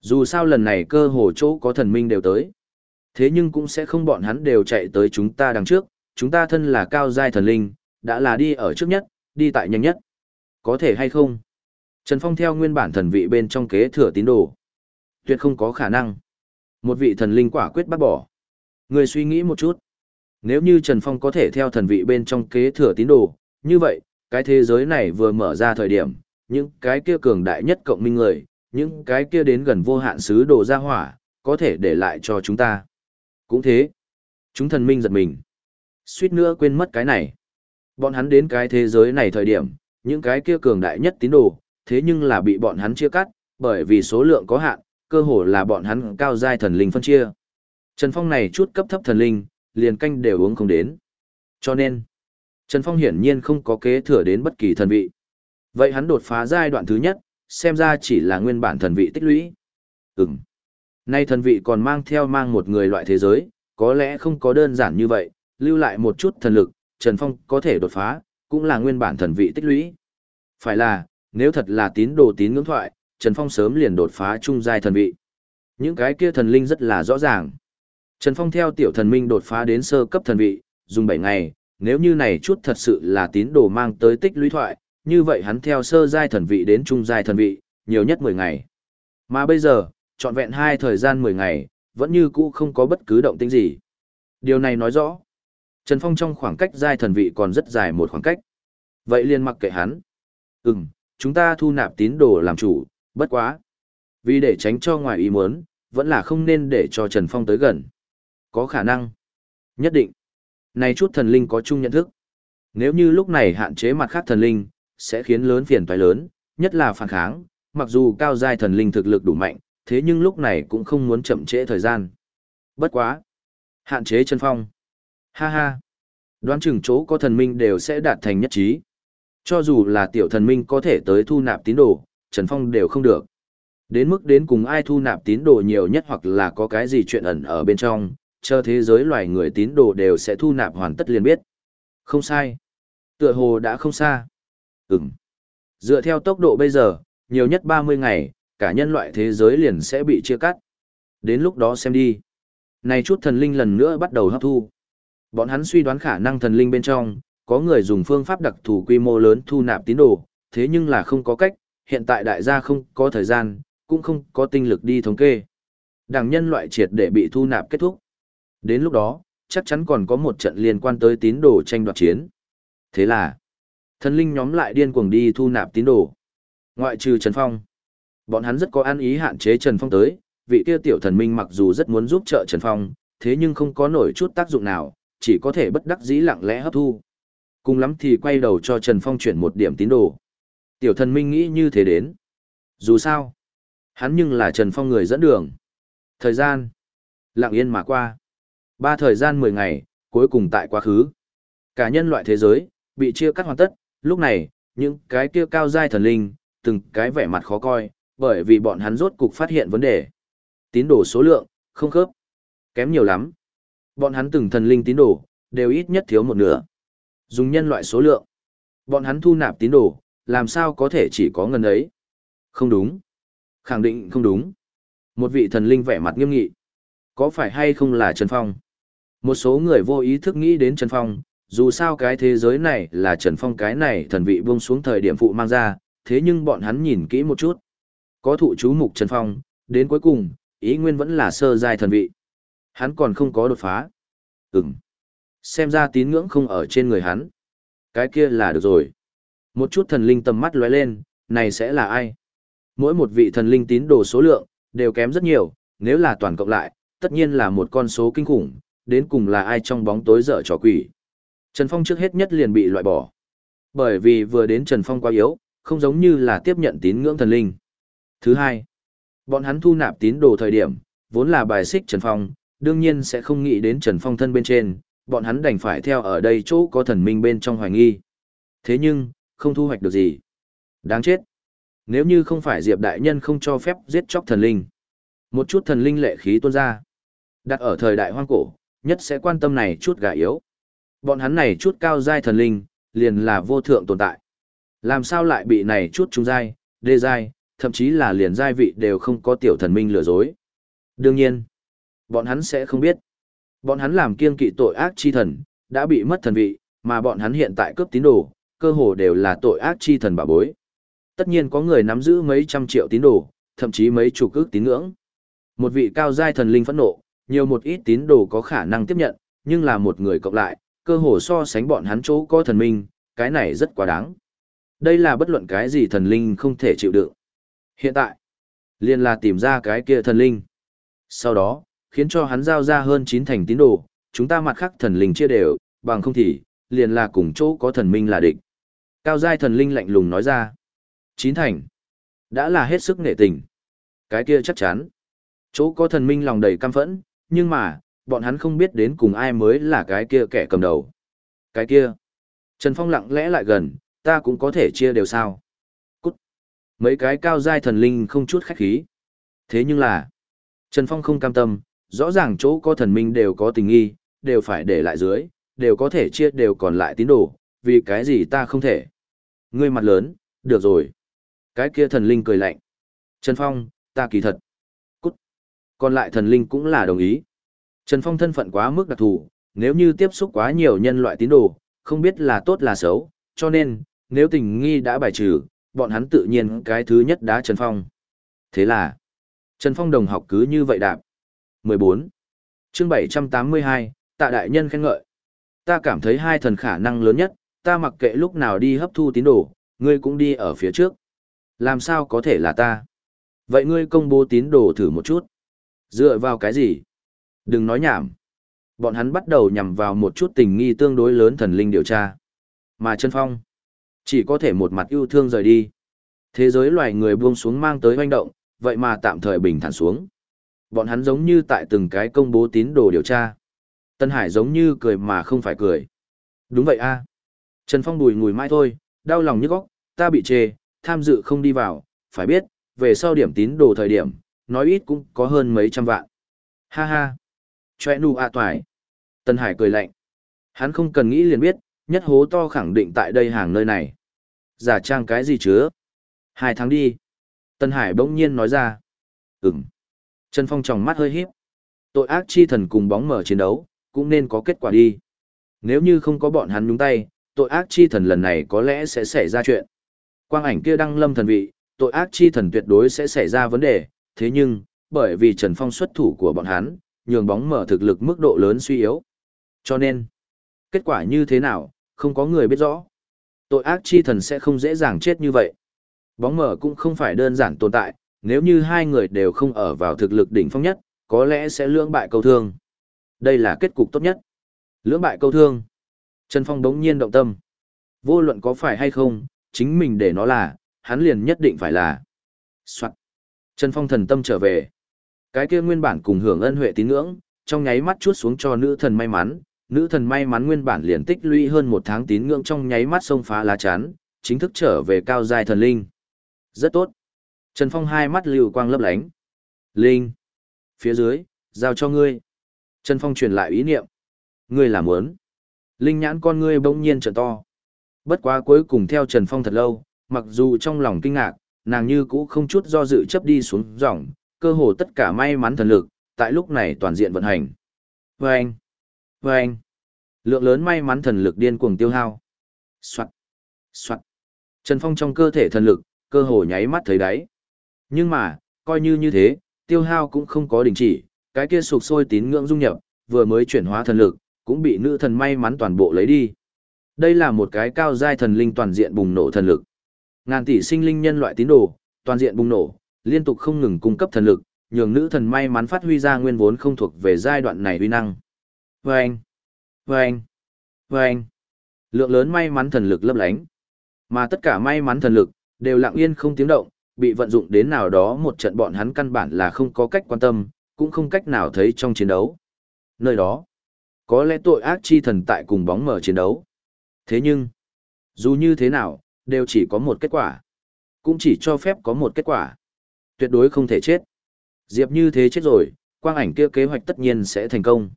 Dù sao lần này cơ hồ chỗ có thần minh đều tới. Thế nhưng cũng sẽ không bọn hắn đều chạy tới chúng ta đằng trước, chúng ta thân là cao giai thần linh, đã là đi ở trước nhất, đi tại nhanh nhất. Có thể hay không? Trần Phong theo nguyên bản thần vị bên trong kế thừa tín đồ. Tuyệt không có khả năng. Một vị thần linh quả quyết bác bỏ. Người suy nghĩ một chút. Nếu như Trần Phong có thể theo thần vị bên trong kế thừa tín đồ, như vậy, cái thế giới này vừa mở ra thời điểm, những cái kia cường đại nhất cộng minh người, những cái kia đến gần vô hạn sứ đồ ra hỏa, có thể để lại cho chúng ta. Cũng thế, chúng thần minh giật mình. Suýt nữa quên mất cái này. Bọn hắn đến cái thế giới này thời điểm, những cái kia cường đại nhất tín đồ, thế nhưng là bị bọn hắn chia cắt, bởi vì số lượng có hạn, cơ hồ là bọn hắn cao giai thần linh phân chia. Trần Phong này chút cấp thấp thần linh, liền canh đều uống không đến. Cho nên, Trần Phong hiển nhiên không có kế thừa đến bất kỳ thần vị. Vậy hắn đột phá giai đoạn thứ nhất, xem ra chỉ là nguyên bản thần vị tích lũy. Ừm. Nay thần vị còn mang theo mang một người loại thế giới, có lẽ không có đơn giản như vậy, lưu lại một chút thần lực, Trần Phong có thể đột phá, cũng là nguyên bản thần vị tích lũy. Phải là, nếu thật là tín đồ tín ngưỡng thoại, Trần Phong sớm liền đột phá trung giai thần vị. Những cái kia thần linh rất là rõ ràng. Trần Phong theo tiểu thần minh đột phá đến sơ cấp thần vị, dùng 7 ngày, nếu như này chút thật sự là tín đồ mang tới tích lũy thoại, như vậy hắn theo sơ giai thần vị đến trung giai thần vị, nhiều nhất 10 ngày. Mà bây giờ, trọn vẹn hai thời gian 10 ngày, vẫn như cũ không có bất cứ động tĩnh gì. Điều này nói rõ, Trần Phong trong khoảng cách giai thần vị còn rất dài một khoảng cách. Vậy liền mặc kệ hắn. Ừm, chúng ta thu nạp tín đồ làm chủ, bất quá. Vì để tránh cho ngoài ý muốn, vẫn là không nên để cho Trần Phong tới gần. Có khả năng. Nhất định. Này chút thần linh có chung nhận thức. Nếu như lúc này hạn chế mặt khác thần linh, sẽ khiến lớn phiền toái lớn, nhất là phản kháng, mặc dù cao giai thần linh thực lực đủ mạnh, thế nhưng lúc này cũng không muốn chậm trễ thời gian. Bất quá. Hạn chế chân phong. Ha ha. Đoán chừng chỗ có thần minh đều sẽ đạt thành nhất trí. Cho dù là tiểu thần minh có thể tới thu nạp tín đồ, Trần Phong đều không được. Đến mức đến cùng ai thu nạp tín đồ nhiều nhất hoặc là có cái gì chuyện ẩn ở bên trong, chờ thế giới loài người tín đồ đều sẽ thu nạp hoàn tất liền biết. Không sai. Tựa hồ đã không xa. Ừm. Dựa theo tốc độ bây giờ, nhiều nhất 30 ngày, cả nhân loại thế giới liền sẽ bị chia cắt. Đến lúc đó xem đi. Này chút thần linh lần nữa bắt đầu hấp thu. Bọn hắn suy đoán khả năng thần linh bên trong, có người dùng phương pháp đặc thù quy mô lớn thu nạp tín đồ, thế nhưng là không có cách, hiện tại đại gia không có thời gian, cũng không có tinh lực đi thống kê. Đảng nhân loại triệt để bị thu nạp kết thúc. Đến lúc đó, chắc chắn còn có một trận liên quan tới tín đồ tranh đoạt chiến. Thế là, thần linh nhóm lại điên cuồng đi thu nạp tín đồ. Ngoại trừ Trần Phong. Bọn hắn rất có ăn ý hạn chế Trần Phong tới, vị kia tiểu thần minh mặc dù rất muốn giúp trợ Trần Phong, thế nhưng không có nổi chút tác dụng nào, chỉ có thể bất đắc dĩ lặng lẽ hấp thu. Cùng lắm thì quay đầu cho Trần Phong chuyển một điểm tín đồ. Tiểu thần minh nghĩ như thế đến. Dù sao, hắn nhưng là Trần Phong người dẫn đường. Thời gian, lặng yên mà qua. Ba thời gian 10 ngày, cuối cùng tại quá khứ. Cả nhân loại thế giới, bị chia cắt hoàn tất, lúc này, những cái kia cao giai thần linh, từng cái vẻ mặt khó coi, bởi vì bọn hắn rốt cục phát hiện vấn đề. Tín đồ số lượng, không khớp. Kém nhiều lắm. Bọn hắn từng thần linh tín đồ, đều ít nhất thiếu một nửa. Dùng nhân loại số lượng. Bọn hắn thu nạp tín đồ, làm sao có thể chỉ có ngân ấy. Không đúng. Khẳng định không đúng. Một vị thần linh vẻ mặt nghiêm nghị. Có phải hay không là Trần Phong? Một số người vô ý thức nghĩ đến Trần Phong, dù sao cái thế giới này là Trần Phong cái này thần vị buông xuống thời điểm phụ mang ra, thế nhưng bọn hắn nhìn kỹ một chút. Có thụ chú mục Trần Phong, đến cuối cùng, ý nguyên vẫn là sơ giai thần vị. Hắn còn không có đột phá. Ừm. Xem ra tín ngưỡng không ở trên người hắn. Cái kia là được rồi. Một chút thần linh tầm mắt lóe lên, này sẽ là ai? Mỗi một vị thần linh tín đồ số lượng, đều kém rất nhiều, nếu là toàn cộng lại, tất nhiên là một con số kinh khủng, đến cùng là ai trong bóng tối dở trò quỷ. Trần Phong trước hết nhất liền bị loại bỏ. Bởi vì vừa đến Trần Phong quá yếu, không giống như là tiếp nhận tín ngưỡng thần linh. Thứ hai, bọn hắn thu nạp tín đồ thời điểm, vốn là bài xích Trần Phong, đương nhiên sẽ không nghĩ đến Trần Phong thân bên trên, bọn hắn đành phải theo ở đây chỗ có thần minh bên trong hoài nghi. Thế nhưng, không thu hoạch được gì. Đáng chết. Nếu như không phải Diệp Đại Nhân không cho phép giết chóc thần linh. Một chút thần linh lệ khí tuôn ra. Đặt ở thời đại hoang cổ, nhất sẽ quan tâm này chút gà yếu. Bọn hắn này chút cao giai thần linh, liền là vô thượng tồn tại. Làm sao lại bị này chút trung giai, đê giai, thậm chí là liền giai vị đều không có tiểu thần minh lừa dối. Đương nhiên, bọn hắn sẽ không biết. Bọn hắn làm kiên kỵ tội ác chi thần, đã bị mất thần vị, mà bọn hắn hiện tại cướp tín đồ, cơ hồ đều là tội ác chi thần bà bối. Tất nhiên có người nắm giữ mấy trăm triệu tín đồ, thậm chí mấy chục ước tín ngưỡng. Một vị cao giai thần linh phẫn nộ, nhiều một ít tín đồ có khả năng tiếp nhận, nhưng là một người cộng lại, cơ hồ so sánh bọn hắn chỗ có thần minh, cái này rất quá đáng. Đây là bất luận cái gì thần linh không thể chịu đựng. Hiện tại, liền là tìm ra cái kia thần linh. Sau đó, khiến cho hắn giao ra hơn chín thành tín đồ, chúng ta mặt khác thần linh chia đều, bằng không thì, liền là cùng chỗ có thần minh là địch. Cao giai thần linh lạnh lùng nói ra. Chín thành. Đã là hết sức nghệ tình. Cái kia chắc chắn. Chỗ có thần minh lòng đầy căm phẫn, nhưng mà, bọn hắn không biết đến cùng ai mới là cái kia kẻ cầm đầu. Cái kia. Trần Phong lặng lẽ lại gần, ta cũng có thể chia đều sao. Cút. Mấy cái cao giai thần linh không chút khách khí. Thế nhưng là, Trần Phong không cam tâm, rõ ràng chỗ có thần minh đều có tình nghi, đều phải để lại dưới, đều có thể chia đều còn lại tín đồ, vì cái gì ta không thể. Ngươi mặt lớn, được rồi. Cái kia thần linh cười lạnh. Trần Phong, ta kỳ thật. Cút. Còn lại thần linh cũng là đồng ý. Trần Phong thân phận quá mức đặc thù, nếu như tiếp xúc quá nhiều nhân loại tín đồ, không biết là tốt là xấu, cho nên, nếu tình nghi đã bài trừ, bọn hắn tự nhiên cái thứ nhất đã Trần Phong. Thế là, Trần Phong đồng học cứ như vậy đạp. 14. chương 782, tạ đại nhân khen ngợi. Ta cảm thấy hai thần khả năng lớn nhất, ta mặc kệ lúc nào đi hấp thu tín đồ, ngươi cũng đi ở phía trước. Làm sao có thể là ta? Vậy ngươi công bố tín đồ thử một chút. Dựa vào cái gì? Đừng nói nhảm. Bọn hắn bắt đầu nhằm vào một chút tình nghi tương đối lớn thần linh điều tra. Mà Trần phong, chỉ có thể một mặt yêu thương rời đi. Thế giới loài người buông xuống mang tới hoành động, vậy mà tạm thời bình thản xuống. Bọn hắn giống như tại từng cái công bố tín đồ điều tra. Tân Hải giống như cười mà không phải cười. Đúng vậy a Trần Phong bùi ngùi mãi thôi, đau lòng nhức óc, ta bị chê, tham dự không đi vào, phải biết, về sau điểm tín đồ thời điểm, nói ít cũng có hơn mấy trăm vạn. Ha ha choe nu a toài. Tân Hải cười lạnh. Hắn không cần nghĩ liền biết, nhất hố to khẳng định tại đây hàng nơi này. Giả trang cái gì chứa? Hai tháng đi. Tân Hải bỗng nhiên nói ra. Ừm. Trần Phong tròng mắt hơi híp. Tội ác chi thần cùng bóng mở chiến đấu, cũng nên có kết quả đi. Nếu như không có bọn hắn nhúng tay, tội ác chi thần lần này có lẽ sẽ xảy ra chuyện. Quang ảnh kia đăng lâm thần vị, tội ác chi thần tuyệt đối sẽ xảy ra vấn đề, thế nhưng, bởi vì Trần Phong xuất thủ của bọn hắn, nhường bóng mở thực lực mức độ lớn suy yếu. Cho nên, kết quả như thế nào, không có người biết rõ. Tội ác chi thần sẽ không dễ dàng chết như vậy. Bóng mở cũng không phải đơn giản tồn tại, nếu như hai người đều không ở vào thực lực đỉnh phong nhất, có lẽ sẽ lưỡng bại câu thương. Đây là kết cục tốt nhất. Lưỡng bại câu thương. Trần Phong đống nhiên động tâm. Vô luận có phải hay không, chính mình để nó là, hắn liền nhất định phải là. Soạn. Trần Phong thần tâm trở về. Cái kia nguyên bản cùng hưởng ân huệ tín ngưỡng, trong nháy mắt chuốt xuống cho nữ thần may mắn, nữ thần may mắn nguyên bản liền tích lũy hơn một tháng tín ngưỡng trong nháy mắt xông phá lá chắn, chính thức trở về cao giai thần linh. Rất tốt. Trần Phong hai mắt lưu quang lấp lánh. Linh. Phía dưới, giao cho ngươi. Trần Phong truyền lại ý niệm. Ngươi làm muốn. Linh nhãn con ngươi bỗng nhiên trở to. Bất quá cuối cùng theo Trần Phong thật lâu, mặc dù trong lòng kinh ngạc, nàng như cũ không chút do dự chấp đi xuống dòng, cơ hồ tất cả may mắn thần lực, tại lúc này toàn diện vận hành. Vâng! Vâng! Lượng lớn may mắn thần lực điên cuồng tiêu hao. Soạn! Soạn! Trần Phong trong cơ thể thần lực, cơ hồ nháy mắt thấy đáy. Nhưng mà, coi như như thế, tiêu hao cũng không có đình chỉ, cái kia sụp sôi tín ngưỡng dung nhập, vừa mới chuyển hóa thần lực, cũng bị nữ thần may mắn toàn bộ lấy đi. Đây là một cái cao giai thần linh toàn diện bùng nổ thần lực. Ngàn tỷ sinh linh nhân loại tín đồ, toàn diện bùng nổ, liên tục không ngừng cung cấp thần lực, nhường nữ thần may mắn phát huy ra nguyên vốn không thuộc về giai đoạn này uy năng. Vâng! Vâng! Vâng! Lượng lớn may mắn thần lực lấp lánh. Mà tất cả may mắn thần lực, đều lặng yên không tiếng động, bị vận dụng đến nào đó một trận bọn hắn căn bản là không có cách quan tâm, cũng không cách nào thấy trong chiến đấu. Nơi đó, có lẽ tội ác chi thần tại cùng bóng mở chiến đấu. Thế nhưng, dù như thế nào, đều chỉ có một kết quả. Cũng chỉ cho phép có một kết quả. Tuyệt đối không thể chết. Diệp như thế chết rồi, quang ảnh kia kế hoạch tất nhiên sẽ thành công.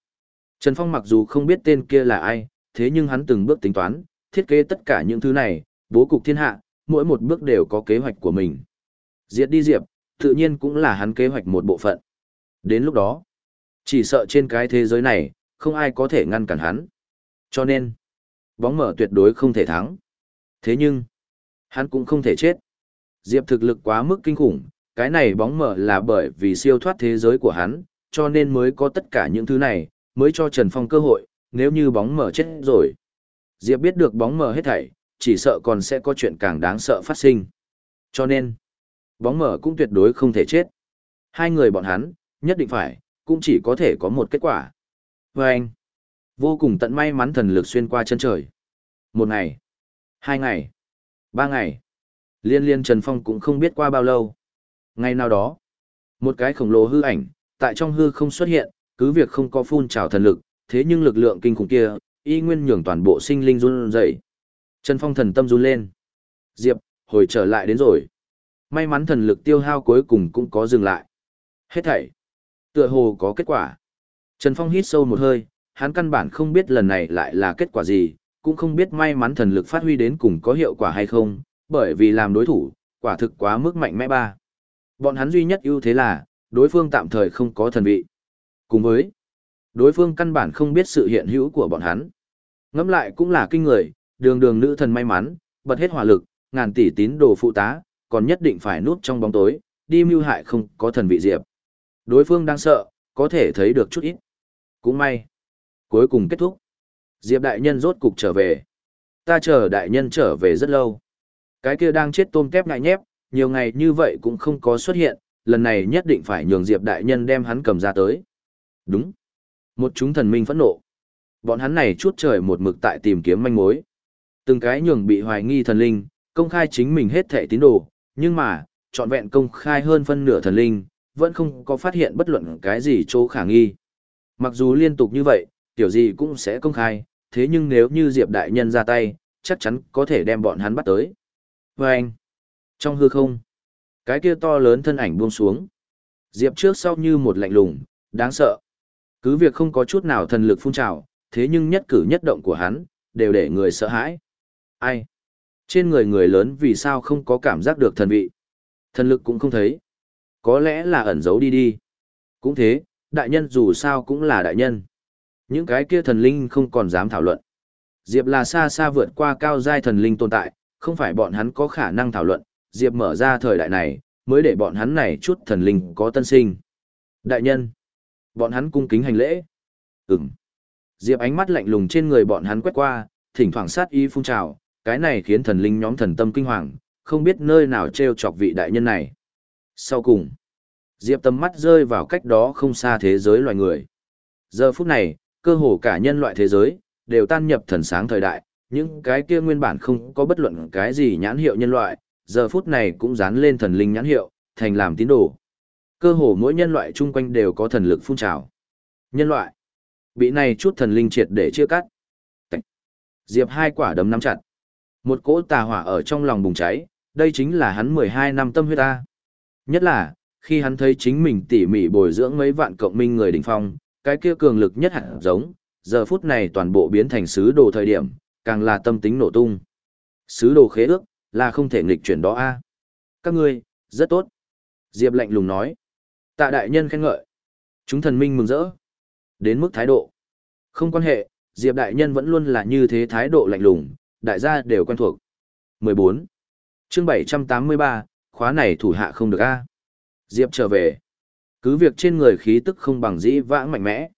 Trần Phong mặc dù không biết tên kia là ai, thế nhưng hắn từng bước tính toán, thiết kế tất cả những thứ này, bố cục thiên hạ, mỗi một bước đều có kế hoạch của mình. Diệt đi Diệp, tự nhiên cũng là hắn kế hoạch một bộ phận. Đến lúc đó, chỉ sợ trên cái thế giới này, không ai có thể ngăn cản hắn. Cho nên, bóng mở tuyệt đối không thể thắng. Thế nhưng, hắn cũng không thể chết. Diệp thực lực quá mức kinh khủng, cái này bóng mở là bởi vì siêu thoát thế giới của hắn, cho nên mới có tất cả những thứ này, mới cho Trần Phong cơ hội, nếu như bóng mở chết rồi. Diệp biết được bóng mở hết thảy, chỉ sợ còn sẽ có chuyện càng đáng sợ phát sinh. Cho nên, bóng mở cũng tuyệt đối không thể chết. Hai người bọn hắn, nhất định phải, cũng chỉ có thể có một kết quả. Và anh, vô cùng tận may mắn thần lực xuyên qua chân trời. Một ngày, hai ngày, ba ngày, liên liên Trần Phong cũng không biết qua bao lâu. Ngày nào đó, một cái khổng lồ hư ảnh, tại trong hư không xuất hiện, cứ việc không có phun trào thần lực, thế nhưng lực lượng kinh khủng kia, y nguyên nhường toàn bộ sinh linh run rẩy. Trần Phong thần tâm run lên. Diệp, hồi trở lại đến rồi. May mắn thần lực tiêu hao cuối cùng cũng có dừng lại. Hết thảy. Tựa hồ có kết quả. Trần Phong hít sâu một hơi, hắn căn bản không biết lần này lại là kết quả gì, cũng không biết may mắn thần lực phát huy đến cùng có hiệu quả hay không, bởi vì làm đối thủ, quả thực quá mức mạnh mẽ ba. Bọn hắn duy nhất ưu thế là, đối phương tạm thời không có thần vị. Cùng với, đối phương căn bản không biết sự hiện hữu của bọn hắn. Ngẫm lại cũng là kinh người, đường đường nữ thần may mắn, bật hết hỏa lực, ngàn tỷ tín đồ phụ tá, còn nhất định phải núp trong bóng tối, đi mưu hại không có thần vị diệp. Đối phương đang sợ, có thể thấy được chút ít. Cũng may. Cuối cùng kết thúc. Diệp đại nhân rốt cục trở về. Ta chờ đại nhân trở về rất lâu. Cái kia đang chết tôm tép ngại nhép, nhiều ngày như vậy cũng không có xuất hiện, lần này nhất định phải nhường Diệp đại nhân đem hắn cầm ra tới. Đúng. Một chúng thần minh phẫn nộ. Bọn hắn này chút trời một mực tại tìm kiếm manh mối. Từng cái nhường bị hoài nghi thần linh, công khai chính mình hết thẻ tín đồ, nhưng mà, trọn vẹn công khai hơn phân nửa thần linh, vẫn không có phát hiện bất luận cái gì chỗ khả nghi. Mặc dù liên tục như vậy, tiểu gì cũng sẽ công khai, thế nhưng nếu như Diệp Đại Nhân ra tay, chắc chắn có thể đem bọn hắn bắt tới. Và anh, trong hư không, cái kia to lớn thân ảnh buông xuống. Diệp trước sau như một lạnh lùng, đáng sợ. Cứ việc không có chút nào thần lực phun trào, thế nhưng nhất cử nhất động của hắn, đều để người sợ hãi. Ai? Trên người người lớn vì sao không có cảm giác được thần vị? Thần lực cũng không thấy. Có lẽ là ẩn giấu đi đi. Cũng thế, đại nhân dù sao cũng là đại nhân. Những cái kia thần linh không còn dám thảo luận. Diệp là xa xa vượt qua cao giai thần linh tồn tại, không phải bọn hắn có khả năng thảo luận, Diệp mở ra thời đại này, mới để bọn hắn này chút thần linh có tân sinh. Đại nhân, bọn hắn cung kính hành lễ. Ừm. Diệp ánh mắt lạnh lùng trên người bọn hắn quét qua, thỉnh thoảng sát ý phun trào, cái này khiến thần linh nhóm thần tâm kinh hoàng, không biết nơi nào treo chọc vị đại nhân này. Sau cùng, Diệp tầm mắt rơi vào cách đó không xa thế giới loài người. Giờ phút này, cơ hồ cả nhân loại thế giới, đều tan nhập thần sáng thời đại, những cái kia nguyên bản không có bất luận cái gì nhãn hiệu nhân loại, giờ phút này cũng dán lên thần linh nhãn hiệu, thành làm tín đồ. Cơ hồ mỗi nhân loại chung quanh đều có thần lực phun trào. Nhân loại, bị này chút thần linh triệt để chia cắt. Diệp hai quả đấm nắm chặt. Một cỗ tà hỏa ở trong lòng bùng cháy, đây chính là hắn 12 năm tâm huyết ta. Nhất là, khi hắn thấy chính mình tỉ mỉ bồi dưỡng mấy vạn cộng minh người đỉnh phong, cái kia cường lực nhất hẳn giống, giờ phút này toàn bộ biến thành sứ đồ thời điểm, càng là tâm tính nổ tung. Sứ đồ khế ước, là không thể nghịch chuyển đó a. Các ngươi, rất tốt. Diệp lạnh lùng nói. Tạ đại nhân khen ngợi. Chúng thần minh mừng rỡ. Đến mức thái độ. Không quan hệ, Diệp đại nhân vẫn luôn là như thế thái độ lạnh lùng, đại gia đều quen thuộc. 14. chương 783, khóa này thủ hạ không được a. Diệp trở về. Cứ việc trên người khí tức không bằng dĩ vãng mạnh mẽ.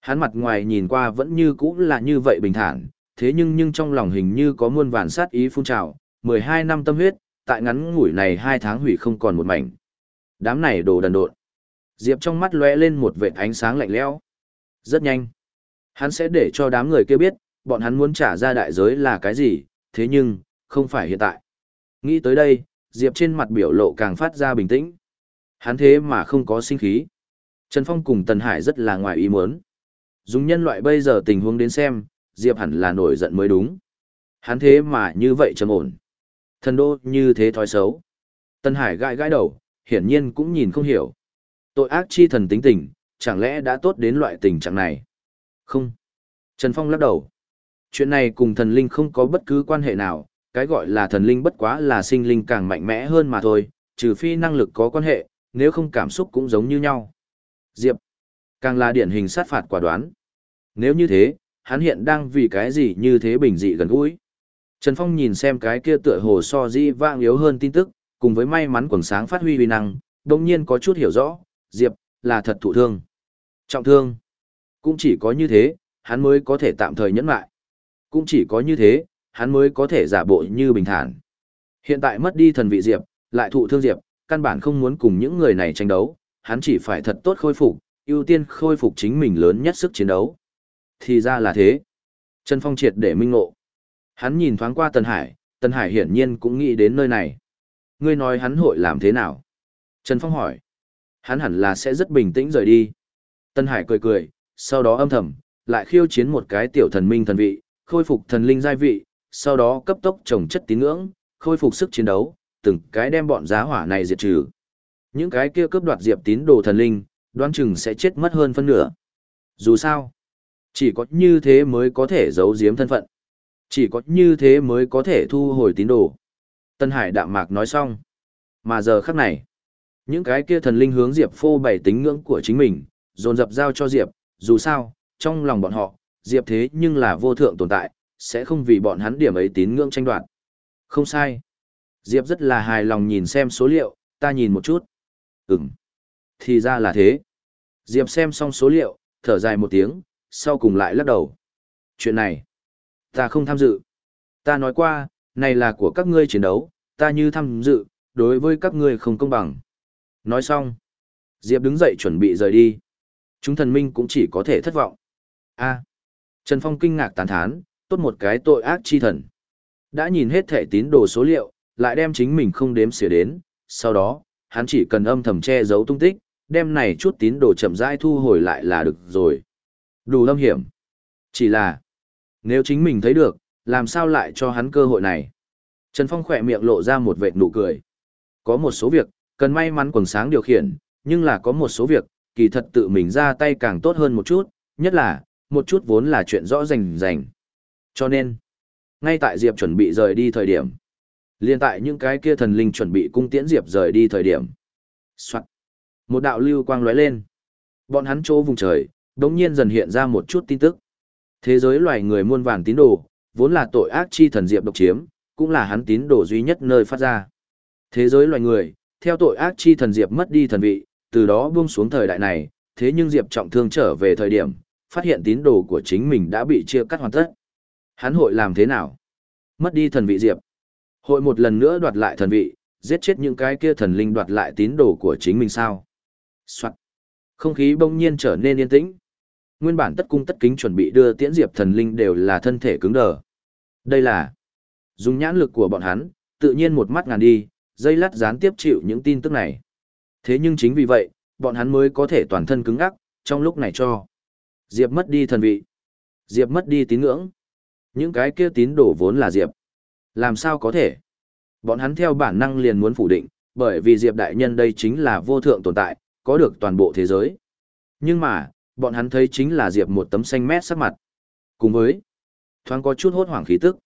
Hắn mặt ngoài nhìn qua vẫn như cũ là như vậy bình thản, thế nhưng nhưng trong lòng hình như có muôn vàn sát ý phun trào, 12 năm tâm huyết, tại ngắn ngủi này 2 tháng hủy không còn một mảnh. Đám này đồ đần độn. Diệp trong mắt lóe lên một vệt ánh sáng lạnh lẽo. Rất nhanh, hắn sẽ để cho đám người kia biết, bọn hắn muốn trả ra đại giới là cái gì, thế nhưng, không phải hiện tại. Nghĩ tới đây, Diệp trên mặt biểu lộ càng phát ra bình tĩnh. Hắn thế mà không có sinh khí. Trần Phong cùng Tần Hải rất là ngoài ý muốn. Dùng nhân loại bây giờ tình huống đến xem, Diệp hẳn là nổi giận mới đúng. Hắn thế mà như vậy trầm ổn. Thần đô như thế thói xấu. Tân Hải gãi gãi đầu, hiển nhiên cũng nhìn không hiểu. Tội ác chi thần tính tình, chẳng lẽ đã tốt đến loại tình trạng này? Không. Trần Phong lắc đầu. Chuyện này cùng thần linh không có bất cứ quan hệ nào, cái gọi là thần linh bất quá là sinh linh càng mạnh mẽ hơn mà thôi, trừ phi năng lực có quan hệ, nếu không cảm xúc cũng giống như nhau. Diệp, càng là điển hình sát phạt quả đoán. Nếu như thế, hắn hiện đang vì cái gì như thế bình dị gần gũi. Trần Phong nhìn xem cái kia tựa hồ so di vang yếu hơn tin tức, cùng với may mắn quần sáng phát huy uy năng, đồng nhiên có chút hiểu rõ, Diệp, là thật thụ thương. Trọng thương. Cũng chỉ có như thế, hắn mới có thể tạm thời nhẫn lại. Cũng chỉ có như thế, hắn mới có thể giả bộ như bình thản. Hiện tại mất đi thần vị Diệp, lại thụ thương Diệp, căn bản không muốn cùng những người này tranh đấu, hắn chỉ phải thật tốt khôi phục, ưu tiên khôi phục chính mình lớn nhất sức chiến đấu. Thì ra là thế. Trần Phong triệt để minh ngộ. Hắn nhìn thoáng qua tần Hải, tần Hải hiển nhiên cũng nghĩ đến nơi này. Ngươi nói hắn hội làm thế nào? Trần Phong hỏi. Hắn hẳn là sẽ rất bình tĩnh rời đi. tần Hải cười cười, sau đó âm thầm, lại khiêu chiến một cái tiểu thần minh thần vị, khôi phục thần linh giai vị, sau đó cấp tốc trồng chất tín ngưỡng, khôi phục sức chiến đấu, từng cái đem bọn giá hỏa này diệt trừ. Những cái kia cướp đoạt diệp tín đồ thần linh, đoán chừng sẽ chết mất hơn phân nửa. Dù sao, chỉ có như thế mới có thể giấu giếm thân phận. Chỉ có như thế mới có thể thu hồi tín đồ. Tân Hải đạm mạc nói xong. Mà giờ khắc này, những cái kia thần linh hướng Diệp phô bày tính ngưỡng của chính mình, dồn dập giao cho Diệp, dù sao, trong lòng bọn họ, Diệp thế nhưng là vô thượng tồn tại, sẽ không vì bọn hắn điểm ấy tín ngưỡng tranh đoạt. Không sai. Diệp rất là hài lòng nhìn xem số liệu, ta nhìn một chút. Ừm. Thì ra là thế. Diệp xem xong số liệu, thở dài một tiếng, sau cùng lại lắc đầu. Chuyện này, ta không tham dự. Ta nói qua, này là của các ngươi chiến đấu, ta như tham dự, đối với các ngươi không công bằng. Nói xong, Diệp đứng dậy chuẩn bị rời đi. Chúng thần minh cũng chỉ có thể thất vọng. a Trần Phong kinh ngạc tán thán, tốt một cái tội ác chi thần. Đã nhìn hết thẻ tín đồ số liệu, lại đem chính mình không đếm xỉa đến, sau đó, hắn chỉ cần âm thầm che giấu tung tích, đem này chút tín đồ chậm rãi thu hồi lại là được rồi. Đủ lâm hiểm. Chỉ là, nếu chính mình thấy được, làm sao lại cho hắn cơ hội này? Trần Phong khỏe miệng lộ ra một vệt nụ cười. Có một số việc, cần may mắn quần sáng điều khiển, nhưng là có một số việc, kỳ thật tự mình ra tay càng tốt hơn một chút, nhất là, một chút vốn là chuyện rõ rành rành. Cho nên, ngay tại Diệp chuẩn bị rời đi thời điểm, liên tại những cái kia thần linh chuẩn bị cung tiễn Diệp rời đi thời điểm. Soạn. Một đạo lưu quang lóe lên. Bọn hắn chỗ vùng trời, đống nhiên dần hiện ra một chút tin tức. Thế giới loài người muôn vàn tín đồ, vốn là tội ác chi thần Diệp độc chiếm, cũng là hắn tín đồ duy nhất nơi phát ra. Thế giới loài người, theo tội ác chi thần Diệp mất đi thần vị, từ đó buông xuống thời đại này, thế nhưng Diệp trọng thương trở về thời điểm, phát hiện tín đồ của chính mình đã bị chia cắt hoàn tất. Hắn hội làm thế nào? Mất đi thần vị Diệp. Hội một lần nữa đoạt lại thần vị, giết chết những cái kia thần linh đoạt lại tín đồ của chính mình sao? Soạn. Không khí bỗng nhiên trở nên yên tĩnh. Nguyên bản tất cung tất kính chuẩn bị đưa tiễn diệp thần linh đều là thân thể cứng đờ. Đây là dùng nhãn lực của bọn hắn, tự nhiên một mắt ngàn đi, dây lát gián tiếp chịu những tin tức này. Thế nhưng chính vì vậy, bọn hắn mới có thể toàn thân cứng ắc, trong lúc này cho. Diệp mất đi thần vị. Diệp mất đi tín ngưỡng. Những cái kia tín đổ vốn là Diệp. Làm sao có thể? Bọn hắn theo bản năng liền muốn phủ định, bởi vì Diệp đại nhân đây chính là vô thượng tồn tại, có được toàn bộ thế giới. Nhưng mà, bọn hắn thấy chính là Diệp một tấm xanh mét sắc mặt. Cùng với, thoáng có chút hốt hoảng khí tức.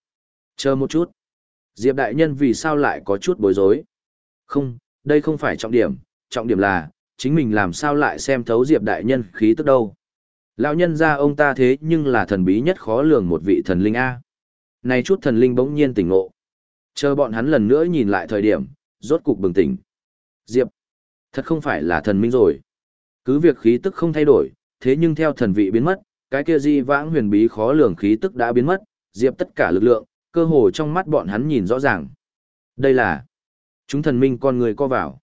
Chờ một chút. Diệp đại nhân vì sao lại có chút bối rối? Không, đây không phải trọng điểm, trọng điểm là, chính mình làm sao lại xem thấu Diệp đại nhân khí tức đâu. Lão nhân ra ông ta thế nhưng là thần bí nhất khó lường một vị thần linh A. Này chút thần linh bỗng nhiên tỉnh ngộ. Chờ bọn hắn lần nữa nhìn lại thời điểm, rốt cục bừng tỉnh. Diệp, thật không phải là thần minh rồi. Cứ việc khí tức không thay đổi, thế nhưng theo thần vị biến mất, cái kia di vãng huyền bí khó lường khí tức đã biến mất, Diệp tất cả lực lượng, cơ hồ trong mắt bọn hắn nhìn rõ ràng. Đây là chúng thần minh con người co vào.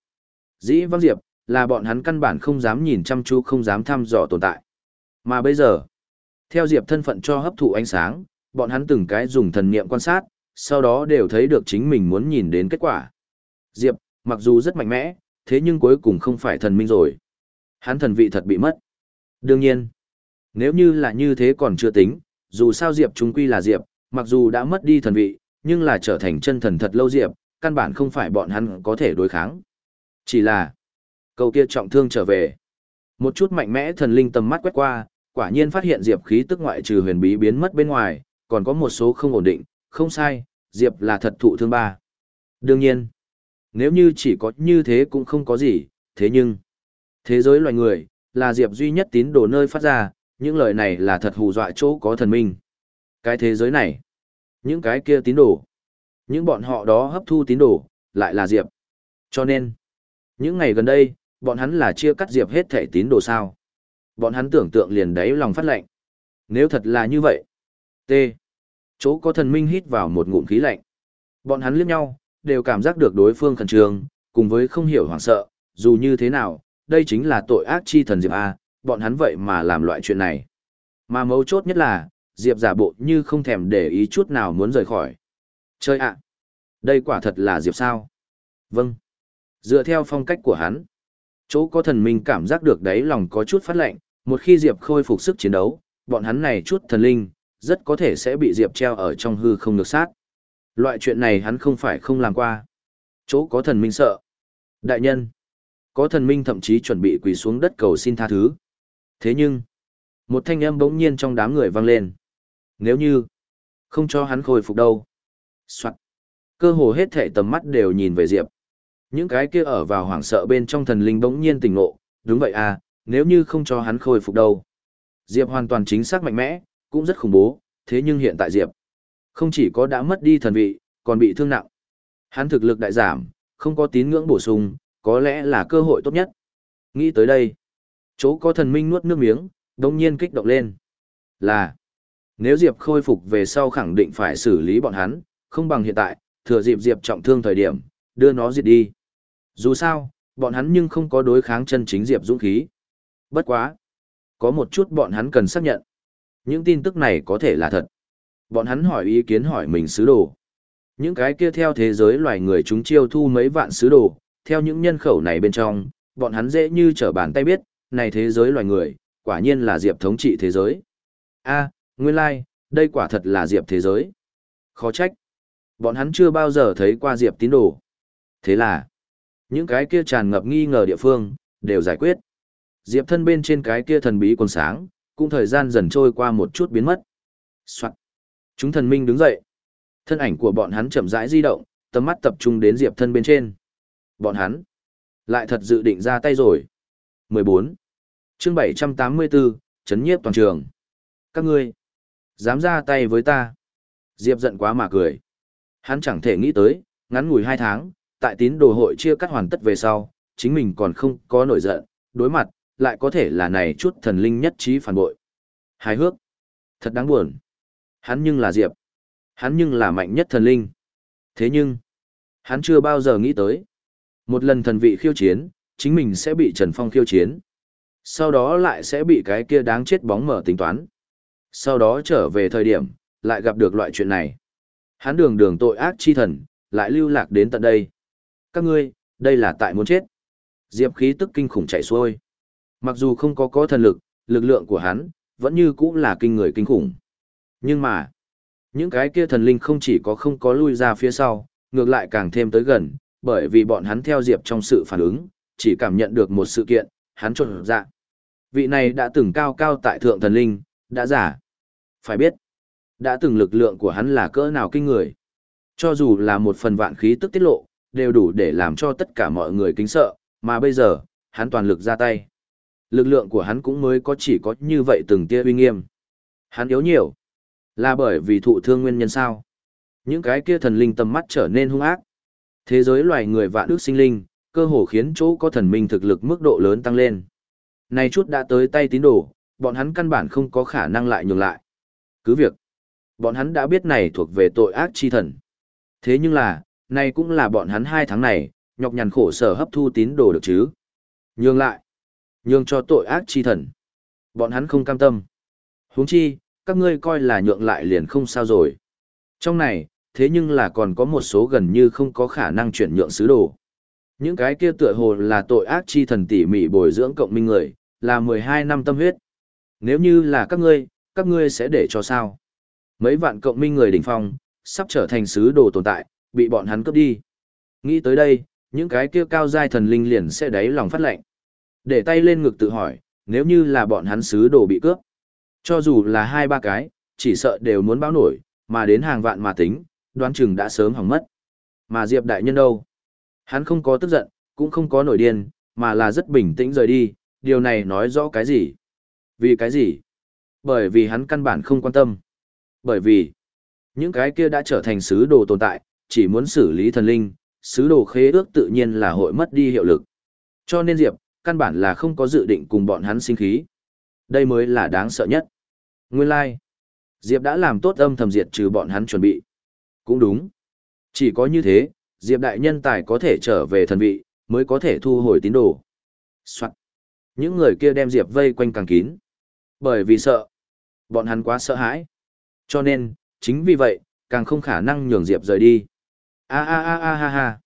Dĩ vãng Diệp, là bọn hắn căn bản không dám nhìn chăm chú không dám thăm dò tồn tại. Mà bây giờ, theo Diệp thân phận cho hấp thụ ánh sáng, bọn hắn từng cái dùng thần niệm quan sát, sau đó đều thấy được chính mình muốn nhìn đến kết quả. Diệp, mặc dù rất mạnh mẽ, thế nhưng cuối cùng không phải thần minh rồi. Hắn thần vị thật bị mất. Đương nhiên, nếu như là như thế còn chưa tính, dù sao Diệp chúng quy là Diệp, mặc dù đã mất đi thần vị, nhưng là trở thành chân thần thật lâu Diệp, căn bản không phải bọn hắn có thể đối kháng. Chỉ là, câu kia trọng thương trở về. Một chút mạnh mẽ thần linh tầm mắt quét qua, quả nhiên phát hiện Diệp khí tức ngoại trừ huyền bí biến mất bên ngoài, còn có một số không ổn định, không sai, Diệp là thật thụ thương ba. Đương nhiên, Nếu như chỉ có như thế cũng không có gì, thế nhưng, thế giới loài người, là Diệp duy nhất tín đồ nơi phát ra, những lời này là thật hù dọa chỗ có thần minh. Cái thế giới này, những cái kia tín đồ, những bọn họ đó hấp thu tín đồ, lại là Diệp. Cho nên, những ngày gần đây, bọn hắn là chia cắt Diệp hết thể tín đồ sao. Bọn hắn tưởng tượng liền đáy lòng phát lệnh. Nếu thật là như vậy, T. Chỗ có thần minh hít vào một ngụm khí lạnh. Bọn hắn liếc nhau, đều cảm giác được đối phương khẩn trương, cùng với không hiểu hoảng sợ, dù như thế nào, đây chính là tội ác chi thần Diệp A, bọn hắn vậy mà làm loại chuyện này. Mà mấu chốt nhất là, Diệp giả bộ như không thèm để ý chút nào muốn rời khỏi. Chơi ạ! đây quả thật là Diệp sao? Vâng. Dựa theo phong cách của hắn, chỗ có thần minh cảm giác được đấy lòng có chút phát lạnh, một khi Diệp khôi phục sức chiến đấu, bọn hắn này chút thần linh, rất có thể sẽ bị Diệp treo ở trong hư không được sát. Loại chuyện này hắn không phải không làm qua. Chỗ có thần minh sợ. Đại nhân. Có thần minh thậm chí chuẩn bị quỳ xuống đất cầu xin tha thứ. Thế nhưng, một thanh âm bỗng nhiên trong đám người vang lên. Nếu như, không cho hắn khôi phục đâu. Soạn. Cơ hồ hết thể tầm mắt đều nhìn về Diệp. Những cái kia ở vào hoảng sợ bên trong thần linh bỗng nhiên tỉnh ngộ, đúng vậy à, nếu như không cho hắn khôi phục đâu. Diệp hoàn toàn chính xác mạnh mẽ, cũng rất khủng bố, thế nhưng hiện tại Diệp không chỉ có đã mất đi thần vị, còn bị thương nặng. Hắn thực lực đại giảm, không có tín ngưỡng bổ sung, có lẽ là cơ hội tốt nhất. Nghĩ tới đây, chỗ có thần minh nuốt nước miếng, đồng nhiên kích động lên. Là, nếu Diệp khôi phục về sau khẳng định phải xử lý bọn hắn, không bằng hiện tại, thừa dịp Diệp trọng thương thời điểm, đưa nó diệt đi. Dù sao, bọn hắn nhưng không có đối kháng chân chính Diệp dũng khí. Bất quá. Có một chút bọn hắn cần xác nhận. Những tin tức này có thể là thật. Bọn hắn hỏi ý kiến hỏi mình sứ đồ. Những cái kia theo thế giới loài người chúng chiêu thu mấy vạn sứ đồ, theo những nhân khẩu này bên trong, bọn hắn dễ như trở bàn tay biết, này thế giới loài người, quả nhiên là Diệp thống trị thế giới. a nguyên lai, like, đây quả thật là Diệp thế giới. Khó trách. Bọn hắn chưa bao giờ thấy qua Diệp tín đồ. Thế là, những cái kia tràn ngập nghi ngờ địa phương, đều giải quyết. Diệp thân bên trên cái kia thần bí còn sáng, cũng thời gian dần trôi qua một chút biến mất. Soạn. Chúng thần minh đứng dậy. Thân ảnh của bọn hắn chậm rãi di động, tầm mắt tập trung đến Diệp thân bên trên. Bọn hắn lại thật dự định ra tay rồi. 14. Chương 784, chấn nhiếp toàn trường. Các ngươi dám ra tay với ta? Diệp giận quá mà cười. Hắn chẳng thể nghĩ tới, ngắn ngủi hai tháng, tại tín đồ hội chia cắt hoàn tất về sau, chính mình còn không có nổi giận, đối mặt, lại có thể là này chút thần linh nhất trí phản bội. Hài hước. Thật đáng buồn. Hắn nhưng là Diệp. Hắn nhưng là mạnh nhất thần linh. Thế nhưng, hắn chưa bao giờ nghĩ tới. Một lần thần vị khiêu chiến, chính mình sẽ bị Trần Phong khiêu chiến. Sau đó lại sẽ bị cái kia đáng chết bóng mở tính toán. Sau đó trở về thời điểm, lại gặp được loại chuyện này. Hắn đường đường tội ác chi thần, lại lưu lạc đến tận đây. Các ngươi, đây là tại muốn chết. Diệp khí tức kinh khủng chạy xuôi. Mặc dù không có có thần lực, lực lượng của hắn, vẫn như cũng là kinh người kinh khủng. Nhưng mà, những cái kia thần linh không chỉ có không có lui ra phía sau, ngược lại càng thêm tới gần, bởi vì bọn hắn theo Diệp trong sự phản ứng, chỉ cảm nhận được một sự kiện, hắn trộn dạ. Vị này đã từng cao cao tại thượng thần linh, đã giả. Phải biết, đã từng lực lượng của hắn là cỡ nào kinh người. Cho dù là một phần vạn khí tức tiết lộ, đều đủ để làm cho tất cả mọi người kính sợ, mà bây giờ, hắn toàn lực ra tay. Lực lượng của hắn cũng mới có chỉ có như vậy từng tia uy nghiêm. Hắn yếu nhiều. Là bởi vì thụ thương nguyên nhân sao? Những cái kia thần linh tầm mắt trở nên hung ác. Thế giới loài người vạn ước sinh linh, cơ hồ khiến chỗ có thần minh thực lực mức độ lớn tăng lên. Này chút đã tới tay tín đồ, bọn hắn căn bản không có khả năng lại nhường lại. Cứ việc, bọn hắn đã biết này thuộc về tội ác chi thần. Thế nhưng là, này cũng là bọn hắn hai tháng này, nhọc nhằn khổ sở hấp thu tín đồ được chứ. Nhường lại. Nhường cho tội ác chi thần. Bọn hắn không cam tâm. huống chi, các ngươi coi là nhượng lại liền không sao rồi. Trong này, thế nhưng là còn có một số gần như không có khả năng chuyển nhượng sứ đồ. Những cái kia tựa hồ là tội ác chi thần tỉ mỉ bồi dưỡng cộng minh người, là 12 năm tâm huyết. Nếu như là các ngươi, các ngươi sẽ để cho sao? Mấy vạn cộng minh người đỉnh phong, sắp trở thành sứ đồ tồn tại, bị bọn hắn cướp đi. Nghĩ tới đây, những cái kia cao giai thần linh liền sẽ đáy lòng phát lệnh. Để tay lên ngực tự hỏi, nếu như là bọn hắn sứ đồ bị cướp, cho dù là hai ba cái, chỉ sợ đều muốn báo nổi, mà đến hàng vạn mà tính, đoán chừng đã sớm hỏng mất. Mà Diệp đại nhân đâu? Hắn không có tức giận, cũng không có nổi điên, mà là rất bình tĩnh rời đi, điều này nói rõ cái gì? Vì cái gì? Bởi vì hắn căn bản không quan tâm. Bởi vì, những cái kia đã trở thành sứ đồ tồn tại, chỉ muốn xử lý thần linh, sứ đồ khế ước tự nhiên là hội mất đi hiệu lực. Cho nên Diệp, căn bản là không có dự định cùng bọn hắn sinh khí. Đây mới là đáng sợ nhất. Nguyên lai, like. Diệp đã làm tốt âm thầm diệt trừ bọn hắn chuẩn bị. Cũng đúng. Chỉ có như thế, Diệp đại nhân tài có thể trở về thần vị, mới có thể thu hồi tín đồ. Soạn. Những người kia đem Diệp vây quanh càng kín. Bởi vì sợ. Bọn hắn quá sợ hãi. Cho nên, chính vì vậy, càng không khả năng nhường Diệp rời đi. A a a a ha ha.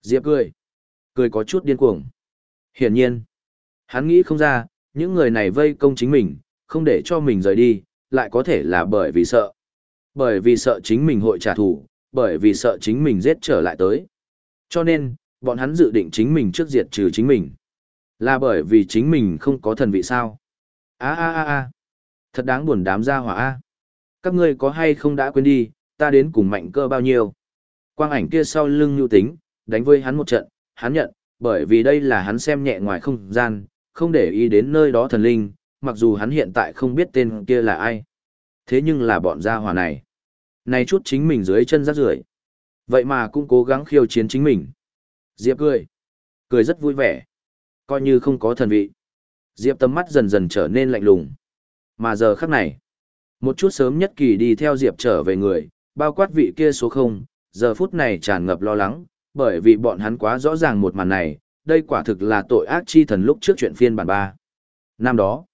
Diệp cười. Cười có chút điên cuồng. Hiển nhiên, hắn nghĩ không ra, những người này vây công chính mình, không để cho mình rời đi, lại có thể là bởi vì sợ. Bởi vì sợ chính mình hội trả thù, bởi vì sợ chính mình giết trở lại tới. Cho nên, bọn hắn dự định chính mình trước diệt trừ chính mình. Là bởi vì chính mình không có thần vị sao. a a a a Thật đáng buồn đám gia hỏa a. Các ngươi có hay không đã quên đi, ta đến cùng mạnh cơ bao nhiêu. Quang ảnh kia sau lưng nhu tính, đánh với hắn một trận, hắn nhận, bởi vì đây là hắn xem nhẹ ngoài không gian, không để ý đến nơi đó thần linh, mặc dù hắn hiện tại không biết tên kia là ai. Thế nhưng là bọn gia hỏa này. Này chút chính mình dưới chân rác rưởi Vậy mà cũng cố gắng khiêu chiến chính mình. Diệp cười. Cười rất vui vẻ. Coi như không có thần vị. Diệp tầm mắt dần dần trở nên lạnh lùng. Mà giờ khắc này. Một chút sớm nhất kỳ đi theo Diệp trở về người, bao quát vị kia số không, giờ phút này tràn ngập lo lắng, bởi vì bọn hắn quá rõ ràng một màn này, đây quả thực là tội ác chi thần lúc trước chuyện phiên bản ba. Năm đó,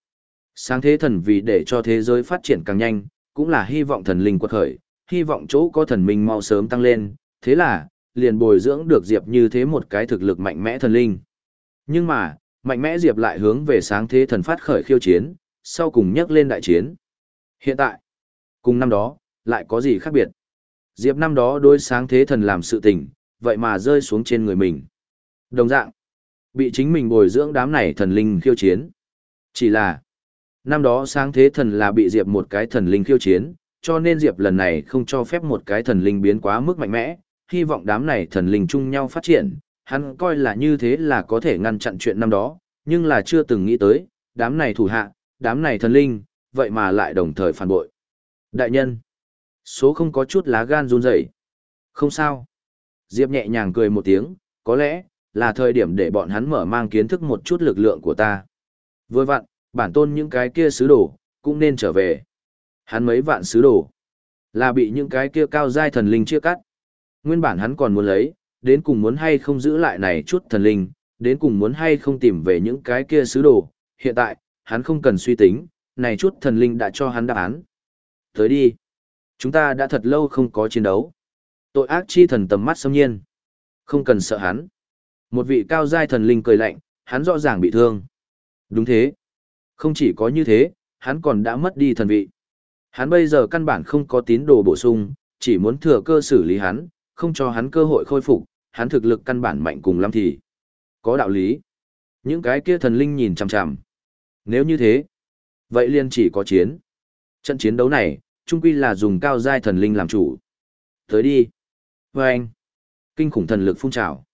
sáng thế thần vì để cho thế giới phát triển càng nhanh, cũng là hy vọng thần linh quật khởi, hy vọng chỗ có thần minh mau sớm tăng lên, thế là, liền bồi dưỡng được Diệp như thế một cái thực lực mạnh mẽ thần linh. Nhưng mà, mạnh mẽ Diệp lại hướng về sáng thế thần phát khởi khiêu chiến, sau cùng nhắc lên đại chiến. Hiện tại, cùng năm đó, lại có gì khác biệt? Diệp năm đó đối sáng thế thần làm sự tình, vậy mà rơi xuống trên người mình. Đồng dạng, bị chính mình bồi dưỡng đám này thần linh khiêu chiến. Chỉ là, năm đó sáng thế thần là bị Diệp một cái thần linh khiêu chiến, cho nên Diệp lần này không cho phép một cái thần linh biến quá mức mạnh mẽ, hy vọng đám này thần linh chung nhau phát triển, hắn coi là như thế là có thể ngăn chặn chuyện năm đó, nhưng là chưa từng nghĩ tới, đám này thủ hạ, đám này thần linh, vậy mà lại đồng thời phản bội. Đại nhân, số không có chút lá gan run rẩy. Không sao. Diệp nhẹ nhàng cười một tiếng, có lẽ, là thời điểm để bọn hắn mở mang kiến thức một chút lực lượng của ta. Vừa vặn, bản tôn những cái kia sứ đồ, cũng nên trở về. Hắn mấy vạn sứ đồ, là bị những cái kia cao giai thần linh chia cắt. Nguyên bản hắn còn muốn lấy, đến cùng muốn hay không giữ lại này chút thần linh, đến cùng muốn hay không tìm về những cái kia sứ đồ. Hiện tại, hắn không cần suy tính, này chút thần linh đã cho hắn đáp án. Tới đi. Chúng ta đã thật lâu không có chiến đấu. Tội ác chi thần tầm mắt xâm nhiên. Không cần sợ hắn. Một vị cao giai thần linh cười lạnh, hắn rõ ràng bị thương. Đúng thế. Không chỉ có như thế, hắn còn đã mất đi thần vị. Hắn bây giờ căn bản không có tín đồ bổ sung, chỉ muốn thừa cơ xử lý hắn, không cho hắn cơ hội khôi phục, hắn thực lực căn bản mạnh cùng lắm thì. Có đạo lý. Những cái kia thần linh nhìn chằm chằm. Nếu như thế, vậy liền chỉ có chiến. Trận chiến đấu này, chung quy là dùng cao giai thần linh làm chủ. Tới đi. Và anh, kinh khủng thần lực phun trào.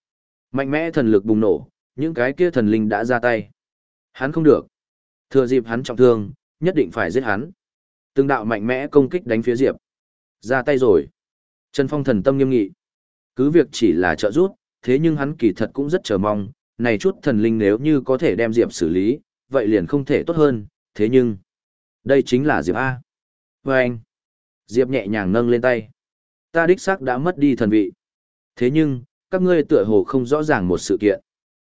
Mạnh mẽ thần lực bùng nổ, những cái kia thần linh đã ra tay. Hắn không được. Thừa dịp hắn trọng thương, nhất định phải giết hắn. Từng đạo mạnh mẽ công kích đánh phía Diệp. Ra tay rồi. Trần Phong thần tâm nghiêm nghị. Cứ việc chỉ là trợ giúp, thế nhưng hắn kỳ thật cũng rất chờ mong, này chút thần linh nếu như có thể đem Diệp xử lý, vậy liền không thể tốt hơn, thế nhưng... Đây chính là Diệp A. Và anh. Diệp nhẹ nhàng nâng lên tay. Ta đích xác đã mất đi thần vị. Thế nhưng, các ngươi tựa hồ không rõ ràng một sự kiện.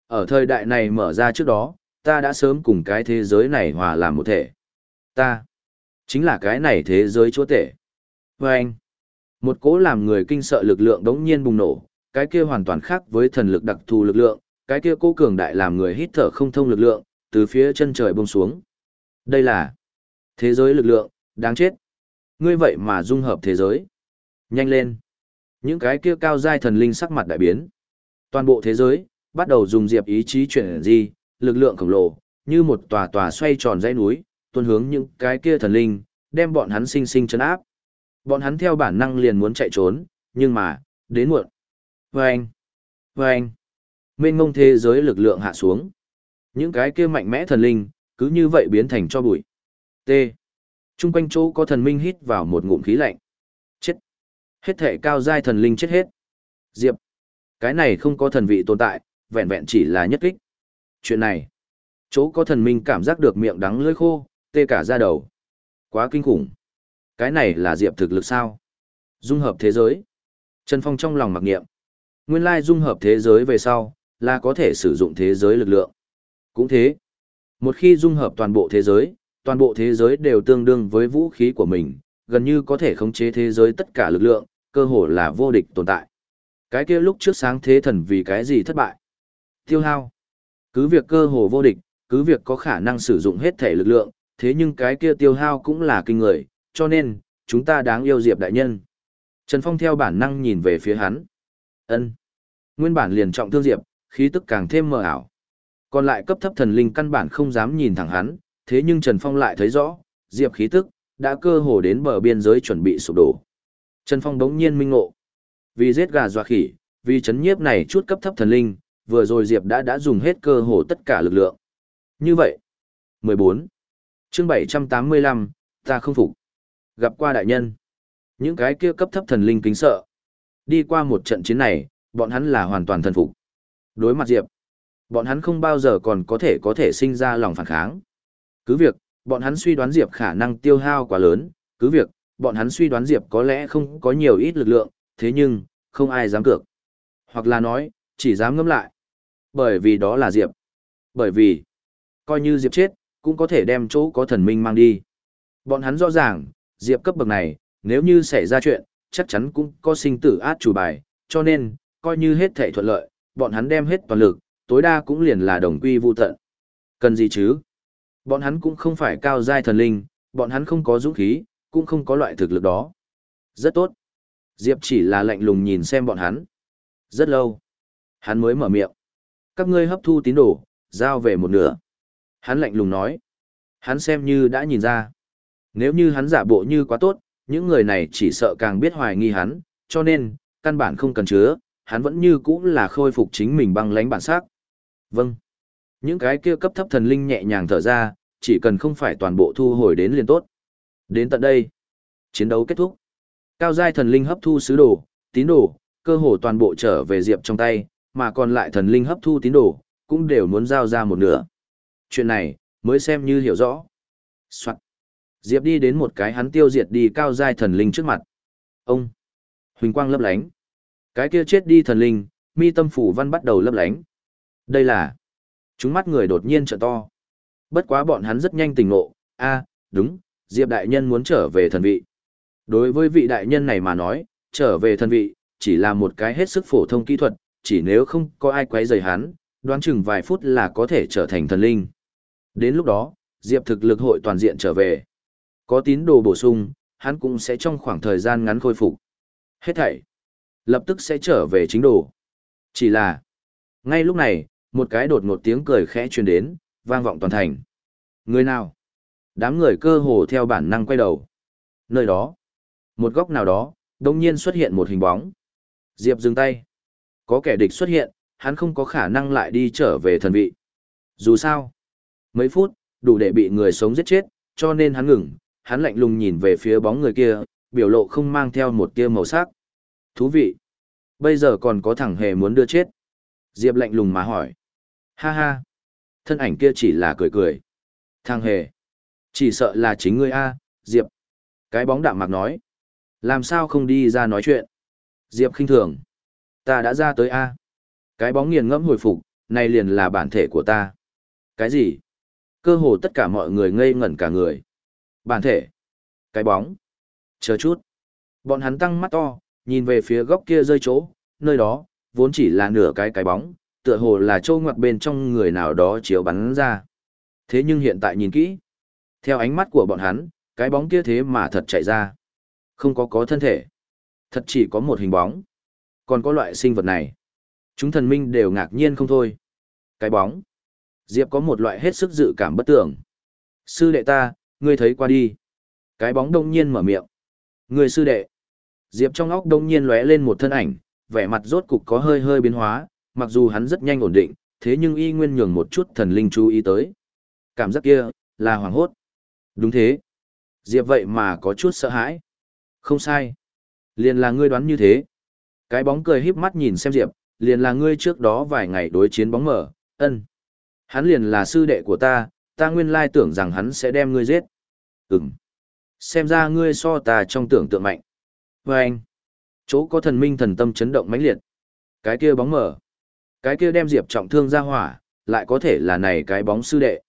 Ở thời đại này mở ra trước đó, ta đã sớm cùng cái thế giới này hòa làm một thể. Ta, chính là cái này thế giới chúa tể. Và anh, một cố làm người kinh sợ lực lượng đống nhiên bùng nổ, cái kia hoàn toàn khác với thần lực đặc thù lực lượng, cái kia cố cường đại làm người hít thở không thông lực lượng, từ phía chân trời bông xuống. Đây là thế giới lực lượng, đáng chết. Ngươi vậy mà dung hợp thế giới. Nhanh lên. Những cái kia cao giai thần linh sắc mặt đại biến. Toàn bộ thế giới, bắt đầu dùng diệp ý chí chuyển di, lực lượng khổng lồ, như một tòa tòa xoay tròn dãy núi, tuôn hướng những cái kia thần linh, đem bọn hắn sinh sinh chấn áp. Bọn hắn theo bản năng liền muốn chạy trốn, nhưng mà, đến muộn. Vâng! anh, Và anh, mênh mông thế giới lực lượng hạ xuống. Những cái kia mạnh mẽ thần linh, cứ như vậy biến thành cho bụi. T. Trung quanh chỗ có thần minh hít vào một ngụm khí lạnh. Chết. Hết thể cao giai thần linh chết hết. Diệp. Cái này không có thần vị tồn tại, vẹn vẹn chỉ là nhất kích. Chuyện này. Chỗ có thần minh cảm giác được miệng đắng lưỡi khô, tê cả ra đầu. Quá kinh khủng. Cái này là diệp thực lực sao? Dung hợp thế giới. Trần Phong trong lòng mặc niệm. Nguyên lai dung hợp thế giới về sau, là có thể sử dụng thế giới lực lượng. Cũng thế. Một khi dung hợp toàn bộ thế giới, toàn bộ thế giới đều tương đương với vũ khí của mình, gần như có thể khống chế thế giới tất cả lực lượng, cơ hồ là vô địch tồn tại. Cái kia lúc trước sáng thế thần vì cái gì thất bại? Tiêu hao. Cứ việc cơ hồ vô địch, cứ việc có khả năng sử dụng hết thể lực lượng, thế nhưng cái kia tiêu hao cũng là kinh người, cho nên, chúng ta đáng yêu Diệp đại nhân. Trần Phong theo bản năng nhìn về phía hắn. ân Nguyên bản liền trọng thương Diệp, khí tức càng thêm mờ ảo. Còn lại cấp thấp thần linh căn bản không dám nhìn thẳng hắn, thế nhưng Trần Phong lại thấy rõ, Diệp khí tức, đã cơ hồ đến bờ biên giới chuẩn bị sụp đổ. Trần Phong đống nhiên minh ngộ. Vì giết gà dọa khỉ, vì chấn nhiếp này chút cấp thấp thần linh, vừa rồi Diệp đã đã dùng hết cơ hồ tất cả lực lượng. Như vậy, 14 chương 785, ta không phục. Gặp qua đại nhân. Những cái kia cấp thấp thần linh kính sợ. Đi qua một trận chiến này, bọn hắn là hoàn toàn thần phục. Đối mặt Diệp, bọn hắn không bao giờ còn có thể có thể sinh ra lòng phản kháng. Cứ việc, bọn hắn suy đoán Diệp khả năng tiêu hao quá lớn, cứ việc, bọn hắn suy đoán Diệp có lẽ không có nhiều ít lực lượng, thế nhưng, không ai dám cược. Hoặc là nói, chỉ dám ngâm lại. Bởi vì đó là Diệp. Bởi vì, coi như Diệp chết, cũng có thể đem chỗ có thần minh mang đi. Bọn hắn rõ ràng, Diệp cấp bậc này, nếu như xảy ra chuyện, chắc chắn cũng có sinh tử át chủ bài, cho nên, coi như hết thể thuận lợi, bọn hắn đem hết toàn lực, tối đa cũng liền là đồng quy vu tận. Cần gì chứ? Bọn hắn cũng không phải cao giai thần linh, bọn hắn không có dũng khí, cũng không có loại thực lực đó. Rất tốt. Diệp chỉ là lạnh lùng nhìn xem bọn hắn. Rất lâu. Hắn mới mở miệng. Các ngươi hấp thu tín đồ, giao về một nửa. Hắn lạnh lùng nói. Hắn xem như đã nhìn ra. Nếu như hắn giả bộ như quá tốt, những người này chỉ sợ càng biết hoài nghi hắn, cho nên, căn bản không cần chứa, hắn vẫn như cũ là khôi phục chính mình băng lánh bản sắc. Vâng. Những cái kia cấp thấp thần linh nhẹ nhàng thở ra, chỉ cần không phải toàn bộ thu hồi đến liền tốt. Đến tận đây, chiến đấu kết thúc. Cao giai thần linh hấp thu sứ đồ, tín đồ, cơ hồ toàn bộ trở về Diệp trong tay, mà còn lại thần linh hấp thu tín đồ, cũng đều muốn giao ra một nửa. Chuyện này, mới xem như hiểu rõ. Soạn. Diệp đi đến một cái hắn tiêu diệt đi cao giai thần linh trước mặt. Ông. Huỳnh quang lấp lánh. Cái kia chết đi thần linh, mi tâm phủ văn bắt đầu lấp lánh. Đây là. Chúng mắt người đột nhiên trợ to. Bất quá bọn hắn rất nhanh tỉnh ngộ. a đúng, Diệp đại nhân muốn trở về thần vị. Đối với vị đại nhân này mà nói, trở về thần vị, chỉ là một cái hết sức phổ thông kỹ thuật, chỉ nếu không có ai quấy rầy hắn, đoán chừng vài phút là có thể trở thành thần linh. Đến lúc đó, Diệp thực lực hội toàn diện trở về. Có tín đồ bổ sung, hắn cũng sẽ trong khoảng thời gian ngắn khôi phục. Hết thảy. Lập tức sẽ trở về chính đồ. Chỉ là, ngay lúc này, một cái đột ngột tiếng cười khẽ truyền đến, vang vọng toàn thành. Người nào? Đám người cơ hồ theo bản năng quay đầu. Nơi đó, một góc nào đó, đông nhiên xuất hiện một hình bóng. Diệp dừng tay. Có kẻ địch xuất hiện, hắn không có khả năng lại đi trở về thần vị. Dù sao, mấy phút, đủ để bị người sống giết chết, cho nên hắn ngừng, hắn lạnh lùng nhìn về phía bóng người kia, biểu lộ không mang theo một tia màu sắc. Thú vị. Bây giờ còn có thằng hề muốn đưa chết. Diệp lạnh lùng mà hỏi. Ha ha. Thân ảnh kia chỉ là cười cười. Thằng hề. Chỉ sợ là chính ngươi A, Diệp. Cái bóng đạm mạc nói. Làm sao không đi ra nói chuyện? Diệp khinh thường. Ta đã ra tới A. Cái bóng nghiền ngẫm hồi phục, này liền là bản thể của ta. Cái gì? Cơ hồ tất cả mọi người ngây ngẩn cả người. Bản thể. Cái bóng. Chờ chút. Bọn hắn tăng mắt to, nhìn về phía góc kia rơi chỗ, nơi đó, vốn chỉ là nửa cái cái bóng, tựa hồ là trâu ngoặt bên trong người nào đó chiếu bắn ra. Thế nhưng hiện tại nhìn kỹ, theo ánh mắt của bọn hắn, cái bóng kia thế mà thật chạy ra. Không có có thân thể. Thật chỉ có một hình bóng. Còn có loại sinh vật này. Chúng thần minh đều ngạc nhiên không thôi. Cái bóng. Diệp có một loại hết sức dự cảm bất tưởng. Sư đệ ta, ngươi thấy qua đi. Cái bóng đông nhiên mở miệng. Ngươi sư đệ. Diệp trong óc đông nhiên lóe lên một thân ảnh, vẻ mặt rốt cục có hơi hơi biến hóa, mặc dù hắn rất nhanh ổn định, thế nhưng y nguyên nhường một chút thần linh chú ý tới. Cảm giác kia, là hoảng hốt. Đúng thế. Diệp vậy mà có chút sợ hãi. Không sai. Liền là ngươi đoán như thế. Cái bóng cười híp mắt nhìn xem Diệp, liền là ngươi trước đó vài ngày đối chiến bóng mở, ân. Hắn liền là sư đệ của ta, ta nguyên lai tưởng rằng hắn sẽ đem ngươi giết. Ừm. Xem ra ngươi so ta trong tưởng tượng mạnh. Và anh. Chỗ có thần minh thần tâm chấn động mãnh liệt. Cái kia bóng mở. Cái kia đem Diệp trọng thương ra hỏa, lại có thể là này cái bóng sư đệ.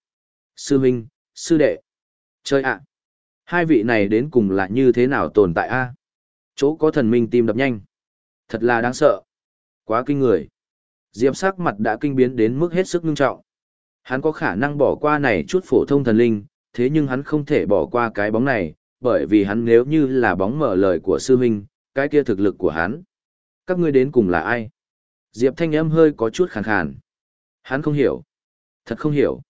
Sư minh, sư đệ. Chơi ạ. Hai vị này đến cùng là như thế nào tồn tại a? Chỗ có thần minh tim đập nhanh. Thật là đáng sợ. Quá kinh người. Diệp sắc mặt đã kinh biến đến mức hết sức nghiêm trọng. Hắn có khả năng bỏ qua này chút phổ thông thần linh, thế nhưng hắn không thể bỏ qua cái bóng này, bởi vì hắn nếu như là bóng mở lời của sư huynh, cái kia thực lực của hắn. Các ngươi đến cùng là ai? Diệp thanh âm hơi có chút khàn khàn. Hắn không hiểu. Thật không hiểu.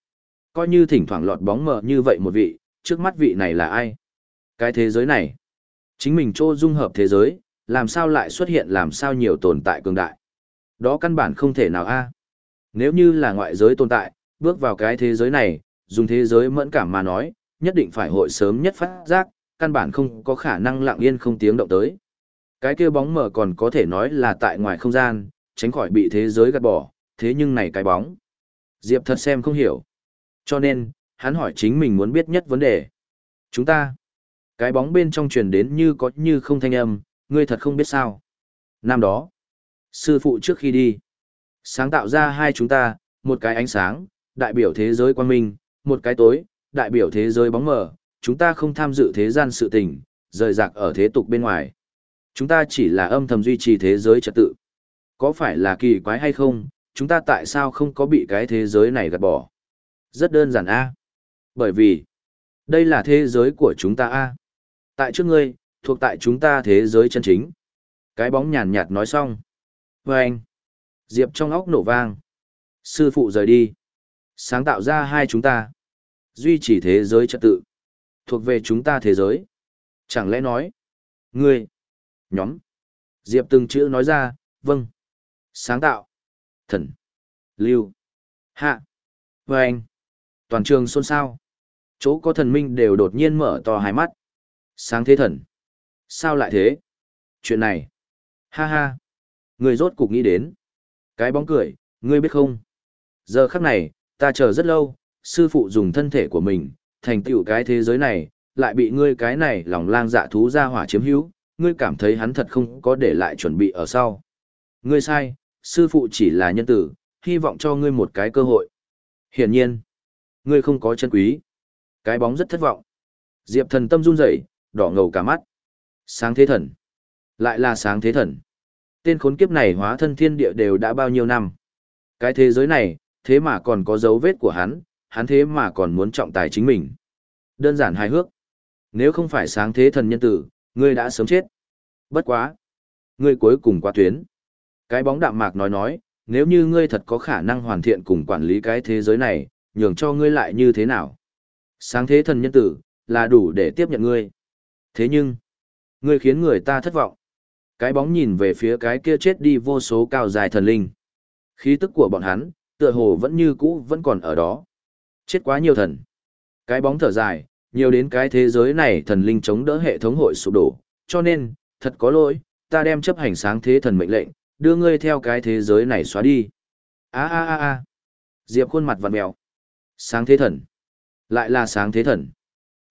Coi như thỉnh thoảng lọt bóng mở như vậy một vị, trước mắt vị này là ai? Cái thế giới này. Chính mình trô dung hợp thế giới, làm sao lại xuất hiện làm sao nhiều tồn tại cường đại. Đó căn bản không thể nào a. Nếu như là ngoại giới tồn tại, bước vào cái thế giới này, dùng thế giới mẫn cảm mà nói, nhất định phải hội sớm nhất phát giác, căn bản không có khả năng lặng yên không tiếng động tới. Cái kia bóng mở còn có thể nói là tại ngoài không gian, tránh khỏi bị thế giới gạt bỏ, thế nhưng này cái bóng. Diệp thật xem không hiểu. Cho nên, hắn hỏi chính mình muốn biết nhất vấn đề. Chúng ta, cái bóng bên trong truyền đến như có như không thanh âm, ngươi thật không biết sao. Năm đó, sư phụ trước khi đi, sáng tạo ra hai chúng ta, một cái ánh sáng, đại biểu thế giới quang minh, một cái tối, đại biểu thế giới bóng mờ, chúng ta không tham dự thế gian sự tình, rời rạc ở thế tục bên ngoài. Chúng ta chỉ là âm thầm duy trì thế giới trật tự. Có phải là kỳ quái hay không, chúng ta tại sao không có bị cái thế giới này gạt bỏ? Rất đơn giản a. Bởi vì, đây là thế giới của chúng ta a. Tại trước ngươi, thuộc tại chúng ta thế giới chân chính. Cái bóng nhàn nhạt nói xong. Vâng! anh, Diệp trong óc nổ vang. Sư phụ rời đi. Sáng tạo ra hai chúng ta. Duy trì thế giới trật tự. Thuộc về chúng ta thế giới. Chẳng lẽ nói. Ngươi. Nhóm. Diệp từng chữ nói ra, vâng. Sáng tạo. Thần. Lưu. Hạ. vê anh. Toàn trường xôn xao. Chỗ có thần minh đều đột nhiên mở to hai mắt. Sáng thế thần. Sao lại thế? Chuyện này. Ha ha. Người rốt cục nghĩ đến. Cái bóng cười, ngươi biết không? Giờ khắc này, ta chờ rất lâu, sư phụ dùng thân thể của mình, thành tựu cái thế giới này, lại bị ngươi cái này lòng lang dạ thú ra hỏa chiếm hữu, ngươi cảm thấy hắn thật không có để lại chuẩn bị ở sau. Ngươi sai, sư phụ chỉ là nhân tử, hy vọng cho ngươi một cái cơ hội. Hiển nhiên, ngươi không có chân quý. Cái bóng rất thất vọng. Diệp thần tâm run rẩy, đỏ ngầu cả mắt. Sáng thế thần. Lại là sáng thế thần. Tên khốn kiếp này hóa thân thiên địa đều đã bao nhiêu năm. Cái thế giới này, thế mà còn có dấu vết của hắn, hắn thế mà còn muốn trọng tài chính mình. Đơn giản hài hước. Nếu không phải sáng thế thần nhân tử, ngươi đã sớm chết. Bất quá. Ngươi cuối cùng qua tuyến. Cái bóng đạm mạc nói nói, nếu như ngươi thật có khả năng hoàn thiện cùng quản lý cái thế giới này, nhường cho ngươi lại như thế nào? Sáng thế thần nhân tử, là đủ để tiếp nhận ngươi. Thế nhưng, ngươi khiến người ta thất vọng. Cái bóng nhìn về phía cái kia chết đi vô số cao dài thần linh. Khí tức của bọn hắn, tựa hồ vẫn như cũ vẫn còn ở đó. Chết quá nhiều thần. Cái bóng thở dài, nhiều đến cái thế giới này thần linh chống đỡ hệ thống hội sụp đổ, cho nên, thật có lỗi, ta đem chấp hành sáng thế thần mệnh lệnh, đưa ngươi theo cái thế giới này xóa đi. A a a a. Diệp khuôn mặt vặn mèo. Sáng thế thần. Lại là sáng thế thần.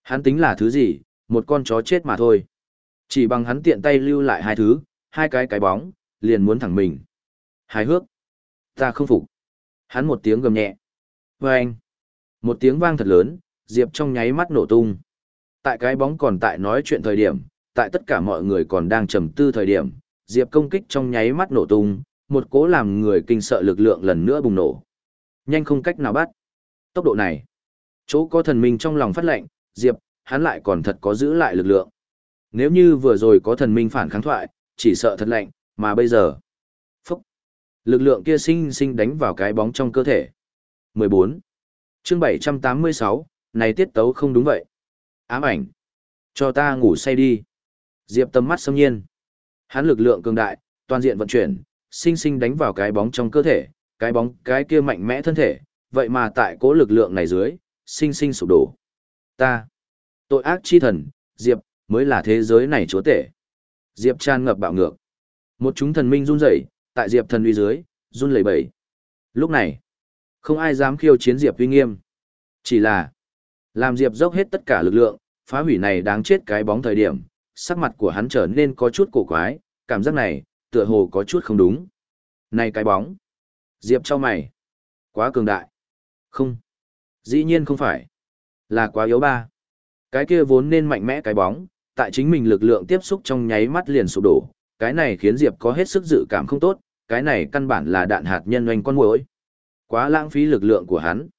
Hắn tính là thứ gì, một con chó chết mà thôi. Chỉ bằng hắn tiện tay lưu lại hai thứ, hai cái cái bóng, liền muốn thẳng mình. Hài hước. Ta không phục. Hắn một tiếng gầm nhẹ. Và anh. Một tiếng vang thật lớn, Diệp trong nháy mắt nổ tung. Tại cái bóng còn tại nói chuyện thời điểm, tại tất cả mọi người còn đang trầm tư thời điểm, Diệp công kích trong nháy mắt nổ tung, một cố làm người kinh sợ lực lượng lần nữa bùng nổ. Nhanh không cách nào bắt. Tốc độ này. Chỗ có thần minh trong lòng phát lệnh, Diệp, hắn lại còn thật có giữ lại lực lượng. Nếu như vừa rồi có thần minh phản kháng thoại, chỉ sợ thật lạnh, mà bây giờ. Lực lượng kia sinh sinh đánh vào cái bóng trong cơ thể. 14. chương 786, này tiết tấu không đúng vậy. Ám ảnh. Cho ta ngủ say đi. Diệp tầm mắt xâm nhiên. Hắn lực lượng cường đại, toàn diện vận chuyển, sinh sinh đánh vào cái bóng trong cơ thể, cái bóng cái kia mạnh mẽ thân thể, vậy mà tại cố lực lượng này dưới, sinh sinh sụp đổ. Ta, tội ác chi thần, Diệp, mới là thế giới này chúa tể. Diệp tràn ngập bạo ngược. Một chúng thần minh run rẩy, tại Diệp thần uy dưới, run lẩy bẩy. Lúc này, không ai dám khiêu chiến Diệp uy nghiêm. Chỉ là, làm Diệp dốc hết tất cả lực lượng, phá hủy này đáng chết cái bóng thời điểm, sắc mặt của hắn trở nên có chút cổ quái, cảm giác này, tựa hồ có chút không đúng. Này cái bóng. Diệp cho mày. Quá cường đại. Không. Dĩ nhiên không phải. Là quá yếu ba. Cái kia vốn nên mạnh mẽ cái bóng, tại chính mình lực lượng tiếp xúc trong nháy mắt liền sụp đổ. Cái này khiến Diệp có hết sức dự cảm không tốt, cái này căn bản là đạn hạt nhân oanh con muỗi. Quá lãng phí lực lượng của hắn.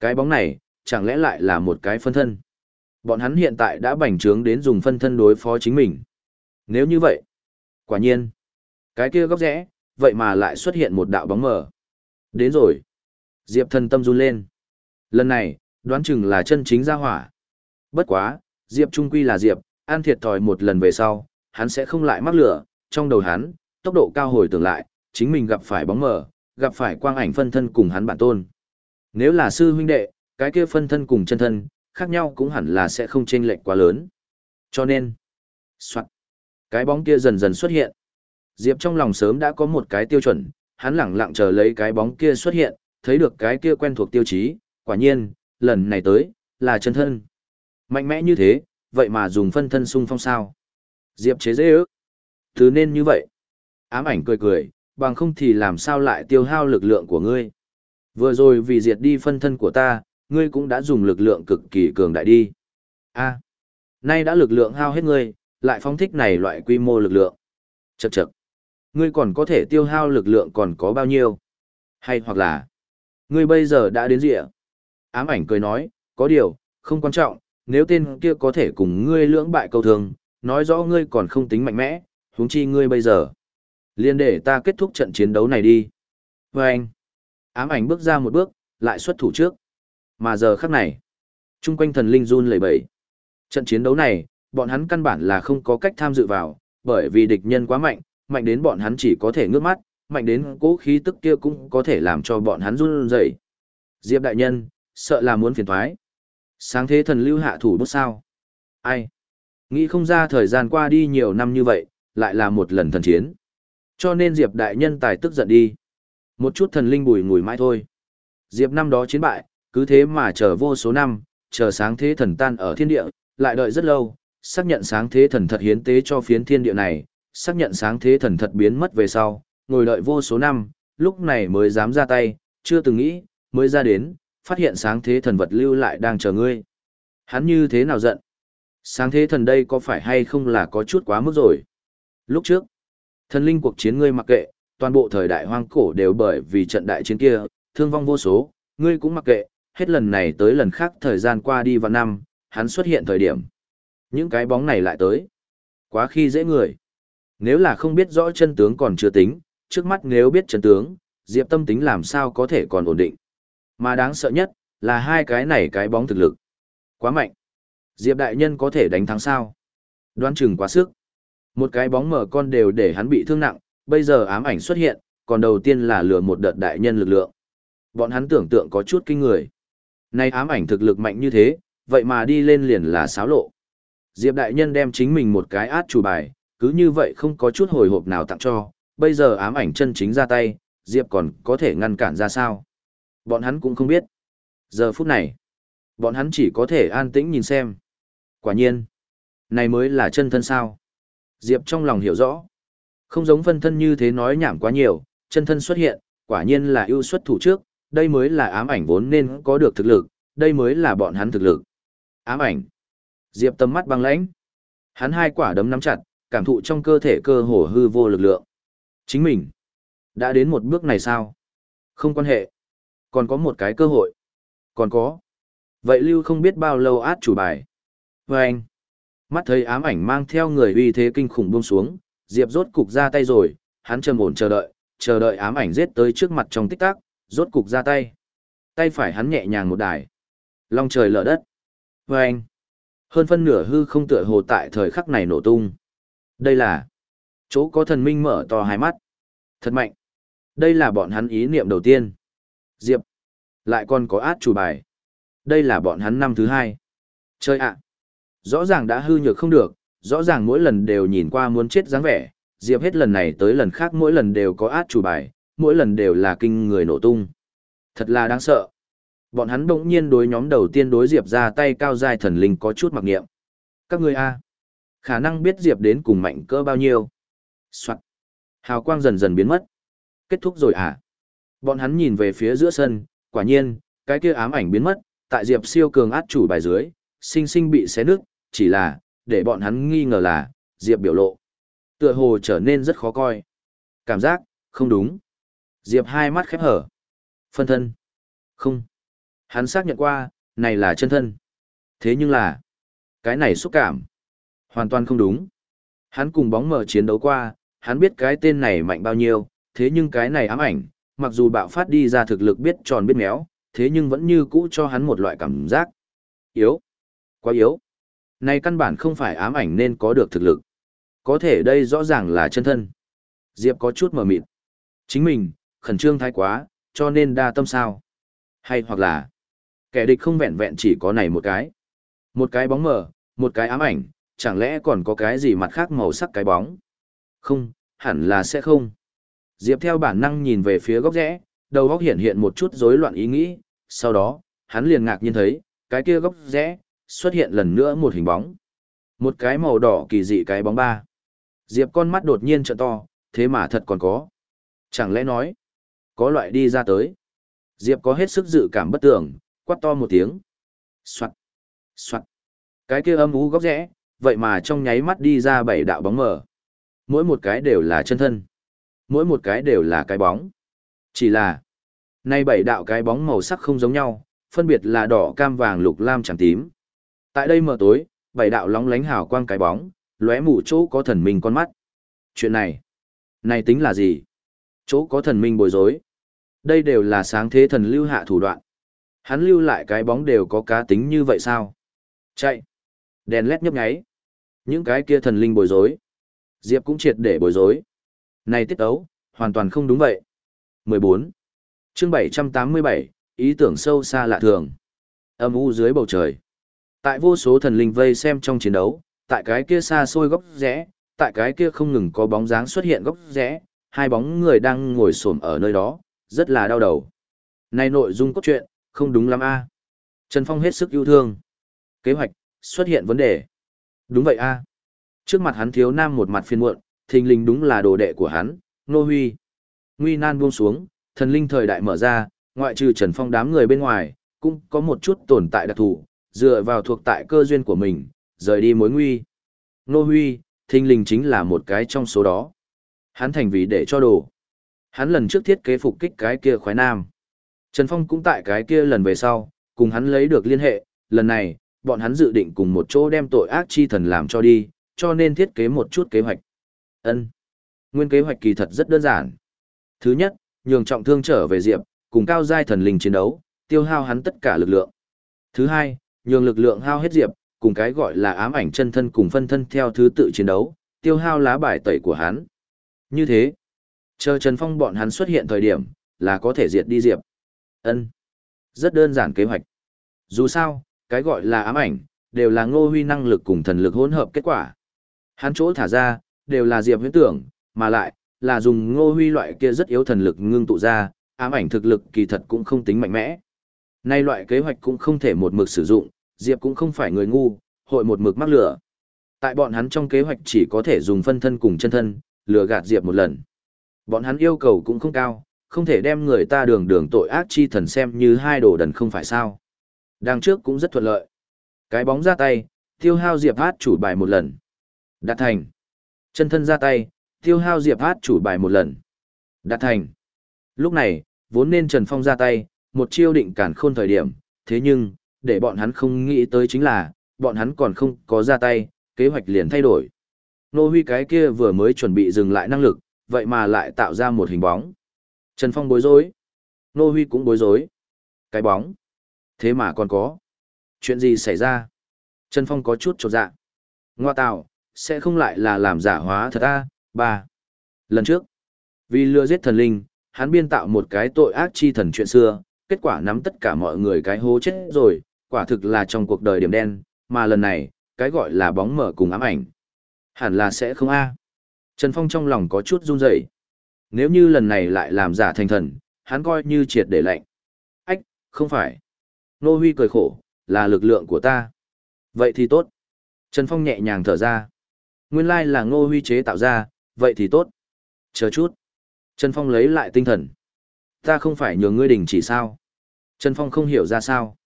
Cái bóng này, chẳng lẽ lại là một cái phân thân. Bọn hắn hiện tại đã bành trướng đến dùng phân thân đối phó chính mình. Nếu như vậy, quả nhiên, cái kia góc rẽ, vậy mà lại xuất hiện một đạo bóng mờ. Đến rồi. Diệp thần tâm run lên. Lần này, đoán chừng là chân chính ra hỏa. Bất quá, Diệp trung quy là Diệp, ăn thiệt thòi một lần về sau, hắn sẽ không lại mắc lửa, trong đầu hắn, tốc độ cao hồi tưởng lại, chính mình gặp phải bóng mờ, gặp phải quang ảnh phân thân cùng hắn bản tôn. Nếu là sư huynh đệ, cái kia phân thân cùng chân thân, khác nhau cũng hẳn là sẽ không chênh lệch quá lớn. Cho nên, soạn, cái bóng kia dần dần xuất hiện. Diệp trong lòng sớm đã có một cái tiêu chuẩn, hắn lẳng lặng chờ lấy cái bóng kia xuất hiện, thấy được cái kia quen thuộc tiêu chí, quả nhiên, lần này tới, là chân thân. Mạnh mẽ như thế, vậy mà dùng phân thân sung phong sao. Diệp chế dễ ước. Thứ nên như vậy. Ám ảnh cười cười, bằng không thì làm sao lại tiêu hao lực lượng của ngươi. Vừa rồi vì diệt đi phân thân của ta, ngươi cũng đã dùng lực lượng cực kỳ cường đại đi. A, nay đã lực lượng hao hết ngươi, lại phóng thích này loại quy mô lực lượng. Chậc chậc. Ngươi còn có thể tiêu hao lực lượng còn có bao nhiêu? Hay hoặc là, ngươi bây giờ đã đến rịa. Ám ảnh cười nói, có điều, không quan trọng, nếu tên kia có thể cùng ngươi lưỡng bại câu thường, nói rõ ngươi còn không tính mạnh mẽ, huống chi ngươi bây giờ. Liên để ta kết thúc trận chiến đấu này đi. Và anh, ám ảnh bước ra một bước, lại xuất thủ trước. Mà giờ khắc này, chung quanh thần linh run lẩy bẩy. Trận chiến đấu này, bọn hắn căn bản là không có cách tham dự vào, bởi vì địch nhân quá mạnh, mạnh đến bọn hắn chỉ có thể ngước mắt, mạnh đến cố khí tức kia cũng có thể làm cho bọn hắn run rẩy. Diệp đại nhân, sợ là muốn phiền thoái. Sáng thế thần lưu hạ thủ bút sao? Ai? Nghĩ không ra thời gian qua đi nhiều năm như vậy, lại là một lần thần chiến. Cho nên Diệp đại nhân tài tức giận đi. Một chút thần linh bùi ngùi mãi thôi. Diệp năm đó chiến bại, cứ thế mà chờ vô số năm, chờ sáng thế thần tan ở thiên địa, lại đợi rất lâu, xác nhận sáng thế thần thật hiến tế cho phiến thiên địa này, xác nhận sáng thế thần thật biến mất về sau, ngồi đợi vô số năm, lúc này mới dám ra tay, chưa từng nghĩ, mới ra đến, phát hiện sáng thế thần vật lưu lại đang chờ ngươi. Hắn như thế nào giận? Sáng thế thần đây có phải hay không là có chút quá mức rồi? Lúc trước, thần linh cuộc chiến ngươi mặc kệ, toàn bộ thời đại hoang cổ đều bởi vì trận đại chiến kia, thương vong vô số, ngươi cũng mặc kệ, hết lần này tới lần khác thời gian qua đi vào năm, hắn xuất hiện thời điểm. Những cái bóng này lại tới. Quá khi dễ người. Nếu là không biết rõ chân tướng còn chưa tính, trước mắt nếu biết chân tướng, Diệp tâm tính làm sao có thể còn ổn định. Mà đáng sợ nhất, là hai cái này cái bóng thực lực. Quá mạnh. Diệp đại nhân có thể đánh thắng sao? Đoán chừng quá sức. Một cái bóng mở con đều để hắn bị thương nặng, bây giờ ám ảnh xuất hiện, còn đầu tiên là lừa một đợt đại nhân lực lượng. Bọn hắn tưởng tượng có chút kinh người. Nay ám ảnh thực lực mạnh như thế, vậy mà đi lên liền là xáo lộ. Diệp đại nhân đem chính mình một cái át chủ bài, cứ như vậy không có chút hồi hộp nào tặng cho, bây giờ ám ảnh chân chính ra tay, Diệp còn có thể ngăn cản ra sao. Bọn hắn cũng không biết. Giờ phút này, bọn hắn chỉ có thể an tĩnh nhìn xem. Quả nhiên, này mới là chân thân sao. Diệp trong lòng hiểu rõ. Không giống phân thân như thế nói nhảm quá nhiều, chân thân xuất hiện, quả nhiên là ưu xuất thủ trước, đây mới là ám ảnh vốn nên có được thực lực, đây mới là bọn hắn thực lực. Ám ảnh. Diệp tầm mắt băng lãnh. Hắn hai quả đấm nắm chặt, cảm thụ trong cơ thể cơ hồ hư vô lực lượng. Chính mình. Đã đến một bước này sao? Không quan hệ. Còn có một cái cơ hội. Còn có. Vậy Lưu không biết bao lâu át chủ bài. Và anh. Mắt thấy ám ảnh mang theo người uy thế kinh khủng buông xuống, Diệp rốt cục ra tay rồi, hắn trầm ổn chờ đợi, chờ đợi ám ảnh giết tới trước mặt trong tích tắc, rốt cục ra tay. Tay phải hắn nhẹ nhàng một đài. Long trời lở đất. Và anh. Hơn phân nửa hư không tựa hồ tại thời khắc này nổ tung. Đây là chỗ có thần minh mở to hai mắt. Thật mạnh. Đây là bọn hắn ý niệm đầu tiên. Diệp. Lại còn có át chủ bài. Đây là bọn hắn năm thứ hai. Chơi ạ. Rõ ràng đã hư nhược không được, rõ ràng mỗi lần đều nhìn qua muốn chết dáng vẻ, Diệp hết lần này tới lần khác mỗi lần đều có át chủ bài, mỗi lần đều là kinh người nổ tung. Thật là đáng sợ. Bọn hắn bỗng nhiên đối nhóm đầu tiên đối Diệp ra tay cao dài thần linh có chút mặc niệm. Các ngươi a Khả năng biết Diệp đến cùng mạnh cỡ bao nhiêu. Soạn. Hào quang dần dần biến mất. Kết thúc rồi à? Bọn hắn nhìn về phía giữa sân, quả nhiên, cái kia ám ảnh biến mất, tại Diệp siêu cường át chủ bài dưới, sinh sinh bị xé nước, chỉ là, để bọn hắn nghi ngờ là, Diệp biểu lộ. Tựa hồ trở nên rất khó coi. Cảm giác, không đúng. Diệp hai mắt khép hở. Phân thân. Không. Hắn xác nhận qua, này là chân thân. Thế nhưng là, cái này xúc cảm. Hoàn toàn không đúng. Hắn cùng bóng mở chiến đấu qua, hắn biết cái tên này mạnh bao nhiêu, thế nhưng cái này ám ảnh, mặc dù bạo phát đi ra thực lực biết tròn biết méo, thế nhưng vẫn như cũ cho hắn một loại cảm giác. Yếu. Quá yếu. Này căn bản không phải ám ảnh nên có được thực lực. Có thể đây rõ ràng là chân thân. Diệp có chút mờ mịt. Chính mình, khẩn trương thái quá, cho nên đa tâm sao. Hay hoặc là, kẻ địch không vẹn vẹn chỉ có này một cái. Một cái bóng mờ, một cái ám ảnh, chẳng lẽ còn có cái gì mặt khác màu sắc cái bóng? Không, hẳn là sẽ không. Diệp theo bản năng nhìn về phía góc rẽ, đầu góc hiện hiện một chút rối loạn ý nghĩ, sau đó, hắn liền ngạc nhiên thấy, cái kia góc rẽ, xuất hiện lần nữa một hình bóng. Một cái màu đỏ kỳ dị cái bóng ba. Diệp con mắt đột nhiên trợ to, thế mà thật còn có. Chẳng lẽ nói, có loại đi ra tới. Diệp có hết sức dự cảm bất tưởng, quát to một tiếng. Soạn, soạn. Cái kia âm ú góc rẽ, vậy mà trong nháy mắt đi ra bảy đạo bóng mờ. Mỗi một cái đều là chân thân. Mỗi một cái đều là cái bóng. Chỉ là, nay bảy đạo cái bóng màu sắc không giống nhau, phân biệt là đỏ, cam, vàng, lục, lam, chẳng tím. Tại đây mờ tối, bảy đạo lóng lánh hào quang cái bóng, lóe mù chỗ có thần minh con mắt. Chuyện này, này tính là gì? Chỗ có thần minh bối rối. Đây đều là sáng thế thần lưu hạ thủ đoạn. Hắn lưu lại cái bóng đều có cá tính như vậy sao? Chạy. Đèn led nhấp nháy. Những cái kia thần linh bối rối. Diệp cũng triệt để bối rối. Này tiết ấu, hoàn toàn không đúng vậy. 14. chương 787, ý tưởng sâu xa lạ thường. Âm u dưới bầu trời. Tại vô số thần linh vây xem trong chiến đấu, tại cái kia xa xôi góc rẽ, tại cái kia không ngừng có bóng dáng xuất hiện góc rẽ, hai bóng người đang ngồi xổm ở nơi đó, rất là đau đầu. Này nội dung cốt truyện, không đúng lắm a. Trần Phong hết sức yêu thương. Kế hoạch, xuất hiện vấn đề. Đúng vậy a. Trước mặt hắn thiếu nam một mặt phiền muộn, thình lình đúng là đồ đệ của hắn, Nô Huy. Nguy nan buông xuống, thần linh thời đại mở ra, ngoại trừ Trần Phong đám người bên ngoài, cũng có một chút tồn tại đặc thù, dựa vào thuộc tại cơ duyên của mình, rời đi mối nguy. Nô Huy, thinh linh chính là một cái trong số đó. Hắn thành vì để cho đồ. Hắn lần trước thiết kế phục kích cái kia khoái nam. Trần Phong cũng tại cái kia lần về sau, cùng hắn lấy được liên hệ, lần này, bọn hắn dự định cùng một chỗ đem tội ác chi thần làm cho đi, cho nên thiết kế một chút kế hoạch. Ân. Nguyên kế hoạch kỳ thật rất đơn giản. Thứ nhất, nhường trọng thương trở về Diệp, cùng cao giai thần linh chiến đấu, tiêu hao hắn tất cả lực lượng. Thứ hai, nhường lực lượng hao hết Diệp, cùng cái gọi là ám ảnh chân thân cùng phân thân theo thứ tự chiến đấu, tiêu hao lá bài tẩy của hắn. Như thế, chờ Trần Phong bọn hắn xuất hiện thời điểm, là có thể diệt đi Diệp. Ân. Rất đơn giản kế hoạch. Dù sao, cái gọi là ám ảnh, đều là ngô huy năng lực cùng thần lực hỗn hợp kết quả. Hắn chỗ thả ra, đều là Diệp huyễn tưởng, mà lại, là dùng ngô huy loại kia rất yếu thần lực ngưng tụ ra, ám ảnh thực lực kỳ thật cũng không tính mạnh mẽ. Nay loại kế hoạch cũng không thể một mực sử dụng, Diệp cũng không phải người ngu, hội một mực mắc lửa. Tại bọn hắn trong kế hoạch chỉ có thể dùng phân thân cùng chân thân, lừa gạt Diệp một lần. Bọn hắn yêu cầu cũng không cao, không thể đem người ta đường đường tội ác chi thần xem như hai đồ đần không phải sao. Đằng trước cũng rất thuận lợi. Cái bóng ra tay, tiêu hao Diệp hát chủ bài một lần. Đạt thành. Chân thân ra tay, tiêu hao Diệp hát chủ bài một lần. Đạt thành. Lúc này, vốn nên Trần Phong ra tay, một chiêu định cản khôn thời điểm, thế nhưng, để bọn hắn không nghĩ tới chính là, bọn hắn còn không có ra tay, kế hoạch liền thay đổi. Nô huy cái kia vừa mới chuẩn bị dừng lại năng lực, vậy mà lại tạo ra một hình bóng. Trần Phong bối rối. Nô huy cũng bối rối. Cái bóng. Thế mà còn có. Chuyện gì xảy ra? Trần Phong có chút trột dạ. Ngoa tạo, sẽ không lại là làm giả hóa thật à? Ba. Lần trước, Vì lừa giết thần linh, hắn biên tạo một cái tội ác chi thần chuyện xưa, kết quả nắm tất cả mọi người cái hố chết rồi, quả thực là trong cuộc đời điểm đen, mà lần này, cái gọi là bóng mở cùng ám ảnh. Hẳn là sẽ không a. Trần Phong trong lòng có chút run rẩy. Nếu như lần này lại làm giả thành thần, hắn coi như triệt để lạnh Ách, không phải. Nô Huy cười khổ, là lực lượng của ta. Vậy thì tốt. Trần Phong nhẹ nhàng thở ra. Nguyên lai là Ngô Huy chế tạo ra, vậy thì tốt. Chờ chút. Trần Phong lấy lại tinh thần. Ta không phải nhường ngươi đình chỉ sao. Trần Phong không hiểu ra sao.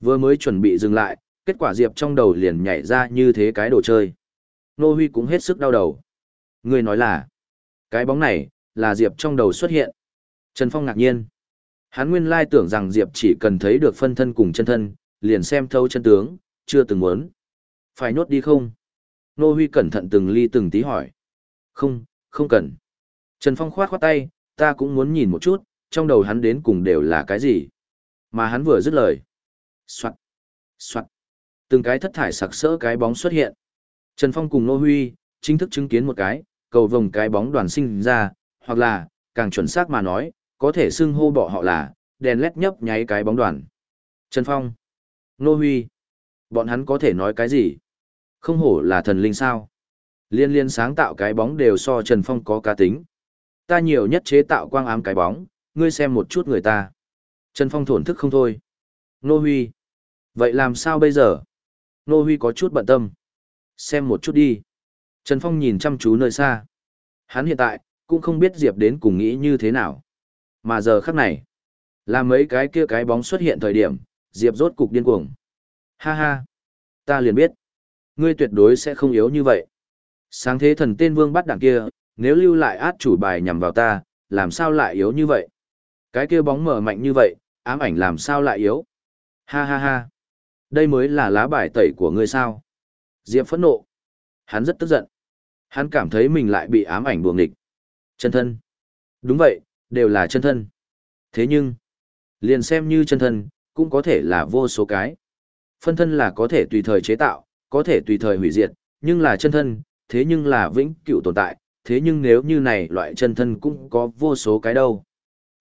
Vừa mới chuẩn bị dừng lại, kết quả Diệp trong đầu liền nhảy ra như thế cái đồ chơi. Nô Huy cũng hết sức đau đầu. Người nói là, cái bóng này, là Diệp trong đầu xuất hiện. Trần Phong ngạc nhiên. Hắn nguyên lai tưởng rằng Diệp chỉ cần thấy được phân thân cùng chân thân, liền xem thâu chân tướng, chưa từng muốn. Phải nhốt đi không? Nô Huy cẩn thận từng ly từng tí hỏi. Không, không cần. Trần Phong khoát khoát tay, ta cũng muốn nhìn một chút, trong đầu hắn đến cùng đều là cái gì. Mà hắn vừa dứt lời. Soạn, soạn. Từng cái thất thải sặc sỡ cái bóng xuất hiện. Trần Phong cùng Nô Huy, chính thức chứng kiến một cái, cầu vồng cái bóng đoàn sinh ra, hoặc là, càng chuẩn xác mà nói, có thể xưng hô bỏ họ là, đèn led nhấp nháy cái bóng đoàn. Trần Phong, Nô Huy, bọn hắn có thể nói cái gì? Không hổ là thần linh sao? Liên liên sáng tạo cái bóng đều so Trần Phong có cá tính. Ta nhiều nhất chế tạo quang ám cái bóng, ngươi xem một chút người ta. Trần Phong thổn thức không thôi. Nô Huy. Vậy làm sao bây giờ? Nô Huy có chút bận tâm. Xem một chút đi. Trần Phong nhìn chăm chú nơi xa. Hắn hiện tại, cũng không biết Diệp đến cùng nghĩ như thế nào. Mà giờ khắc này, là mấy cái kia cái bóng xuất hiện thời điểm, Diệp rốt cục điên cuồng. Ha ha, ta liền biết, ngươi tuyệt đối sẽ không yếu như vậy. Sáng thế thần tên vương bắt đảng kia, nếu lưu lại át chủ bài nhằm vào ta, làm sao lại yếu như vậy? Cái kia bóng mở mạnh như vậy, ám ảnh làm sao lại yếu? Ha ha ha, đây mới là lá bài tẩy của ngươi sao? Diệp phẫn nộ. Hắn rất tức giận. Hắn cảm thấy mình lại bị ám ảnh buồng địch. Chân thân. Đúng vậy, đều là chân thân. Thế nhưng, liền xem như chân thân, cũng có thể là vô số cái. Phân thân là có thể tùy thời chế tạo, có thể tùy thời hủy diệt, nhưng là chân thân, thế nhưng là vĩnh cửu tồn tại, thế nhưng nếu như này loại chân thân cũng có vô số cái đâu.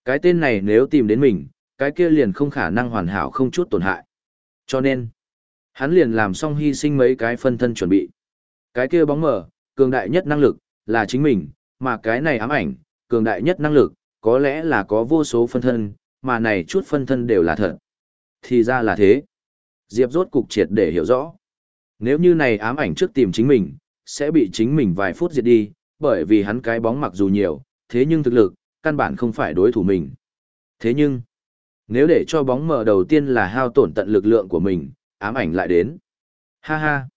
Cái tên này nếu tìm đến mình, cái kia liền không khả năng hoàn hảo không chút tổn hại. Cho nên, hắn liền làm xong hy sinh mấy cái phân thân chuẩn bị. Cái kia bóng mở, cường đại nhất năng lực, là chính mình, mà cái này ám ảnh, cường đại nhất năng lực, có lẽ là có vô số phân thân, mà này chút phân thân đều là thật. Thì ra là thế. Diệp rốt cục triệt để hiểu rõ. Nếu như này ám ảnh trước tìm chính mình, sẽ bị chính mình vài phút diệt đi, bởi vì hắn cái bóng mặc dù nhiều, thế nhưng thực lực, căn bản không phải đối thủ mình. Thế nhưng, nếu để cho bóng mở đầu tiên là hao tổn tận lực lượng của mình, ám ảnh lại đến. Ha ha.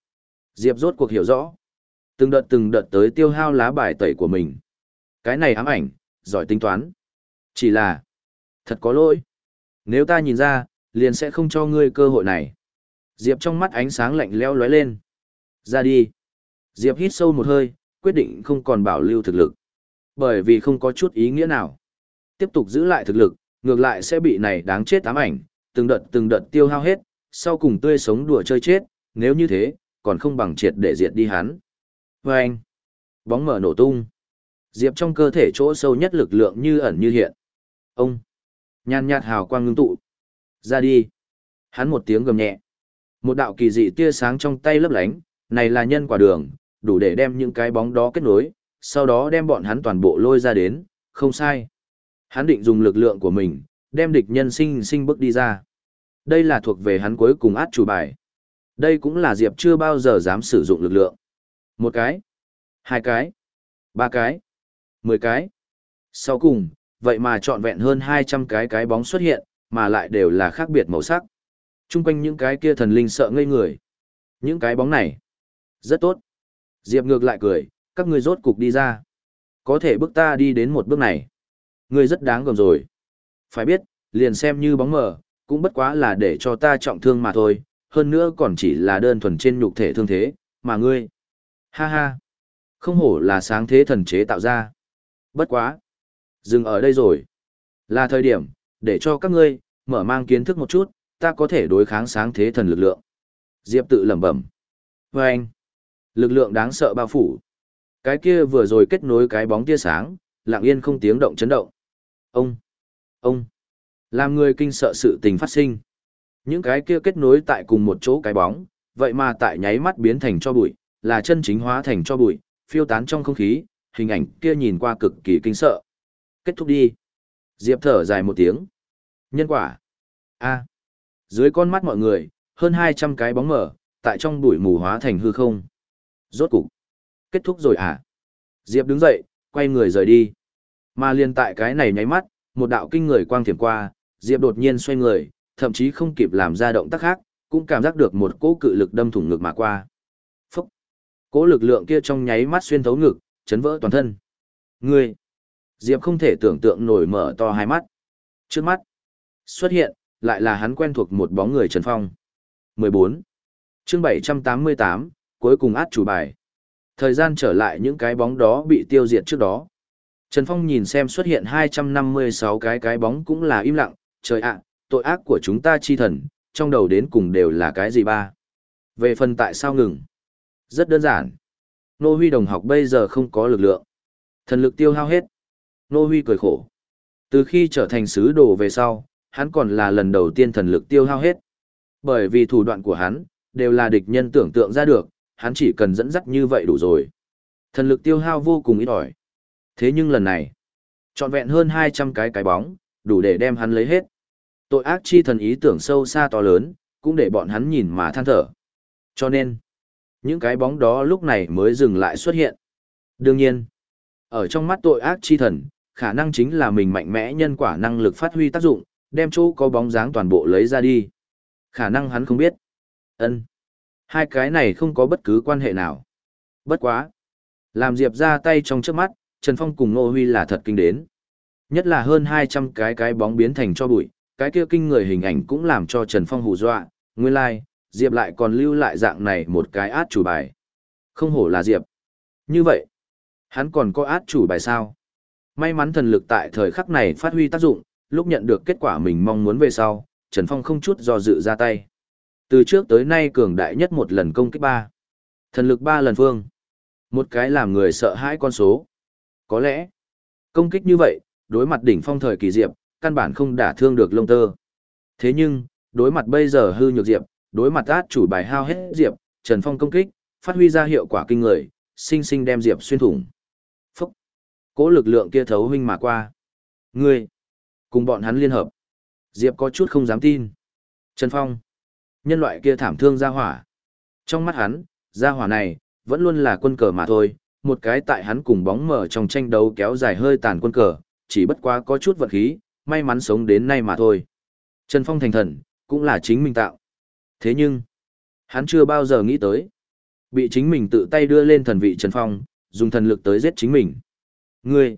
Diệp rốt cuộc hiểu rõ. Từng đợt từng đợt tới tiêu hao lá bài tẩy của mình. Cái này ám ảnh, giỏi tính toán. Chỉ là, thật có lỗi. Nếu ta nhìn ra, liền sẽ không cho ngươi cơ hội này. Diệp trong mắt ánh sáng lạnh leo lóe lên. Ra đi. Diệp hít sâu một hơi, quyết định không còn bảo lưu thực lực. Bởi vì không có chút ý nghĩa nào. Tiếp tục giữ lại thực lực, ngược lại sẽ bị này đáng chết ám ảnh, từng đợt từng đợt tiêu hao hết, sau cùng tươi sống đùa chơi chết, nếu như thế, còn không bằng triệt để diệt đi hắn. Vâng! anh, bóng mở nổ tung. Diệp trong cơ thể chỗ sâu nhất lực lượng như ẩn như hiện. Ông, nhàn nhạt hào quang ngưng tụ. Ra đi. Hắn một tiếng gầm nhẹ. Một đạo kỳ dị tia sáng trong tay lấp lánh, này là nhân quả đường, đủ để đem những cái bóng đó kết nối, sau đó đem bọn hắn toàn bộ lôi ra đến, không sai. Hắn định dùng lực lượng của mình, đem địch nhân sinh sinh bước đi ra. Đây là thuộc về hắn cuối cùng át chủ bài. Đây cũng là Diệp chưa bao giờ dám sử dụng lực lượng. Một cái, hai cái, ba cái, mười cái. Sau cùng, vậy mà trọn vẹn hơn 200 cái cái bóng xuất hiện, mà lại đều là khác biệt màu sắc. Trung quanh những cái kia thần linh sợ ngây người. Những cái bóng này, rất tốt. Diệp ngược lại cười, các ngươi rốt cục đi ra. Có thể bước ta đi đến một bước này. Ngươi rất đáng gờm rồi. Phải biết, liền xem như bóng mờ, cũng bất quá là để cho ta trọng thương mà thôi, hơn nữa còn chỉ là đơn thuần trên nhục thể thương thế, mà ngươi. Ha ha. Không hổ là sáng thế thần chế tạo ra. Bất quá. Dừng ở đây rồi. Là thời điểm, để cho các ngươi, mở mang kiến thức một chút, ta có thể đối kháng sáng thế thần lực lượng. Diệp tự lẩm bẩm. Và anh. Lực lượng đáng sợ bao phủ. Cái kia vừa rồi kết nối cái bóng tia sáng, lặng yên không tiếng động chấn động. Ông, ông, làm người kinh sợ sự tình phát sinh. Những cái kia kết nối tại cùng một chỗ cái bóng, vậy mà tại nháy mắt biến thành cho bụi, là chân chính hóa thành cho bụi, phiêu tán trong không khí, hình ảnh kia nhìn qua cực kỳ kinh sợ. Kết thúc đi. Diệp thở dài một tiếng. Nhân quả. A. Dưới con mắt mọi người, hơn 200 cái bóng mở, tại trong bụi mù hóa thành hư không. Rốt cục. Kết thúc rồi à? Diệp đứng dậy, quay người rời đi. Mà liền tại cái này nháy mắt, một đạo kinh người quang thiểm qua, Diệp đột nhiên xoay người, thậm chí không kịp làm ra động tác khác, cũng cảm giác được một cỗ cự lực đâm thủng ngực mà qua. Phúc! Cỗ lực lượng kia trong nháy mắt xuyên thấu ngực, chấn vỡ toàn thân. Ngươi! Diệp không thể tưởng tượng nổi mở to hai mắt. Trước mắt, xuất hiện, lại là hắn quen thuộc một bóng người Trần Phong. 14. chương 788, cuối cùng át chủ bài. Thời gian trở lại những cái bóng đó bị tiêu diệt trước đó. Trần Phong nhìn xem xuất hiện 256 cái cái bóng cũng là im lặng, trời ạ, tội ác của chúng ta chi thần, trong đầu đến cùng đều là cái gì ba. Về phần tại sao ngừng? Rất đơn giản. Nô Huy đồng học bây giờ không có lực lượng. Thần lực tiêu hao hết. Nô Huy cười khổ. Từ khi trở thành sứ đồ về sau, hắn còn là lần đầu tiên thần lực tiêu hao hết. Bởi vì thủ đoạn của hắn, đều là địch nhân tưởng tượng ra được, hắn chỉ cần dẫn dắt như vậy đủ rồi. Thần lực tiêu hao vô cùng ít ỏi. Thế nhưng lần này, trọn vẹn hơn 200 cái cái bóng, đủ để đem hắn lấy hết. Tội ác chi thần ý tưởng sâu xa to lớn, cũng để bọn hắn nhìn mà than thở. Cho nên, những cái bóng đó lúc này mới dừng lại xuất hiện. Đương nhiên, ở trong mắt tội ác chi thần, khả năng chính là mình mạnh mẽ nhân quả năng lực phát huy tác dụng, đem chỗ có bóng dáng toàn bộ lấy ra đi. Khả năng hắn không biết. ân Hai cái này không có bất cứ quan hệ nào. Bất quá. Làm Diệp ra tay trong trước mắt, Trần Phong cùng Nô Huy là thật kinh đến. Nhất là hơn 200 cái cái bóng biến thành cho bụi, cái kia kinh người hình ảnh cũng làm cho Trần Phong hù dọa, nguyên lai, like, Diệp lại còn lưu lại dạng này một cái át chủ bài. Không hổ là Diệp. Như vậy, hắn còn có át chủ bài sao? May mắn thần lực tại thời khắc này phát huy tác dụng, lúc nhận được kết quả mình mong muốn về sau, Trần Phong không chút do dự ra tay. Từ trước tới nay cường đại nhất một lần công kích ba. Thần lực ba lần phương. Một cái làm người sợ hãi con số. Có lẽ, công kích như vậy, đối mặt đỉnh phong thời kỳ diệp, căn bản không đả thương được lông tơ. Thế nhưng, đối mặt bây giờ hư nhược diệp, đối mặt át chủ bài hao hết diệp, Trần Phong công kích, phát huy ra hiệu quả kinh người, sinh sinh đem diệp xuyên thủng. Phúc! Cố lực lượng kia thấu huynh mà qua. Ngươi! Cùng bọn hắn liên hợp. Diệp có chút không dám tin. Trần Phong! Nhân loại kia thảm thương ra hỏa. Trong mắt hắn, ra hỏa này, vẫn luôn là quân cờ mà thôi, một cái tại hắn cùng bóng mở trong tranh đấu kéo dài hơi tàn quân cờ, chỉ bất quá có chút vật khí, may mắn sống đến nay mà thôi. Trần Phong thành thần, cũng là chính mình tạo. Thế nhưng, hắn chưa bao giờ nghĩ tới. Bị chính mình tự tay đưa lên thần vị Trần Phong, dùng thần lực tới giết chính mình. Ngươi!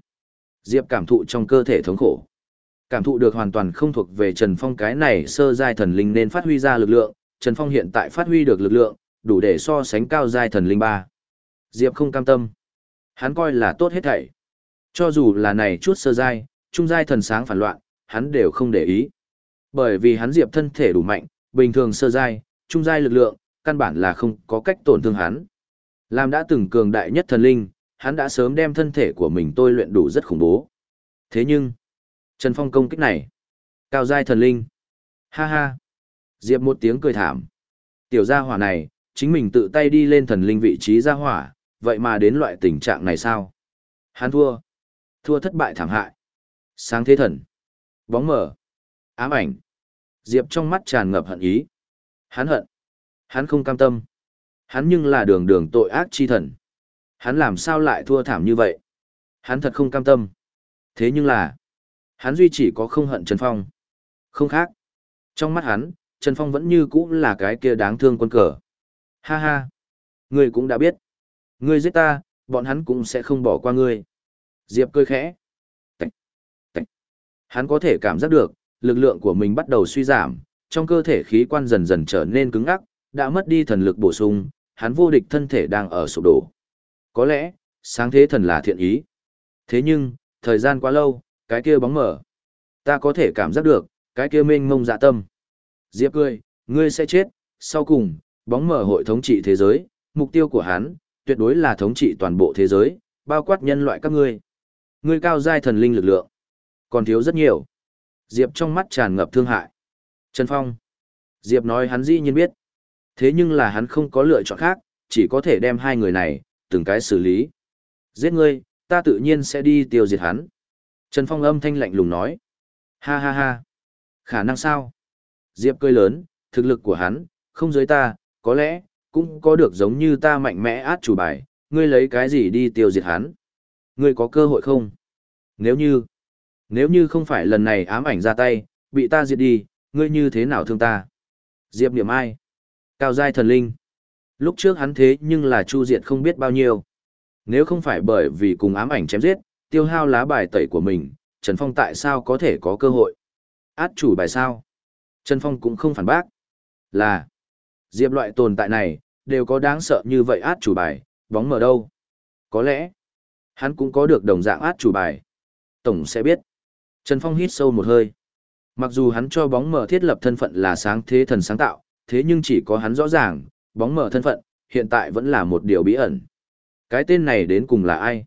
Diệp cảm thụ trong cơ thể thống khổ. Cảm thụ được hoàn toàn không thuộc về Trần Phong cái này sơ giai thần linh nên phát huy ra lực lượng, Trần Phong hiện tại phát huy được lực lượng, đủ để so sánh cao giai thần linh ba. Diệp không cam tâm. Hắn coi là tốt hết thảy. Cho dù là này chút sơ giai, trung giai thần sáng phản loạn, hắn đều không để ý. Bởi vì hắn Diệp thân thể đủ mạnh, bình thường sơ giai, trung giai lực lượng, căn bản là không có cách tổn thương hắn. Làm đã từng cường đại nhất thần linh, hắn đã sớm đem thân thể của mình tôi luyện đủ rất khủng bố. Thế nhưng, Trần Phong công kích này, cao giai thần linh. Ha ha. Diệp một tiếng cười thảm. Tiểu gia hỏa này, chính mình tự tay đi lên thần linh vị trí gia hỏa, vậy mà đến loại tình trạng này sao? Hắn thua. Thua thất bại thảm hại. Sáng thế thần. Bóng mở. Ám ảnh. Diệp trong mắt tràn ngập hận ý. Hắn hận. Hắn không cam tâm. Hắn nhưng là đường đường tội ác chi thần. Hắn làm sao lại thua thảm như vậy? Hắn thật không cam tâm. Thế nhưng là, hắn duy chỉ có không hận Trần Phong. Không khác. Trong mắt hắn, Trần Phong vẫn như cũ là cái kia đáng thương quân cờ. Ha ha. người cũng đã biết. Ngươi giết ta, bọn hắn cũng sẽ không bỏ qua ngươi. Diệp cười khẽ. Tạch. Tạch. Hắn có thể cảm giác được, lực lượng của mình bắt đầu suy giảm, trong cơ thể khí quan dần dần trở nên cứng ắc, đã mất đi thần lực bổ sung, hắn vô địch thân thể đang ở sụp đổ. Có lẽ, sáng thế thần là thiện ý. Thế nhưng, thời gian quá lâu, cái kia bóng mở. Ta có thể cảm giác được, cái kia mênh mông dạ tâm. Diệp cười, ngươi sẽ chết, sau cùng, bóng mở hội thống trị thế giới, mục tiêu của hắn, tuyệt đối là thống trị toàn bộ thế giới, bao quát nhân loại các ngươi. Ngươi cao giai thần linh lực lượng, còn thiếu rất nhiều. Diệp trong mắt tràn ngập thương hại. Trần Phong. Diệp nói hắn dĩ nhiên biết. Thế nhưng là hắn không có lựa chọn khác, chỉ có thể đem hai người này, từng cái xử lý. Giết ngươi, ta tự nhiên sẽ đi tiêu diệt hắn. Trần Phong âm thanh lạnh lùng nói. Ha ha ha. Khả năng sao? Diệp cười lớn, thực lực của hắn, không giới ta, có lẽ, cũng có được giống như ta mạnh mẽ át chủ bài, ngươi lấy cái gì đi tiêu diệt hắn? Ngươi có cơ hội không? Nếu như, nếu như không phải lần này ám ảnh ra tay, bị ta diệt đi, ngươi như thế nào thương ta? Diệp Niệm Ai. Cao giai thần linh. Lúc trước hắn thế nhưng là chu diệt không biết bao nhiêu. Nếu không phải bởi vì cùng ám ảnh chém giết, tiêu hao lá bài tẩy của mình, Trần Phong tại sao có thể có cơ hội? Át chủ bài sao? Trần Phong cũng không phản bác. Là, Diệp loại tồn tại này, đều có đáng sợ như vậy át chủ bài, bóng mở đâu? Có lẽ, hắn cũng có được đồng dạng át chủ bài. Tổng sẽ biết. Trần Phong hít sâu một hơi. Mặc dù hắn cho bóng mở thiết lập thân phận là sáng thế thần sáng tạo, thế nhưng chỉ có hắn rõ ràng, bóng mở thân phận, hiện tại vẫn là một điều bí ẩn. Cái tên này đến cùng là ai?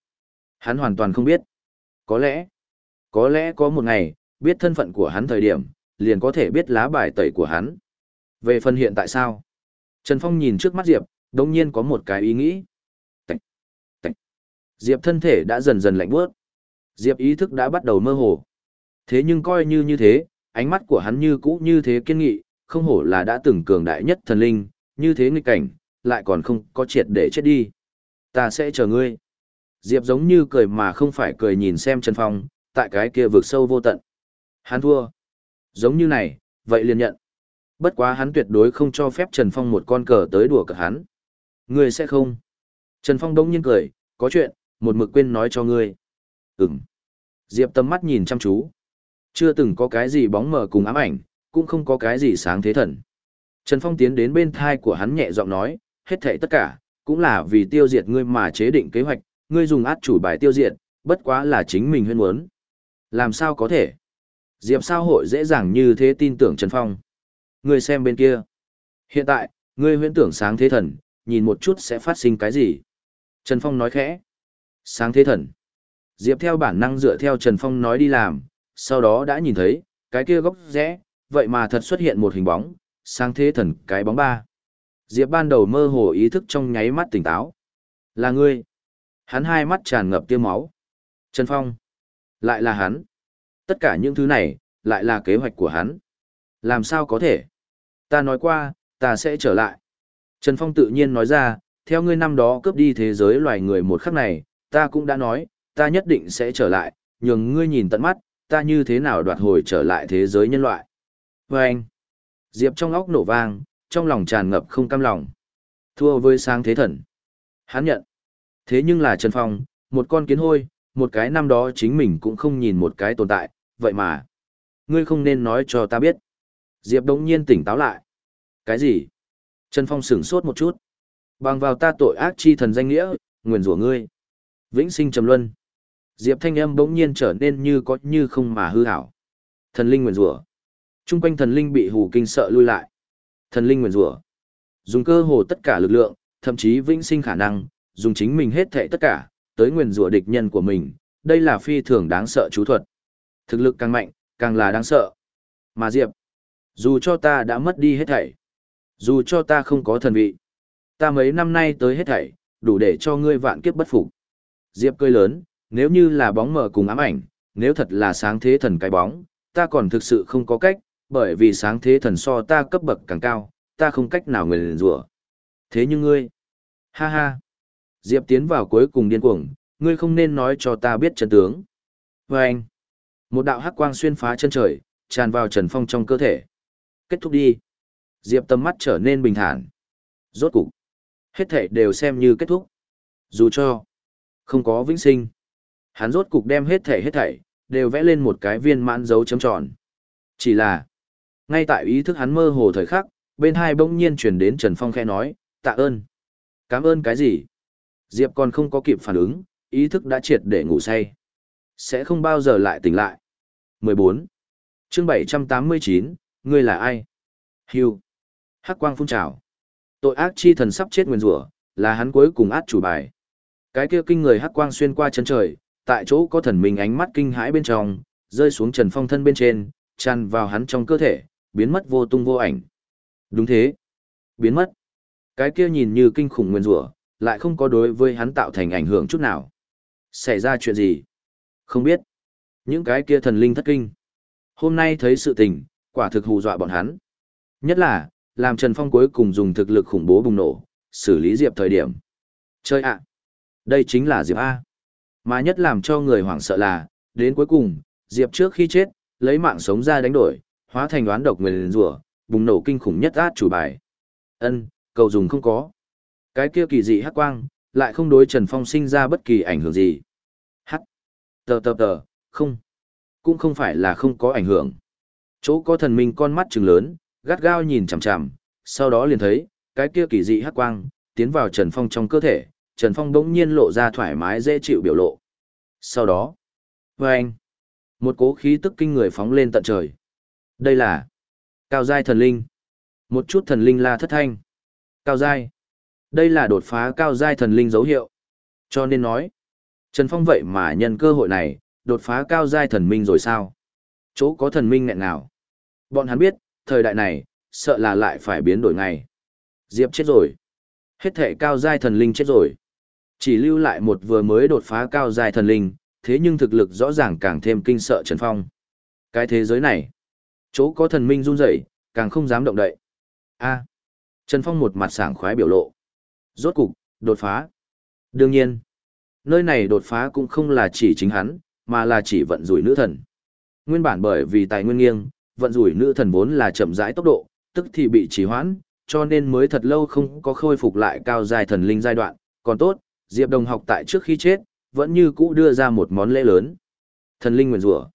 Hắn hoàn toàn không biết. Có lẽ, có lẽ có một ngày, biết thân phận của hắn thời điểm, liền có thể biết lá bài tẩy của hắn. Về phần hiện tại sao? Trần Phong nhìn trước mắt Diệp, đồng nhiên có một cái ý nghĩ. Tạch, tạch. Diệp thân thể đã dần dần lạnh bước. Diệp ý thức đã bắt đầu mơ hồ. Thế nhưng coi như như thế, ánh mắt của hắn như cũ như thế kiên nghị, không hổ là đã từng cường đại nhất thần linh, như thế nghịch cảnh, lại còn không có triệt để chết đi. Ta sẽ chờ ngươi. Diệp giống như cười mà không phải cười nhìn xem Trần Phong, tại cái kia vực sâu vô tận. Hắn thua. Giống như này, vậy liền nhận. Bất quá hắn tuyệt đối không cho phép Trần Phong một con cờ tới đùa cợt hắn. Ngươi sẽ không. Trần Phong đống nhiên cười, có chuyện, một mực quên nói cho ngươi. Ừm. Diệp tâm mắt nhìn chăm chú. Chưa từng có cái gì bóng mờ cùng ám ảnh, cũng không có cái gì sáng thế thần. Trần Phong tiến đến bên thai của hắn nhẹ giọng nói, hết thảy tất cả, cũng là vì tiêu diệt ngươi mà chế định kế hoạch, ngươi dùng át chủ bài tiêu diệt, bất quá là chính mình huyên muốn. Làm sao có thể? Diệp sao hội dễ dàng như thế tin tưởng Trần Phong. Ngươi xem bên kia. Hiện tại, ngươi huyễn tưởng sáng thế thần, nhìn một chút sẽ phát sinh cái gì. Trần Phong nói khẽ. Sáng thế thần. Diệp theo bản năng dựa theo Trần Phong nói đi làm, sau đó đã nhìn thấy, cái kia góc rẽ, vậy mà thật xuất hiện một hình bóng, sáng thế thần cái bóng ba. Diệp ban đầu mơ hồ ý thức trong nháy mắt tỉnh táo. Là ngươi. Hắn hai mắt tràn ngập tiêu máu. Trần Phong. Lại là hắn. Tất cả những thứ này, lại là kế hoạch của hắn. Làm sao có thể? Ta nói qua, ta sẽ trở lại. Trần Phong tự nhiên nói ra, theo ngươi năm đó cướp đi thế giới loài người một khắc này, ta cũng đã nói, ta nhất định sẽ trở lại, nhường ngươi nhìn tận mắt, ta như thế nào đoạt hồi trở lại thế giới nhân loại. Và anh, Diệp trong óc nổ vang, trong lòng tràn ngập không cam lòng. Thua với sáng thế thần. Hắn nhận. Thế nhưng là Trần Phong, một con kiến hôi, một cái năm đó chính mình cũng không nhìn một cái tồn tại, vậy mà. Ngươi không nên nói cho ta biết. Diệp đống nhiên tỉnh táo lại. Cái gì? Trần Phong sửng sốt một chút. Bằng vào ta tội ác chi thần danh nghĩa, nguyền rủa ngươi. Vĩnh sinh trầm luân. Diệp thanh âm bỗng nhiên trở nên như có như không mà hư hảo. Thần linh nguyền rủa. Trung quanh thần linh bị hù kinh sợ lui lại. Thần linh nguyền rủa. Dùng cơ hồ tất cả lực lượng, thậm chí vĩnh sinh khả năng, dùng chính mình hết thệ tất cả, tới nguyền rủa địch nhân của mình, đây là phi thường đáng sợ chú thuật. Thực lực càng mạnh, càng là đáng sợ. Mà Diệp, dù cho ta đã mất đi hết thảy, dù cho ta không có thần vị, ta mấy năm nay tới hết thảy, đủ để cho ngươi vạn kiếp bất phục. Diệp cười lớn, nếu như là bóng mờ cùng ám ảnh, nếu thật là sáng thế thần cái bóng, ta còn thực sự không có cách, bởi vì sáng thế thần so ta cấp bậc càng cao, ta không cách nào người liền rủa. Thế nhưng ngươi, ha ha, Diệp tiến vào cuối cùng điên cuồng, ngươi không nên nói cho ta biết chân tướng. Và anh, một đạo hắc quang xuyên phá chân trời, tràn vào Trần Phong trong cơ thể. Kết thúc đi. Diệp tầm mắt trở nên bình thản. Rốt cục, hết thảy đều xem như kết thúc. Dù cho không có vĩnh sinh. Hắn rốt cục đem hết thảy hết thảy, đều vẽ lên một cái viên mãn dấu chấm tròn. Chỉ là, ngay tại ý thức hắn mơ hồ thời khắc, bên hai bỗng nhiên chuyển đến Trần Phong khẽ nói, tạ ơn. Cảm ơn cái gì? Diệp còn không có kịp phản ứng, ý thức đã triệt để ngủ say. Sẽ không bao giờ lại tỉnh lại. 14. chương 789, ngươi là ai? Hugh. Hắc quang phun trào. Tội ác chi thần sắp chết nguyên rủa là hắn cuối cùng át chủ bài. Cái kia kinh người hắc quang xuyên qua chân trời, tại chỗ có thần minh ánh mắt kinh hãi bên trong, rơi xuống Trần Phong thân bên trên, tràn vào hắn trong cơ thể, biến mất vô tung vô ảnh. Đúng thế. Biến mất. Cái kia nhìn như kinh khủng nguyên rủa, lại không có đối với hắn tạo thành ảnh hưởng chút nào. Xảy ra chuyện gì? Không biết. Những cái kia thần linh thất kinh. Hôm nay thấy sự tình, quả thực hù dọa bọn hắn. Nhất là, làm Trần Phong cuối cùng dùng thực lực khủng bố bùng nổ, xử lý Diệp thời điểm. Chơi ạ! Đây chính là Diệp A. Mà nhất làm cho người hoảng sợ là, đến cuối cùng, Diệp trước khi chết, lấy mạng sống ra đánh đổi, hóa thành đoán độc người rủa, bùng nổ kinh khủng nhất át chủ bài. Ân, cầu dùng không có. Cái kia kỳ dị hắc quang, lại không đối Trần Phong sinh ra bất kỳ ảnh hưởng gì. Hắc. Tờ tờ tờ, không. Cũng không phải là không có ảnh hưởng. Chỗ có thần minh con mắt trừng lớn, gắt gao nhìn chằm chằm, sau đó liền thấy, cái kia kỳ dị hắc quang, tiến vào Trần Phong trong cơ thể, Trần Phong bỗng nhiên lộ ra thoải mái dễ chịu biểu lộ. Sau đó, vâng, anh, một cố khí tức kinh người phóng lên tận trời. Đây là cao giai thần linh. Một chút thần linh la thất thanh. Cao giai. Đây là đột phá cao giai thần linh dấu hiệu. Cho nên nói, Trần Phong vậy mà nhân cơ hội này, đột phá cao giai thần minh rồi sao? Chỗ có thần minh nghẹn nào? Bọn hắn biết, thời đại này, sợ là lại phải biến đổi ngay. Diệp chết rồi. Hết thể cao giai thần linh chết rồi. Chỉ lưu lại một vừa mới đột phá cao giai thần linh, thế nhưng thực lực rõ ràng càng thêm kinh sợ Trần Phong. Cái thế giới này, chỗ có thần minh run rẩy, càng không dám động đậy. A. Trần Phong một mặt sảng khoái biểu lộ. Rốt cục, đột phá. Đương nhiên, nơi này đột phá cũng không là chỉ chính hắn, mà là chỉ vận rủi nữ thần. Nguyên bản bởi vì tài nguyên nghiêng, vận rủi nữ thần vốn là chậm rãi tốc độ, tức thì bị trì hoãn, cho nên mới thật lâu không có khôi phục lại cao dài thần linh giai đoạn. Còn tốt, Diệp Đồng học tại trước khi chết, vẫn như cũ đưa ra một món lễ lớn. Thần linh nguyền rủa.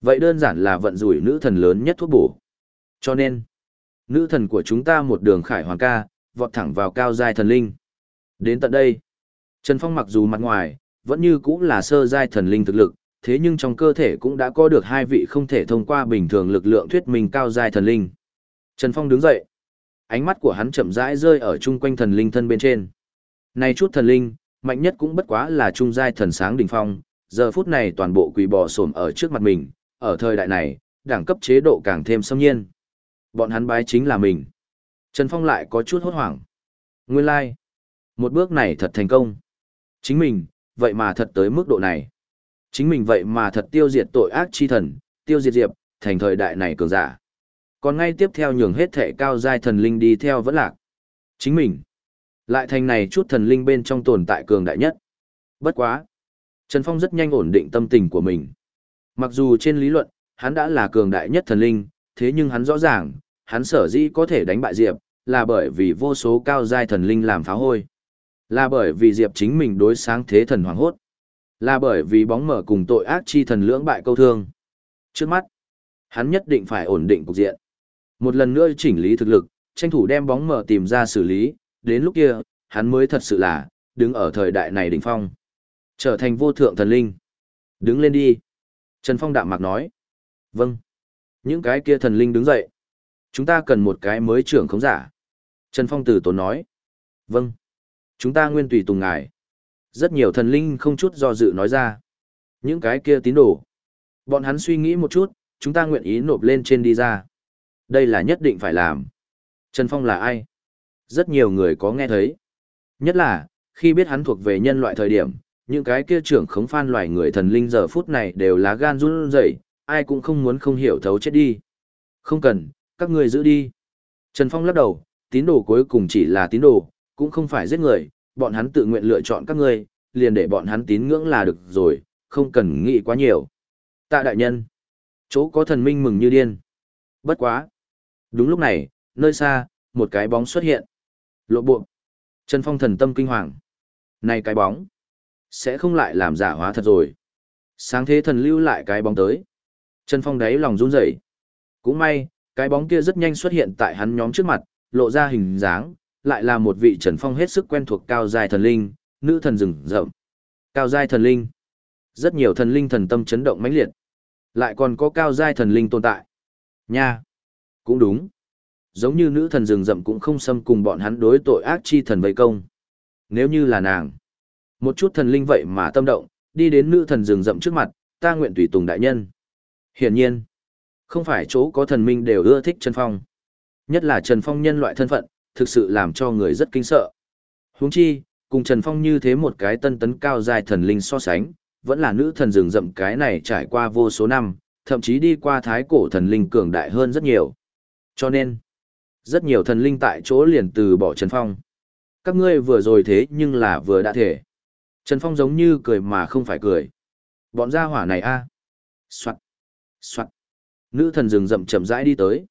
Vậy đơn giản là vận rủi nữ thần lớn nhất thuốc bổ. Cho nên, nữ thần của chúng ta một đường khải hoàng ca, vọt thẳng vào cao giai thần linh. Đến tận đây, Trần Phong mặc dù mặt ngoài, vẫn như cũ là sơ giai thần linh thực lực, thế nhưng trong cơ thể cũng đã có được hai vị không thể thông qua bình thường lực lượng thuyết minh cao giai thần linh. Trần Phong đứng dậy, ánh mắt của hắn chậm rãi rơi ở chung quanh thần linh thân bên trên. Này chút thần linh, mạnh nhất cũng bất quá là trung giai thần sáng đỉnh phong, giờ phút này toàn bộ quỳ bò xổm ở trước mặt mình, ở thời đại này, đẳng cấp chế độ càng thêm xâm nhiên. Bọn hắn bái chính là mình. Trần Phong lại có chút hốt hoảng. Nguyên lai, like. một bước này thật thành công. Chính mình, vậy mà thật tới mức độ này. Chính mình vậy mà thật tiêu diệt tội ác chi thần, tiêu diệt diệp, thành thời đại này cường giả. Còn ngay tiếp theo nhường hết thể cao giai thần linh đi theo vẫn lạc. Chính mình, lại thành này chút thần linh bên trong tồn tại cường đại nhất. Bất quá. Trần Phong rất nhanh ổn định tâm tình của mình. Mặc dù trên lý luận, hắn đã là cường đại nhất thần linh, thế nhưng hắn rõ ràng, hắn sở dĩ có thể đánh bại Diệp, là bởi vì vô số cao giai thần linh làm phá hôi. Là bởi vì Diệp chính mình đối sáng thế thần hoàng hốt. Là bởi vì bóng mở cùng tội ác chi thần lưỡng bại câu thương. Trước mắt, hắn nhất định phải ổn định cục diện. Một lần nữa chỉnh lý thực lực, tranh thủ đem bóng mở tìm ra xử lý, đến lúc kia, hắn mới thật sự là, đứng ở thời đại này đỉnh phong. Trở thành vô thượng thần linh. Đứng lên đi. Trần Phong đạm mạc nói. Vâng. Những cái kia thần linh đứng dậy. Chúng ta cần một cái mới trưởng khống giả. Trần Phong từ tốn nói. Vâng. Chúng ta nguyên tùy tùng ngài. Rất nhiều thần linh không chút do dự nói ra. Những cái kia tín đồ. Bọn hắn suy nghĩ một chút, chúng ta nguyện ý nộp lên trên đi ra. Đây là nhất định phải làm. Trần Phong là ai? Rất nhiều người có nghe thấy. Nhất là, khi biết hắn thuộc về nhân loại thời điểm, những cái kia trưởng khống phan loài người thần linh giờ phút này đều lá gan run rẩy, ai cũng không muốn không hiểu thấu chết đi. Không cần, các ngươi giữ đi. Trần Phong lắc đầu, tín đồ cuối cùng chỉ là tín đồ, cũng không phải giết người, bọn hắn tự nguyện lựa chọn các ngươi, liền để bọn hắn tín ngưỡng là được rồi, không cần nghĩ quá nhiều. Tạ đại nhân, chỗ có thần minh mừng như điên. Bất quá. Đúng lúc này, nơi xa, một cái bóng xuất hiện. Lộ bộ. Trần Phong thần tâm kinh hoàng. Này cái bóng. Sẽ không lại làm giả hóa thật rồi. Sáng thế thần lưu lại cái bóng tới. Trần Phong đáy lòng run rẩy. Cũng may, cái bóng kia rất nhanh xuất hiện tại hắn nhóm trước mặt, lộ ra hình dáng, lại là một vị Trần Phong hết sức quen thuộc cao dài thần linh, nữ thần rừng rậm. Cao giai thần linh. Rất nhiều thần linh thần tâm chấn động mãnh liệt. Lại còn có cao giai thần linh tồn tại. Nha. Cũng đúng. Giống như nữ thần rừng rậm cũng không xâm cùng bọn hắn đối tội ác chi thần vây công. Nếu như là nàng. Một chút thần linh vậy mà tâm động, đi đến nữ thần rừng rậm trước mặt, ta nguyện tùy tùng đại nhân. Hiển nhiên, không phải chỗ có thần minh đều ưa thích Trần Phong. Nhất là Trần Phong nhân loại thân phận, thực sự làm cho người rất kinh sợ. Huống chi, cùng Trần Phong như thế một cái tân tấn cao dài thần linh so sánh, vẫn là nữ thần rừng rậm cái này trải qua vô số năm, thậm chí đi qua thái cổ thần linh cường đại hơn rất nhiều. Cho nên, rất nhiều thần linh tại chỗ liền từ bỏ Trần Phong. Các ngươi vừa rồi thế nhưng là vừa đã thể. Trần Phong giống như cười mà không phải cười. Bọn gia hỏa này a à. Soạn. Nữ thần rừng rậm chậm rãi đi tới.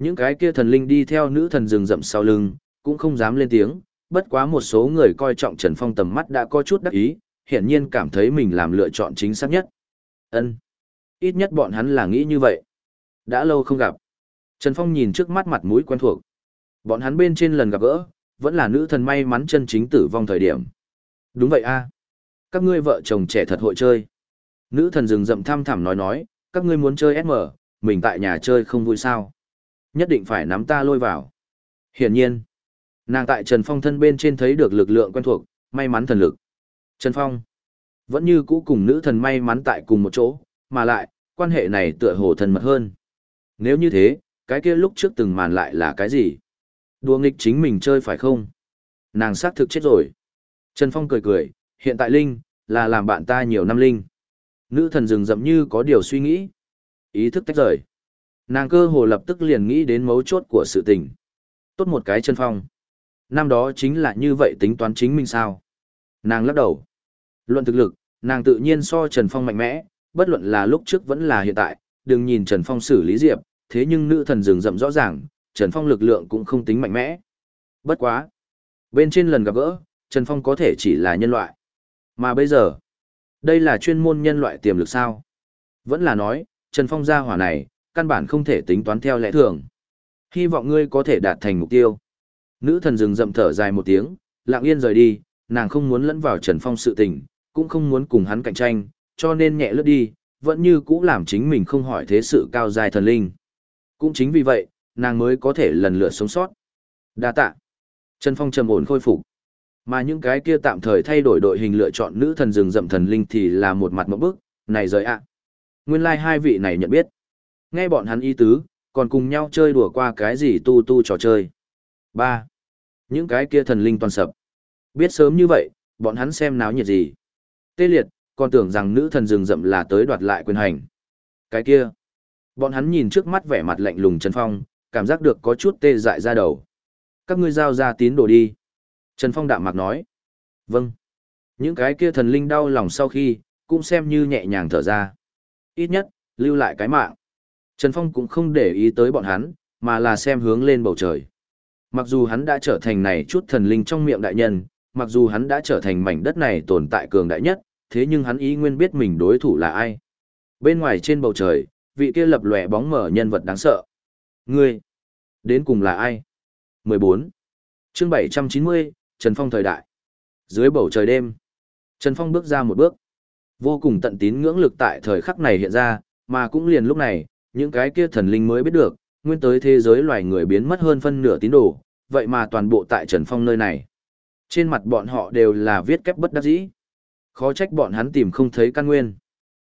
Những cái kia thần linh đi theo nữ thần rừng rậm sau lưng, cũng không dám lên tiếng, bất quá một số người coi trọng Trần Phong tầm mắt đã có chút đắc ý, hiển nhiên cảm thấy mình làm lựa chọn chính xác nhất. Ân, Ít nhất bọn hắn là nghĩ như vậy. Đã lâu không gặp. Trần Phong nhìn trước mắt mặt mũi quen thuộc. Bọn hắn bên trên lần gặp gỡ, vẫn là nữ thần may mắn chân chính tử vong thời điểm. Đúng vậy a, Các ngươi vợ chồng trẻ thật hội chơi. Nữ thần rừng rậm thăm thẳm nói nói, các ngươi muốn chơi SM, mình tại nhà chơi không vui sao. Nhất định phải nắm ta lôi vào. Hiển nhiên, nàng tại Trần Phong thân bên trên thấy được lực lượng quen thuộc, may mắn thần lực. Trần Phong, vẫn như cũ cùng nữ thần may mắn tại cùng một chỗ, mà lại, quan hệ này tựa hồ thần mật hơn. Nếu như thế, cái kia lúc trước từng màn lại là cái gì? Đùa nghịch chính mình chơi phải không? Nàng xác thực chết rồi. Trần Phong cười cười, hiện tại Linh, là làm bạn ta nhiều năm Linh. Nữ thần rừng rậm như có điều suy nghĩ. Ý thức tách rời. Nàng cơ hồ lập tức liền nghĩ đến mấu chốt của sự tình. Tốt một cái Trần Phong. Năm đó chính là như vậy tính toán chính mình sao? Nàng lắc đầu. Luận thực lực, nàng tự nhiên so Trần Phong mạnh mẽ, bất luận là lúc trước vẫn là hiện tại, đừng nhìn Trần Phong xử lý diệp, thế nhưng nữ thần rừng rậm rõ ràng, Trần Phong lực lượng cũng không tính mạnh mẽ. Bất quá. Bên trên lần gặp gỡ, Trần Phong có thể chỉ là nhân loại. Mà bây giờ, đây là chuyên môn nhân loại tiềm lực sao? Vẫn là nói, Trần Phong gia hỏa này, căn bản không thể tính toán theo lẽ thường. Hy vọng ngươi có thể đạt thành mục tiêu. Nữ thần rừng rậm thở dài một tiếng, lặng yên rời đi, nàng không muốn lẫn vào Trần Phong sự tình, cũng không muốn cùng hắn cạnh tranh, cho nên nhẹ lướt đi, vẫn như cũ làm chính mình không hỏi thế sự cao dài thần linh. Cũng chính vì vậy, nàng mới có thể lần lượt sống sót. Đa tạ. Trần Phong trầm ổn khôi phục. Mà những cái kia tạm thời thay đổi đội hình lựa chọn nữ thần rừng rậm thần linh thì là một mặt mộng bức, này rời ạ. Nguyên lai like hai vị này nhận biết. Nghe bọn hắn y tứ, còn cùng nhau chơi đùa qua cái gì tu tu trò chơi. ba Những cái kia thần linh toàn sập. Biết sớm như vậy, bọn hắn xem náo nhiệt gì. Tê liệt, còn tưởng rằng nữ thần rừng rậm là tới đoạt lại quyền hành. Cái kia. Bọn hắn nhìn trước mắt vẻ mặt lạnh lùng Trần Phong, cảm giác được có chút tê dại ra đầu. Các ngươi giao ra tín đồ đi. Trần Phong đạm mạc nói. Vâng. Những cái kia thần linh đau lòng sau khi, cũng xem như nhẹ nhàng thở ra. Ít nhất, lưu lại cái mạng. Trần Phong cũng không để ý tới bọn hắn, mà là xem hướng lên bầu trời. Mặc dù hắn đã trở thành này chút thần linh trong miệng đại nhân, mặc dù hắn đã trở thành mảnh đất này tồn tại cường đại nhất, thế nhưng hắn ý nguyên biết mình đối thủ là ai. Bên ngoài trên bầu trời, vị kia lập lòe bóng mở nhân vật đáng sợ. Ngươi, đến cùng là ai? 14. chương 790, Trần Phong thời đại. Dưới bầu trời đêm, Trần Phong bước ra một bước. Vô cùng tận tín ngưỡng lực tại thời khắc này hiện ra, mà cũng liền lúc này, những cái kia thần linh mới biết được, nguyên tới thế giới loài người biến mất hơn phân nửa tín đồ, vậy mà toàn bộ tại Trần Phong nơi này. Trên mặt bọn họ đều là viết kép bất đắc dĩ. Khó trách bọn hắn tìm không thấy căn nguyên.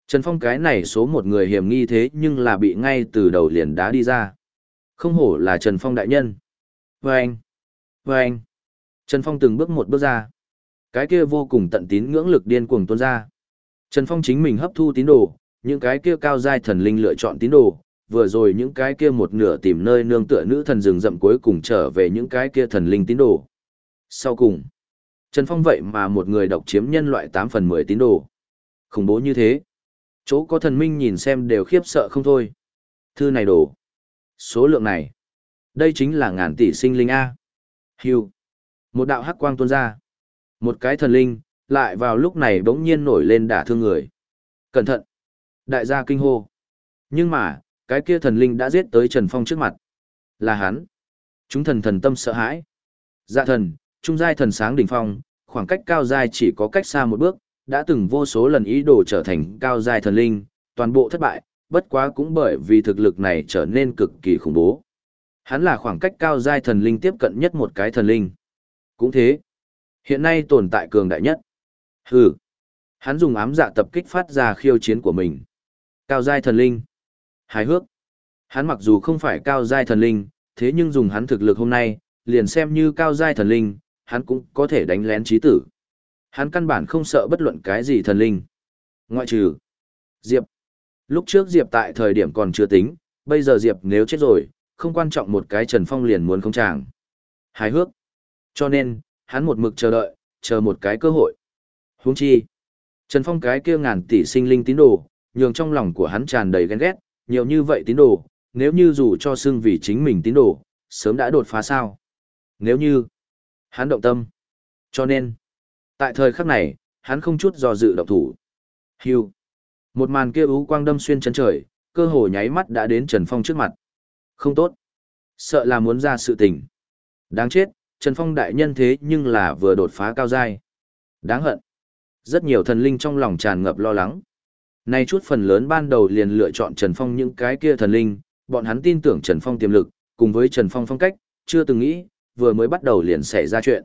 Trần Phong cái này số một người hiểm nghi thế nhưng là bị ngay từ đầu liền đá đi ra. Không hổ là Trần Phong đại nhân. Vâng! Vâng! Trần Phong từng bước một bước ra. Cái kia vô cùng tận tín ngưỡng lực điên cuồng tuôn ra. Trần Phong chính mình hấp thu tín đồ, những cái kia cao giai thần linh lựa chọn tín đồ, vừa rồi những cái kia một nửa tìm nơi nương tựa nữ thần rừng rậm cuối cùng trở về những cái kia thần linh tín đồ. Sau cùng, Trần Phong vậy mà một người độc chiếm nhân loại 8 phần 10 tín đồ. Khủng bố như thế. Chỗ có thần minh nhìn xem đều khiếp sợ không thôi. Thư này đổ. Số lượng này. Đây chính là ngàn tỷ sinh linh A. Hưu. Một đạo hắc quang tuôn ra. Một cái thần linh, lại vào lúc này bỗng nhiên nổi lên đả thương người. Cẩn thận. Đại gia kinh hô. Nhưng mà, cái kia thần linh đã giết tới Trần Phong trước mặt. Là hắn. Chúng thần thần tâm sợ hãi. Dạ thần, trung giai thần sáng đỉnh phong, khoảng cách cao giai chỉ có cách xa một bước, đã từng vô số lần ý đồ trở thành cao giai thần linh, toàn bộ thất bại, bất quá cũng bởi vì thực lực này trở nên cực kỳ khủng bố. Hắn là khoảng cách cao giai thần linh tiếp cận nhất một cái thần linh. Cũng thế, hiện nay tồn tại cường đại nhất. Hừ, Hắn dùng ám dạ tập kích phát ra khiêu chiến của mình. Cao giai thần linh. Hài hước. Hắn mặc dù không phải cao giai thần linh, thế nhưng dùng hắn thực lực hôm nay, liền xem như cao giai thần linh, hắn cũng có thể đánh lén trí tử. Hắn căn bản không sợ bất luận cái gì thần linh. Ngoại trừ Diệp. Lúc trước Diệp tại thời điểm còn chưa tính, bây giờ Diệp nếu chết rồi, không quan trọng một cái Trần Phong liền muốn không chàng. Hài hước. Cho nên, hắn một mực chờ đợi, chờ một cái cơ hội. Huống chi. Trần Phong cái kia ngàn tỷ sinh linh tín đồ, nhường trong lòng của hắn tràn đầy ghen ghét, nhiều như vậy tín đồ, nếu như dù cho xưng vì chính mình tín đồ, sớm đã đột phá sao. Nếu như, hắn động tâm. Cho nên, tại thời khắc này, hắn không chút do dự động thủ. Hưu. Một màn kia ú quang đâm xuyên chân trời, cơ hồ nháy mắt đã đến Trần Phong trước mặt. Không tốt. Sợ là muốn ra sự tình. Đáng chết, Trần Phong đại nhân thế nhưng là vừa đột phá cao giai. Đáng hận. Rất nhiều thần linh trong lòng tràn ngập lo lắng. Nay chút phần lớn ban đầu liền lựa chọn Trần Phong những cái kia thần linh, bọn hắn tin tưởng Trần Phong tiềm lực, cùng với Trần Phong phong cách, chưa từng nghĩ, vừa mới bắt đầu liền xảy ra chuyện.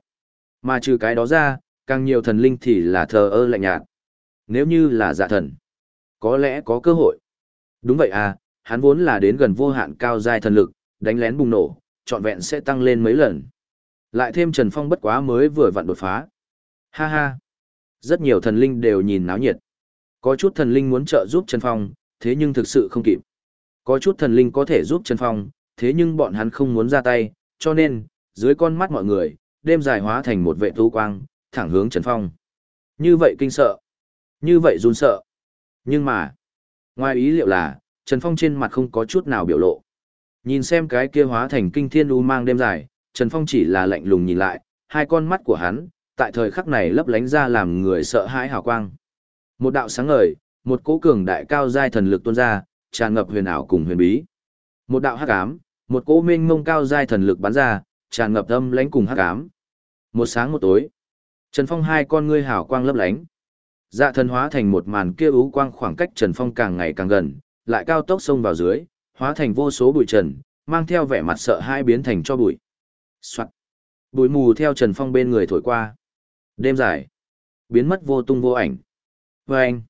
Mà trừ cái đó ra, càng nhiều thần linh thì là thờ ơ lạnh nhạt. Nếu như là giả thần, có lẽ có cơ hội. Đúng vậy à, hắn vốn là đến gần vô hạn cao giai thần lực, đánh lén bùng nổ, trọn vẹn sẽ tăng lên mấy lần. Lại thêm Trần Phong bất quá mới vừa vặn đột phá. Ha ha. Rất nhiều thần linh đều nhìn náo nhiệt. Có chút thần linh muốn trợ giúp Trần Phong, thế nhưng thực sự không kịp. Có chút thần linh có thể giúp Trần Phong, thế nhưng bọn hắn không muốn ra tay, cho nên, dưới con mắt mọi người, đêm dài hóa thành một vệ thú quang, thẳng hướng Trần Phong. Như vậy kinh sợ. Như vậy run sợ. Nhưng mà, ngoài ý liệu là, Trần Phong trên mặt không có chút nào biểu lộ. Nhìn xem cái kia hóa thành kinh thiên u mang đêm dài, Trần Phong chỉ là lạnh lùng nhìn lại, hai con mắt của hắn, tại thời khắc này lấp lánh ra làm người sợ hãi hào quang. Một đạo sáng ngời, một cỗ cường đại cao giai thần lực tuôn ra, tràn ngập huyền ảo cùng huyền bí. Một đạo hắc ám, một cỗ mênh mông cao giai thần lực bắn ra, tràn ngập âm lãnh cùng hắc ám. Một sáng một tối. Trần Phong hai con ngươi hào quang lấp lánh. Dạ thần hóa thành một màn kia ú quang khoảng cách Trần Phong càng ngày càng gần, lại cao tốc xông vào dưới, hóa thành vô số bụi trần, mang theo vẻ mặt sợ hãi biến thành cho bụi. Soạt. Bụi mù theo Trần Phong bên người thổi qua. Đêm dài. Biến mất vô tung vô ảnh. Và anh.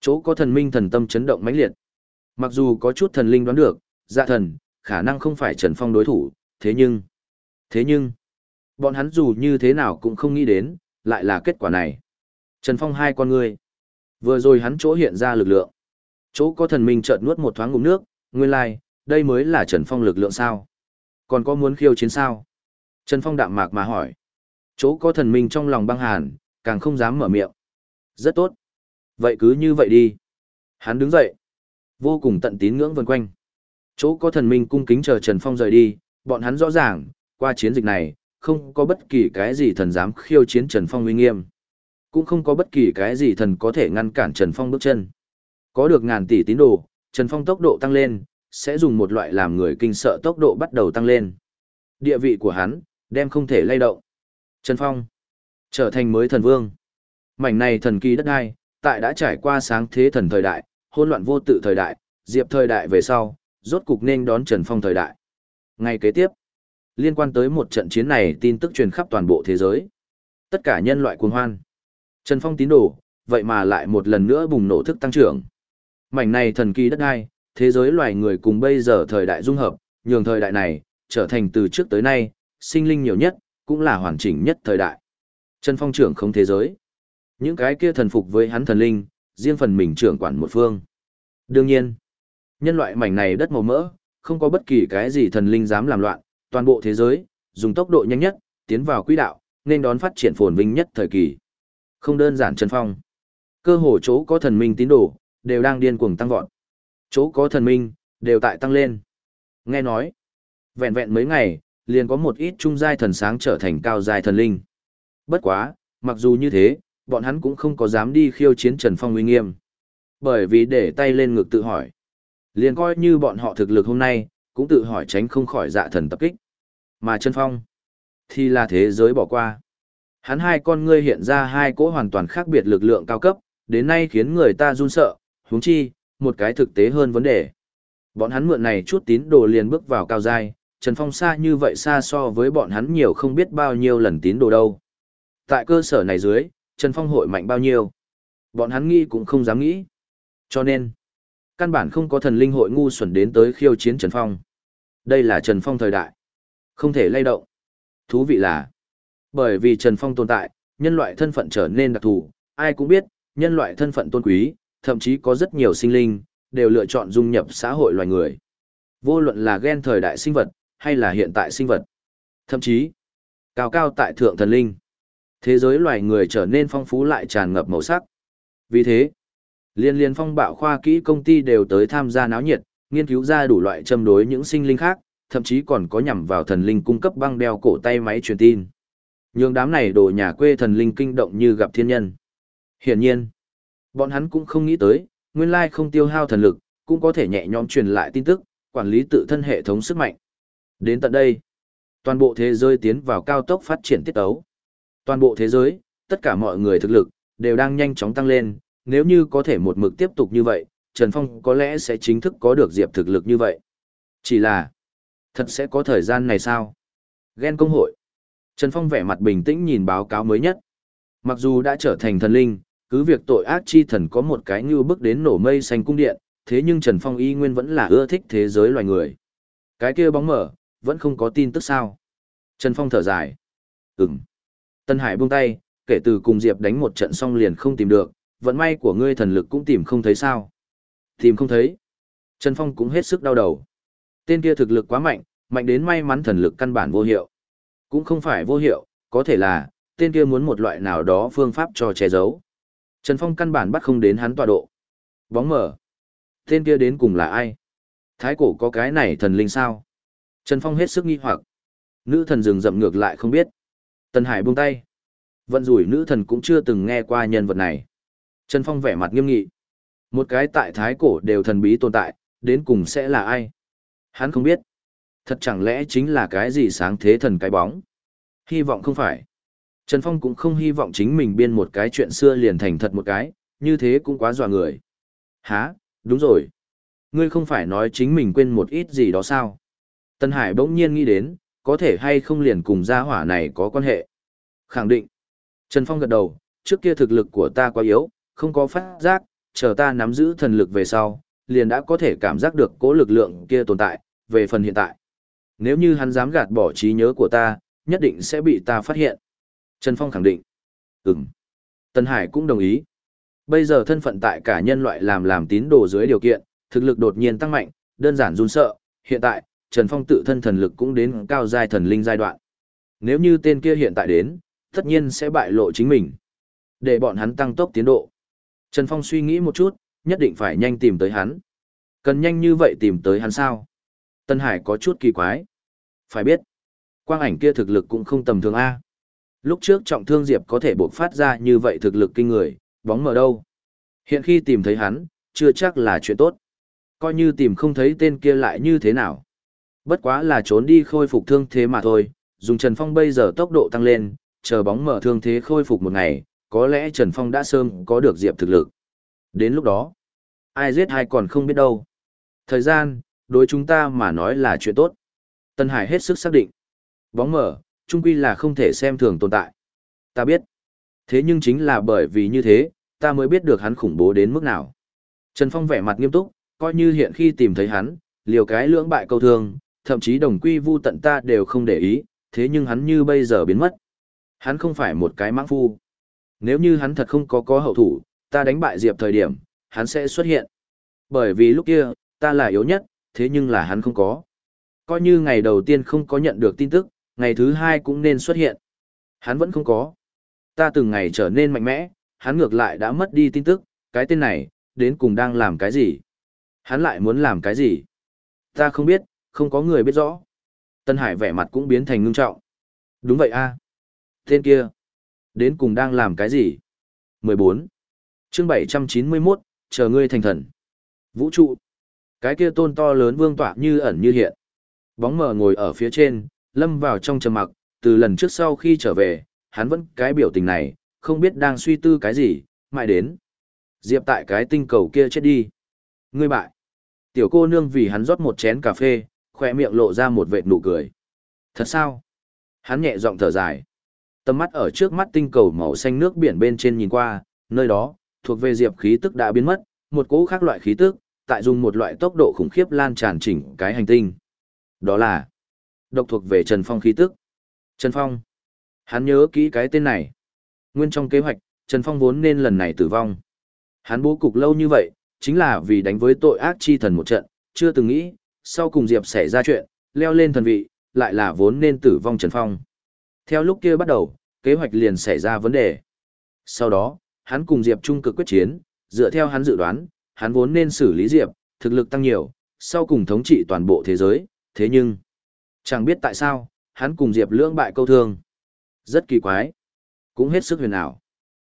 Chỗ có thần minh thần tâm chấn động mãnh liệt. Mặc dù có chút thần linh đoán được, dạ thần, khả năng không phải Trần Phong đối thủ, thế nhưng. Thế nhưng. Bọn hắn dù như thế nào cũng không nghĩ đến, lại là kết quả này. Trần Phong hai con người. Vừa rồi hắn chỗ hiện ra lực lượng. Chỗ có thần minh chợt nuốt một thoáng ngụm nước, nguyên lai, like, đây mới là Trần Phong lực lượng sao? Còn có muốn khiêu chiến sao? Trần Phong đạm mạc mà hỏi. Chỗ có thần minh trong lòng băng hàn, càng không dám mở miệng. Rất tốt. Vậy cứ như vậy đi. Hắn đứng dậy. Vô cùng tận tín ngưỡng vần quanh. Chỗ có thần minh cung kính chờ Trần Phong rời đi, bọn hắn rõ ràng, qua chiến dịch này, không có bất kỳ cái gì thần dám khiêu chiến Trần Phong uy nghiêm. Cũng không có bất kỳ cái gì thần có thể ngăn cản Trần Phong bước chân. Có được ngàn tỷ tín đồ, Trần Phong tốc độ tăng lên, sẽ dùng một loại làm người kinh sợ tốc độ bắt đầu tăng lên. Địa vị của hắn, đem không thể lay động. Trần Phong, trở thành mới thần vương. Mảnh này thần kỳ đất đai, tại đã trải qua sáng thế thần thời đại, hỗn loạn vô tự thời đại, diệp thời đại về sau, rốt cục nên đón Trần Phong thời đại. Ngày kế tiếp, liên quan tới một trận chiến này tin tức truyền khắp toàn bộ thế giới. Tất cả nhân loại cuồng hoan. Trần Phong tín đồ, vậy mà lại một lần nữa bùng nổ thức tăng trưởng. Mảnh này thần kỳ đất ai, thế giới loài người cùng bây giờ thời đại dung hợp, nhường thời đại này, trở thành từ trước tới nay, sinh linh nhiều nhất, cũng là hoàn chỉnh nhất thời đại. Trần Phong trưởng không thế giới. Những cái kia thần phục với hắn thần linh, riêng phần mình trưởng quản một phương. Đương nhiên, nhân loại mảnh này đất màu mỡ, không có bất kỳ cái gì thần linh dám làm loạn, toàn bộ thế giới, dùng tốc độ nhanh nhất, tiến vào quỹ đạo, nên đón phát triển phồn vinh nhất thời kỳ. Không đơn giản Trần Phong. Cơ hồ chỗ có thần minh tín đồ, đều đang điên cuồng tăng vọt. Chỗ có thần minh, đều tại tăng lên. Nghe nói, vẹn vẹn mấy ngày, liền có một ít trung giai thần sáng trở thành cao giai thần linh. Bất quá, mặc dù như thế, bọn hắn cũng không có dám đi khiêu chiến Trần Phong uy nghiêm. Bởi vì để tay lên ngực tự hỏi. Liền coi như bọn họ thực lực hôm nay, cũng tự hỏi tránh không khỏi dạ thần tập kích. Mà Trần Phong, thì là thế giới bỏ qua. Hắn hai con ngươi hiện ra hai cỗ hoàn toàn khác biệt lực lượng cao cấp, đến nay khiến người ta run sợ, huống chi, một cái thực tế hơn vấn đề. Bọn hắn mượn này chút tín đồ liền bước vào cao giai, Trần Phong xa như vậy xa so với bọn hắn nhiều không biết bao nhiêu lần tín đồ đâu. Tại cơ sở này dưới, Trần Phong hội mạnh bao nhiêu? Bọn hắn nghĩ cũng không dám nghĩ. Cho nên, căn bản không có thần linh hội ngu xuẩn đến tới khiêu chiến Trần Phong. Đây là Trần Phong thời đại. Không thể lay động. Thú vị là, bởi vì Trần Phong tồn tại, nhân loại thân phận trở nên đặc thù, ai cũng biết, nhân loại thân phận tôn quý, thậm chí có rất nhiều sinh linh, đều lựa chọn dung nhập xã hội loài người. Vô luận là gen thời đại sinh vật, hay là hiện tại sinh vật. Thậm chí, cao cao tại thượng thần linh. Thế giới loài người trở nên phong phú lại tràn ngập màu sắc. Vì thế, liên liên phong bạo khoa kỹ công ty đều tới tham gia náo nhiệt, nghiên cứu ra đủ loại châm đối những sinh linh khác, thậm chí còn có nhằm vào thần linh cung cấp băng đeo cổ tay máy truyền tin. Nhưng đám này đồ nhà quê thần linh kinh động như gặp thiên nhân. Hiển nhiên, bọn hắn cũng không nghĩ tới, nguyên lai không tiêu hao thần lực, cũng có thể nhẹ nhõm truyền lại tin tức, quản lý tự thân hệ thống sức mạnh. Đến tận đây, toàn bộ thế giới tiến vào cao tốc phát triển tiết ấu. Toàn bộ thế giới, tất cả mọi người thực lực, đều đang nhanh chóng tăng lên, nếu như có thể một mực tiếp tục như vậy, Trần Phong có lẽ sẽ chính thức có được diệp thực lực như vậy. Chỉ là, thật sẽ có thời gian này sao? Ghen công hội. Trần Phong vẻ mặt bình tĩnh nhìn báo cáo mới nhất. Mặc dù đã trở thành thần linh, cứ việc tội ác chi thần có một cái như bước đến nổ mây xanh cung điện, thế nhưng Trần Phong y nguyên vẫn là ưa thích thế giới loài người. Cái kia bóng mở, vẫn không có tin tức sao. Trần Phong thở dài. Ừm. Tân Hải buông tay, kể từ cùng Diệp đánh một trận xong liền không tìm được, vận may của ngươi thần lực cũng tìm không thấy sao. Tìm không thấy. Trần Phong cũng hết sức đau đầu. Tên kia thực lực quá mạnh, mạnh đến may mắn thần lực căn bản vô hiệu. Cũng không phải vô hiệu, có thể là, tên kia muốn một loại nào đó phương pháp cho che giấu. Trần Phong căn bản bắt không đến hắn tọa độ. Bóng mở. Tên kia đến cùng là ai? Thái cổ có cái này thần linh sao? Trần Phong hết sức nghi hoặc. Nữ thần rừng rậm ngược lại không biết. Tần Hải buông tay. Vận rủi nữ thần cũng chưa từng nghe qua nhân vật này. Trần Phong vẻ mặt nghiêm nghị. Một cái tại thái cổ đều thần bí tồn tại, đến cùng sẽ là ai? Hắn không biết. Thật chẳng lẽ chính là cái gì sáng thế thần cái bóng? Hy vọng không phải. Trần Phong cũng không hy vọng chính mình biên một cái chuyện xưa liền thành thật một cái, như thế cũng quá dọa người. Hả, đúng rồi. Ngươi không phải nói chính mình quên một ít gì đó sao? Tân Hải bỗng nhiên nghĩ đến, có thể hay không liền cùng gia hỏa này có quan hệ. Khẳng định. Trần Phong gật đầu, trước kia thực lực của ta quá yếu, không có phát giác, chờ ta nắm giữ thần lực về sau, liền đã có thể cảm giác được cố lực lượng kia tồn tại, về phần hiện tại. Nếu như hắn dám gạt bỏ trí nhớ của ta, nhất định sẽ bị ta phát hiện. Trần Phong khẳng định. Ừm. Tân Hải cũng đồng ý. Bây giờ thân phận tại cả nhân loại làm làm tín đồ dưới điều kiện, thực lực đột nhiên tăng mạnh, đơn giản run sợ, hiện tại, Trần Phong tự thân thần lực cũng đến cao giai thần linh giai đoạn. Nếu như tên kia hiện tại đến, tất nhiên sẽ bại lộ chính mình. Để bọn hắn tăng tốc tiến độ. Trần Phong suy nghĩ một chút, nhất định phải nhanh tìm tới hắn. Cần nhanh như vậy tìm tới hắn sao? Tân Hải có chút kỳ quái. Phải biết, quang ảnh kia thực lực cũng không tầm thường A. Lúc trước trọng thương Diệp có thể buộc phát ra như vậy thực lực kinh người, bóng mở đâu. Hiện khi tìm thấy hắn, chưa chắc là chuyện tốt. Coi như tìm không thấy tên kia lại như thế nào. Bất quá là trốn đi khôi phục thương thế mà thôi, dùng Trần Phong bây giờ tốc độ tăng lên, chờ bóng mở thương thế khôi phục một ngày, có lẽ Trần Phong đã sớm có được Diệp thực lực. Đến lúc đó, ai giết ai còn không biết đâu. Thời gian, đối chúng ta mà nói là chuyện tốt. Tân Hải hết sức xác định. Bóng mở, trung quy là không thể xem thường tồn tại. Ta biết. Thế nhưng chính là bởi vì như thế, ta mới biết được hắn khủng bố đến mức nào. Trần Phong vẻ mặt nghiêm túc, coi như hiện khi tìm thấy hắn, liều cái lưỡng bại câu thương, thậm chí đồng quy vu tận ta đều không để ý, thế nhưng hắn như bây giờ biến mất. Hắn không phải một cái mãng phu. Nếu như hắn thật không có có hậu thủ, ta đánh bại Diệp thời điểm, hắn sẽ xuất hiện. Bởi vì lúc kia, ta là yếu nhất, thế nhưng là hắn không có. Coi như ngày đầu tiên không có nhận được tin tức, ngày thứ hai cũng nên xuất hiện. Hắn vẫn không có. Ta từng ngày trở nên mạnh mẽ, hắn ngược lại đã mất đi tin tức, cái tên này, đến cùng đang làm cái gì? Hắn lại muốn làm cái gì? Ta không biết, không có người biết rõ. Tân Hải vẻ mặt cũng biến thành ngưng trọng. Đúng vậy a Tên kia, đến cùng đang làm cái gì? 14. chương 791, chờ ngươi thành thần. Vũ trụ. Cái kia tôn to lớn vương tỏa như ẩn như hiện. Bóng mờ ngồi ở phía trên, lâm vào trong trầm mặc, từ lần trước sau khi trở về, hắn vẫn cái biểu tình này, không biết đang suy tư cái gì, mãi đến. Diệp tại cái tinh cầu kia chết đi. Ngươi bại. Tiểu cô nương vì hắn rót một chén cà phê, khoe miệng lộ ra một vệt nụ cười. Thật sao? Hắn nhẹ giọng thở dài. Tầm mắt ở trước mắt tinh cầu màu xanh nước biển bên trên nhìn qua, nơi đó, thuộc về Diệp khí tức đã biến mất, một cỗ khác loại khí tức, tại dùng một loại tốc độ khủng khiếp lan tràn chỉnh cái hành tinh. Đó là độc thuộc về Trần Phong khí tức. Trần Phong. Hắn nhớ kỹ cái tên này. Nguyên trong kế hoạch, Trần Phong vốn nên lần này tử vong. Hắn bố cục lâu như vậy, chính là vì đánh với tội ác chi thần một trận, chưa từng nghĩ, sau cùng Diệp xảy ra chuyện, leo lên thần vị, lại là vốn nên tử vong Trần Phong. Theo lúc kia bắt đầu, kế hoạch liền xảy ra vấn đề. Sau đó, hắn cùng Diệp trung cực quyết chiến, dựa theo hắn dự đoán, hắn vốn nên xử lý Diệp, thực lực tăng nhiều, sau cùng thống trị toàn bộ thế giới, thế nhưng, chẳng biết tại sao, hắn cùng Diệp lưỡng bại câu thương. Rất kỳ quái, cũng hết sức huyền ảo.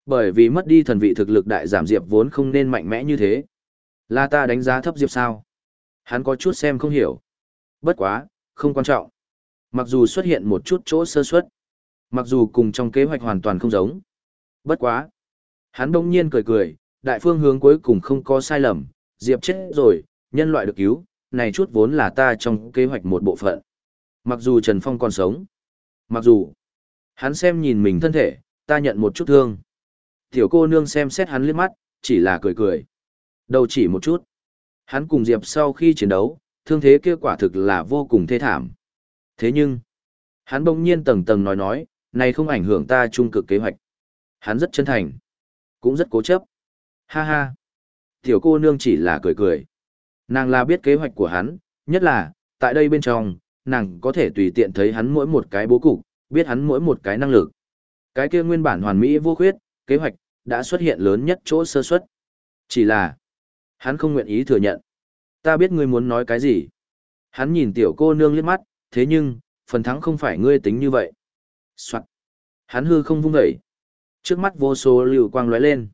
Bởi vì mất đi thần vị thực lực đại giảm Diệp vốn không nên mạnh mẽ như thế. Là ta đánh giá thấp Diệp sao? Hắn có chút xem không hiểu. Bất quá, không quan trọng. Mặc dù xuất hiện một chút chỗ sơ suất, mặc dù cùng trong kế hoạch hoàn toàn không giống. Bất quá. Hắn đông nhiên cười cười, đại phương hướng cuối cùng không có sai lầm, Diệp chết rồi, nhân loại được cứu, này chút vốn là ta trong kế hoạch một bộ phận. Mặc dù Trần Phong còn sống, mặc dù hắn xem nhìn mình thân thể, ta nhận một chút thương. Tiểu cô nương xem xét hắn liếc mắt, chỉ là cười cười. Đầu chỉ một chút. Hắn cùng Diệp sau khi chiến đấu, thương thế kia quả thực là vô cùng thê thảm. Thế nhưng, hắn bỗng nhiên tầng tầng nói nói, này không ảnh hưởng ta trung cực kế hoạch. Hắn rất chân thành, cũng rất cố chấp. Ha ha. Tiểu cô nương chỉ là cười cười. Nàng là biết kế hoạch của hắn, nhất là, tại đây bên trong, nàng có thể tùy tiện thấy hắn mỗi một cái bố cục, biết hắn mỗi một cái năng lực. Cái kia nguyên bản hoàn mỹ vô khuyết, kế hoạch, đã xuất hiện lớn nhất chỗ sơ suất. Chỉ là, hắn không nguyện ý thừa nhận. Ta biết ngươi muốn nói cái gì. Hắn nhìn tiểu cô nương liếc mắt, thế nhưng, phần thắng không phải ngươi tính như vậy. Soạn. Hắn hư không vung dậy. Trước mắt vô số lưu quang lóe lên.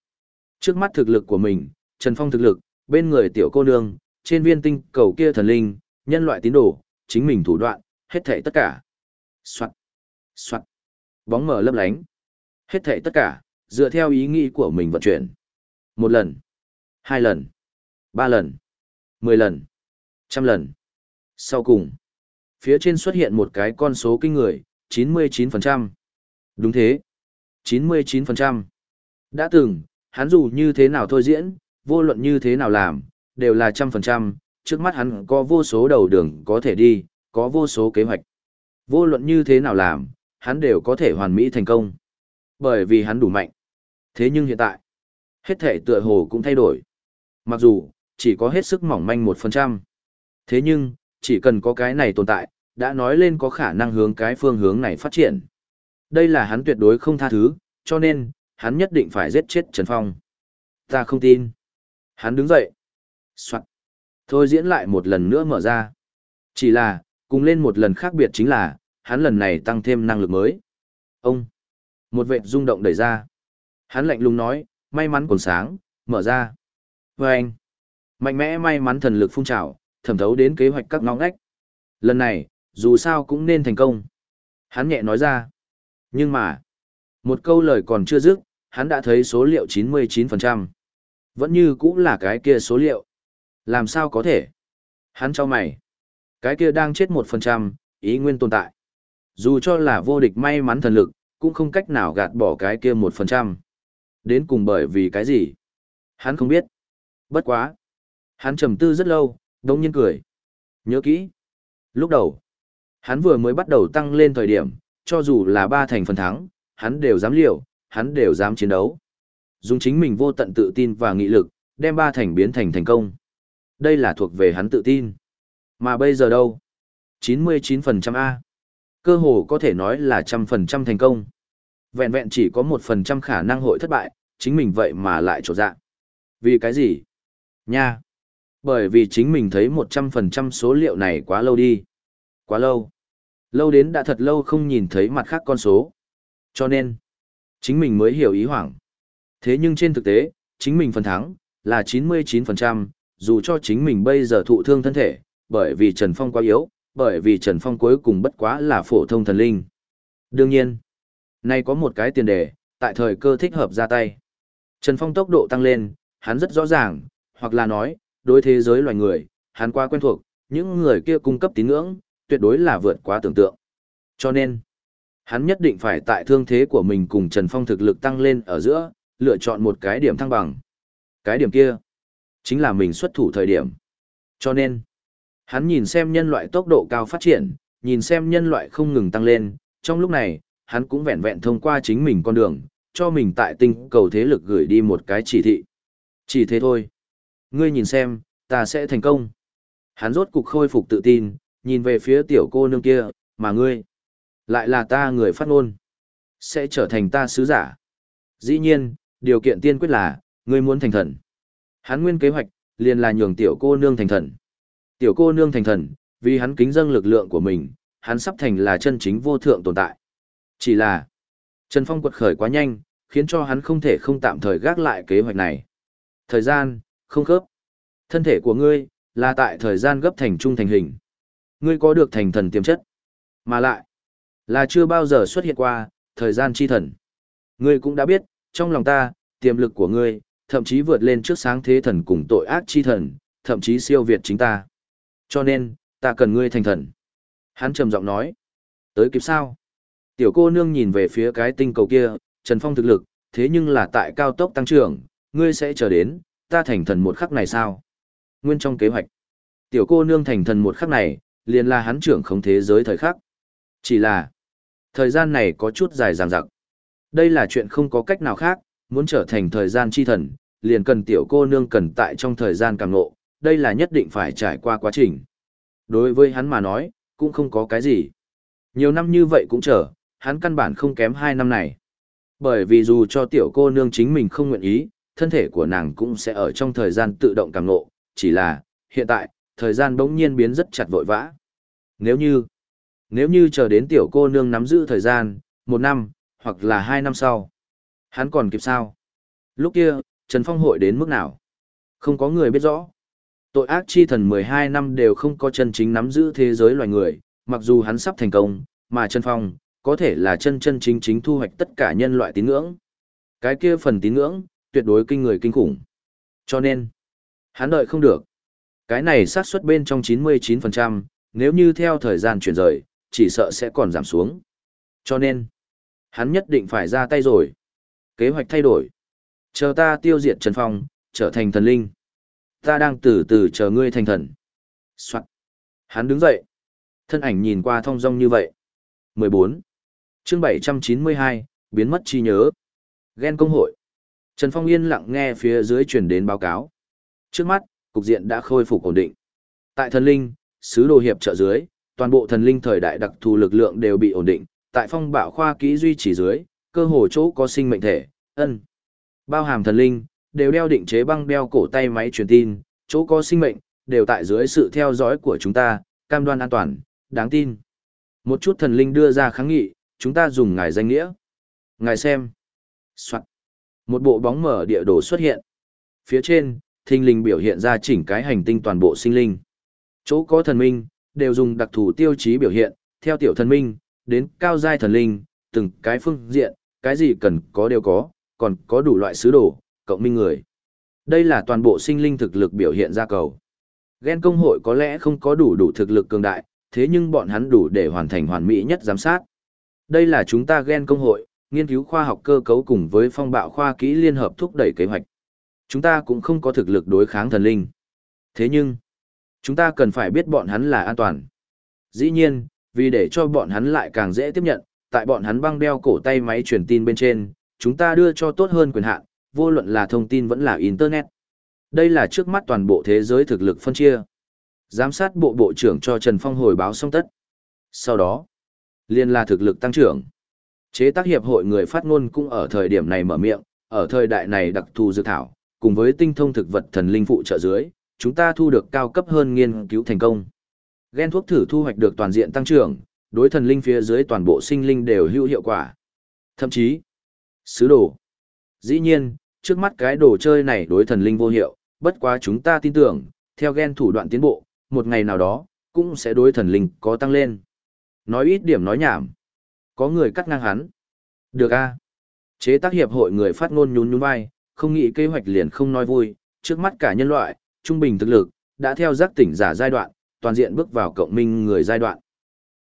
Trước mắt thực lực của mình, Trần Phong thực lực, bên người tiểu cô nương, trên viên tinh cầu kia thần linh, nhân loại tín đồ, chính mình thủ đoạn, hết thảy tất cả. Soạn. Soạn. Bóng mở lấp lánh. Hết thảy tất cả, dựa theo ý nghĩ của mình vận chuyển. Một lần. Hai lần. Ba lần. Mười lần. Trăm lần. Sau cùng. Phía trên xuất hiện một cái con số kinh người, 99%. Đúng thế. 99%. Đã từng, hắn dù như thế nào thôi diễn, vô luận như thế nào làm, đều là trăm phần trăm, trước mắt hắn có vô số đầu đường có thể đi, có vô số kế hoạch. Vô luận như thế nào làm, hắn đều có thể hoàn mỹ thành công. Bởi vì hắn đủ mạnh. Thế nhưng hiện tại, hết thể tựa hồ cũng thay đổi. Mặc dù, chỉ có hết sức mỏng manh một phần trăm. Thế nhưng, chỉ cần có cái này tồn tại, đã nói lên có khả năng hướng cái phương hướng này phát triển. Đây là hắn tuyệt đối không tha thứ, cho nên, hắn nhất định phải giết chết Trần Phong. Ta không tin. Hắn đứng dậy. Soạn. Thôi diễn lại một lần nữa mở ra. Chỉ là, cùng lên một lần khác biệt chính là, hắn lần này tăng thêm năng lực mới. Ông. Một vệt rung động đẩy ra. Hắn lạnh lùng nói, may mắn còn sáng, mở ra. Vâng anh. Mạnh mẽ may mắn thần lực phun trào, thẩm thấu đến kế hoạch các ngõ ngách. Lần này, dù sao cũng nên thành công. Hắn nhẹ nói ra. Nhưng mà, một câu lời còn chưa dứt, hắn đã thấy số liệu 99%. Vẫn như cũng là cái kia số liệu. Làm sao có thể? Hắn cho mày. Cái kia đang chết 1%, ý nguyên tồn tại. Dù cho là vô địch may mắn thần lực, cũng không cách nào gạt bỏ cái kia 1%. Đến cùng bởi vì cái gì? Hắn không biết. Bất quá. Hắn trầm tư rất lâu, đông nhiên cười. Nhớ kỹ. Lúc đầu, hắn vừa mới bắt đầu tăng lên thời điểm, cho dù là ba thành phần thắng, hắn đều dám liều, hắn đều dám chiến đấu. Dùng chính mình vô tận tự tin và nghị lực, đem ba thành biến thành thành công. Đây là thuộc về hắn tự tin. Mà bây giờ đâu? 99% A. Cơ hồ có thể nói là trăm phần trăm thành công. Vẹn vẹn chỉ có một phần trăm khả năng hội thất bại, chính mình vậy mà lại trột dạ. Vì cái gì? Nha! Bởi vì chính mình thấy 100% số liệu này quá lâu đi. Quá lâu. Lâu đến đã thật lâu không nhìn thấy mặt khác con số. Cho nên, chính mình mới hiểu ý hoảng. Thế nhưng trên thực tế, chính mình phần thắng, là 99%, dù cho chính mình bây giờ thụ thương thân thể, bởi vì Trần Phong quá yếu, bởi vì Trần Phong cuối cùng bất quá là phổ thông thần linh. Đương nhiên, nay có một cái tiền đề, tại thời cơ thích hợp ra tay. Trần Phong tốc độ tăng lên, hắn rất rõ ràng, hoặc là nói, đối thế giới loài người, hắn qua quen thuộc, những người kia cung cấp tín ngưỡng, tuyệt đối là vượt quá tưởng tượng. Cho nên, hắn nhất định phải tại thương thế của mình cùng Trần Phong thực lực tăng lên ở giữa, lựa chọn một cái điểm thăng bằng. Cái điểm kia, chính là mình xuất thủ thời điểm. Cho nên, hắn nhìn xem nhân loại tốc độ cao phát triển, nhìn xem nhân loại không ngừng tăng lên, trong lúc này, hắn cũng vẹn vẹn thông qua chính mình con đường, cho mình tại tinh cầu thế lực gửi đi một cái chỉ thị. Chỉ thế thôi. Ngươi nhìn xem, ta sẽ thành công. Hắn rốt cục khôi phục tự tin, nhìn về phía tiểu cô nương kia, mà ngươi, lại là ta người phát ngôn, sẽ trở thành ta sứ giả. Dĩ nhiên, điều kiện tiên quyết là, ngươi muốn thành thần. Hắn nguyên kế hoạch, liền là nhường tiểu cô nương thành thần. Tiểu cô nương thành thần, vì hắn kính dâng lực lượng của mình, hắn sắp thành là chân chính vô thượng tồn tại. Chỉ là, Trần Phong quật khởi quá nhanh, khiến cho hắn không thể không tạm thời gác lại kế hoạch này. Thời gian, không khớp. Thân thể của ngươi, là tại thời gian gấp thành trung thành hình. Ngươi có được thành thần tiềm chất, mà lại, là chưa bao giờ xuất hiện qua, thời gian chi thần. Ngươi cũng đã biết, trong lòng ta, tiềm lực của ngươi, thậm chí vượt lên trước sáng thế thần cùng tội ác chi thần, thậm chí siêu việt chính ta. Cho nên, ta cần ngươi thành thần. Hắn trầm giọng nói. Tới kịp sao? Tiểu cô nương nhìn về phía cái tinh cầu kia, Trần Phong thực lực, thế nhưng là tại cao tốc tăng trưởng, ngươi sẽ chờ đến, ta thành thần một khắc này sao? Nguyên trong kế hoạch, tiểu cô nương thành thần một khắc này, liền là hắn trưởng không thế giới thời khắc. Chỉ là, thời gian này có chút dài dằng dặc. Đây là chuyện không có cách nào khác, muốn trở thành thời gian chi thần, liền cần tiểu cô nương cần tại trong thời gian càng ngộ, đây là nhất định phải trải qua quá trình. Đối với hắn mà nói, cũng không có cái gì. Nhiều năm như vậy cũng chờ, hắn căn bản không kém hai năm này. Bởi vì dù cho tiểu cô nương chính mình không nguyện ý, thân thể của nàng cũng sẽ ở trong thời gian tự động càng ngộ, chỉ là, hiện tại, thời gian bỗng nhiên biến rất chặt vội vã. Nếu như, nếu như chờ đến tiểu cô nương nắm giữ thời gian, một năm, hoặc là hai năm sau, hắn còn kịp sao? Lúc kia, Trần Phong hội đến mức nào? Không có người biết rõ. Tội ác chi thần 12 năm đều không có chân chính nắm giữ thế giới loài người, mặc dù hắn sắp thành công, mà Trần Phong, có thể là chân chân chính chính thu hoạch tất cả nhân loại tín ngưỡng. Cái kia phần tín ngưỡng, tuyệt đối kinh người kinh khủng. Cho nên, hắn đợi không được. Cái này xác suất bên trong 99%, nếu như theo thời gian chuyển rời, chỉ sợ sẽ còn giảm xuống. Cho nên, hắn nhất định phải ra tay rồi. Kế hoạch thay đổi. Chờ ta tiêu diệt Trần Phong, trở thành thần linh. Ta đang từ từ chờ ngươi thành thần. Soạn. Hắn đứng dậy. Thân ảnh nhìn qua thong dong như vậy. 14 chương 792, biến mất chi nhớ. Ghen công hội. Trần Phong yên lặng nghe phía dưới truyền đến báo cáo. Trước mắt, cục diện đã khôi phục ổn định. Tại thần linh, sứ đồ hiệp trợ dưới, toàn bộ thần linh thời đại đặc thù lực lượng đều bị ổn định. Tại phong bạo khoa kỹ duy trì dưới, cơ hồ chỗ có sinh mệnh thể, ân. Bao hàm thần linh, đều đeo định chế băng đeo cổ tay máy truyền tin, chỗ có sinh mệnh, đều tại dưới sự theo dõi của chúng ta, cam đoan an toàn, đáng tin. Một chút thần linh đưa ra kháng nghị, chúng ta dùng ngài danh nghĩa. Ngài xem. Soạn. Một bộ bóng mở địa đồ xuất hiện. Phía trên, thinh linh biểu hiện ra chỉnh cái hành tinh toàn bộ sinh linh. Chỗ có thần minh, đều dùng đặc thù tiêu chí biểu hiện, theo tiểu thần minh, đến cao giai thần linh, từng cái phương diện, cái gì cần có đều có, còn có đủ loại sứ đồ, cộng minh người. Đây là toàn bộ sinh linh thực lực biểu hiện ra cầu. Ghen công hội có lẽ không có đủ đủ thực lực cường đại, thế nhưng bọn hắn đủ để hoàn thành hoàn mỹ nhất giám sát. Đây là chúng ta ghen công hội, nghiên cứu khoa học cơ cấu cùng với phong bạo khoa kỹ liên hợp thúc đẩy kế hoạch. Chúng ta cũng không có thực lực đối kháng thần linh. Thế nhưng, chúng ta cần phải biết bọn hắn là an toàn. Dĩ nhiên, vì để cho bọn hắn lại càng dễ tiếp nhận, tại bọn hắn băng đeo cổ tay máy truyền tin bên trên, chúng ta đưa cho tốt hơn quyền hạn, vô luận là thông tin vẫn là Internet. Đây là trước mắt toàn bộ thế giới thực lực phân chia. Giám sát bộ bộ trưởng cho Trần Phong hồi báo xong tất. Sau đó, liên là thực lực tăng trưởng. Chế tác hiệp hội người phát ngôn cũng ở thời điểm này mở miệng, ở thời đại này đặc thù dược thảo, cùng với tinh thông thực vật thần linh phụ trợ dưới, chúng ta thu được cao cấp hơn nghiên cứu thành công. Gen thuốc thử thu hoạch được toàn diện tăng trưởng, đối thần linh phía dưới toàn bộ sinh linh đều hữu hiệu quả. Thậm chí, sứ đồ. Dĩ nhiên, trước mắt cái đồ chơi này đối thần linh vô hiệu, bất quá chúng ta tin tưởng, theo gen thủ đoạn tiến bộ, một ngày nào đó, cũng sẽ đối thần linh có tăng lên. Nói ít điểm nói nhảm. Có người cắt ngang hắn. Được a Chế tác hiệp hội người phát ngôn nhún nhún vai, không nghĩ kế hoạch liền không nói vui, trước mắt cả nhân loại, trung bình thực lực, đã theo giác tỉnh giả giai đoạn, toàn diện bước vào cộng minh người giai đoạn.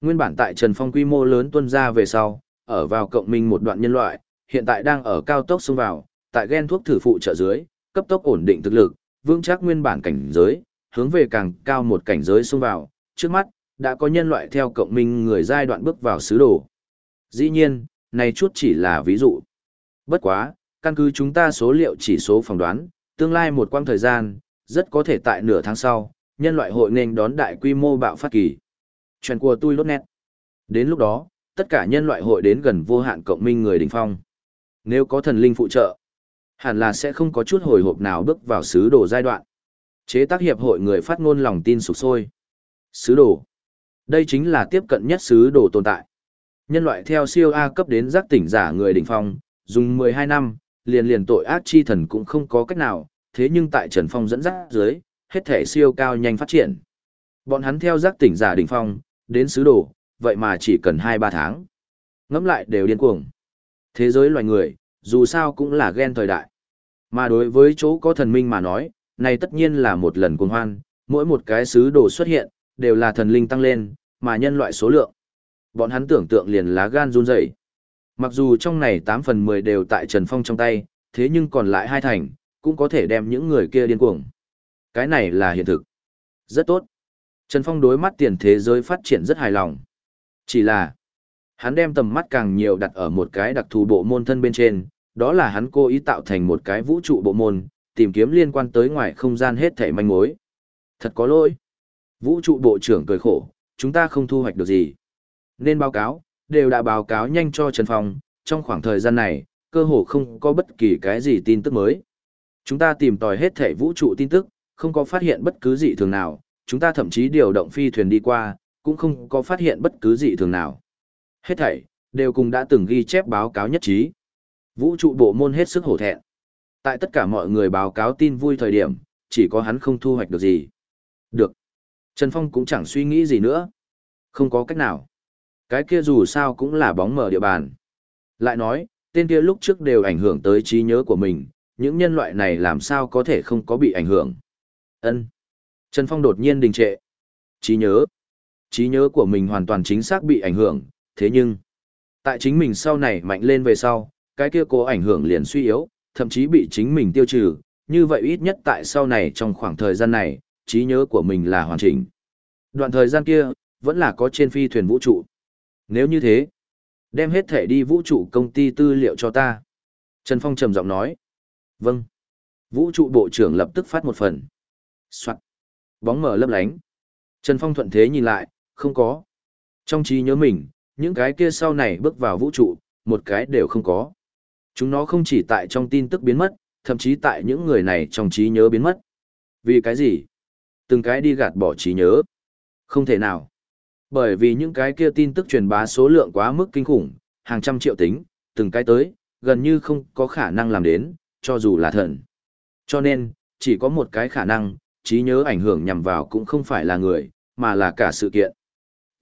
Nguyên bản tại Trần Phong quy mô lớn tuân ra về sau, ở vào cộng minh một đoạn nhân loại, hiện tại đang ở cao tốc xông vào, tại gen thuốc thử phụ trợ dưới, cấp tốc ổn định thực lực, vững chắc nguyên bản cảnh giới, hướng về càng cao một cảnh giới xông vào, trước mắt, đã có nhân loại theo cộng minh người giai đoạn bước vào sứ đồ. Dĩ nhiên, này chút chỉ là ví dụ. Bất quá, căn cứ chúng ta số liệu chỉ số phỏng đoán, tương lai một quãng thời gian, rất có thể tại nửa tháng sau, nhân loại hội nên đón đại quy mô bạo phát kỳ. Chuyện của tôi lốt nét. Đến lúc đó, tất cả nhân loại hội đến gần vô hạn cộng minh người đỉnh phong. Nếu có thần linh phụ trợ, hẳn là sẽ không có chút hồi hộp nào bước vào sứ đồ giai đoạn. Chế tác hiệp hội người phát ngôn lòng tin sụp sôi. Sứ đồ. Đây chính là tiếp cận nhất sứ đồ tồn tại. Nhân loại theo siêu A cấp đến giác tỉnh giả người đỉnh phong, dùng 12 năm, liền liền tội ác chi thần cũng không có cách nào, thế nhưng tại Trần Phong dẫn dắt dưới, hết thể siêu cao nhanh phát triển. Bọn hắn theo giác tỉnh giả đỉnh phong, đến sứ đồ, vậy mà chỉ cần 2-3 tháng. Ngẫm lại đều điên cuồng. Thế giới loài người, dù sao cũng là ghen thời đại. Mà đối với chỗ có thần minh mà nói, này tất nhiên là một lần cuồng hoan, mỗi một cái sứ đồ xuất hiện, đều là thần linh tăng lên, mà nhân loại số lượng. Bọn hắn tưởng tượng liền lá gan run rẩy. Mặc dù trong này 8 phần 10 đều tại Trần Phong trong tay, thế nhưng còn lại hai thành, cũng có thể đem những người kia điên cuồng. Cái này là hiện thực. Rất tốt. Trần Phong đối mắt tiền thế giới phát triển rất hài lòng. Chỉ là, hắn đem tầm mắt càng nhiều đặt ở một cái đặc thù bộ môn thân bên trên, đó là hắn cố ý tạo thành một cái vũ trụ bộ môn, tìm kiếm liên quan tới ngoài không gian hết thảy manh mối. Thật có lỗi. Vũ trụ bộ trưởng cười khổ, chúng ta không thu hoạch được gì. Nên báo cáo, đều đã báo cáo nhanh cho Trần Phong, trong khoảng thời gian này, cơ hồ không có bất kỳ cái gì tin tức mới. Chúng ta tìm tòi hết thể vũ trụ tin tức, không có phát hiện bất cứ gì thường nào, chúng ta thậm chí điều động phi thuyền đi qua, cũng không có phát hiện bất cứ gì thường nào. Hết thảy, đều cùng đã từng ghi chép báo cáo nhất trí. Vũ trụ bộ môn hết sức hổ thẹn. Tại tất cả mọi người báo cáo tin vui thời điểm, chỉ có hắn không thu hoạch được gì. Được. Trần Phong cũng chẳng suy nghĩ gì nữa. Không có cách nào. Cái kia dù sao cũng là bóng mở địa bàn. Lại nói, tên kia lúc trước đều ảnh hưởng tới trí nhớ của mình, những nhân loại này làm sao có thể không có bị ảnh hưởng. Ân. Trần Phong đột nhiên đình trệ. Trí nhớ. Trí nhớ của mình hoàn toàn chính xác bị ảnh hưởng, thế nhưng, tại chính mình sau này mạnh lên về sau, cái kia cố ảnh hưởng liền suy yếu, thậm chí bị chính mình tiêu trừ, như vậy ít nhất tại sau này trong khoảng thời gian này, trí nhớ của mình là hoàn chỉnh. Đoạn thời gian kia, vẫn là có trên phi thuyền vũ trụ. Nếu như thế, đem hết thể đi vũ trụ công ty tư liệu cho ta. Trần Phong trầm giọng nói. Vâng. Vũ trụ bộ trưởng lập tức phát một phần. Soạn. Bóng mở lấp lánh. Trần Phong thuận thế nhìn lại, không có. Trong trí nhớ mình, những cái kia sau này bước vào vũ trụ, một cái đều không có. Chúng nó không chỉ tại trong tin tức biến mất, thậm chí tại những người này trong trí nhớ biến mất. Vì cái gì? Từng cái đi gạt bỏ trí nhớ. Không thể nào. Bởi vì những cái kia tin tức truyền bá số lượng quá mức kinh khủng, hàng trăm triệu tính, từng cái tới, gần như không có khả năng làm đến, cho dù là thần. Cho nên, chỉ có một cái khả năng, trí nhớ ảnh hưởng nhằm vào cũng không phải là người, mà là cả sự kiện.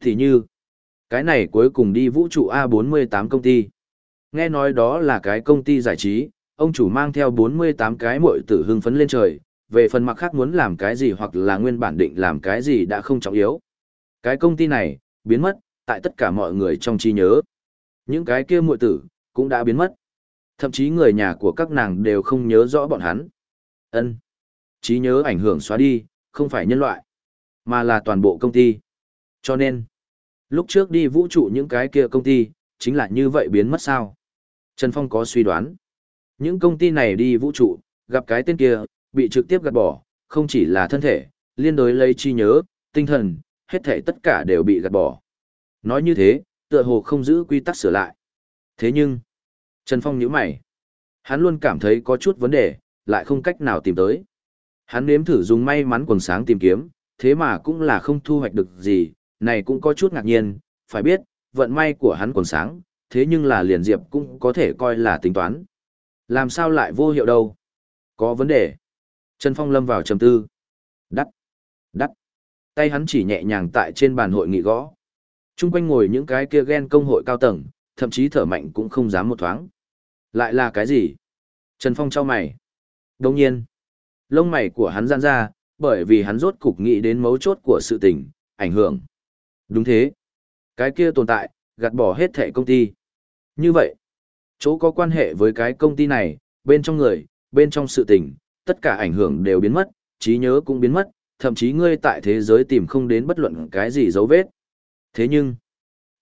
Thì như, cái này cuối cùng đi vũ trụ A48 công ty. Nghe nói đó là cái công ty giải trí, ông chủ mang theo 48 cái muội tử hưng phấn lên trời, về phần mặt khác muốn làm cái gì hoặc là nguyên bản định làm cái gì đã không trọng yếu. Cái công ty này, biến mất, tại tất cả mọi người trong trí nhớ. Những cái kia muội tử, cũng đã biến mất. Thậm chí người nhà của các nàng đều không nhớ rõ bọn hắn. ân trí nhớ ảnh hưởng xóa đi, không phải nhân loại, mà là toàn bộ công ty. Cho nên, lúc trước đi vũ trụ những cái kia công ty, chính là như vậy biến mất sao. Trần Phong có suy đoán. Những công ty này đi vũ trụ, gặp cái tên kia, bị trực tiếp gạt bỏ, không chỉ là thân thể, liên đối lấy chi nhớ, tinh thần, hết thể tất cả đều bị gạt bỏ. Nói như thế, tựa hồ không giữ quy tắc sửa lại. Thế nhưng, Trần Phong nhíu mày. Hắn luôn cảm thấy có chút vấn đề, lại không cách nào tìm tới. Hắn nếm thử dùng may mắn quần sáng tìm kiếm, thế mà cũng là không thu hoạch được gì, này cũng có chút ngạc nhiên, phải biết, vận may của hắn quần sáng, thế nhưng là liền diệp cũng có thể coi là tính toán. Làm sao lại vô hiệu đâu? Có vấn đề. Trần Phong lâm vào trầm tư. Tay hắn chỉ nhẹ nhàng tại trên bàn hội nghị gõ. Trung quanh ngồi những cái kia ghen công hội cao tầng, thậm chí thở mạnh cũng không dám một thoáng. Lại là cái gì? Trần Phong trao mày. Đồng nhiên, lông mày của hắn giãn ra, bởi vì hắn rốt cục nghĩ đến mấu chốt của sự tình, ảnh hưởng. Đúng thế. Cái kia tồn tại, gạt bỏ hết thẻ công ty. Như vậy, chỗ có quan hệ với cái công ty này, bên trong người, bên trong sự tình, tất cả ảnh hưởng đều biến mất, trí nhớ cũng biến mất, thậm chí ngươi tại thế giới tìm không đến bất luận cái gì dấu vết. Thế nhưng,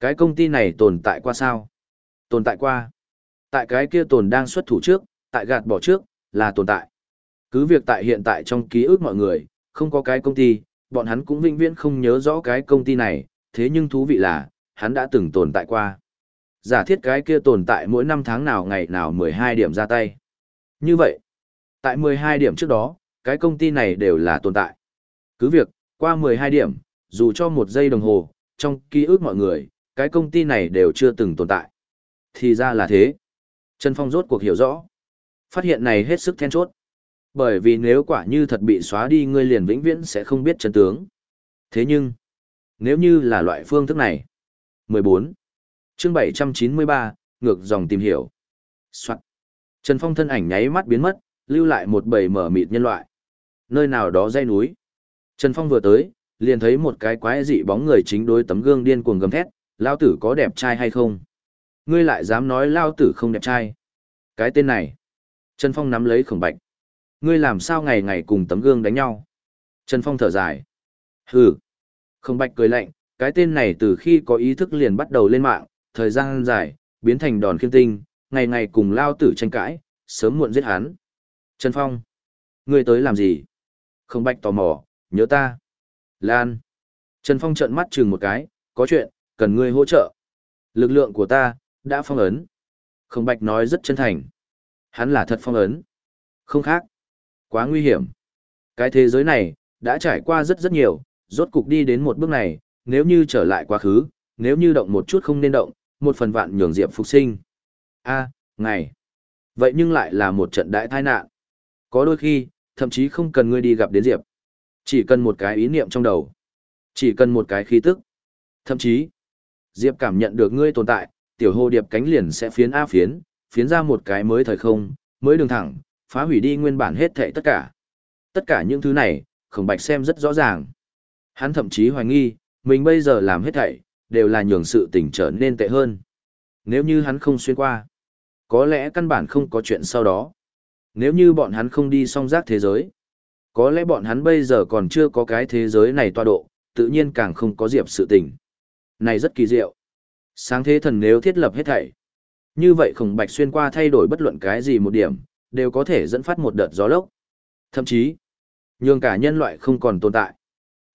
cái công ty này tồn tại qua sao? Tồn tại qua. Tại cái kia tồn đang xuất thủ trước, tại gạt bỏ trước, là tồn tại. Cứ việc tại hiện tại trong ký ức mọi người, không có cái công ty, bọn hắn cũng vĩnh viễn không nhớ rõ cái công ty này, thế nhưng thú vị là, hắn đã từng tồn tại qua. Giả thiết cái kia tồn tại mỗi năm tháng nào ngày nào 12 điểm ra tay. Như vậy, tại 12 điểm trước đó, cái công ty này đều là tồn tại. Cứ việc, qua 12 điểm, dù cho một giây đồng hồ, trong ký ức mọi người, cái công ty này đều chưa từng tồn tại. Thì ra là thế. Trần Phong rốt cuộc hiểu rõ. Phát hiện này hết sức then chốt. Bởi vì nếu quả như thật bị xóa đi ngươi liền vĩnh viễn sẽ không biết chân tướng. Thế nhưng, nếu như là loại phương thức này. 14. chương 793, ngược dòng tìm hiểu. Soạn. Trần Phong thân ảnh nháy mắt biến mất, lưu lại một bầy mở mịt nhân loại. Nơi nào đó dây núi. Trần Phong vừa tới, liền thấy một cái quái dị bóng người chính đối tấm gương điên cuồng gầm thét, lao tử có đẹp trai hay không? Ngươi lại dám nói lao tử không đẹp trai. Cái tên này. Trần Phong nắm lấy khổng bạch. Ngươi làm sao ngày ngày cùng tấm gương đánh nhau? Trần Phong thở dài. Hừ. Khổng bạch cười lạnh, cái tên này từ khi có ý thức liền bắt đầu lên mạng, thời gian dài, biến thành đòn khiêm tinh, ngày ngày cùng lao tử tranh cãi, sớm muộn giết hắn. Trần Phong. Ngươi tới làm gì? Khổng bạch tò mò, nhớ ta. Lan. Trần Phong trợn mắt chừng một cái, có chuyện, cần ngươi hỗ trợ. Lực lượng của ta, đã phong ấn. Không bạch nói rất chân thành. Hắn là thật phong ấn. Không khác. Quá nguy hiểm. Cái thế giới này, đã trải qua rất rất nhiều, rốt cục đi đến một bước này, nếu như trở lại quá khứ, nếu như động một chút không nên động, một phần vạn nhường diệp phục sinh. a ngày. Vậy nhưng lại là một trận đại tai nạn. Có đôi khi, thậm chí không cần ngươi đi gặp đến diệp. Chỉ cần một cái ý niệm trong đầu. Chỉ cần một cái khí tức. Thậm chí, diệp cảm nhận được ngươi tồn tại, tiểu hồ điệp cánh liền sẽ phiến a phiến, phiến ra một cái mới thời không, mới đường thẳng, phá hủy đi nguyên bản hết thảy tất cả. Tất cả những thứ này, khổng bạch xem rất rõ ràng. Hắn thậm chí hoài nghi, mình bây giờ làm hết thảy, đều là nhường sự tình trở nên tệ hơn. Nếu như hắn không xuyên qua, có lẽ căn bản không có chuyện sau đó. Nếu như bọn hắn không đi song giác thế giới, có lẽ bọn hắn bây giờ còn chưa có cái thế giới này toa độ, tự nhiên càng không có diệp sự tình. Này rất kỳ diệu. Sáng thế thần nếu thiết lập hết thảy, như vậy khổng bạch xuyên qua thay đổi bất luận cái gì một điểm, đều có thể dẫn phát một đợt gió lốc. Thậm chí, nhường cả nhân loại không còn tồn tại.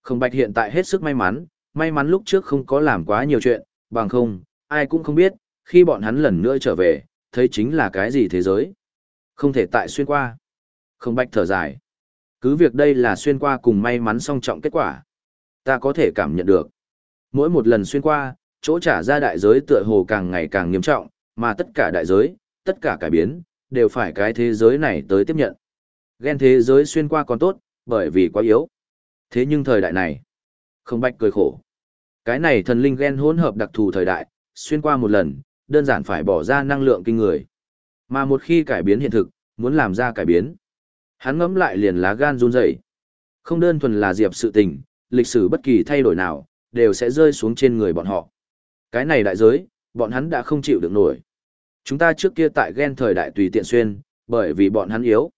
Khổng bạch hiện tại hết sức may mắn, may mắn lúc trước không có làm quá nhiều chuyện, bằng không, ai cũng không biết, khi bọn hắn lần nữa trở về, thấy chính là cái gì thế giới. Không thể tại xuyên qua. Khổng bạch thở dài. Cứ việc đây là xuyên qua cùng may mắn song trọng kết quả. Ta có thể cảm nhận được. Mỗi một lần xuyên qua, chỗ trả ra đại giới tựa hồ càng ngày càng nghiêm trọng, mà tất cả đại giới, tất cả cải biến, đều phải cái thế giới này tới tiếp nhận. Ghen thế giới xuyên qua còn tốt, bởi vì quá yếu. Thế nhưng thời đại này, không bạch cười khổ. Cái này thần linh ghen hỗn hợp đặc thù thời đại, xuyên qua một lần, đơn giản phải bỏ ra năng lượng kinh người. Mà một khi cải biến hiện thực, muốn làm ra cải biến, hắn ngẫm lại liền lá gan run rẩy. Không đơn thuần là diệp sự tình, lịch sử bất kỳ thay đổi nào, đều sẽ rơi xuống trên người bọn họ. Cái này đại giới, bọn hắn đã không chịu được nổi. Chúng ta trước kia tại ghen thời đại tùy tiện xuyên, bởi vì bọn hắn yếu.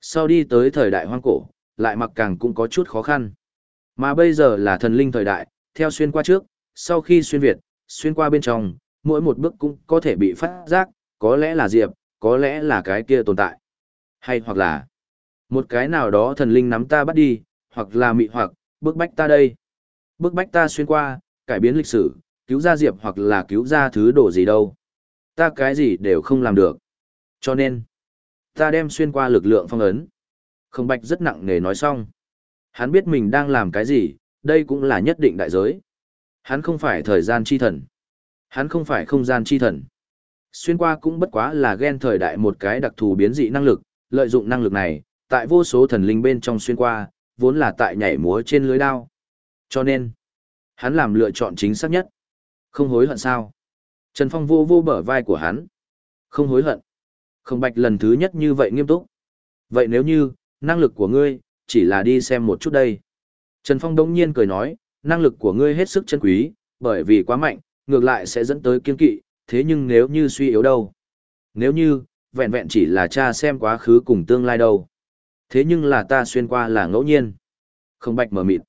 Sau đi tới thời đại hoang cổ, lại mặc càng cũng có chút khó khăn. Mà bây giờ là thần linh thời đại, theo xuyên qua trước, sau khi xuyên Việt, xuyên qua bên trong, mỗi một bước cũng có thể bị phát giác, có lẽ là Diệp, có lẽ là cái kia tồn tại. Hay hoặc là, một cái nào đó thần linh nắm ta bắt đi, hoặc là mị hoặc, bước bách ta đây. Bước bách ta xuyên qua, cải biến lịch sử, cứu ra Diệp hoặc là cứu ra thứ đồ gì đâu. Ta cái gì đều không làm được. Cho nên, ta đem xuyên qua lực lượng phong ấn. Không bạch rất nặng nề nói xong. Hắn biết mình đang làm cái gì, đây cũng là nhất định đại giới. Hắn không phải thời gian chi thần. Hắn không phải không gian chi thần. Xuyên qua cũng bất quá là ghen thời đại một cái đặc thù biến dị năng lực, lợi dụng năng lực này, tại vô số thần linh bên trong xuyên qua, vốn là tại nhảy múa trên lưới đao. Cho nên, hắn làm lựa chọn chính xác nhất. Không hối hận sao? Trần Phong vô vô bở vai của hắn. Không hối hận. Không bạch lần thứ nhất như vậy nghiêm túc. Vậy nếu như, năng lực của ngươi, chỉ là đi xem một chút đây. Trần Phong đống nhiên cười nói, năng lực của ngươi hết sức chân quý, bởi vì quá mạnh, ngược lại sẽ dẫn tới kiên kỵ, thế nhưng nếu như suy yếu đâu? Nếu như, vẹn vẹn chỉ là cha xem quá khứ cùng tương lai đâu? Thế nhưng là ta xuyên qua là ngẫu nhiên. Không bạch mở mịt.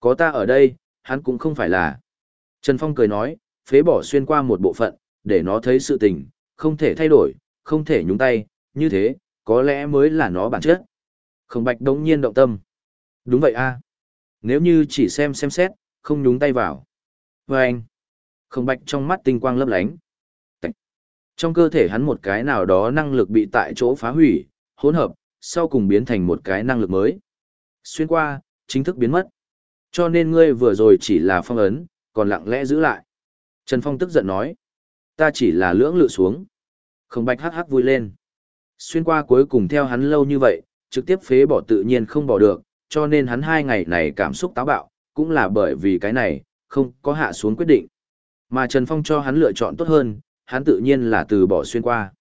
Có ta ở đây, hắn cũng không phải là. Trần Phong cười nói, phế bỏ xuyên qua một bộ phận, để nó thấy sự tình, không thể thay đổi, không thể nhúng tay, như thế, có lẽ mới là nó bản chất. Không bạch đống nhiên động tâm. Đúng vậy a Nếu như chỉ xem xem xét, không nhúng tay vào. Và anh, không bạch trong mắt tinh quang lấp lánh. Trong cơ thể hắn một cái nào đó năng lực bị tại chỗ phá hủy, hỗn hợp, sau cùng biến thành một cái năng lực mới. Xuyên qua, chính thức biến mất. Cho nên ngươi vừa rồi chỉ là phong ấn, còn lặng lẽ giữ lại. Trần Phong tức giận nói. Ta chỉ là lưỡng lự xuống. Không bạch hắc hắc vui lên. Xuyên qua cuối cùng theo hắn lâu như vậy, trực tiếp phế bỏ tự nhiên không bỏ được, cho nên hắn hai ngày này cảm xúc táo bạo, cũng là bởi vì cái này, không có hạ xuống quyết định. Mà Trần Phong cho hắn lựa chọn tốt hơn, hắn tự nhiên là từ bỏ xuyên qua.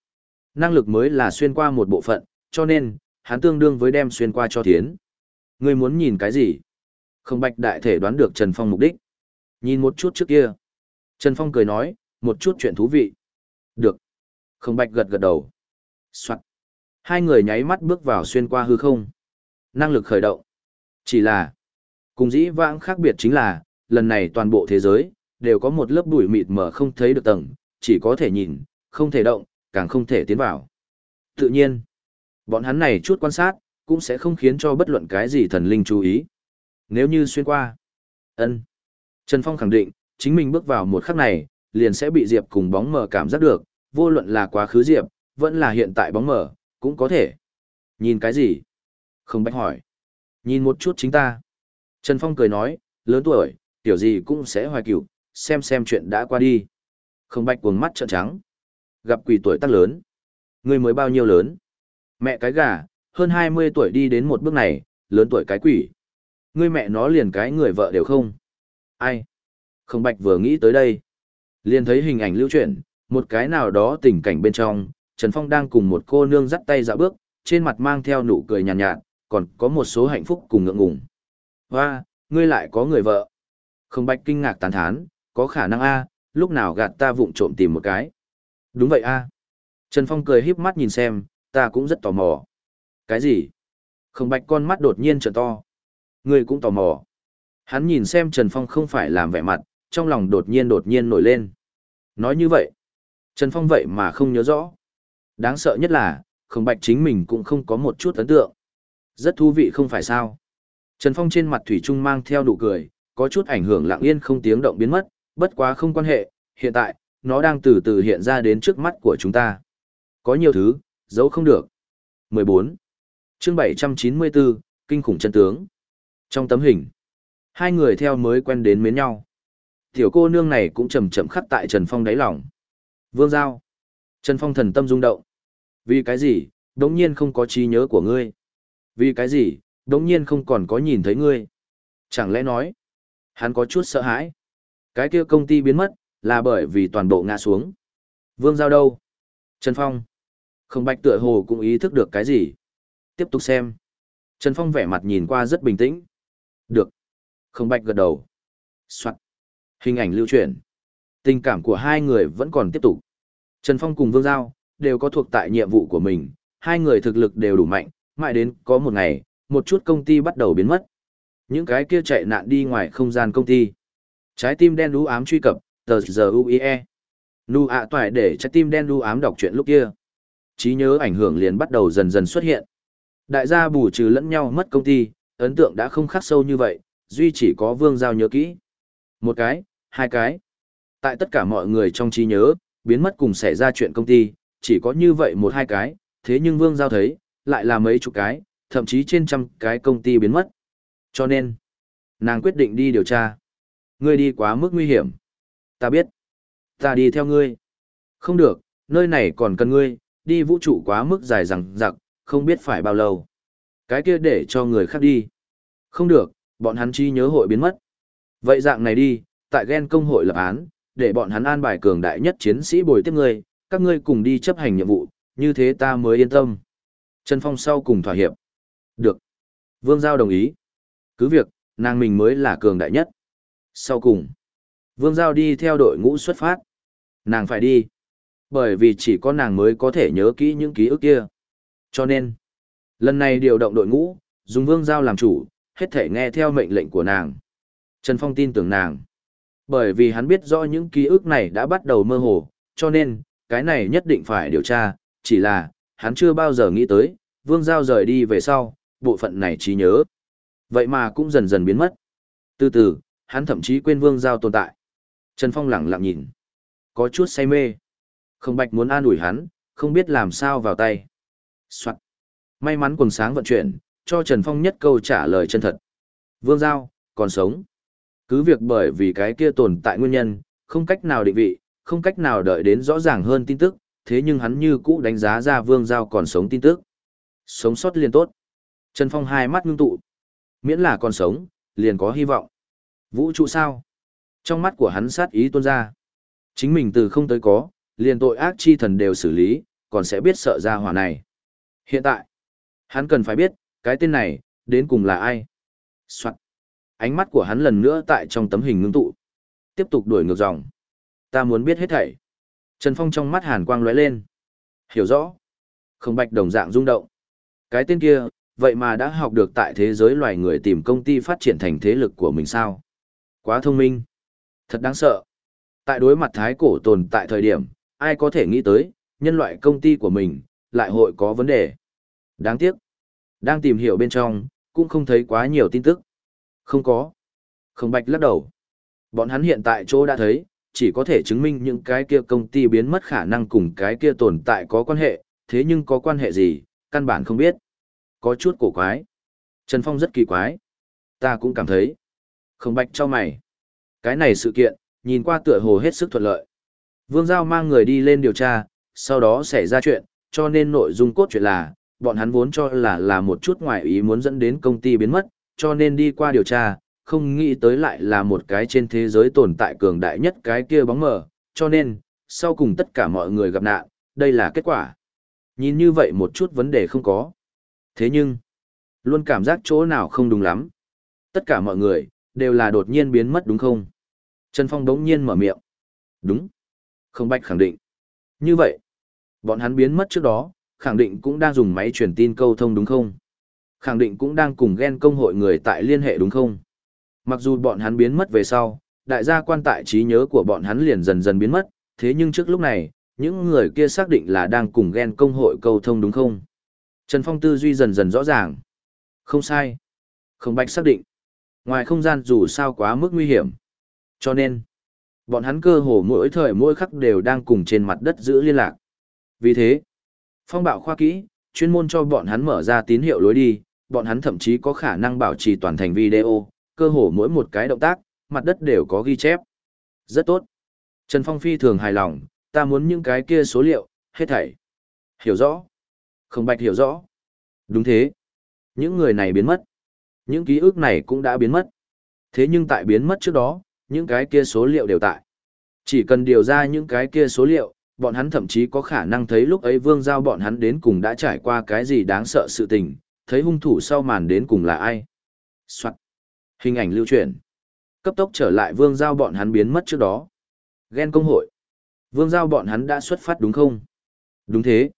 Năng lực mới là xuyên qua một bộ phận, cho nên, hắn tương đương với đem xuyên qua cho thiến. Ngươi muốn nhìn cái gì? Không bạch đại thể đoán được Trần Phong mục đích. Nhìn một chút trước kia. Trần Phong cười nói, một chút chuyện thú vị. Được. Không bạch gật gật đầu. Soạn. Hai người nháy mắt bước vào xuyên qua hư không. Năng lực khởi động. Chỉ là, cùng dĩ vãng khác biệt chính là, lần này toàn bộ thế giới, đều có một lớp bụi mịt mờ không thấy được tầng, chỉ có thể nhìn, không thể động, càng không thể tiến vào. Tự nhiên, bọn hắn này chút quan sát, cũng sẽ không khiến cho bất luận cái gì thần linh chú ý. Nếu như xuyên qua, ân Trần Phong khẳng định, chính mình bước vào một khắc này, liền sẽ bị Diệp cùng bóng mờ cảm giác được, vô luận là quá khứ Diệp, vẫn là hiện tại bóng mờ, cũng có thể. Nhìn cái gì? Không bách hỏi. Nhìn một chút chính ta. Trần Phong cười nói, lớn tuổi, tiểu gì cũng sẽ hoài cửu, xem xem chuyện đã qua đi. Không bách cuồng mắt trợn trắng. Gặp quỷ tuổi tác lớn. Người mới bao nhiêu lớn? Mẹ cái gà, hơn 20 tuổi đi đến một bước này, lớn tuổi cái quỷ. Ngươi mẹ nó liền cái người vợ đều không. Ai? Không bạch vừa nghĩ tới đây. Liền thấy hình ảnh lưu chuyển, một cái nào đó tình cảnh bên trong, Trần Phong đang cùng một cô nương dắt tay dạo bước, trên mặt mang theo nụ cười nhàn nhạt, nhạt, còn có một số hạnh phúc cùng ngượng ngùng. Hoa, ngươi lại có người vợ. Không bạch kinh ngạc tán thán, có khả năng a, lúc nào gạt ta vụng trộm tìm một cái. Đúng vậy a. Trần Phong cười híp mắt nhìn xem, ta cũng rất tò mò. Cái gì? Không bạch con mắt đột nhiên trở to. người cũng tò mò. Hắn nhìn xem Trần Phong không phải làm vẻ mặt, trong lòng đột nhiên đột nhiên nổi lên. Nói như vậy, Trần Phong vậy mà không nhớ rõ. Đáng sợ nhất là, không bạch chính mình cũng không có một chút ấn tượng. Rất thú vị không phải sao. Trần Phong trên mặt Thủy Trung mang theo nụ cười, có chút ảnh hưởng lặng yên không tiếng động biến mất, bất quá không quan hệ, hiện tại, nó đang từ từ hiện ra đến trước mắt của chúng ta. Có nhiều thứ, giấu không được. 14. chương 794, Kinh khủng chân tướng. Trong tấm hình, hai người theo mới quen đến mến nhau. Tiểu cô nương này cũng chậm chậm khắc tại Trần Phong đáy lòng. Vương Giao. Trần Phong thần tâm rung động. Vì cái gì, đống nhiên không có trí nhớ của ngươi. Vì cái gì, đống nhiên không còn có nhìn thấy ngươi. Chẳng lẽ nói, hắn có chút sợ hãi. Cái kia công ty biến mất, là bởi vì toàn bộ ngã xuống. Vương Giao đâu? Trần Phong. Không bạch tựa hồ cũng ý thức được cái gì. Tiếp tục xem. Trần Phong vẻ mặt nhìn qua rất bình tĩnh. Được. Không bạch gật đầu. Soạn. Hình ảnh lưu truyền. Tình cảm của hai người vẫn còn tiếp tục. Trần Phong cùng Vương Giao, đều có thuộc tại nhiệm vụ của mình, hai người thực lực đều đủ mạnh, mãi đến có một ngày, một chút công ty bắt đầu biến mất. Những cái kia chạy nạn đi ngoài không gian công ty. Trái tim đen đú ám truy cập, tờ giờ UIE. Nụ ạ toại để trái tim đen đu ám đọc chuyện lúc kia trí nhớ ảnh hưởng liền bắt đầu dần dần xuất hiện. Đại gia bù trừ lẫn nhau mất công ty, ấn tượng đã không khắc sâu như vậy, duy chỉ có vương giao nhớ kỹ. Một cái, hai cái. Tại tất cả mọi người trong trí nhớ, biến mất cùng xảy ra chuyện công ty, chỉ có như vậy một hai cái, thế nhưng vương giao thấy, lại là mấy chục cái, thậm chí trên trăm cái công ty biến mất. Cho nên, nàng quyết định đi điều tra. Ngươi đi quá mức nguy hiểm. Ta biết. Ta đi theo ngươi. Không được, nơi này còn cần ngươi, đi vũ trụ quá mức dài rằng giặc, không biết phải bao lâu. Cái kia để cho người khác đi. Không được, bọn hắn chi nhớ hội biến mất. Vậy dạng này đi, tại ghen công hội lập án, để bọn hắn an bài cường đại nhất chiến sĩ bồi tiếp ngươi, các ngươi cùng đi chấp hành nhiệm vụ, như thế ta mới yên tâm. Trần Phong sau cùng thỏa hiệp. Được. Vương Giao đồng ý. Cứ việc, nàng mình mới là cường đại nhất. Sau cùng, Vương Giao đi theo đội ngũ xuất phát. Nàng phải đi. Bởi vì chỉ có nàng mới có thể nhớ kỹ những ký ức kia. Cho nên, Lần này điều động đội ngũ, dùng Vương Giao làm chủ, hết thể nghe theo mệnh lệnh của nàng. Trần Phong tin tưởng nàng. Bởi vì hắn biết rõ những ký ức này đã bắt đầu mơ hồ, cho nên, cái này nhất định phải điều tra, chỉ là, hắn chưa bao giờ nghĩ tới, Vương Giao rời đi về sau, bộ phận này trí nhớ. Vậy mà cũng dần dần biến mất. Từ từ, hắn thậm chí quên Vương Giao tồn tại. Trần Phong lặng lặng nhìn. Có chút say mê. Không bạch muốn an ủi hắn, không biết làm sao vào tay. Soạn. May mắn quần sáng vận chuyển, cho Trần Phong nhất câu trả lời chân thật. Vương Giao, còn sống. Cứ việc bởi vì cái kia tồn tại nguyên nhân, không cách nào định vị, không cách nào đợi đến rõ ràng hơn tin tức, thế nhưng hắn như cũ đánh giá ra Vương Giao còn sống tin tức. Sống sót liền tốt. Trần Phong hai mắt ngưng tụ. Miễn là còn sống, liền có hy vọng. Vũ trụ sao? Trong mắt của hắn sát ý tuôn ra. Chính mình từ không tới có, liền tội ác chi thần đều xử lý, còn sẽ biết sợ ra hỏa này. Hiện tại, hắn cần phải biết, cái tên này, đến cùng là ai? Soạn. Ánh mắt của hắn lần nữa tại trong tấm hình ngưng tụ. Tiếp tục đuổi ngược dòng. Ta muốn biết hết thảy. Trần Phong trong mắt hàn quang lóe lên. Hiểu rõ. Không bạch đồng dạng rung động. Cái tên kia, vậy mà đã học được tại thế giới loài người tìm công ty phát triển thành thế lực của mình sao? Quá thông minh. Thật đáng sợ. Tại đối mặt thái cổ tồn tại thời điểm, ai có thể nghĩ tới, nhân loại công ty của mình, lại hội có vấn đề. Đáng tiếc. Đang tìm hiểu bên trong, cũng không thấy quá nhiều tin tức. Không có. Không bạch lắc đầu. Bọn hắn hiện tại chỗ đã thấy, chỉ có thể chứng minh những cái kia công ty biến mất khả năng cùng cái kia tồn tại có quan hệ, thế nhưng có quan hệ gì, căn bản không biết. Có chút cổ quái. Trần Phong rất kỳ quái. Ta cũng cảm thấy. Không bạch cho mày. Cái này sự kiện, nhìn qua tựa hồ hết sức thuận lợi. Vương Giao mang người đi lên điều tra, sau đó xảy ra chuyện, cho nên nội dung cốt truyện là, bọn hắn vốn cho là là một chút ngoại ý muốn dẫn đến công ty biến mất, cho nên đi qua điều tra, không nghĩ tới lại là một cái trên thế giới tồn tại cường đại nhất cái kia bóng mờ, cho nên, sau cùng tất cả mọi người gặp nạn, đây là kết quả. Nhìn như vậy một chút vấn đề không có. Thế nhưng, luôn cảm giác chỗ nào không đúng lắm. Tất cả mọi người, đều là đột nhiên biến mất đúng không? Trần Phong đống nhiên mở miệng. Đúng. Không bạch khẳng định. Như vậy, bọn hắn biến mất trước đó, khẳng định cũng đang dùng máy truyền tin câu thông đúng không? Khẳng định cũng đang cùng ghen công hội người tại liên hệ đúng không? Mặc dù bọn hắn biến mất về sau, đại gia quan tại trí nhớ của bọn hắn liền dần dần biến mất, thế nhưng trước lúc này, những người kia xác định là đang cùng ghen công hội câu thông đúng không? Trần Phong tư duy dần dần rõ ràng. Không sai. Không bạch xác định. Ngoài không gian dù sao quá mức nguy hiểm. Cho nên, bọn hắn cơ hồ mỗi thời mỗi khắc đều đang cùng trên mặt đất giữ liên lạc. Vì thế, phong bạo khoa kỹ, chuyên môn cho bọn hắn mở ra tín hiệu lối đi, bọn hắn thậm chí có khả năng bảo trì toàn thành video, cơ hồ mỗi một cái động tác, mặt đất đều có ghi chép. Rất tốt. Trần Phong phi thường hài lòng, ta muốn những cái kia số liệu, hết thảy. Hiểu rõ. Không bạch hiểu rõ. Đúng thế. Những người này biến mất. Những ký ức này cũng đã biến mất. Thế nhưng tại biến mất trước đó, những cái kia số liệu đều tại. Chỉ cần điều ra những cái kia số liệu, bọn hắn thậm chí có khả năng thấy lúc ấy vương giao bọn hắn đến cùng đã trải qua cái gì đáng sợ sự tình, thấy hung thủ sau màn đến cùng là ai. Soạn. Hình ảnh lưu truyền. Cấp tốc trở lại vương giao bọn hắn biến mất trước đó. Ghen công hội. Vương giao bọn hắn đã xuất phát đúng không? Đúng thế.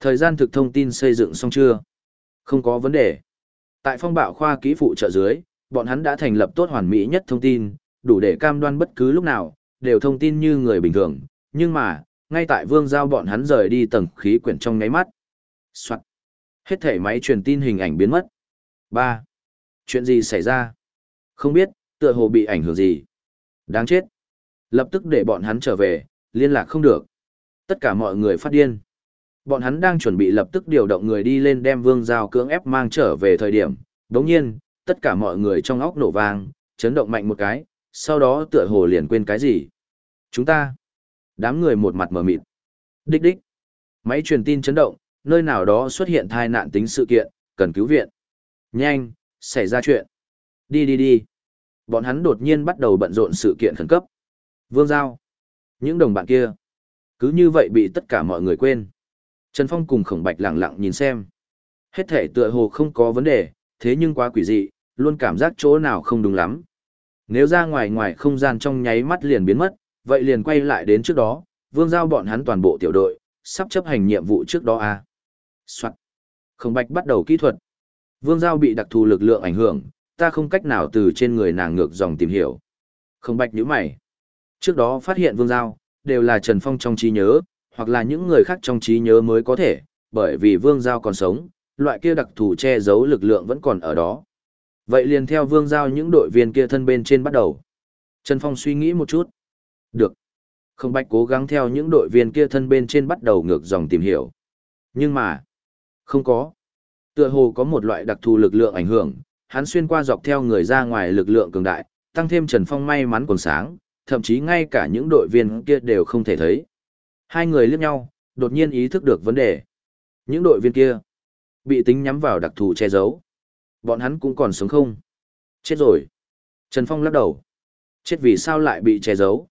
Thời gian thực thông tin xây dựng xong chưa? Không có vấn đề. Tại phong bạo khoa kỹ phụ trợ dưới, bọn hắn đã thành lập tốt hoàn mỹ nhất thông tin, đủ để cam đoan bất cứ lúc nào, đều thông tin như người bình thường. Nhưng mà, ngay tại vương giao bọn hắn rời đi tầng khí quyển trong ngáy mắt. Soạn. Hết thể máy truyền tin hình ảnh biến mất. 3. Chuyện gì xảy ra? Không biết, tựa hồ bị ảnh hưởng gì. Đáng chết. Lập tức để bọn hắn trở về, liên lạc không được. Tất cả mọi người phát điên. Bọn hắn đang chuẩn bị lập tức điều động người đi lên đem vương giao cưỡng ép mang trở về thời điểm. Đồng nhiên, tất cả mọi người trong óc nổ vang, chấn động mạnh một cái, sau đó tựa hồ liền quên cái gì. Chúng ta. Đám người một mặt mở mịt. Đích đích. Máy truyền tin chấn động, nơi nào đó xuất hiện thai nạn tính sự kiện, cần cứu viện. Nhanh, xảy ra chuyện. Đi đi đi. Bọn hắn đột nhiên bắt đầu bận rộn sự kiện khẩn cấp. Vương Giao. Những đồng bạn kia. Cứ như vậy bị tất cả mọi người quên. Trần Phong cùng khổng bạch lặng lặng nhìn xem. Hết thể tựa hồ không có vấn đề, thế nhưng quá quỷ dị, luôn cảm giác chỗ nào không đúng lắm. Nếu ra ngoài ngoài không gian trong nháy mắt liền biến mất, vậy liền quay lại đến trước đó, vương giao bọn hắn toàn bộ tiểu đội, sắp chấp hành nhiệm vụ trước đó à. Soạn. Khổng Bạch bắt đầu kỹ thuật. Vương Giao bị đặc thù lực lượng ảnh hưởng, ta không cách nào từ trên người nàng ngược dòng tìm hiểu. Khổng Bạch nhíu mày. Trước đó phát hiện Vương Giao, đều là Trần Phong trong trí nhớ, hoặc là những người khác trong trí nhớ mới có thể, bởi vì Vương Giao còn sống, loại kia đặc thù che giấu lực lượng vẫn còn ở đó. Vậy liền theo Vương Giao những đội viên kia thân bên trên bắt đầu. Trần Phong suy nghĩ một chút. Được. Không bạch cố gắng theo những đội viên kia thân bên trên bắt đầu ngược dòng tìm hiểu. Nhưng mà, không có. Tựa hồ có một loại đặc thù lực lượng ảnh hưởng, hắn xuyên qua dọc theo người ra ngoài lực lượng cường đại, tăng thêm Trần Phong may mắn còn sáng, thậm chí ngay cả những đội viên kia đều không thể thấy. Hai người liếc nhau, đột nhiên ý thức được vấn đề. Những đội viên kia bị tính nhắm vào đặc thù che giấu. Bọn hắn cũng còn sống không? Chết rồi. Trần Phong lắc đầu. Chết vì sao lại bị che giấu?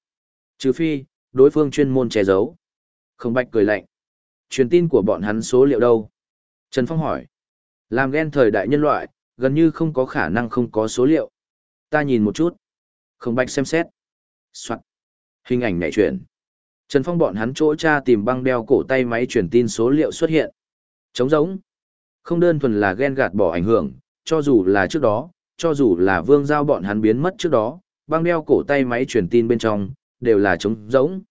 Trừ phi, đối phương chuyên môn che giấu. Không bạch cười lạnh. Truyền tin của bọn hắn số liệu đâu? Trần Phong hỏi. Làm ghen thời đại nhân loại, gần như không có khả năng không có số liệu. Ta nhìn một chút. Không bạch xem xét. Soạn. Hình ảnh nhảy chuyển. Trần Phong bọn hắn chỗ tra tìm băng đeo cổ tay máy truyền tin số liệu xuất hiện. Trống giống. Không đơn thuần là ghen gạt bỏ ảnh hưởng, cho dù là trước đó, cho dù là vương giao bọn hắn biến mất trước đó, băng đeo cổ tay máy truyền tin bên trong, đều là trống giống.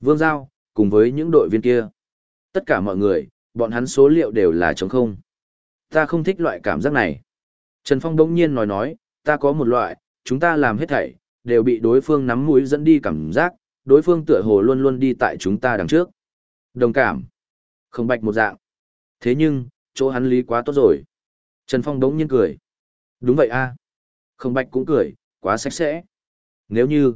Vương giao, cùng với những đội viên kia. Tất cả mọi người, bọn hắn số liệu đều là trống không. Ta không thích loại cảm giác này. Trần Phong đống nhiên nói nói, ta có một loại, chúng ta làm hết thảy, đều bị đối phương nắm mũi dẫn đi cảm giác, đối phương tựa hồ luôn luôn đi tại chúng ta đằng trước. Đồng cảm. Không bạch một dạng. Thế nhưng, chỗ hắn lý quá tốt rồi. Trần Phong đống nhiên cười. Đúng vậy a Không bạch cũng cười, quá sạch sẽ. Nếu như,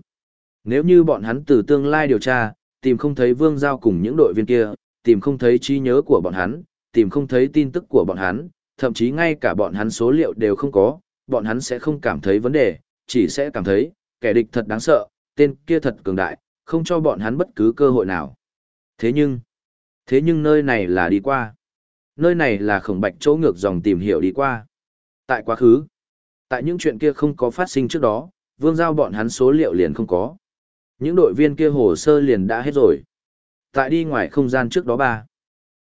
nếu như bọn hắn từ tương lai điều tra, tìm không thấy vương giao cùng những đội viên kia, tìm không thấy trí nhớ của bọn hắn, tìm không thấy tin tức của bọn hắn, thậm chí ngay cả bọn hắn số liệu đều không có, bọn hắn sẽ không cảm thấy vấn đề, chỉ sẽ cảm thấy, kẻ địch thật đáng sợ, tên kia thật cường đại, không cho bọn hắn bất cứ cơ hội nào. Thế nhưng, thế nhưng nơi này là đi qua. Nơi này là khổng bạch chỗ ngược dòng tìm hiểu đi qua. Tại quá khứ, tại những chuyện kia không có phát sinh trước đó, vương giao bọn hắn số liệu liền không có. Những đội viên kia hồ sơ liền đã hết rồi. Tại đi ngoài không gian trước đó ba.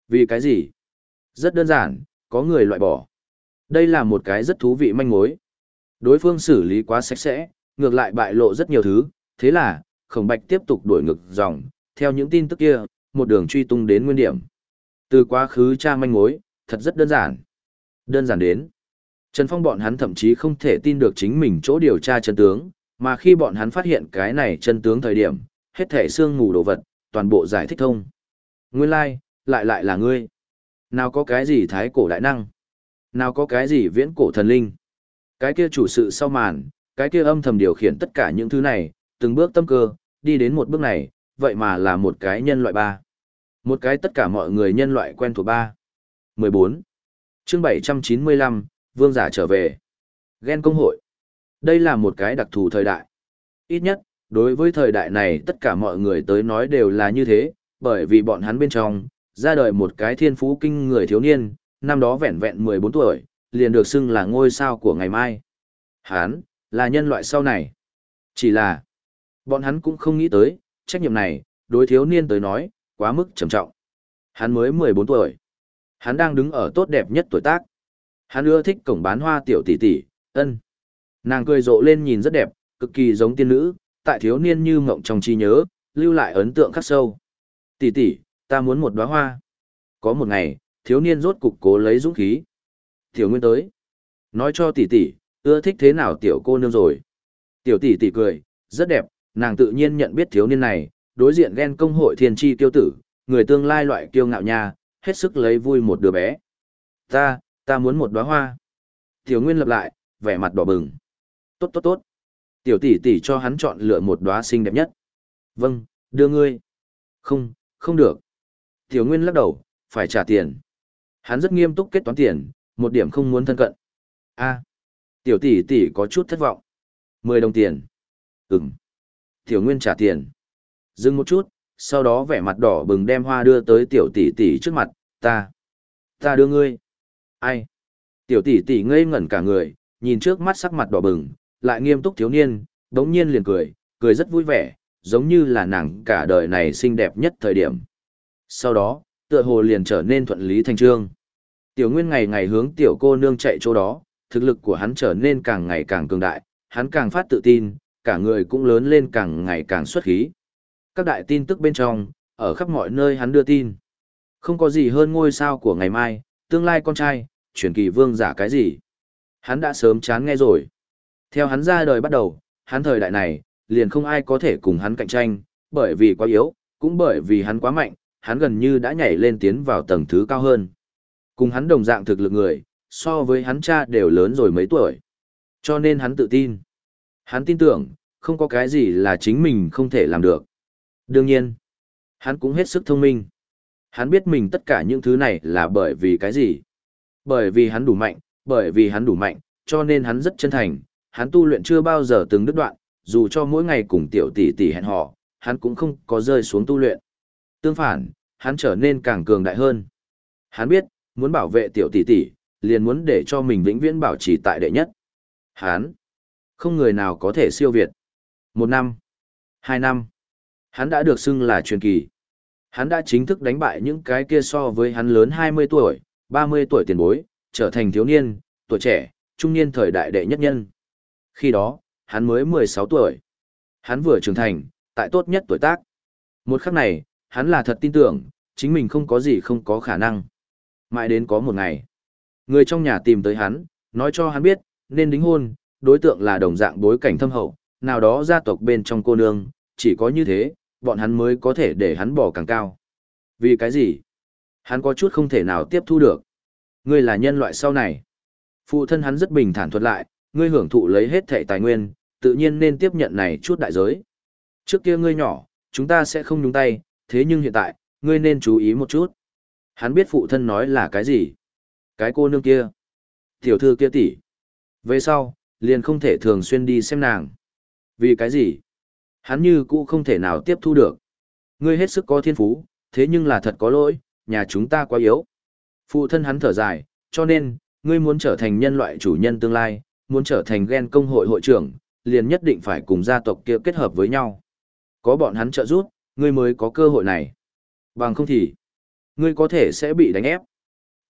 Vì cái gì? Rất đơn giản, có người loại bỏ. Đây là một cái rất thú vị manh mối. Đối phương xử lý quá sạch sẽ, ngược lại bại lộ rất nhiều thứ, thế là, khổng bạch tiếp tục đuổi ngược dòng, theo những tin tức kia, một đường truy tung đến nguyên điểm. Từ quá khứ tra manh mối, thật rất đơn giản. Đơn giản đến. Trần Phong bọn hắn thậm chí không thể tin được chính mình chỗ điều tra chân tướng, mà khi bọn hắn phát hiện cái này chân tướng thời điểm, hết thể xương ngủ đồ vật, toàn bộ giải thích thông. Nguyên lai, like, lại lại là ngươi. Nào có cái gì thái cổ đại năng? Nào có cái gì viễn cổ thần linh? Cái kia chủ sự sau màn, cái kia âm thầm điều khiển tất cả những thứ này, từng bước tâm cơ, đi đến một bước này, vậy mà là một cái nhân loại ba. Một cái tất cả mọi người nhân loại quen thuộc ba. 14. chương 795, Vương giả trở về. Ghen công hội. Đây là một cái đặc thù thời đại. Ít nhất, đối với thời đại này tất cả mọi người tới nói đều là như thế, bởi vì bọn hắn bên trong, ra đời một cái thiên phú kinh người thiếu niên, năm đó vẹn vẹn 14 tuổi, liền được xưng là ngôi sao của ngày mai. Hắn, là nhân loại sau này. Chỉ là, bọn hắn cũng không nghĩ tới, trách nhiệm này, đối thiếu niên tới nói, quá mức trầm trọng. Hắn mới 14 tuổi. Hắn đang đứng ở tốt đẹp nhất tuổi tác. Hắn ưa thích cổng bán hoa tiểu tỷ tỷ, ân. Nàng cười rộ lên nhìn rất đẹp, cực kỳ giống tiên nữ, tại thiếu niên như mộng trong trí nhớ, lưu lại ấn tượng khắc sâu. Tỷ tỷ, ta muốn một đóa hoa. Có một ngày, thiếu niên rốt cục cố lấy dũng khí. Tiểu Nguyên tới. Nói cho tỷ tỷ, ưa thích thế nào tiểu cô nương rồi. Tiểu tỷ tỷ cười, rất đẹp, nàng tự nhiên nhận biết thiếu niên này, đối diện ghen công hội thiên tri tiêu tử, người tương lai loại kiêu ngạo nha, hết sức lấy vui một đứa bé. Ta, ta muốn một đóa hoa. Tiểu Nguyên lập lại, vẻ mặt đỏ bừng. Tốt tốt tốt. Tiểu tỷ tỷ cho hắn chọn lựa một đóa xinh đẹp nhất. Vâng, đưa ngươi. Không, không được. Tiểu Nguyên lắc đầu, phải trả tiền. Hắn rất nghiêm túc kết toán tiền, một điểm không muốn thân cận. A, tiểu tỷ tỷ có chút thất vọng. Mười đồng tiền. Ừm. Tiểu Nguyên trả tiền. Dừng một chút, sau đó vẻ mặt đỏ bừng đem hoa đưa tới tiểu tỷ tỷ trước mặt, ta. Ta đưa ngươi. Ai? Tiểu tỷ tỷ ngây ngẩn cả người, nhìn trước mắt sắc mặt đỏ bừng, lại nghiêm túc thiếu niên, đống nhiên liền cười, cười rất vui vẻ, giống như là nàng cả đời này xinh đẹp nhất thời điểm. Sau đó, tựa hồ liền trở nên thuận lý thành trương. Tiểu Nguyên ngày ngày hướng tiểu cô nương chạy chỗ đó, thực lực của hắn trở nên càng ngày càng cường đại, hắn càng phát tự tin, cả người cũng lớn lên càng ngày càng xuất khí. Các đại tin tức bên trong, ở khắp mọi nơi hắn đưa tin. Không có gì hơn ngôi sao của ngày mai, tương lai con trai, truyền kỳ vương giả cái gì. Hắn đã sớm chán nghe rồi. Theo hắn ra đời bắt đầu, hắn thời đại này, liền không ai có thể cùng hắn cạnh tranh, bởi vì quá yếu, cũng bởi vì hắn quá mạnh, hắn gần như đã nhảy lên tiến vào tầng thứ cao hơn. Cùng hắn đồng dạng thực lực người, so với hắn cha đều lớn rồi mấy tuổi. Cho nên hắn tự tin. Hắn tin tưởng, không có cái gì là chính mình không thể làm được. Đương nhiên, hắn cũng hết sức thông minh. Hắn biết mình tất cả những thứ này là bởi vì cái gì. Bởi vì hắn đủ mạnh, bởi vì hắn đủ mạnh, cho nên hắn rất chân thành, hắn tu luyện chưa bao giờ từng đứt đoạn, dù cho mỗi ngày cùng tiểu tỷ tỷ hẹn hò, hắn cũng không có rơi xuống tu luyện. Tương phản, hắn trở nên càng cường đại hơn. Hắn biết, muốn bảo vệ tiểu tỷ tỷ, liền muốn để cho mình vĩnh viễn bảo trì tại đệ nhất. Hắn, không người nào có thể siêu việt. Một năm, hai năm, hắn đã được xưng là truyền kỳ. Hắn đã chính thức đánh bại những cái kia so với hắn lớn 20 tuổi, 30 tuổi tiền bối, trở thành thiếu niên, tuổi trẻ, trung niên thời đại đệ nhất nhân. Khi đó, hắn mới 16 tuổi. Hắn vừa trưởng thành, tại tốt nhất tuổi tác. Một khắc này, hắn là thật tin tưởng, chính mình không có gì không có khả năng. Mãi đến có một ngày, người trong nhà tìm tới hắn, nói cho hắn biết, nên đính hôn, đối tượng là đồng dạng bối cảnh thâm hậu, nào đó gia tộc bên trong cô nương, chỉ có như thế, bọn hắn mới có thể để hắn bỏ càng cao. Vì cái gì? Hắn có chút không thể nào tiếp thu được. Ngươi là nhân loại sau này. Phụ thân hắn rất bình thản thuật lại, ngươi hưởng thụ lấy hết thệ tài nguyên, tự nhiên nên tiếp nhận này chút đại giới. Trước kia ngươi nhỏ, chúng ta sẽ không nhúng tay, thế nhưng hiện tại, ngươi nên chú ý một chút. Hắn biết phụ thân nói là cái gì. Cái cô nương kia. Tiểu thư kia tỷ. Về sau, liền không thể thường xuyên đi xem nàng. Vì cái gì? Hắn như cũ không thể nào tiếp thu được. Ngươi hết sức có thiên phú, thế nhưng là thật có lỗi, nhà chúng ta quá yếu. Phụ thân hắn thở dài, cho nên, ngươi muốn trở thành nhân loại chủ nhân tương lai, muốn trở thành gen công hội hội trưởng, liền nhất định phải cùng gia tộc kia kết hợp với nhau. Có bọn hắn trợ giúp, ngươi mới có cơ hội này. Bằng không thì, ngươi có thể sẽ bị đánh ép.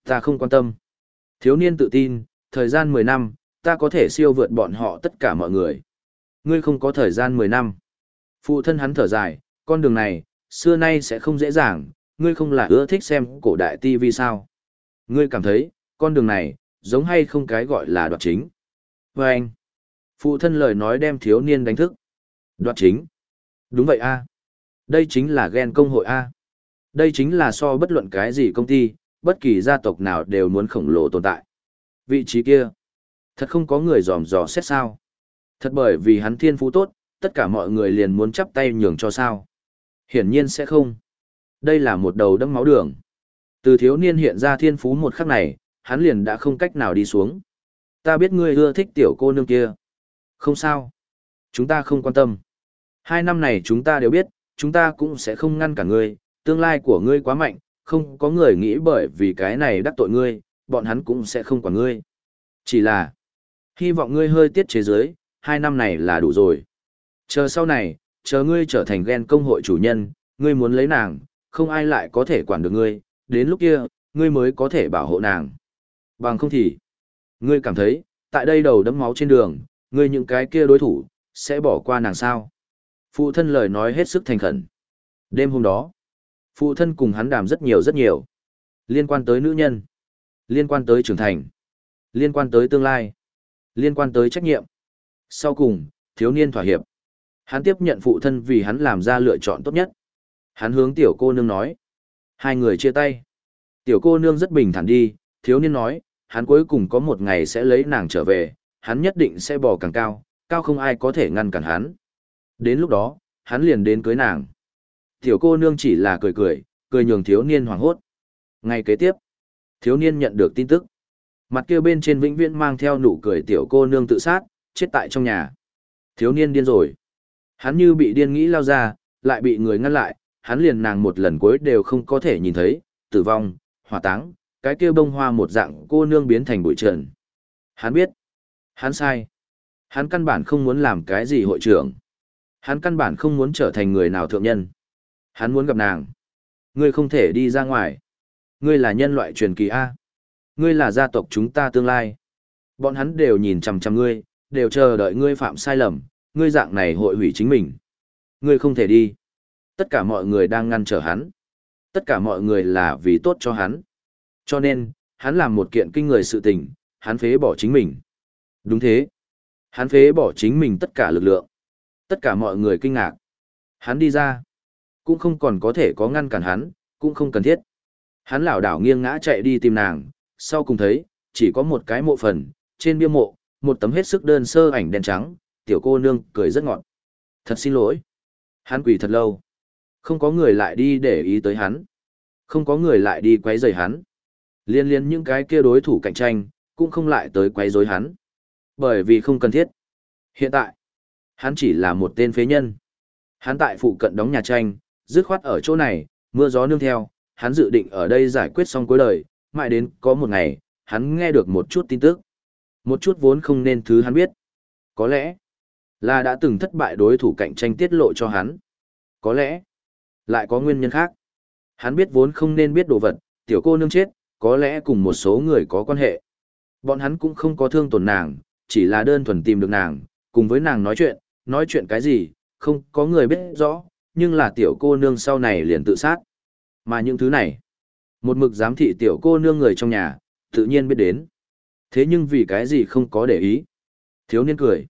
Ta không quan tâm. Thiếu niên tự tin, thời gian 10 năm, ta có thể siêu vượt bọn họ tất cả mọi người. Ngươi không có thời gian 10 năm. Phụ thân hắn thở dài, con đường này, xưa nay sẽ không dễ dàng, ngươi không là ưa thích xem cổ đại TV sao. Ngươi cảm thấy, con đường này, giống hay không cái gọi là đoạt chính. Và anh, phụ thân lời nói đem thiếu niên đánh thức. Đoạt chính. Đúng vậy a Đây chính là ghen công hội a Đây chính là so bất luận cái gì công ty, bất kỳ gia tộc nào đều muốn khổng lồ tồn tại. Vị trí kia, thật không có người dòm dò xét sao. Thật bởi vì hắn thiên phú tốt, tất cả mọi người liền muốn chắp tay nhường cho sao. Hiển nhiên sẽ không. Đây là một đầu đâm máu đường. Từ thiếu niên hiện ra thiên phú một khắc này, hắn liền đã không cách nào đi xuống. Ta biết ngươi ưa thích tiểu cô nương kia. Không sao. Chúng ta không quan tâm. Hai năm này chúng ta đều biết, chúng ta cũng sẽ không ngăn cả ngươi, tương lai của ngươi quá mạnh, không có người nghĩ bởi vì cái này đắc tội ngươi, bọn hắn cũng sẽ không quản ngươi. Chỉ là, hy vọng ngươi hơi tiết chế giới, hai năm này là đủ rồi. Chờ sau này, chờ ngươi trở thành ghen công hội chủ nhân, ngươi muốn lấy nàng, không ai lại có thể quản được ngươi, đến lúc kia, ngươi mới có thể bảo hộ nàng. Bằng không thì, ngươi cảm thấy, tại đây đầu đấm máu trên đường, ngươi những cái kia đối thủ, sẽ bỏ qua nàng sao. Phụ thân lời nói hết sức thành khẩn. Đêm hôm đó, phụ thân cùng hắn đàm rất nhiều rất nhiều. Liên quan tới nữ nhân, liên quan tới trưởng thành, liên quan tới tương lai, liên quan tới trách nhiệm. Sau cùng, thiếu niên thỏa hiệp. Hắn tiếp nhận phụ thân vì hắn làm ra lựa chọn tốt nhất. Hắn hướng tiểu cô nương nói. Hai người chia tay. Tiểu cô nương rất bình thản đi, thiếu niên nói, hắn cuối cùng có một ngày sẽ lấy nàng trở về, hắn nhất định sẽ bò càng cao, cao không ai có thể ngăn cản hắn. Đến lúc đó, hắn liền đến cưới nàng. Tiểu cô nương chỉ là cười cười, cười nhường thiếu niên hoảng hốt. Ngay kế tiếp, thiếu niên nhận được tin tức. Mặt kia bên trên vĩnh viễn mang theo nụ cười tiểu cô nương tự sát, chết tại trong nhà. Thiếu niên điên rồi. Hắn như bị điên nghĩ lao ra, lại bị người ngăn lại, hắn liền nàng một lần cuối đều không có thể nhìn thấy, tử vong, hỏa táng, cái kia bông hoa một dạng cô nương biến thành bụi trần. Hắn biết, hắn sai. Hắn căn bản không muốn làm cái gì hội trưởng. Hắn căn bản không muốn trở thành người nào thượng nhân. Hắn muốn gặp nàng. Ngươi không thể đi ra ngoài. Ngươi là nhân loại truyền kỳ A. Ngươi là gia tộc chúng ta tương lai. Bọn hắn đều nhìn chằm chằm ngươi, đều chờ đợi ngươi phạm sai lầm, ngươi dạng này hội hủy chính mình. Ngươi không thể đi. Tất cả mọi người đang ngăn trở hắn. Tất cả mọi người là vì tốt cho hắn. Cho nên, hắn làm một kiện kinh người sự tình, hắn phế bỏ chính mình. Đúng thế. Hắn phế bỏ chính mình tất cả lực lượng. Tất cả mọi người kinh ngạc. Hắn đi ra. Cũng không còn có thể có ngăn cản hắn, cũng không cần thiết. Hắn lảo đảo nghiêng ngã chạy đi tìm nàng, sau cùng thấy, chỉ có một cái mộ phần, trên bia mộ, một tấm hết sức đơn sơ ảnh đen trắng, tiểu cô nương cười rất ngọt. Thật xin lỗi. Hắn quỳ thật lâu. Không có người lại đi để ý tới hắn. Không có người lại đi quấy rầy hắn. Liên liên những cái kia đối thủ cạnh tranh, cũng không lại tới quấy rối hắn. Bởi vì không cần thiết. Hiện tại, hắn chỉ là một tên phế nhân. Hắn tại phụ cận đóng nhà tranh, dứt khoát ở chỗ này, mưa gió nương theo, hắn dự định ở đây giải quyết xong cuối đời, mãi đến có một ngày, hắn nghe được một chút tin tức. Một chút vốn không nên thứ hắn biết. Có lẽ là đã từng thất bại đối thủ cạnh tranh tiết lộ cho hắn. Có lẽ lại có nguyên nhân khác. Hắn biết vốn không nên biết đồ vật, tiểu cô nương chết, có lẽ cùng một số người có quan hệ. Bọn hắn cũng không có thương tổn nàng, chỉ là đơn thuần tìm được nàng, cùng với nàng nói chuyện, nói chuyện cái gì, không có người biết rõ, nhưng là tiểu cô nương sau này liền tự sát. Mà những thứ này, một mực giám thị tiểu cô nương người trong nhà, tự nhiên biết đến. Thế nhưng vì cái gì không có để ý. Thiếu niên cười.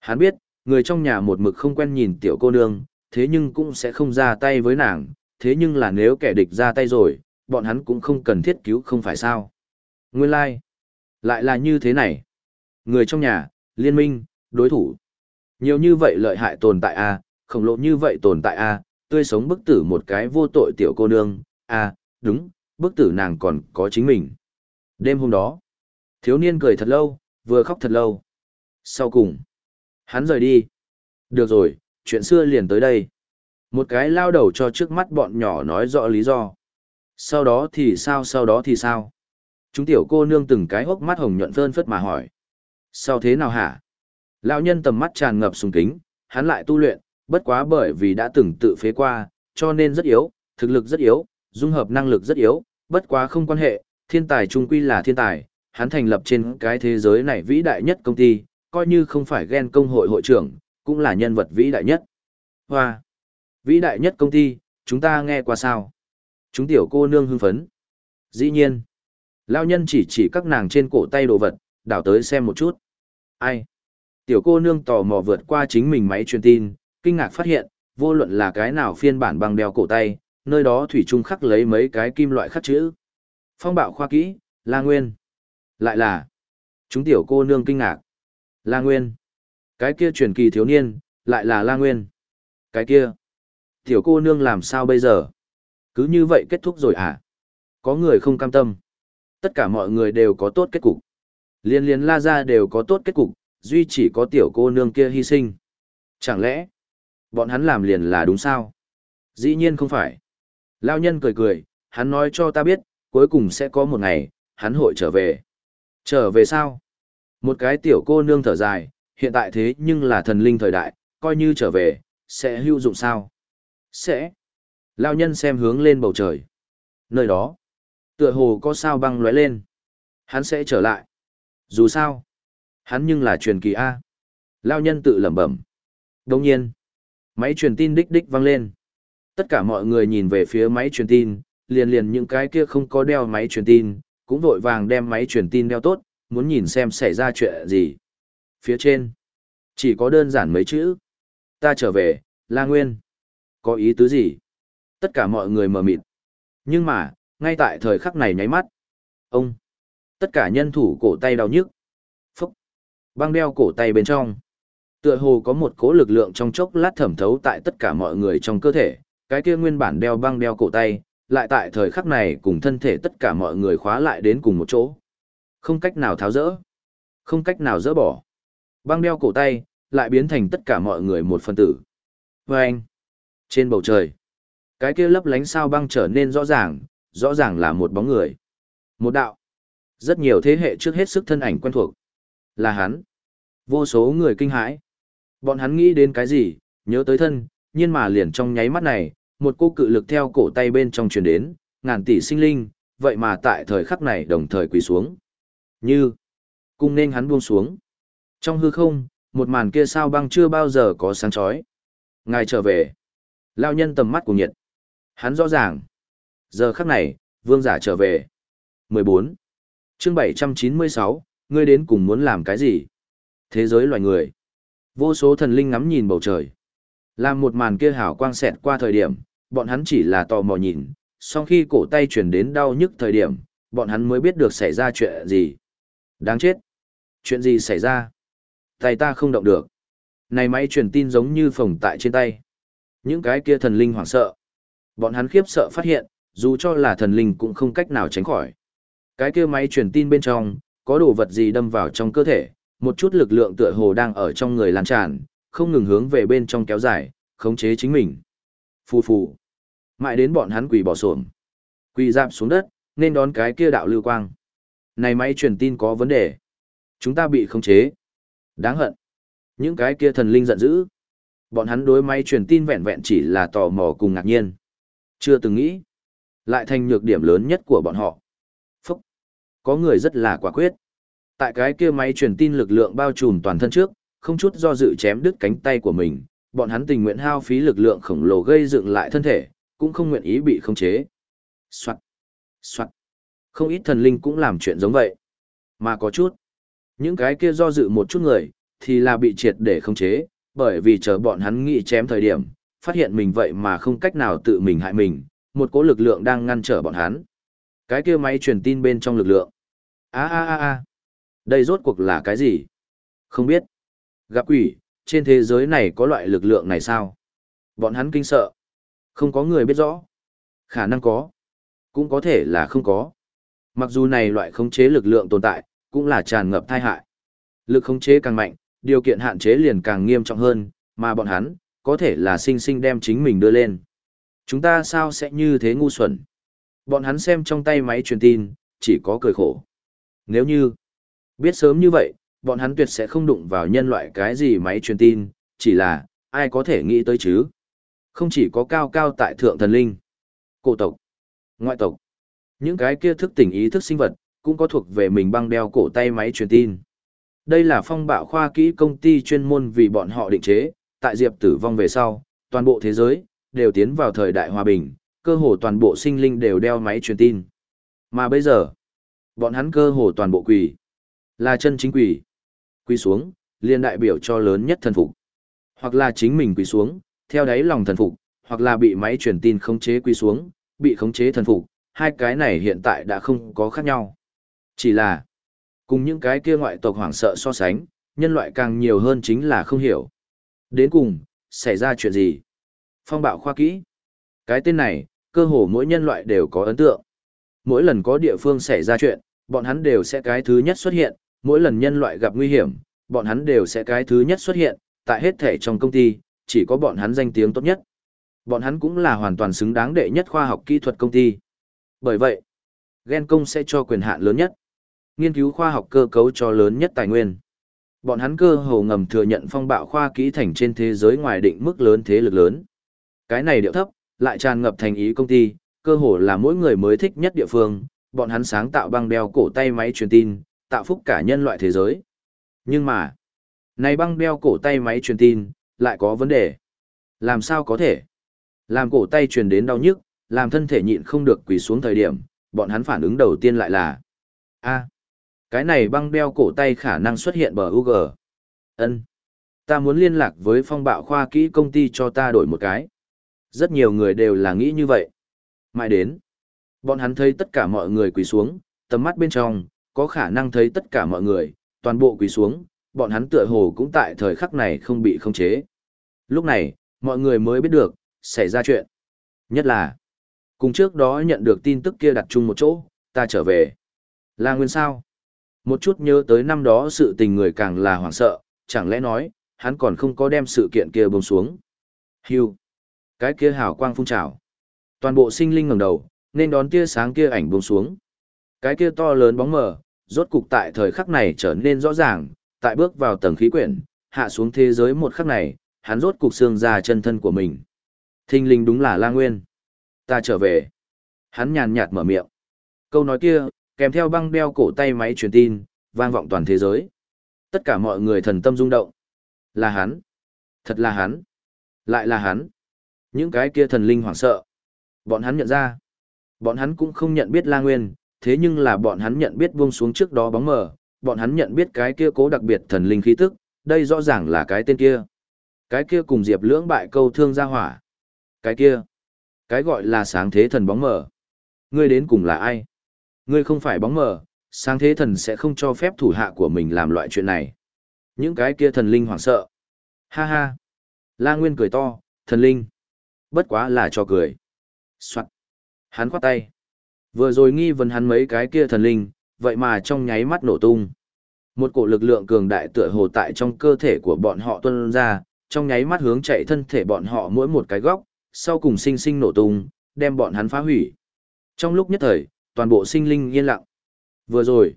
Hắn biết, người trong nhà một mực không quen nhìn tiểu cô nương, thế nhưng cũng sẽ không ra tay với nàng, thế nhưng là nếu kẻ địch ra tay rồi, bọn hắn cũng không cần thiết cứu không phải sao. Nguyên lai, like. lại là như thế này. Người trong nhà, liên minh, đối thủ. Nhiều như vậy lợi hại tồn tại a, khổng lồ như vậy tồn tại a, tươi sống bức tử một cái vô tội tiểu cô nương, a, đúng, bức tử nàng còn có chính mình. Đêm hôm đó, thiếu niên cười thật lâu, vừa khóc thật lâu. Sau cùng, hắn rời đi. Được rồi, chuyện xưa liền tới đây. Một cái lao đầu cho trước mắt bọn nhỏ nói rõ lý do. Sau đó thì sao sau đó thì sao? Chúng tiểu cô nương từng cái hốc mắt hồng nhuận phơn phất mà hỏi. Sao thế nào hả? Lão nhân tầm mắt tràn ngập sùng kính, hắn lại tu luyện, bất quá bởi vì đã từng tự phế qua, cho nên rất yếu, thực lực rất yếu, dung hợp năng lực rất yếu, bất quá không quan hệ, thiên tài trung quy là thiên tài, hắn thành lập trên cái thế giới này vĩ đại nhất công ty, coi như không phải ghen công hội hội trưởng, cũng là nhân vật vĩ đại nhất. Hoa! Vĩ đại nhất công ty, chúng ta nghe qua sao? Chúng tiểu cô nương hưng phấn. Dĩ nhiên. Lao nhân chỉ chỉ các nàng trên cổ tay đồ vật, đảo tới xem một chút. Ai? Tiểu cô nương tò mò vượt qua chính mình máy truyền tin, kinh ngạc phát hiện, vô luận là cái nào phiên bản bằng đeo cổ tay, nơi đó thủy trung khắc lấy mấy cái kim loại khắc chữ. Phong bạo khoa kỹ, La Nguyên. Lại là, chúng tiểu cô nương kinh ngạc. La Nguyên. Cái kia truyền kỳ thiếu niên, lại là La Nguyên. Cái kia. Tiểu cô nương làm sao bây giờ? Cứ như vậy kết thúc rồi à? Có người không cam tâm. Tất cả mọi người đều có tốt kết cục. Liên liên la ra đều có tốt kết cục, duy chỉ có tiểu cô nương kia hy sinh. Chẳng lẽ, bọn hắn làm liền là đúng sao? Dĩ nhiên không phải. Lao nhân cười cười, hắn nói cho ta biết, cuối cùng sẽ có một ngày, hắn hội trở về. Trở về sao? Một cái tiểu cô nương thở dài, hiện tại thế nhưng là thần linh thời đại, coi như trở về, sẽ hữu dụng sao? Sẽ. Lao nhân xem hướng lên bầu trời. Nơi đó, tựa hồ có sao băng lóe lên. Hắn sẽ trở lại. Dù sao, hắn nhưng là truyền kỳ A. Lao nhân tự lẩm bẩm. Đồng nhiên, máy truyền tin đích đích vang lên. Tất cả mọi người nhìn về phía máy truyền tin, liền liền những cái kia không có đeo máy truyền tin, cũng vội vàng đem máy truyền tin đeo tốt, muốn nhìn xem xảy ra chuyện gì. Phía trên, chỉ có đơn giản mấy chữ. Ta trở về, La Nguyên. Có ý tứ gì? Tất cả mọi người mờ mịt. Nhưng mà, ngay tại thời khắc này nháy mắt. Ông! Tất cả nhân thủ cổ tay đau nhức. Phúc! Băng đeo cổ tay bên trong. Tựa hồ có một cố lực lượng trong chốc lát thẩm thấu tại tất cả mọi người trong cơ thể. Cái kia nguyên bản đeo băng đeo cổ tay, lại tại thời khắc này cùng thân thể tất cả mọi người khóa lại đến cùng một chỗ. Không cách nào tháo rỡ. Không cách nào dỡ bỏ. Băng đeo cổ tay, lại biến thành tất cả mọi người một phần tử. Và anh, trên bầu trời, cái kia lấp lánh sao băng trở nên rõ ràng, rõ ràng là một bóng người. Một đạo. Rất nhiều thế hệ trước hết sức thân ảnh quen thuộc. Là hắn. Vô số người kinh hãi. Bọn hắn nghĩ đến cái gì, nhớ tới thân, nhưng mà liền trong nháy mắt này, một cô cự lực theo cổ tay bên trong truyền đến, ngàn tỷ sinh linh, vậy mà tại thời khắc này đồng thời quỳ xuống. Như, cung nên hắn buông xuống. Trong hư không, một màn kia sao băng chưa bao giờ có sáng chói. Ngài trở về. Lao nhân tầm mắt của nhiệt. Hắn rõ ràng. Giờ khắc này, vương giả trở về. 14. chương 796, ngươi đến cùng muốn làm cái gì? Thế giới loài người. Vô số thần linh ngắm nhìn bầu trời. Làm một màn kia hào quang xẹt qua thời điểm, bọn hắn chỉ là tò mò nhìn, sau khi cổ tay chuyển đến đau nhức thời điểm, bọn hắn mới biết được xảy ra chuyện gì. Đáng chết. Chuyện gì xảy ra? Tay ta không động được. Này máy truyền tin giống như phồng tại trên tay. Những cái kia thần linh hoảng sợ. Bọn hắn khiếp sợ phát hiện, dù cho là thần linh cũng không cách nào tránh khỏi. Cái kia máy truyền tin bên trong, có đồ vật gì đâm vào trong cơ thể, một chút lực lượng tựa hồ đang ở trong người lan tràn, không ngừng hướng về bên trong kéo dài, khống chế chính mình. Phù phù. Mãi đến bọn hắn quỳ bỏ xổm. Quỳ dạp xuống đất, nên đón cái kia đạo lưu quang. Này máy truyền tin có vấn đề. Chúng ta bị khống chế. Đáng hận. Những cái kia thần linh giận dữ. Bọn hắn đối máy truyền tin vẹn vẹn chỉ là tò mò cùng ngạc nhiên. Chưa từng nghĩ. Lại thành nhược điểm lớn nhất của bọn họ. Phúc. Có người rất là quả quyết. Tại cái kia máy truyền tin lực lượng bao trùm toàn thân trước, không chút do dự chém đứt cánh tay của mình, bọn hắn tình nguyện hao phí lực lượng khổng lồ gây dựng lại thân thể, cũng không nguyện ý bị khống chế. Soạt, soạt. Không ít thần linh cũng làm chuyện giống vậy. Mà có chút, những cái kia do dự một chút người, thì là bị triệt để khống chế, bởi vì chờ bọn hắn nghĩ chém thời điểm, phát hiện mình vậy mà không cách nào tự mình hại mình, một cỗ lực lượng đang ngăn trở bọn hắn. Cái kia máy truyền tin bên trong lực lượng. A a a a. Đây rốt cuộc là cái gì? Không biết. Gặp quỷ, trên thế giới này có loại lực lượng này sao? Bọn hắn kinh sợ. Không có người biết rõ. Khả năng có. Cũng có thể là không có. Mặc dù này loại khống chế lực lượng tồn tại, cũng là tràn ngập tai hại. Lực khống chế càng mạnh, điều kiện hạn chế liền càng nghiêm trọng hơn, mà bọn hắn, có thể là sinh sinh đem chính mình đưa lên. Chúng ta sao sẽ như thế ngu xuẩn? Bọn hắn xem trong tay máy truyền tin, chỉ có cười khổ. Nếu như, biết sớm như vậy, bọn hắn tuyệt sẽ không đụng vào nhân loại cái gì máy truyền tin, chỉ là, ai có thể nghĩ tới chứ? Không chỉ có cao cao tại thượng thần linh, cổ tộc, ngoại tộc, những cái kia thức tỉnh ý thức sinh vật, cũng có thuộc về mình băng đeo cổ tay máy truyền tin. Đây là phong bạo khoa kỹ công ty chuyên môn vì bọn họ định chế, tại Diệp tử vong về sau, toàn bộ thế giới, đều tiến vào thời đại hòa bình, cơ hồ toàn bộ sinh linh đều đeo máy truyền tin. Mà bây giờ, bọn hắn cơ hồ toàn bộ quỷ, là chân chính quỷ. Quỳ xuống, liên đại biểu cho lớn nhất thần phục. Hoặc là chính mình quỳ xuống, theo đáy lòng thần phục, hoặc là bị máy truyền tin khống chế quỳ xuống, bị khống chế thần phục, hai cái này hiện tại đã không có khác nhau. Chỉ là, cùng những cái kia ngoại tộc hoảng sợ so sánh, nhân loại càng nhiều hơn chính là không hiểu. Đến cùng, xảy ra chuyện gì? Phong bạo khoa kỹ. Cái tên này, cơ hồ mỗi nhân loại đều có ấn tượng. Mỗi lần có địa phương xảy ra chuyện, bọn hắn đều sẽ cái thứ nhất xuất hiện, mỗi lần nhân loại gặp nguy hiểm, bọn hắn đều sẽ cái thứ nhất xuất hiện, tại hết thể trong công ty, chỉ có bọn hắn danh tiếng tốt nhất. Bọn hắn cũng là hoàn toàn xứng đáng đệ nhất khoa học kỹ thuật công ty. Bởi vậy, Gen công sẽ cho quyền hạn lớn nhất. Nghiên cứu khoa học cơ cấu cho lớn nhất tài nguyên. Bọn hắn cơ hồ ngầm thừa nhận phong bạo khoa kỹ thành trên thế giới ngoài định mức lớn thế lực lớn. Cái này điệu thấp, lại tràn ngập thành ý công ty, cơ hồ là mỗi người mới thích nhất địa phương, bọn hắn sáng tạo băng đeo cổ tay máy truyền tin, tạo phúc cả nhân loại thế giới. Nhưng mà, này băng đeo cổ tay máy truyền tin, lại có vấn đề. Làm sao có thể? Làm cổ tay truyền đến đau nhức, làm thân thể nhịn không được quỳ xuống thời điểm, bọn hắn phản ứng đầu tiên lại là a cái này băng đeo cổ tay khả năng xuất hiện bờ UG. Ân, Ta muốn liên lạc với phong bạo khoa kỹ công ty cho ta đổi một cái. Rất nhiều người đều là nghĩ như vậy. Mãi đến. Bọn hắn thấy tất cả mọi người quỳ xuống, tầm mắt bên trong, có khả năng thấy tất cả mọi người, toàn bộ quỳ xuống, bọn hắn tựa hồ cũng tại thời khắc này không bị khống chế. Lúc này, mọi người mới biết được, xảy ra chuyện. Nhất là, cùng trước đó nhận được tin tức kia đặt chung một chỗ, ta trở về. Là nguyên sao? Một chút nhớ tới năm đó sự tình người càng là hoảng sợ, chẳng lẽ nói, hắn còn không có đem sự kiện kia buông xuống. Hưu. Cái kia hào quang phun trào. Toàn bộ sinh linh ngẩng đầu, nên đón tia sáng kia ảnh buông xuống. Cái kia to lớn bóng mờ, rốt cục tại thời khắc này trở nên rõ ràng, tại bước vào tầng khí quyển, hạ xuống thế giới một khắc này, hắn rốt cục xương ra chân thân của mình. Thinh linh đúng là La Nguyên. Ta trở về. Hắn nhàn nhạt mở miệng. Câu nói kia, kèm theo băng đeo cổ tay máy truyền tin, vang vọng toàn thế giới. Tất cả mọi người thần tâm rung động. Là hắn. Thật là hắn. Lại là hắn. Những cái kia thần linh hoảng sợ. Bọn hắn nhận ra. Bọn hắn cũng không nhận biết La Nguyên, thế nhưng là bọn hắn nhận biết buông xuống trước đó bóng mờ, bọn hắn nhận biết cái kia cố đặc biệt thần linh khí tức, đây rõ ràng là cái tên kia. Cái kia cùng Diệp Lưỡng bại câu thương ra hỏa. Cái kia. Cái gọi là sáng thế thần bóng mờ. Ngươi đến cùng là ai? Ngươi không phải bóng mờ, sáng thế thần sẽ không cho phép thủ hạ của mình làm loại chuyện này. Những cái kia thần linh hoảng sợ. Ha ha. La Nguyên cười to, thần linh. Bất quá là cho cười. Soạn. Hắn khoát tay. Vừa rồi nghi vấn hắn mấy cái kia thần linh, vậy mà trong nháy mắt nổ tung. Một cổ lực lượng cường đại tựa hồ tại trong cơ thể của bọn họ tuôn ra, trong nháy mắt hướng chạy thân thể bọn họ mỗi một cái góc, sau cùng sinh sinh nổ tung, đem bọn hắn phá hủy. Trong lúc nhất thời, toàn bộ sinh linh yên lặng. Vừa rồi,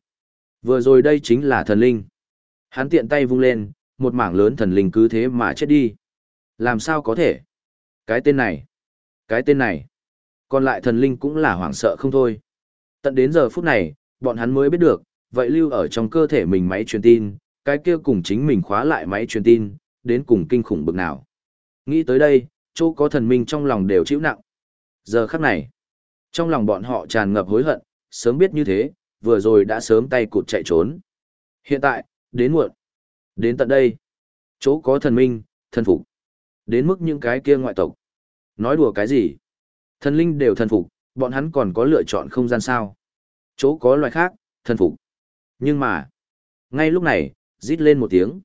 vừa rồi đây chính là thần linh. Hắn tiện tay vung lên, một mảng lớn thần linh cứ thế mà chết đi. Làm sao có thể? Cái tên này, cái tên này. Còn lại thần linh cũng là hoảng sợ không thôi. Tận đến giờ phút này, bọn hắn mới biết được, vậy lưu ở trong cơ thể mình máy truyền tin, cái kia cùng chính mình khóa lại máy truyền tin, đến cùng kinh khủng bực nào. Nghĩ tới đây, chỗ có thần minh trong lòng đều chịu nặng. Giờ khắc này, trong lòng bọn họ tràn ngập hối hận, sớm biết như thế, vừa rồi đã sớm tay cụt chạy trốn. Hiện tại, đến muộn. Đến tận đây, chỗ có thần minh, thần phục. Đến mức những cái kia ngoại tộc. Nói đùa cái gì? Thần linh đều thần phục, bọn hắn còn có lựa chọn không gian sao. Chỗ có loài khác, thần phục. Nhưng mà, ngay lúc này, rít lên một tiếng.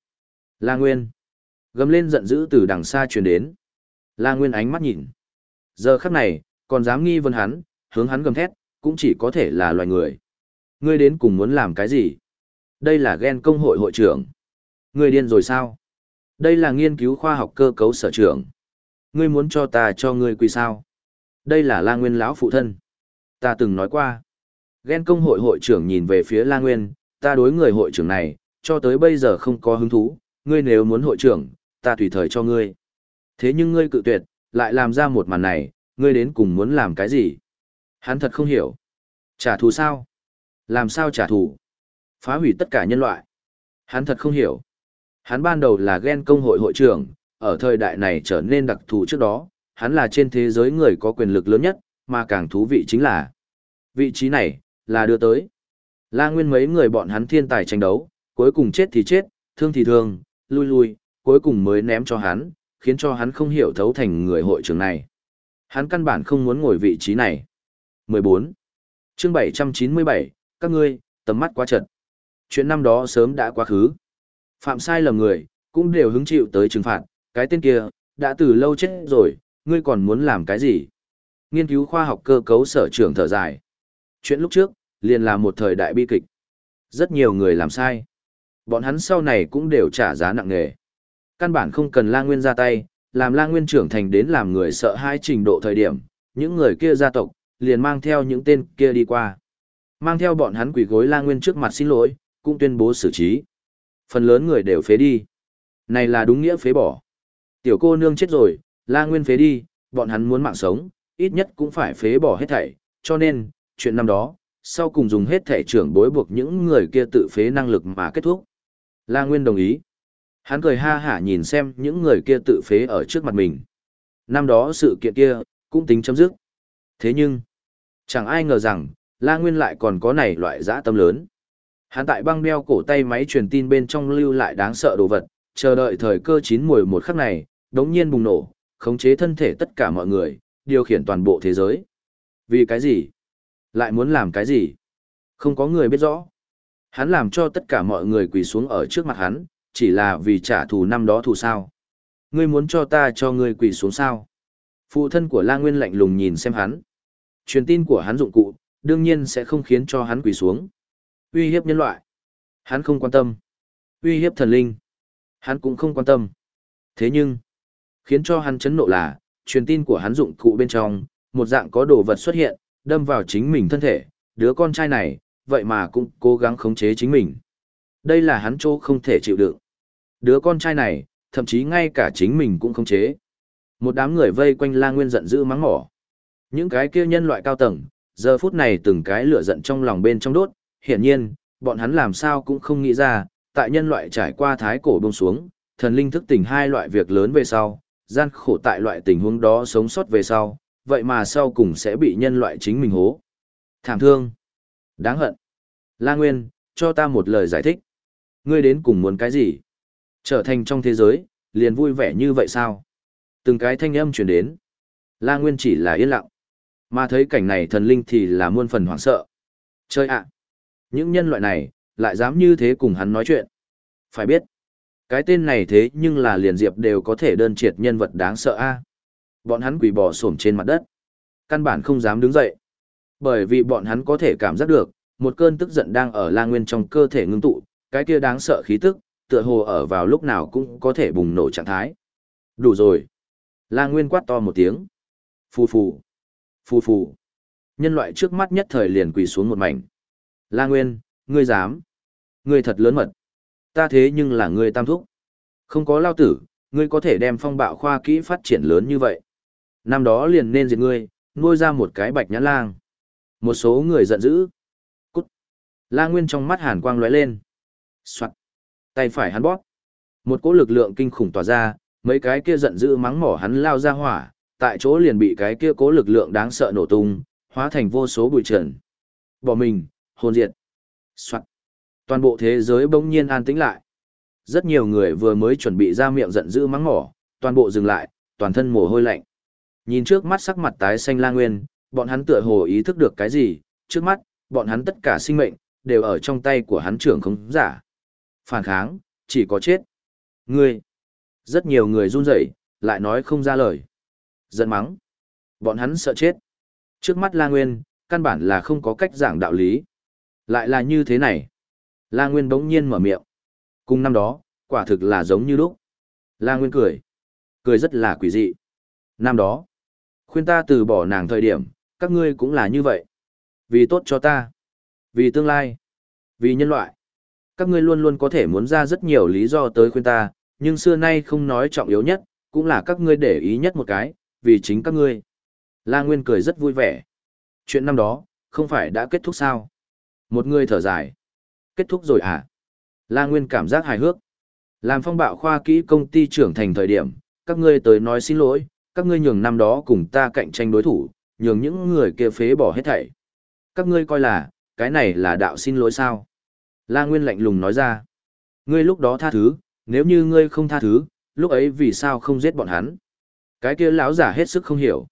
La Nguyên. Gầm lên giận dữ từ đằng xa truyền đến. La Nguyên ánh mắt nhìn. Giờ khắc này, còn dám nghi vấn hắn, hướng hắn gầm thét, cũng chỉ có thể là loài người. Ngươi đến cùng muốn làm cái gì? Đây là ghen công hội hội trưởng. Ngươi điên rồi sao? Đây là nghiên cứu khoa học cơ cấu sở trưởng. Ngươi muốn cho ta cho ngươi quỳ sao? Đây là La Nguyên lão phụ thân. Ta từng nói qua. Ghen công hội hội trưởng nhìn về phía La Nguyên, ta đối người hội trưởng này, cho tới bây giờ không có hứng thú, ngươi nếu muốn hội trưởng, ta tùy thời cho ngươi. Thế nhưng ngươi cự tuyệt, lại làm ra một màn này, ngươi đến cùng muốn làm cái gì? Hắn thật không hiểu. Trả thù sao? Làm sao trả thù? Phá hủy tất cả nhân loại. Hắn thật không hiểu. Hắn ban đầu là ghen công hội hội trưởng, ở thời đại này trở nên đặc thù trước đó, hắn là trên thế giới người có quyền lực lớn nhất, mà càng thú vị chính là vị trí này, là đưa tới. La Nguyên mấy người bọn hắn thiên tài tranh đấu, cuối cùng chết thì chết, thương thì thương, lui lui, cuối cùng mới ném cho hắn, khiến cho hắn không hiểu thấu thành người hội trưởng này. Hắn căn bản không muốn ngồi vị trí này. 14. chương 797, các ngươi, tầm mắt quá chật. Chuyện năm đó sớm đã quá khứ. Phạm sai lầm người, cũng đều hứng chịu tới trừng phạt, cái tên kia, đã từ lâu chết rồi, ngươi còn muốn làm cái gì? Nghiên cứu khoa học cơ cấu sở trưởng thở dài. Chuyện lúc trước, liền là một thời đại bi kịch. Rất nhiều người làm sai. Bọn hắn sau này cũng đều trả giá nặng nề. Căn bản không cần La Nguyên ra tay, làm La Nguyên trưởng thành đến làm người sợ hai trình độ thời điểm, những người kia gia tộc, liền mang theo những tên kia đi qua. Mang theo bọn hắn quỷ gối La Nguyên trước mặt xin lỗi, cũng tuyên bố xử trí. Phần lớn người đều phế đi. Này là đúng nghĩa phế bỏ. Tiểu cô nương chết rồi, La Nguyên phế đi, bọn hắn muốn mạng sống, ít nhất cũng phải phế bỏ hết thảy, cho nên, chuyện năm đó, sau cùng dùng hết thẻ trưởng bối buộc những người kia tự phế năng lực mà kết thúc. La Nguyên đồng ý. Hắn cười ha hả nhìn xem những người kia tự phế ở trước mặt mình. Năm đó sự kiện kia, cũng tính chấm dứt. Thế nhưng, chẳng ai ngờ rằng, La Nguyên lại còn có này loại dã tâm lớn. Hắn tại băng đeo cổ tay máy truyền tin bên trong lưu lại đáng sợ đồ vật, chờ đợi thời cơ chín mùi một khắc này, đống nhiên bùng nổ, khống chế thân thể tất cả mọi người, điều khiển toàn bộ thế giới. Vì cái gì? Lại muốn làm cái gì? Không có người biết rõ. Hắn làm cho tất cả mọi người quỳ xuống ở trước mặt hắn, chỉ là vì trả thù năm đó thù sao. Ngươi muốn cho ta cho ngươi quỳ xuống sao? Phụ thân của La Nguyên lạnh lùng nhìn xem hắn. Truyền tin của hắn dụng cụ, đương nhiên sẽ không khiến cho hắn quỳ xuống. Uy hiếp nhân loại. Hắn không quan tâm. Uy hiếp thần linh. Hắn cũng không quan tâm. Thế nhưng, khiến cho hắn chấn nộ là, truyền tin của hắn dụng cụ bên trong, một dạng có đồ vật xuất hiện, đâm vào chính mình thân thể, đứa con trai này, vậy mà cũng cố gắng khống chế chính mình. Đây là hắn chỗ không thể chịu đựng. Đứa con trai này, thậm chí ngay cả chính mình cũng không chế. Một đám người vây quanh La Nguyên giận dữ mắng mỏ. Những cái kia nhân loại cao tầng, giờ phút này từng cái lửa giận trong lòng bên trong đốt, hiển nhiên, bọn hắn làm sao cũng không nghĩ ra, tại nhân loại trải qua thái cổ bông xuống, thần linh thức tỉnh hai loại việc lớn về sau, gian khổ tại loại tình huống đó sống sót về sau, vậy mà sau cùng sẽ bị nhân loại chính mình hố. Thảm thương. Đáng hận. La Nguyên, cho ta một lời giải thích. Ngươi đến cùng muốn cái gì? Trở thành trong thế giới, liền vui vẻ như vậy sao? Từng cái thanh âm truyền đến. La Nguyên chỉ là yên lặng. Mà thấy cảnh này thần linh thì là muôn phần hoảng sợ. Chơi ạ! Những nhân loại này, lại dám như thế cùng hắn nói chuyện. Phải biết, cái tên này thế nhưng là liền diệp đều có thể đơn triệt nhân vật đáng sợ a. Bọn hắn quỳ bò xổm trên mặt đất. Căn bản không dám đứng dậy. Bởi vì bọn hắn có thể cảm giác được, một cơn tức giận đang ở la nguyên trong cơ thể ngưng tụ, cái kia đáng sợ khí tức, tựa hồ ở vào lúc nào cũng có thể bùng nổ trạng thái. Đủ rồi. La Nguyên quát to một tiếng. Phù phù. Phù phù. Nhân loại trước mắt nhất thời liền quỳ xuống một mảnh. La Nguyên, ngươi dám. Ngươi thật lớn mật. Ta thế nhưng là ngươi tam thúc. Không có lao tử, ngươi có thể đem phong bạo khoa kỹ phát triển lớn như vậy. Năm đó liền nên diệt ngươi, nuôi ra một cái bạch nhãn lang. Một số người giận dữ. Cút. La Nguyên trong mắt hàn quang lóe lên. Soạn. Tay phải hắn bóp. Một cỗ lực lượng kinh khủng tỏa ra, mấy cái kia giận dữ mắng mỏ hắn lao ra hỏa, tại chỗ liền bị cái kia cố lực lượng đáng sợ nổ tung, hóa thành vô số bụi trần. Bỏ mình, hồn diệt. Soạn. Toàn bộ thế giới bỗng nhiên an tĩnh lại. Rất nhiều người vừa mới chuẩn bị ra miệng giận dữ mắng mỏ, toàn bộ dừng lại, toàn thân mồ hôi lạnh. Nhìn trước mắt sắc mặt tái xanh la nguyên, bọn hắn tựa hồ ý thức được cái gì, trước mắt, bọn hắn tất cả sinh mệnh, đều ở trong tay của hắn trưởng không giả. Phản kháng, chỉ có chết. Ngươi. Rất nhiều người run rẩy, lại nói không ra lời. Giận mắng. Bọn hắn sợ chết. Trước mắt La Nguyên, căn bản là không có cách giảng đạo lý. Lại là như thế này. La Nguyên bỗng nhiên mở miệng. Cùng năm đó, quả thực là giống như lúc. La Nguyên cười. Cười rất là quỷ dị. Năm đó, khuyên ta từ bỏ nàng thời điểm, các ngươi cũng là như vậy. Vì tốt cho ta. Vì tương lai. Vì nhân loại. Các ngươi luôn luôn có thể muốn ra rất nhiều lý do tới khuyên ta, nhưng xưa nay không nói trọng yếu nhất, cũng là các ngươi để ý nhất một cái, vì chính các ngươi. La Nguyên cười rất vui vẻ. Chuyện năm đó, không phải đã kết thúc sao? Một người thở dài. Kết thúc rồi à? La Nguyên cảm giác hài hước. Làm phong bạo khoa kỹ công ty trưởng thành thời điểm, các ngươi tới nói xin lỗi, các ngươi nhường năm đó cùng ta cạnh tranh đối thủ, nhường những người kia phế bỏ hết thảy. Các ngươi coi là, cái này là đạo xin lỗi sao? La Nguyên lạnh lùng nói ra. Ngươi lúc đó tha thứ, nếu như ngươi không tha thứ, lúc ấy vì sao không giết bọn hắn? Cái kia lão giả hết sức không hiểu.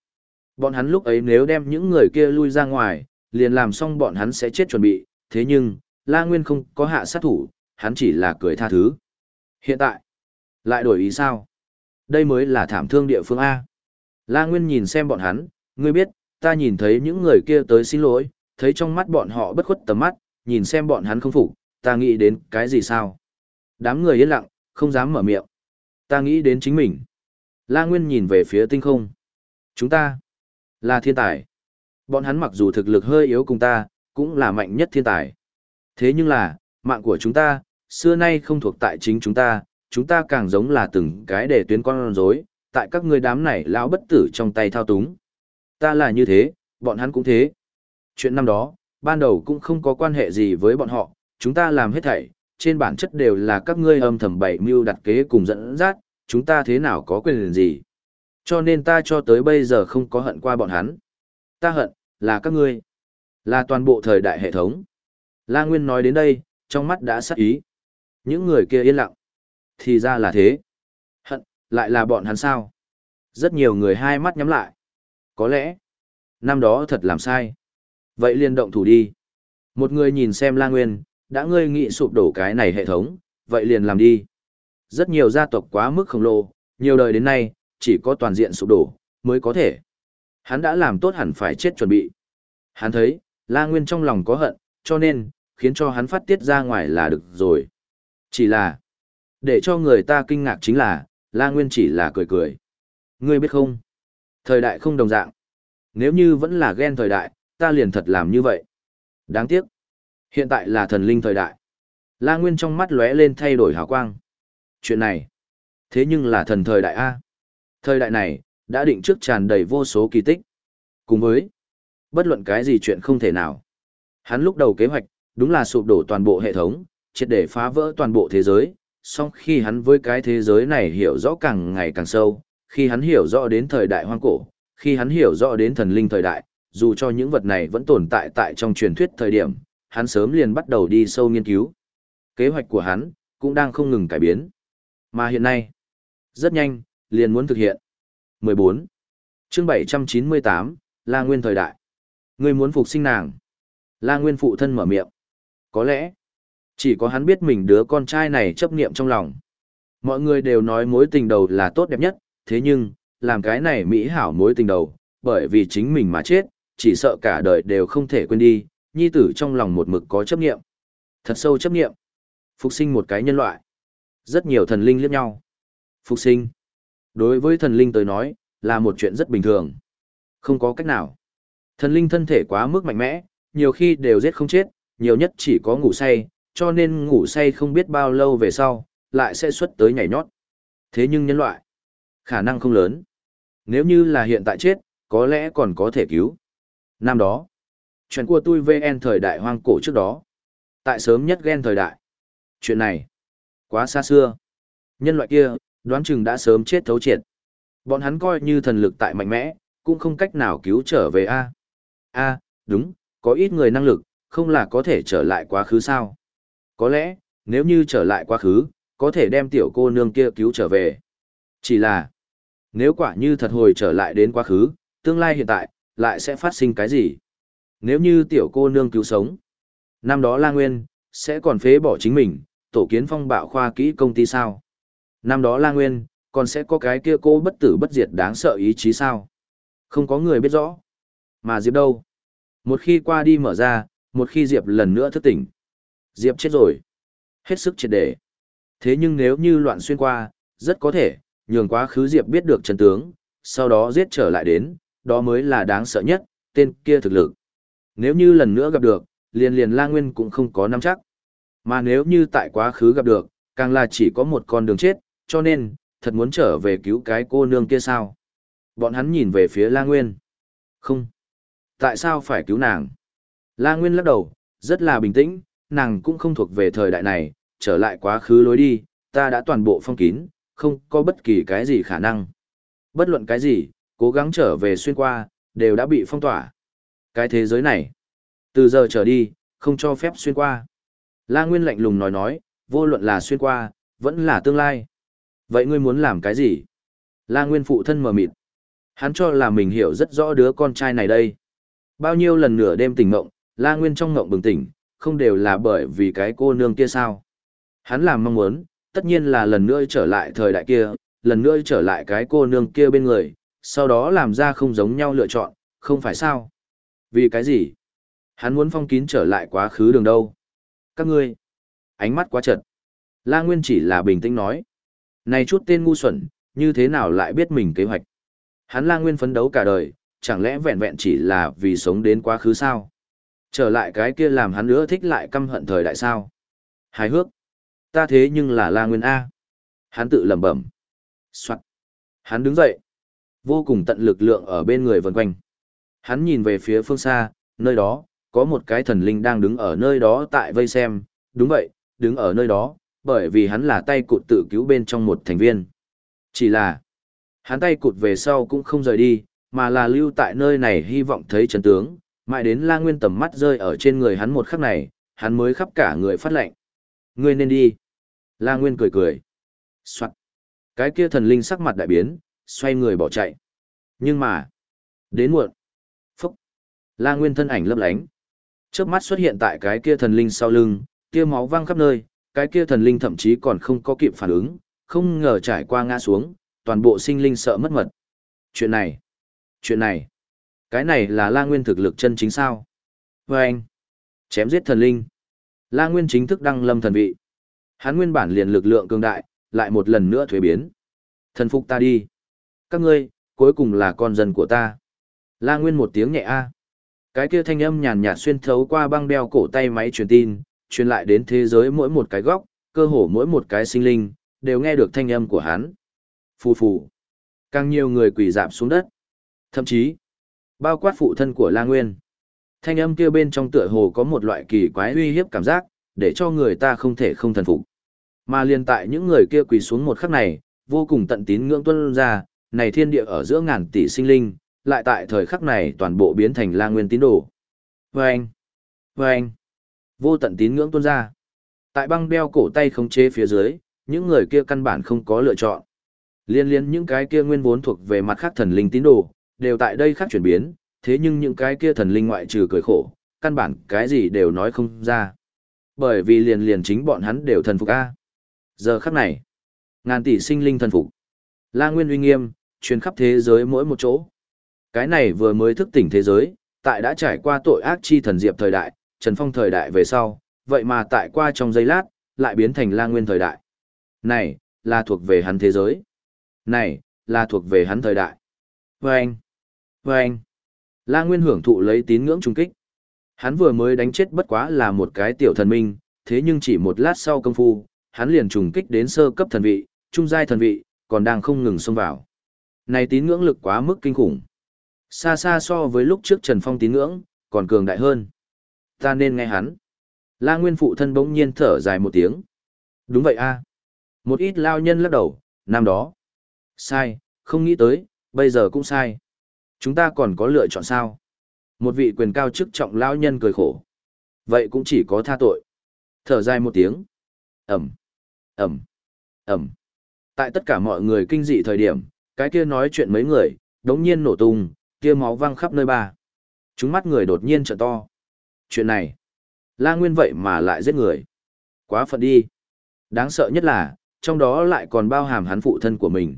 Bọn hắn lúc ấy nếu đem những người kia lui ra ngoài, liền làm xong bọn hắn sẽ chết chuẩn bị, thế nhưng, La Nguyên không có hạ sát thủ, hắn chỉ là cười tha thứ. Hiện tại, lại đổi ý sao? Đây mới là thảm thương địa phương A. La Nguyên nhìn xem bọn hắn, ngươi biết, ta nhìn thấy những người kia tới xin lỗi, thấy trong mắt bọn họ bất khuất tầm mắt, nhìn xem bọn hắn không phục, ta nghĩ đến cái gì sao? Đám người yên lặng, không dám mở miệng. Ta nghĩ đến chính mình. La Nguyên nhìn về phía tinh không. Chúng ta là thiên tài. Bọn hắn mặc dù thực lực hơi yếu cùng ta, cũng là mạnh nhất thiên tài. Thế nhưng là, mạng của chúng ta, xưa nay không thuộc tại chính chúng ta, chúng ta càng giống là từng cái để tuyến con rối, tại các người đám này lão bất tử trong tay thao túng. Ta là như thế, bọn hắn cũng thế. Chuyện năm đó, ban đầu cũng không có quan hệ gì với bọn họ, chúng ta làm hết thảy, trên bản chất đều là các ngươi âm thầm bày mưu đặt kế cùng dẫn dắt, chúng ta thế nào có quyền gì. Cho nên ta cho tới bây giờ không có hận qua bọn hắn. Ta hận, là các ngươi. Là toàn bộ thời đại hệ thống. La Nguyên nói đến đây, trong mắt đã sắc ý. Những người kia yên lặng. Thì ra là thế. Hận, lại là bọn hắn sao? Rất nhiều người hai mắt nhắm lại. Có lẽ, năm đó thật làm sai. Vậy liền động thủ đi. Một người nhìn xem La Nguyên, đã ngươi nghĩ sụp đổ cái này hệ thống, vậy liền làm đi. Rất nhiều gia tộc quá mức khổng lồ, nhiều đời đến nay, chỉ có toàn diện sụp đổ, mới có thể. Hắn đã làm tốt hẳn phải chết chuẩn bị. Hắn thấy, La Nguyên trong lòng có hận, cho nên, khiến cho hắn phát tiết ra ngoài là được rồi. Chỉ là, để cho người ta kinh ngạc chính là, La Nguyên chỉ là cười cười. Ngươi biết không? Thời đại không đồng dạng. Nếu như vẫn là ghen thời đại, ta liền thật làm như vậy. Đáng tiếc. Hiện tại là thần linh thời đại. La Nguyên trong mắt lóe lên thay đổi hào quang. Chuyện này, thế nhưng là thần thời đại A. Thời đại này, đã định trước tràn đầy vô số kỳ tích. Cùng với Bất luận cái gì chuyện không thể nào. Hắn lúc đầu kế hoạch, đúng là sụp đổ toàn bộ hệ thống, triệt để phá vỡ toàn bộ thế giới, song khi hắn với cái thế giới này hiểu rõ càng ngày càng sâu, khi hắn hiểu rõ đến thời đại hoang cổ, khi hắn hiểu rõ đến thần linh thời đại, dù cho những vật này vẫn tồn tại tại trong truyền thuyết thời điểm, hắn sớm liền bắt đầu đi sâu nghiên cứu. Kế hoạch của hắn cũng đang không ngừng cải biến. Mà hiện nay, rất nhanh, liền muốn thực hiện. 14. chương 798, La Nguyên thời đại. Người muốn phục sinh nàng. La Nguyên phụ thân mở miệng. Có lẽ, chỉ có hắn biết mình đứa con trai này chấp niệm trong lòng. Mọi người đều nói mối tình đầu là tốt đẹp nhất, thế nhưng, làm cái này mỹ hảo mối tình đầu, bởi vì chính mình mà chết, chỉ sợ cả đời đều không thể quên đi, nhi tử trong lòng một mực có chấp niệm. Thật sâu chấp niệm. Phục sinh một cái nhân loại. Rất nhiều thần linh liếc nhau. Phục sinh. Đối với thần linh tới nói, là một chuyện rất bình thường. Không có cách nào. Thần linh thân thể quá mức mạnh mẽ, nhiều khi đều giết không chết, nhiều nhất chỉ có ngủ say, cho nên ngủ say không biết bao lâu về sau, lại sẽ xuất tới nhảy nhót. Thế nhưng nhân loại, khả năng không lớn. Nếu như là hiện tại chết, có lẽ còn có thể cứu. Năm đó, chuyện của tôi VN thời đại hoang cổ trước đó. Tại sớm nhất ghen thời đại. Chuyện này, quá xa xưa. Nhân loại kia, đoán chừng đã sớm chết thấu triệt. Bọn hắn coi như thần lực tại mạnh mẽ, cũng không cách nào cứu trở về A. A, đúng, có ít người năng lực, không là có thể trở lại quá khứ sao. Có lẽ, nếu như trở lại quá khứ, có thể đem tiểu cô nương kia cứu trở về. Chỉ là, nếu quả như thật hồi trở lại đến quá khứ, tương lai hiện tại, lại sẽ phát sinh cái gì? Nếu như tiểu cô nương cứu sống, năm đó La Nguyên, sẽ còn phế bỏ chính mình, tổ kiến phong bạo khoa kỹ công ty sao? Năm đó La Nguyên, còn sẽ có cái kia cô bất tử bất diệt đáng sợ ý chí sao? Không có người biết rõ. Mà Diệp đâu? Một khi qua đi mở ra, một khi Diệp lần nữa thức tỉnh. Diệp chết rồi. Hết sức triệt để. Thế nhưng nếu như loạn xuyên qua, rất có thể, nhường quá khứ Diệp biết được chân tướng, sau đó giết trở lại đến, đó mới là đáng sợ nhất, tên kia thực lực. Nếu như lần nữa gặp được, liền liền La Nguyên cũng không có nắm chắc. Mà nếu như tại quá khứ gặp được, càng là chỉ có một con đường chết, cho nên, thật muốn trở về cứu cái cô nương kia sao. Bọn hắn nhìn về phía La Nguyên. Không. Tại sao phải cứu nàng? La Nguyên lắc đầu, rất là bình tĩnh, nàng cũng không thuộc về thời đại này, trở lại quá khứ lối đi, ta đã toàn bộ phong kín, không có bất kỳ cái gì khả năng. Bất luận cái gì, cố gắng trở về xuyên qua, đều đã bị phong tỏa. Cái thế giới này, từ giờ trở đi, không cho phép xuyên qua. La Nguyên lạnh lùng nói nói, vô luận là xuyên qua, vẫn là tương lai. Vậy ngươi muốn làm cái gì? La Nguyên phụ thân mờ mịt. Hắn cho là mình hiểu rất rõ đứa con trai này đây. Bao nhiêu lần nửa đêm tỉnh ngộng, La Nguyên trong ngộng bừng tỉnh, không đều là bởi vì cái cô nương kia sao. Hắn làm mong muốn, tất nhiên là lần nữa trở lại thời đại kia, lần nữa trở lại cái cô nương kia bên người, sau đó làm ra không giống nhau lựa chọn, không phải sao. Vì cái gì? Hắn muốn phong kín trở lại quá khứ đường đâu. Các ngươi, ánh mắt quá chật. La Nguyên chỉ là bình tĩnh nói. Này chút tên ngu xuẩn, như thế nào lại biết mình kế hoạch? Hắn La Nguyên phấn đấu cả đời, chẳng lẽ vẹn vẹn chỉ là vì sống đến quá khứ sao? Trở lại cái kia làm hắn nữa thích lại căm hận thời đại sao? Hài hước. Ta thế nhưng là La Nguyên A. Hắn tự lẩm bẩm. Soạn. Hắn đứng dậy. Vô cùng tận lực lượng ở bên người vần quanh. Hắn nhìn về phía phương xa, nơi đó, có một cái thần linh đang đứng ở nơi đó tại vây xem. Đúng vậy, đứng ở nơi đó, bởi vì hắn là tay cụt tự cứu bên trong một thành viên. Chỉ là, hắn tay cụt về sau cũng không rời đi, mà là lưu tại nơi này hy vọng thấy chân tướng, mãi đến La Nguyên tầm mắt rơi ở trên người hắn một khắc này, hắn mới khắp cả người phát lệnh. Ngươi nên đi. La Nguyên cười cười. Soạn. Cái kia thần linh sắc mặt đại biến, xoay người bỏ chạy. Nhưng mà, đến muộn. La Nguyên thân ảnh lấp lánh. Chớp mắt xuất hiện tại cái kia thần linh sau lưng, tia máu văng khắp nơi, cái kia thần linh thậm chí còn không có kịp phản ứng, không ngờ trải qua ngã xuống, toàn bộ sinh linh sợ mất mật. Chuyện này, chuyện này, cái này là La Nguyên thực lực chân chính sao? Và anh, chém giết thần linh. La Nguyên chính thức đăng lâm thần vị. Hắn nguyên bản liền lực lượng cường đại, lại một lần nữa thuế biến. Thần phục ta đi. Các ngươi, cuối cùng là con dân của ta. La Nguyên một tiếng nhẹ a. Cái kia thanh âm nhàn nhạt xuyên thấu qua băng đeo cổ tay máy truyền tin, truyền lại đến thế giới mỗi một cái góc, cơ hồ mỗi một cái sinh linh, đều nghe được thanh âm của hắn. Phù phù. Càng nhiều người quỳ dạp xuống đất. Thậm chí, bao quát phụ thân của La Nguyên. Thanh âm kia bên trong tựa hồ có một loại kỳ quái uy hiếp cảm giác, để cho người ta không thể không thần phục. Mà liền tại những người kia quỳ xuống một khắc này, vô cùng tận tín ngưỡng tuân ra, này thiên địa ở giữa ngàn tỷ sinh linh, lại tại thời khắc này toàn bộ biến thành la nguyên tín đồ. Vâng! Vâng! Vô tận tín ngưỡng tuôn ra. Tại băng đeo cổ tay khống chế phía dưới, những người kia căn bản không có lựa chọn. Liên liên những cái kia nguyên vốn thuộc về mặt khác thần linh tín đồ, đều tại đây khác chuyển biến, thế nhưng những cái kia thần linh ngoại trừ cười khổ, căn bản cái gì đều nói không ra. Bởi vì liền liền chính bọn hắn đều thần phục A. Giờ khắc này, ngàn tỷ sinh linh thần phục. La Nguyên uy nghiêm, truyền khắp thế giới mỗi một chỗ. Cái này vừa mới thức tỉnh thế giới, tại đã trải qua tội ác chi thần diệp thời đại, Trần Phong thời đại về sau, vậy mà tại qua trong giây lát, lại biến thành La Nguyên thời đại. Này, là thuộc về hắn thế giới. Này, là thuộc về hắn thời đại. Vâng! Vâng! La Nguyên hưởng thụ lấy tín ngưỡng trung kích. Hắn vừa mới đánh chết bất quá là một cái tiểu thần minh, thế nhưng chỉ một lát sau công phu, hắn liền trùng kích đến sơ cấp thần vị, trung giai thần vị, còn đang không ngừng xông vào. Này tín ngưỡng lực quá mức kinh khủng. Xa xa so với lúc trước Trần Phong tín ngưỡng, còn cường đại hơn. Ta nên nghe hắn. La Nguyên phụ thân bỗng nhiên thở dài một tiếng. Đúng vậy a. Một ít lao nhân lắc đầu, năm đó. Sai, không nghĩ tới, bây giờ cũng sai. Chúng ta còn có lựa chọn sao? Một vị quyền cao chức trọng lao nhân cười khổ. Vậy cũng chỉ có tha tội. Thở dài một tiếng. Ẩm, Ẩm, Ẩm. Tại tất cả mọi người kinh dị thời điểm, cái kia nói chuyện mấy người, đống nhiên nổ tung, kia máu văng khắp nơi ba. Chúng mắt người đột nhiên trợ to. Chuyện này, La Nguyên vậy mà lại giết người. Quá phận đi. Đáng sợ nhất là, trong đó lại còn bao hàm hắn phụ thân của mình.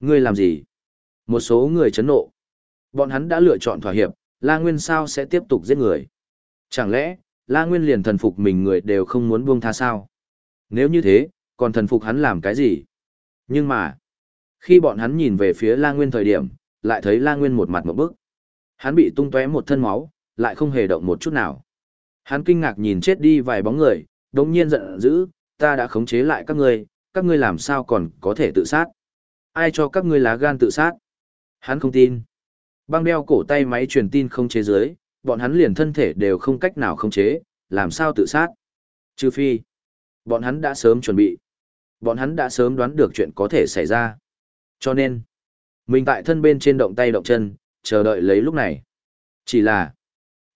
Ngươi làm gì? Một số người chấn nộ. Bọn hắn đã lựa chọn thỏa hiệp, La Nguyên sao sẽ tiếp tục giết người? Chẳng lẽ, La Nguyên liền thần phục mình người đều không muốn buông tha sao? Nếu như thế, còn thần phục hắn làm cái gì? Nhưng mà, khi bọn hắn nhìn về phía La Nguyên thời điểm, lại thấy La Nguyên một mặt một bức. Hắn bị tung tóe một thân máu, lại không hề động một chút nào. Hắn kinh ngạc nhìn chết đi vài bóng người, đống nhiên giận dữ, ta đã khống chế lại các ngươi, các ngươi làm sao còn có thể tự sát? Ai cho các ngươi lá gan tự sát? Hắn không tin. Băng đeo cổ tay máy truyền tin không chế dưới, bọn hắn liền thân thể đều không cách nào khống chế, làm sao tự sát? Trừ phi, bọn hắn đã sớm chuẩn bị. Bọn hắn đã sớm đoán được chuyện có thể xảy ra. Cho nên, mình tại thân bên trên động tay động chân, chờ đợi lấy lúc này. Chỉ là,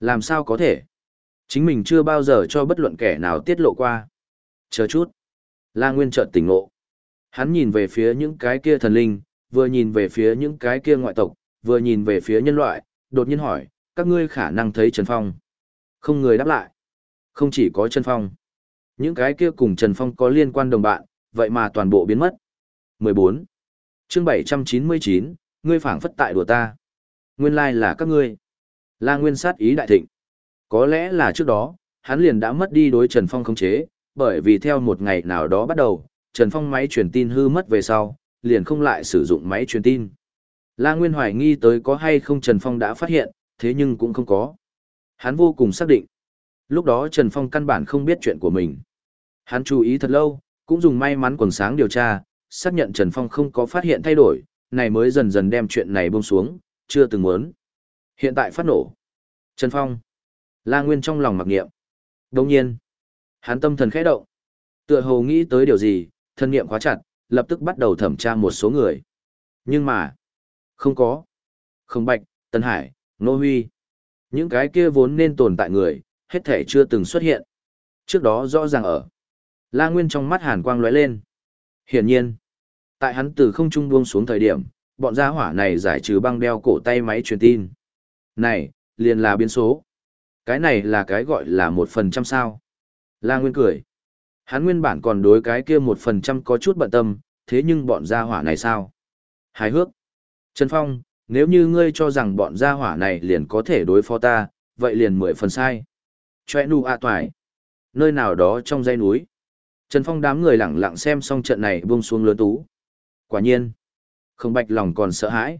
làm sao có thể? Chính mình chưa bao giờ cho bất luận kẻ nào tiết lộ qua. Chờ chút. La Nguyên chợt tỉnh ngộ. Hắn nhìn về phía những cái kia thần linh, vừa nhìn về phía những cái kia ngoại tộc, vừa nhìn về phía nhân loại, đột nhiên hỏi, các ngươi khả năng thấy Trần Phong. Không người đáp lại. Không chỉ có Trần Phong. Những cái kia cùng Trần Phong có liên quan đồng bạn, vậy mà toàn bộ biến mất. 14 chương 799, ngươi phảng phất tại đùa ta. Nguyên lai là các ngươi. La Nguyên sát ý đại thịnh. Có lẽ là trước đó, hắn liền đã mất đi đối Trần Phong khống chế, bởi vì theo một ngày nào đó bắt đầu, Trần Phong máy truyền tin hư mất về sau, liền không lại sử dụng máy truyền tin. La Nguyên hoài nghi tới có hay không Trần Phong đã phát hiện, thế nhưng cũng không có. Hắn vô cùng xác định. Lúc đó Trần Phong căn bản không biết chuyện của mình. Hắn chú ý thật lâu, cũng dùng may mắn quần sáng điều tra, xác nhận Trần Phong không có phát hiện thay đổi, này mới dần dần đem chuyện này buông xuống, chưa từng muốn. Hiện tại phát nổ. Trần Phong. La Nguyên trong lòng mặc nghiệm. Đồng nhiên. Hắn tâm thần khẽ động. Tựa hồ nghĩ tới điều gì, thân niệm khóa chặt, lập tức bắt đầu thẩm tra một số người. Nhưng mà, không có. Không Bạch, Tân Hải, Nô Huy. Những cái kia vốn nên tồn tại người, hết thể chưa từng xuất hiện. Trước đó rõ ràng ở. La Nguyên trong mắt hàn quang lóe lên. Hiển nhiên, tại hắn từ không trung buông xuống thời điểm, bọn gia hỏa này giải trừ băng đeo cổ tay máy truyền tin. Này, liền là biến số. Cái này là cái gọi là một phần trăm sao. La Nguyên cười. Hắn nguyên bản còn đối cái kia một phần trăm có chút bận tâm, thế nhưng bọn gia hỏa này sao? Hài hước. Trần Phong, nếu như ngươi cho rằng bọn gia hỏa này liền có thể đối phó ta, vậy liền mười phần sai. Chòe nu a toài. Nơi nào đó trong dãy núi. Trần Phong đám người lặng lặng xem xong trận này buông xuống lớn tú. Quả nhiên, không bạch lòng còn sợ hãi.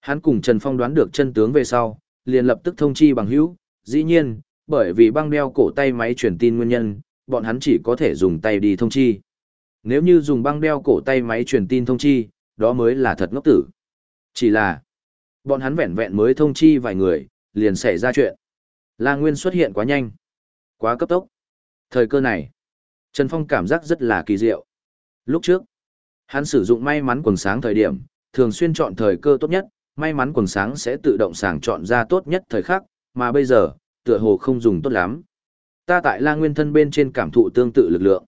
Hắn cùng Trần Phong đoán được chân tướng về sau, liền lập tức thông chi bằng hữu, dĩ nhiên, bởi vì băng đeo cổ tay máy truyền tin nguyên nhân, bọn hắn chỉ có thể dùng tay đi thông chi. Nếu như dùng băng đeo cổ tay máy truyền tin thông chi, đó mới là thật ngốc tử. Chỉ là, bọn hắn vẹn vẹn mới thông chi vài người, liền xảy ra chuyện. La Nguyên xuất hiện quá nhanh, quá cấp tốc. Thời cơ này, Trần Phong cảm giác rất là kỳ diệu. Lúc trước, hắn sử dụng may mắn quần sáng thời điểm, thường xuyên chọn thời cơ tốt nhất, may mắn quần sáng sẽ tự động sàng chọn ra tốt nhất thời khắc, mà bây giờ, tựa hồ không dùng tốt lắm. Ta tại La Nguyên thân bên trên cảm thụ tương tự lực lượng.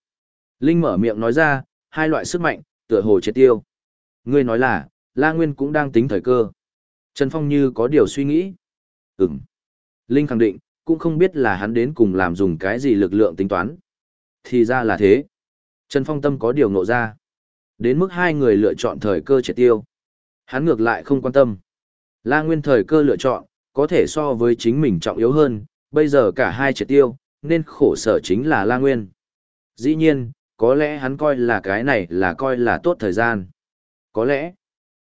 Linh mở miệng nói ra, hai loại sức mạnh, tựa hồ triệt tiêu. Ngươi nói là, La Nguyên cũng đang tính thời cơ. Trần Phong như có điều suy nghĩ. Ừm. Linh khẳng định, cũng không biết là hắn đến cùng làm dùng cái gì lực lượng tính toán. Thì ra là thế. Trần Phong tâm có điều ngộ ra. Đến mức hai người lựa chọn thời cơ triệt tiêu. Hắn ngược lại không quan tâm. La Nguyên thời cơ lựa chọn, có thể so với chính mình trọng yếu hơn, bây giờ cả hai triệt tiêu, nên khổ sở chính là La Nguyên. Dĩ nhiên, có lẽ hắn coi là cái này là coi là tốt thời gian. Có lẽ,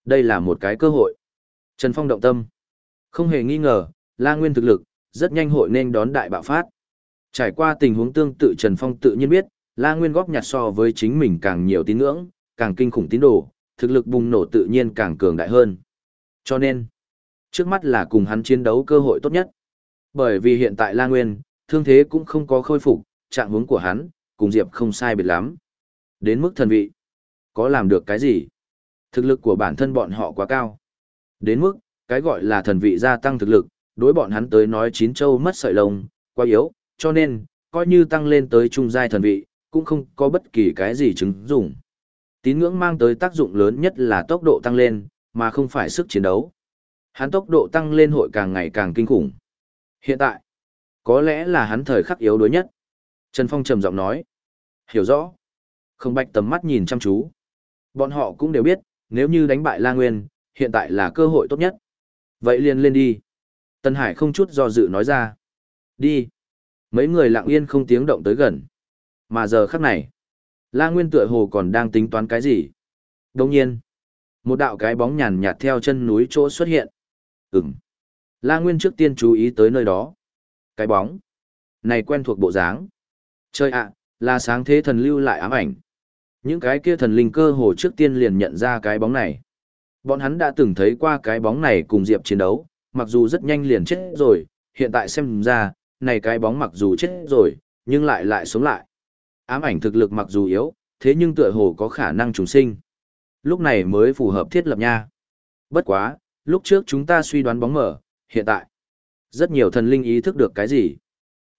đây là một cái cơ hội. Trần Phong động tâm. Không hề nghi ngờ, La Nguyên thực lực, rất nhanh hội nên đón đại bạo phát. Trải qua tình huống tương tự Trần Phong tự nhiên biết, La Nguyên góp nhặt so với chính mình càng nhiều tín ngưỡng, càng kinh khủng tín đồ, thực lực bùng nổ tự nhiên càng cường đại hơn. Cho nên, trước mắt là cùng hắn chiến đấu cơ hội tốt nhất. Bởi vì hiện tại La Nguyên, thương thế cũng không có khôi phục, trạng huống của hắn, cùng Diệp không sai biệt lắm. Đến mức thần vị, có làm được cái gì? Thực lực của bản thân bọn họ quá cao. Đến mức, cái gọi là thần vị gia tăng thực lực, đối bọn hắn tới nói chín châu mất sợi lông, quá yếu, cho nên, coi như tăng lên tới trung giai thần vị, cũng không có bất kỳ cái gì chứng dụng. Tín ngưỡng mang tới tác dụng lớn nhất là tốc độ tăng lên, mà không phải sức chiến đấu. Hắn tốc độ tăng lên hội càng ngày càng kinh khủng. Hiện tại, có lẽ là hắn thời khắc yếu đuối nhất. Trần Phong trầm giọng nói. Hiểu rõ. Không bạch tầm mắt nhìn chăm chú. Bọn họ cũng đều biết, nếu như đánh bại La Nguyên, hiện tại là cơ hội tốt nhất. Vậy liền lên đi. Tân Hải không chút do dự nói ra. Đi. Mấy người lặng yên không tiếng động tới gần. Mà giờ khắc này, La Nguyên tựa hồ còn đang tính toán cái gì. Đồng nhiên, một đạo cái bóng nhàn nhạt theo chân núi chỗ xuất hiện. Ừm. La Nguyên trước tiên chú ý tới nơi đó. Cái bóng. Này quen thuộc bộ dáng. Chơi ạ, là sáng thế thần lưu lại ám ảnh. Những cái kia thần linh cơ hồ trước tiên liền nhận ra cái bóng này. Bọn hắn đã từng thấy qua cái bóng này cùng Diệp chiến đấu, mặc dù rất nhanh liền chết rồi, hiện tại xem ra, này cái bóng mặc dù chết rồi, nhưng lại lại sống lại. Ám ảnh thực lực mặc dù yếu, thế nhưng tựa hồ có khả năng trùng sinh. Lúc này mới phù hợp thiết lập nha. Bất quá, lúc trước chúng ta suy đoán bóng mở, hiện tại, rất nhiều thần linh ý thức được cái gì.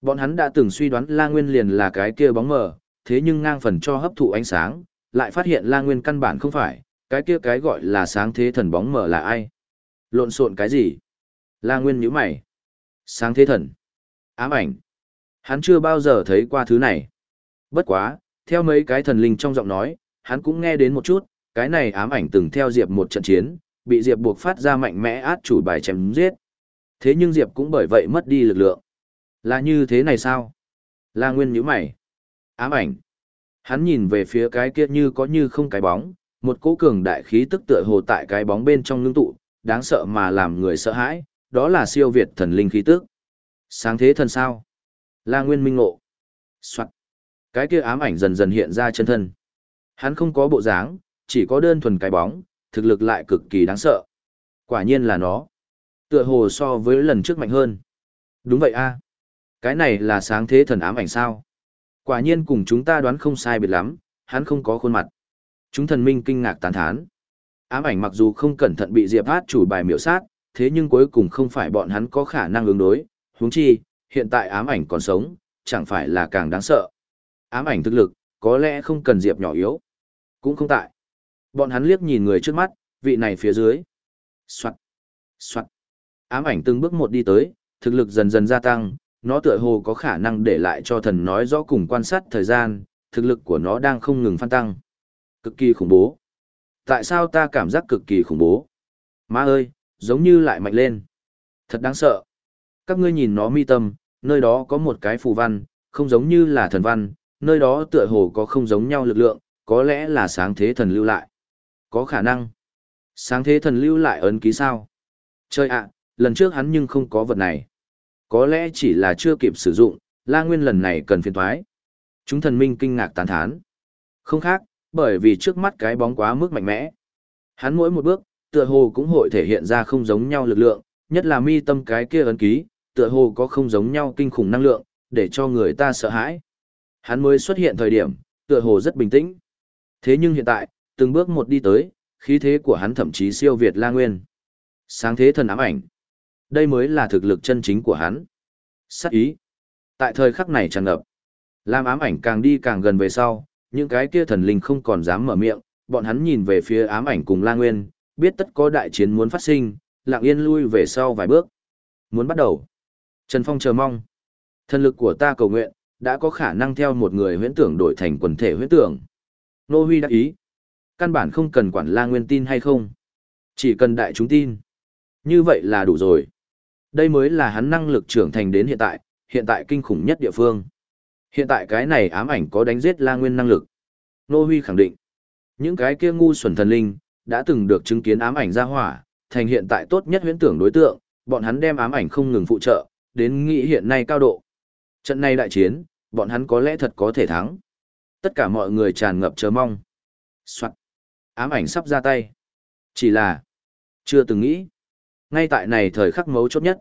Bọn hắn đã từng suy đoán La Nguyên liền là cái kia bóng mờ, thế nhưng ngang phần cho hấp thụ ánh sáng, lại phát hiện La Nguyên căn bản không phải, cái kia cái gọi là sáng thế thần bóng mờ là ai? Lộn xộn cái gì? La Nguyên nhíu mày. Sáng thế thần. Ám ảnh. Hắn chưa bao giờ thấy qua thứ này. Bất quá, theo mấy cái thần linh trong giọng nói, hắn cũng nghe đến một chút, cái này ám ảnh từng theo Diệp một trận chiến, bị Diệp buộc phát ra mạnh mẽ át chủ bài chém giết. Thế nhưng Diệp cũng bởi vậy mất đi lực lượng. Là như thế này sao? La Nguyên nhíu mày. Ám ảnh. Hắn nhìn về phía cái kia như có như không cái bóng, một cỗ cường đại khí tức tựa hồ tại cái bóng bên trong ngưng tụ, đáng sợ mà làm người sợ hãi, đó là siêu việt thần linh khí tức. Sáng thế thần sao? La Nguyên minh ngộ. Soạn. Cái kia ám ảnh dần dần hiện ra chân thân. Hắn không có bộ dáng, chỉ có đơn thuần cái bóng, thực lực lại cực kỳ đáng sợ. Quả nhiên là nó. Tựa hồ so với lần trước mạnh hơn. Đúng vậy a. Cái này là sáng thế thần ám ảnh sao? Quả nhiên cùng chúng ta đoán không sai biệt lắm, hắn không có khuôn mặt. Chúng thần minh kinh ngạc tán thán. Ám ảnh mặc dù không cẩn thận bị Diệp Hát chủ bài miểu sát, thế nhưng cuối cùng không phải bọn hắn có khả năng ứng đối, huống chi, hiện tại ám ảnh còn sống, chẳng phải là càng đáng sợ. Ám ảnh thực lực, có lẽ không cần Diệp nhỏ yếu, cũng không tại. Bọn hắn liếc nhìn người trước mắt, vị này phía dưới. Soạt, soạt. Ám ảnh từng bước một đi tới, thực lực dần dần gia tăng, nó tựa hồ có khả năng để lại cho thần nói rõ cùng quan sát thời gian, thực lực của nó đang không ngừng phan tăng. Cực kỳ khủng bố. Tại sao ta cảm giác cực kỳ khủng bố? Má ơi, giống như lại mạnh lên. Thật đáng sợ. Các ngươi nhìn nó mi tâm, nơi đó có một cái phù văn, không giống như là thần văn, nơi đó tựa hồ có không giống nhau lực lượng, có lẽ là sáng thế thần lưu lại. Có khả năng. Sáng thế thần lưu lại ấn ký sao? Chơi ạ, lần trước hắn nhưng không có vật này. Có lẽ chỉ là chưa kịp sử dụng, La Nguyên lần này cần phiền thoái. Chúng thần minh kinh ngạc tán thán. Không khác, bởi vì trước mắt cái bóng quá mức mạnh mẽ. Hắn mỗi một bước, tựa hồ cũng hội thể hiện ra không giống nhau lực lượng, nhất là mi tâm cái kia ấn ký, tựa hồ có không giống nhau kinh khủng năng lượng, để cho người ta sợ hãi. Hắn mới xuất hiện thời điểm, tựa hồ rất bình tĩnh. Thế nhưng hiện tại, từng bước một đi tới, khí thế của hắn thậm chí siêu việt La Nguyên. Sáng thế thần ám ảnh. Đây mới là thực lực chân chính của hắn. Sát ý. Tại thời khắc này tràn ngập. Làm ám ảnh càng đi càng gần về sau, những cái kia thần linh không còn dám mở miệng, bọn hắn nhìn về phía ám ảnh cùng La Nguyên, biết tất có đại chiến muốn phát sinh, lặng yên lui về sau vài bước. Muốn bắt đầu. Trần Phong chờ mong. Thần lực của ta cầu nguyện, đã có khả năng theo một người huyễn tưởng đổi thành quần thể huyễn tưởng. Nô Huy đã ý. Căn bản không cần quản La Nguyên tin hay không. Chỉ cần đại chúng tin. Như vậy là đủ rồi. Đây mới là hắn năng lực trưởng thành đến hiện tại, hiện tại kinh khủng nhất địa phương. Hiện tại cái này ám ảnh có đánh giết La Nguyên năng lực. Nô Huy khẳng định. Những cái kia ngu xuẩn thần linh, đã từng được chứng kiến ám ảnh ra hỏa, thành hiện tại tốt nhất huyễn tưởng đối tượng, bọn hắn đem ám ảnh không ngừng phụ trợ, đến nghĩ hiện nay cao độ. Trận này đại chiến, bọn hắn có lẽ thật có thể thắng. Tất cả mọi người tràn ngập chờ mong. Soạn. Ám ảnh sắp ra tay. Chỉ là, chưa từng nghĩ. Ngay tại này thời khắc mấu chốt nhất.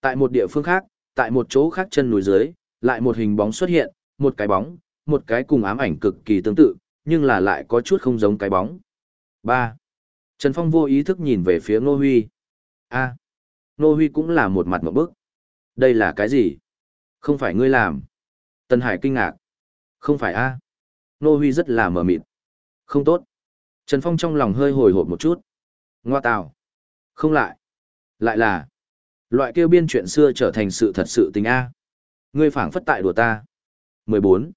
Tại một địa phương khác, tại một chỗ khác chân núi dưới, lại một hình bóng xuất hiện, một cái bóng, một cái cùng ám ảnh cực kỳ tương tự, nhưng là lại có chút không giống cái bóng. 3. Trần Phong vô ý thức nhìn về phía Ngô Huy. A. À. Ngô Huy cũng là một mặt một bức. Đây là cái gì? Không phải ngươi làm. Tân Hải kinh ngạc. Không phải a. Nô Huy rất là mờ mịt. Không tốt. Trần Phong trong lòng hơi hồi hộp một chút. Ngoa tào. Không lại. Lại là. Loại kêu biên chuyện xưa trở thành sự thật sự tình A. Ngươi phảng phất tại đùa ta. 14.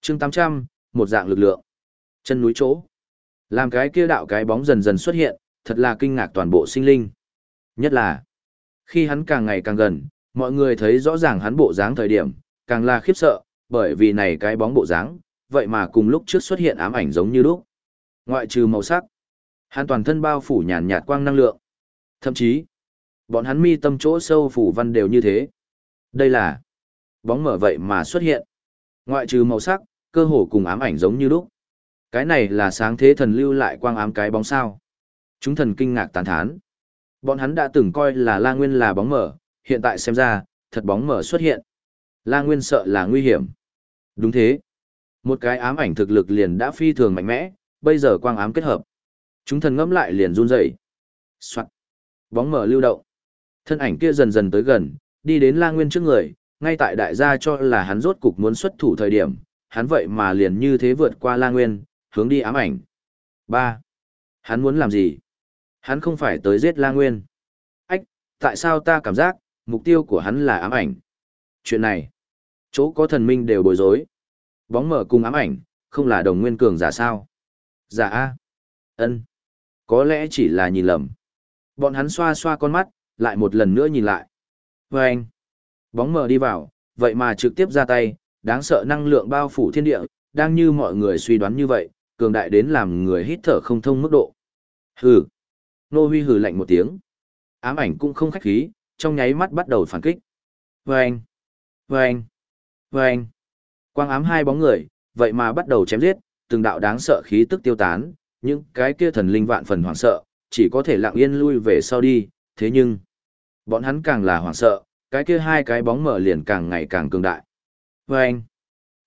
chương 800, một dạng lực lượng. Chân núi chỗ. Làm cái kia đạo cái bóng dần dần xuất hiện, thật là kinh ngạc toàn bộ sinh linh. Nhất là, khi hắn càng ngày càng gần, mọi người thấy rõ ràng hắn bộ dáng thời điểm, càng là khiếp sợ, bởi vì này cái bóng bộ dáng, vậy mà cùng lúc trước xuất hiện ám ảnh giống như lúc. Ngoại trừ màu sắc, hắn toàn thân bao phủ nhàn nhạt quang năng lượng. Thậm chí, bọn hắn mi tâm chỗ sâu phủ văn đều như thế. Đây là bóng mở vậy mà xuất hiện. Ngoại trừ màu sắc, cơ hồ cùng ám ảnh giống như lúc. Cái này là sáng thế thần lưu lại quang ám cái bóng sao. Chúng thần kinh ngạc tán thán. Bọn hắn đã từng coi là La Nguyên là bóng mở, hiện tại xem ra, thật bóng mở xuất hiện. La Nguyên sợ là nguy hiểm. Đúng thế. Một cái ám ảnh thực lực liền đã phi thường mạnh mẽ, bây giờ quang ám kết hợp. Chúng thần ngâm lại liền run rẩy. Soạt. Bóng mở lưu động. Thân ảnh kia dần dần tới gần, đi đến La Nguyên trước người, ngay tại đại gia cho là hắn rốt cục muốn xuất thủ thời điểm, hắn vậy mà liền như thế vượt qua La Nguyên, hướng đi ám ảnh. ba Hắn muốn làm gì? Hắn không phải tới giết La Nguyên. Ách, tại sao ta cảm giác, mục tiêu của hắn là ám ảnh? Chuyện này, chỗ có thần minh đều bối rối. Bóng mở cùng ám ảnh, không là đồng nguyên cường giả sao? Giả A. ân Có lẽ chỉ là nhìn lầm. Bọn hắn xoa xoa con mắt, lại một lần nữa nhìn lại. Và anh, bóng mờ đi vào, vậy mà trực tiếp ra tay, đáng sợ năng lượng bao phủ thiên địa, đang như mọi người suy đoán như vậy, cường đại đến làm người hít thở không thông mức độ. Hừ. Nô Huy hừ lạnh một tiếng. Ám ảnh cũng không khách khí, trong nháy mắt bắt đầu phản kích. Vâng! Vâng! Vâng! Quang ám hai bóng người, vậy mà bắt đầu chém giết, từng đạo đáng sợ khí tức tiêu tán, những cái kia thần linh vạn phần hoảng sợ, chỉ có thể lặng yên lui về sau đi, thế nhưng, bọn hắn càng là hoảng sợ, cái kia hai cái bóng mở liền càng ngày càng cường đại. Vâng!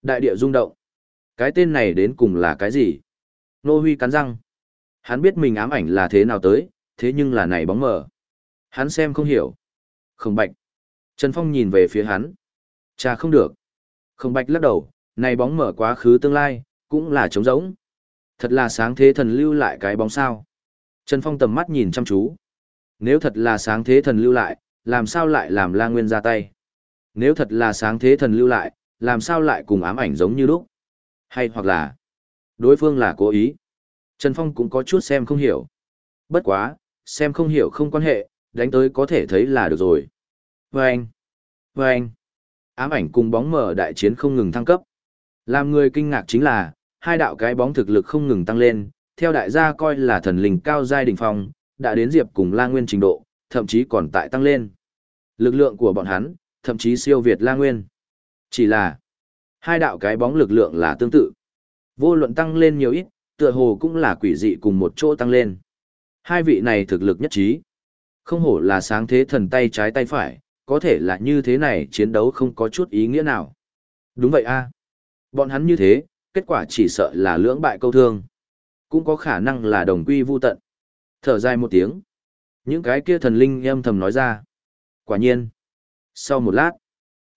Đại địa rung động. Cái tên này đến cùng là cái gì? Nô Huy cắn răng. Hắn biết mình ám ảnh là thế nào tới, thế nhưng là này bóng mở, Hắn xem không hiểu. Không bạch. Trần Phong nhìn về phía hắn. Chà không được. Không bạch lắc đầu, này bóng mở quá khứ tương lai, cũng là trống rỗng. Thật là sáng thế thần lưu lại cái bóng sao. Trần Phong tầm mắt nhìn chăm chú. Nếu thật là sáng thế thần lưu lại, làm sao lại làm la nguyên ra tay? Nếu thật là sáng thế thần lưu lại, làm sao lại cùng ám ảnh giống như lúc? Hay hoặc là, đối phương là cố ý. Trần Phong cũng có chút xem không hiểu. Bất quá, xem không hiểu không quan hệ, đánh tới có thể thấy là được rồi. Vâng! Vâng! Ám ảnh cùng bóng mở đại chiến không ngừng thăng cấp. Làm người kinh ngạc chính là, hai đạo cái bóng thực lực không ngừng tăng lên, theo đại gia coi là thần linh cao giai đỉnh phong, đã đến diệp cùng La Nguyên trình độ, thậm chí còn tại tăng lên. Lực lượng của bọn hắn, thậm chí siêu việt La Nguyên. Chỉ là, Hai đạo cái bóng lực lượng là tương tự. Vô luận tăng lên nhiều ít, tựa hồ cũng là quỷ dị cùng một chỗ tăng lên. Hai vị này thực lực nhất trí. Không hổ là sáng thế thần tay trái tay phải, có thể là như thế này chiến đấu không có chút ý nghĩa nào. Đúng vậy a Bọn hắn như thế, kết quả chỉ sợ là lưỡng bại câu thương. Cũng có khả năng là đồng quy vu tận. Thở dài một tiếng. Những cái kia thần linh âm thầm nói ra. Quả nhiên. Sau một lát,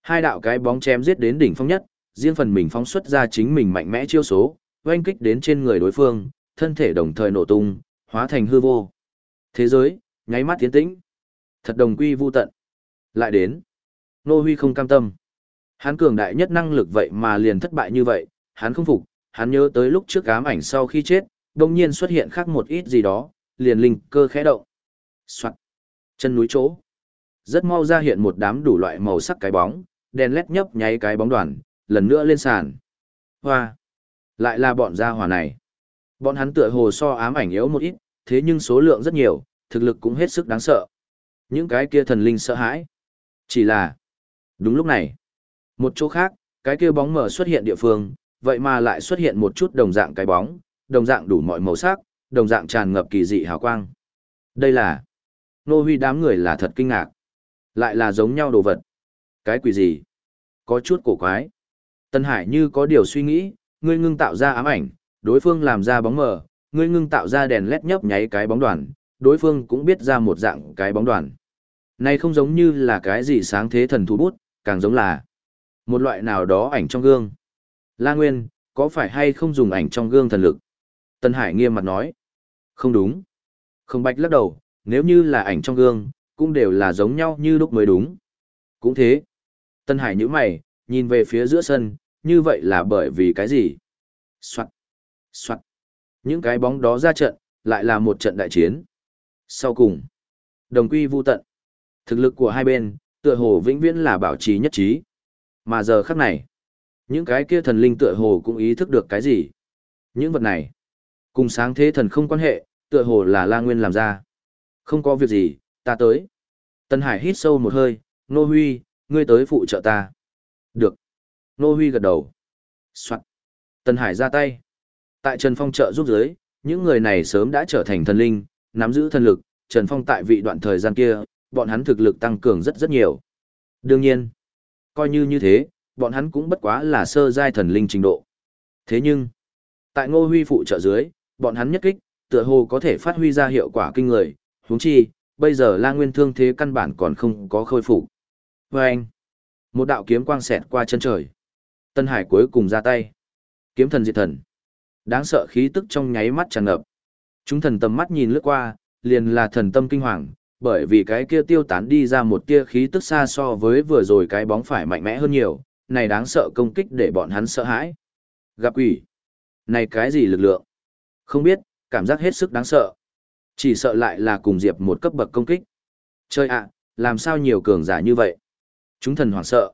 hai đạo cái bóng chém giết đến đỉnh phong nhất, riêng phần mình phóng xuất ra chính mình mạnh mẽ chiêu số, oanh kích đến trên người đối phương, thân thể đồng thời nổ tung, hóa thành hư vô. Thế giới, nháy mắt tiến tĩnh. Thật đồng quy vu tận. Lại đến. Nô Huy không cam tâm. Hắn cường đại nhất năng lực vậy mà liền thất bại như vậy, hắn không phục, hắn nhớ tới lúc trước ám ảnh sau khi chết, đồng nhiên xuất hiện khác một ít gì đó, liền linh cơ khẽ động. Soạn. Chân núi chỗ. Rất mau ra hiện một đám đủ loại màu sắc cái bóng, đèn led nhấp nháy cái bóng đoàn, lần nữa lên sàn. Hoa. Lại là bọn gia hỏa này. Bọn hắn tựa hồ so ám ảnh yếu một ít, thế nhưng số lượng rất nhiều, thực lực cũng hết sức đáng sợ. Những cái kia thần linh sợ hãi. Chỉ là, đúng lúc này, một chỗ khác, cái kia bóng mờ xuất hiện địa phương, vậy mà lại xuất hiện một chút đồng dạng cái bóng, đồng dạng đủ mọi màu sắc, đồng dạng tràn ngập kỳ dị hào quang. Đây là, nô huy đám người là thật kinh ngạc. Lại là giống nhau đồ vật. Cái quỷ gì? Có chút cổ quái. Tân Hải như có điều suy nghĩ, ngươi ngưng tạo ra ám ảnh, đối phương làm ra bóng mờ, ngươi ngưng tạo ra đèn led nhấp nháy cái bóng đoàn, đối phương cũng biết ra một dạng cái bóng đoàn. Này không giống như là cái gì sáng thế thần thú bút, càng giống là một loại nào đó ảnh trong gương. La Nguyên, có phải hay không dùng ảnh trong gương thần lực? Tân Hải nghiêm mặt nói. Không đúng. Không bạch lắc đầu, nếu như là ảnh trong gương, cũng đều là giống nhau như lúc mới đúng. Cũng thế. Tân Hải nhíu mày, nhìn về phía giữa sân, như vậy là bởi vì cái gì? Soạn. Soạn. Những cái bóng đó ra trận, lại là một trận đại chiến. Sau cùng, đồng quy vu tận. Thực lực của hai bên, tựa hồ vĩnh viễn là bảo trì nhất trí. Mà giờ khắc này, những cái kia thần linh tựa hồ cũng ý thức được cái gì. Những vật này, cùng sáng thế thần không quan hệ, tựa hồ là La Nguyên làm ra. Không có việc gì, ta tới. Tân Hải hít sâu một hơi, Nô Huy, ngươi tới phụ trợ ta. Được. Nô Huy gật đầu. Soạn. Tân Hải ra tay. Tại Trần Phong trợ giúp giới, những người này sớm đã trở thành thần linh, nắm giữ thần lực, Trần Phong tại vị đoạn thời gian kia, bọn hắn thực lực tăng cường rất rất nhiều. Đương nhiên, coi như như thế, bọn hắn cũng bất quá là sơ giai thần linh trình độ. Thế nhưng, tại Ngô Huy phụ trợ dưới, bọn hắn nhất kích, tựa hồ có thể phát huy ra hiệu quả kinh người, huống chi, bây giờ La Nguyên thương thế căn bản còn không có khôi phục. Và một đạo kiếm quang xẹt qua chân trời. Tân Hải cuối cùng ra tay. Kiếm thần diệt thần. Đáng sợ khí tức trong nháy mắt tràn ngập. Chúng thần tầm mắt nhìn lướt qua, liền là thần tâm kinh hoàng, bởi vì cái kia tiêu tán đi ra một tia khí tức xa so với vừa rồi cái bóng phải mạnh mẽ hơn nhiều, này đáng sợ công kích để bọn hắn sợ hãi. Gặp quỷ. Này cái gì lực lượng? Không biết, cảm giác hết sức đáng sợ. Chỉ sợ lại là cùng Diệp một cấp bậc công kích. Chơi ạ, làm sao nhiều cường giả như vậy? Chúng thần hoảng sợ.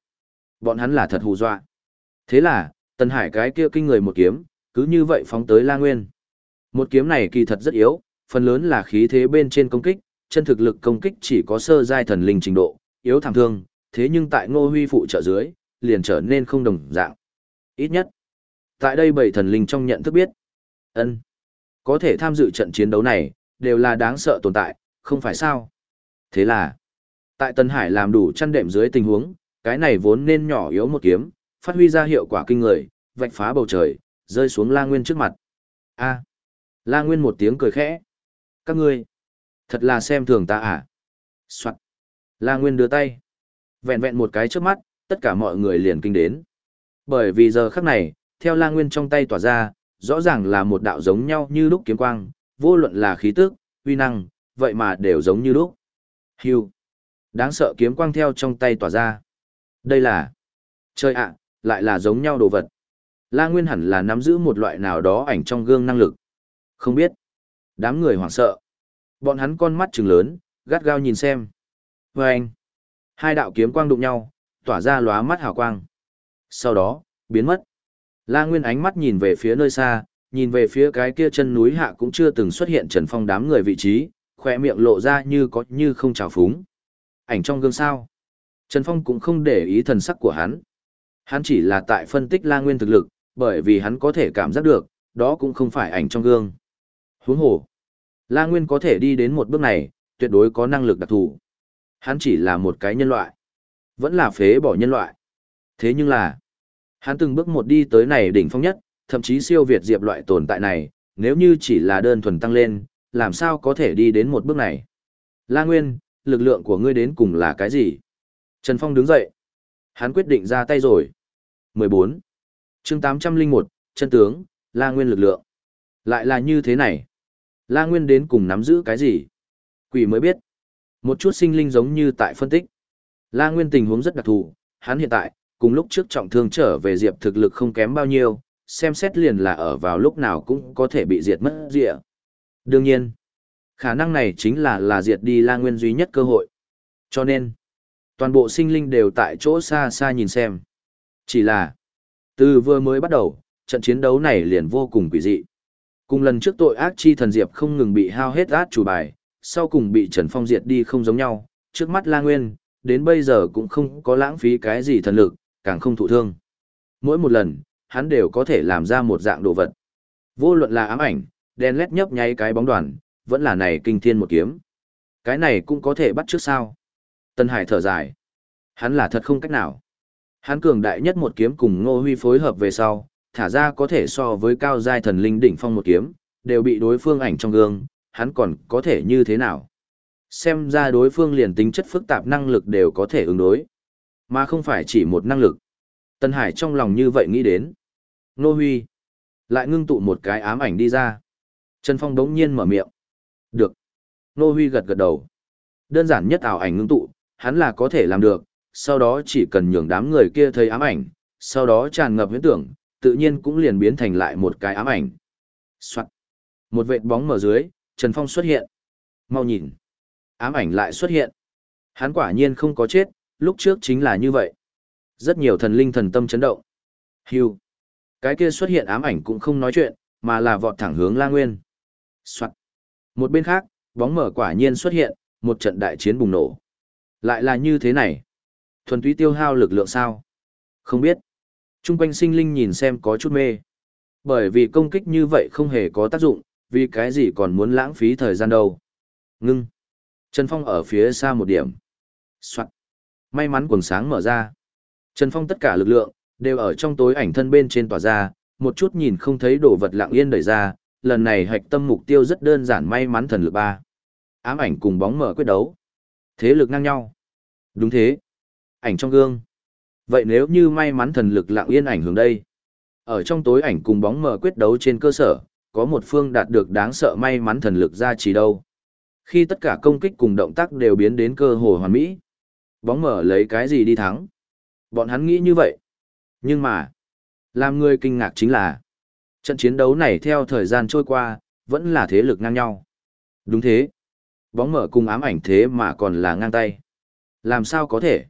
Bọn hắn là thật hù dọa. Thế là, Tân Hải cái kia kinh người một kiếm, cứ như vậy phóng tới La Nguyên. Một kiếm này kỳ thật rất yếu, phần lớn là khí thế bên trên công kích, chân thực lực công kích chỉ có sơ giai thần linh trình độ, yếu thảm thương, thế nhưng tại Ngô Huy phụ trợ dưới, liền trở nên không đồng dạng. Ít nhất, tại đây bảy thần linh trong nhận thức biết, ân có thể tham dự trận chiến đấu này, đều là đáng sợ tồn tại, không phải sao? Thế là, tại Tân Hải làm đủ chăn đệm dưới tình huống, cái này vốn nên nhỏ yếu một kiếm, phát huy ra hiệu quả kinh người, vạch phá bầu trời, rơi xuống La Nguyên trước mặt. A. La Nguyên một tiếng cười khẽ. Các ngươi, thật là xem thường ta à? Soạn. La Nguyên đưa tay. Vẹn vẹn một cái trước mắt, tất cả mọi người liền kinh đến. Bởi vì giờ khắc này, theo La Nguyên trong tay tỏa ra, rõ ràng là một đạo giống nhau như lúc kiếm quang, vô luận là khí tức, uy năng, vậy mà đều giống như lúc. Hưu. Đáng sợ kiếm quang theo trong tay tỏa ra. Đây là... Chơi ạ, lại là giống nhau đồ vật. La Nguyên hẳn là nắm giữ một loại nào đó ảnh trong gương năng lực. Không biết. Đám người hoảng sợ. Bọn hắn con mắt trừng lớn, gắt gao nhìn xem. Và anh. Hai đạo kiếm quang đụng nhau, tỏa ra lóa mắt hào quang. Sau đó, biến mất. La Nguyên ánh mắt nhìn về phía nơi xa, nhìn về phía cái kia chân núi hạ cũng chưa từng xuất hiện Trần Phong đám người vị trí, khỏe miệng lộ ra như có như không trào phúng. Ảnh trong gương sao. Trần Phong cũng không để ý thần sắc của hắn. Hắn chỉ là tại phân tích La Nguyên thực lực, bởi vì hắn có thể cảm giác được, đó cũng không phải ảnh trong gương. Huống hồ, La Nguyên có thể đi đến một bước này, tuyệt đối có năng lực đặc thù. Hắn chỉ là một cái nhân loại. Vẫn là phế bỏ nhân loại. Thế nhưng là, hắn từng bước một đi tới này đỉnh phong nhất, thậm chí siêu việt diệp loại tồn tại này, nếu như chỉ là đơn thuần tăng lên, làm sao có thể đi đến một bước này. La Nguyên, lực lượng của ngươi đến cùng là cái gì? Trần Phong đứng dậy. Hắn quyết định ra tay rồi. 14. chương 801, chân tướng, La Nguyên lực lượng. Lại là như thế này. La Nguyên đến cùng nắm giữ cái gì? Quỷ mới biết. Một chút sinh linh giống như tại phân tích. La Nguyên tình huống rất đặc thù, hắn hiện tại, cùng lúc trước trọng thương trở về diệp thực lực không kém bao nhiêu, xem xét liền là ở vào lúc nào cũng có thể bị diệt mất rịa. Đương nhiên, khả năng này chính là là diệt đi La Nguyên duy nhất cơ hội. Cho nên, toàn bộ sinh linh đều tại chỗ xa xa nhìn xem. Chỉ là, từ vừa mới bắt đầu, trận chiến đấu này liền vô cùng quỷ dị. Cùng lần trước tội ác chi thần diệp không ngừng bị hao hết át chủ bài, sau cùng bị Trần Phong diệt đi không giống nhau, trước mắt La Nguyên, đến bây giờ cũng không có lãng phí cái gì thần lực, càng không thụ thương. Mỗi một lần, hắn đều có thể làm ra một dạng đồ vật. Vô luận là ám ảnh, đen lét nhấp nháy cái bóng đoàn, vẫn là này kinh thiên một kiếm. Cái này cũng có thể bắt trước sao. Tân Hải thở dài. Hắn là thật không cách nào. Hắn cường đại nhất một kiếm cùng Ngô Huy phối hợp về sau, thả ra có thể so với cao giai thần linh đỉnh phong một kiếm, đều bị đối phương ảnh trong gương, hắn còn có thể như thế nào. Xem ra đối phương liền tính chất phức tạp năng lực đều có thể ứng đối, mà không phải chỉ một năng lực. Tân Hải trong lòng như vậy nghĩ đến. Nô Huy lại ngưng tụ một cái ám ảnh đi ra. Trần Phong đống nhiên mở miệng. Được. Nô Huy gật gật đầu. Đơn giản nhất ảo ảnh ngưng tụ, hắn là có thể làm được, sau đó chỉ cần nhường đám người kia thấy ám ảnh, sau đó tràn ngập huyễn tưởng, tự nhiên cũng liền biến thành lại một cái ám ảnh. Soạn. Một vệt bóng mở dưới, Trần Phong xuất hiện. Mau nhìn. Ám ảnh lại xuất hiện. Hắn quả nhiên không có chết, lúc trước chính là như vậy. Rất nhiều thần linh thần tâm chấn động. Hưu. Cái kia xuất hiện ám ảnh cũng không nói chuyện, mà là vọt thẳng hướng La Nguyên. Soạn. Một bên khác, bóng mở quả nhiên xuất hiện, một trận đại chiến bùng nổ. Lại là như thế này. Thuần túy tiêu hao lực lượng sao? Không biết. Trung quanh sinh linh nhìn xem có chút mê. Bởi vì công kích như vậy không hề có tác dụng, vì cái gì còn muốn lãng phí thời gian đâu. Ngưng. Trần Phong ở phía xa một điểm. Soạn. May mắn quần sáng mở ra. Trần Phong tất cả lực lượng, đều ở trong tối ảnh thân bên trên tỏa ra, một chút nhìn không thấy đồ vật lặng yên đẩy ra, lần này hạch tâm mục tiêu rất đơn giản may mắn thần lực ba. Ám ảnh cùng bóng mở quyết đấu. Thế lực ngang nhau. Đúng thế. Ảnh trong gương. Vậy nếu như may mắn thần lực lặng yên ảnh hưởng đây? Ở trong tối ảnh cùng bóng mờ quyết đấu trên cơ sở, có một phương đạt được đáng sợ may mắn thần lực ra chỉ đâu. Khi tất cả công kích cùng động tác đều biến đến cơ hồ hoàn mỹ. Bóng mờ lấy cái gì đi thắng? Bọn hắn nghĩ như vậy. Nhưng mà, làm người kinh ngạc chính là, trận chiến đấu này theo thời gian trôi qua, vẫn là thế lực ngang nhau. Đúng thế. Bóng mở cùng ám ảnh thế mà còn là ngang tay. Làm sao có thể?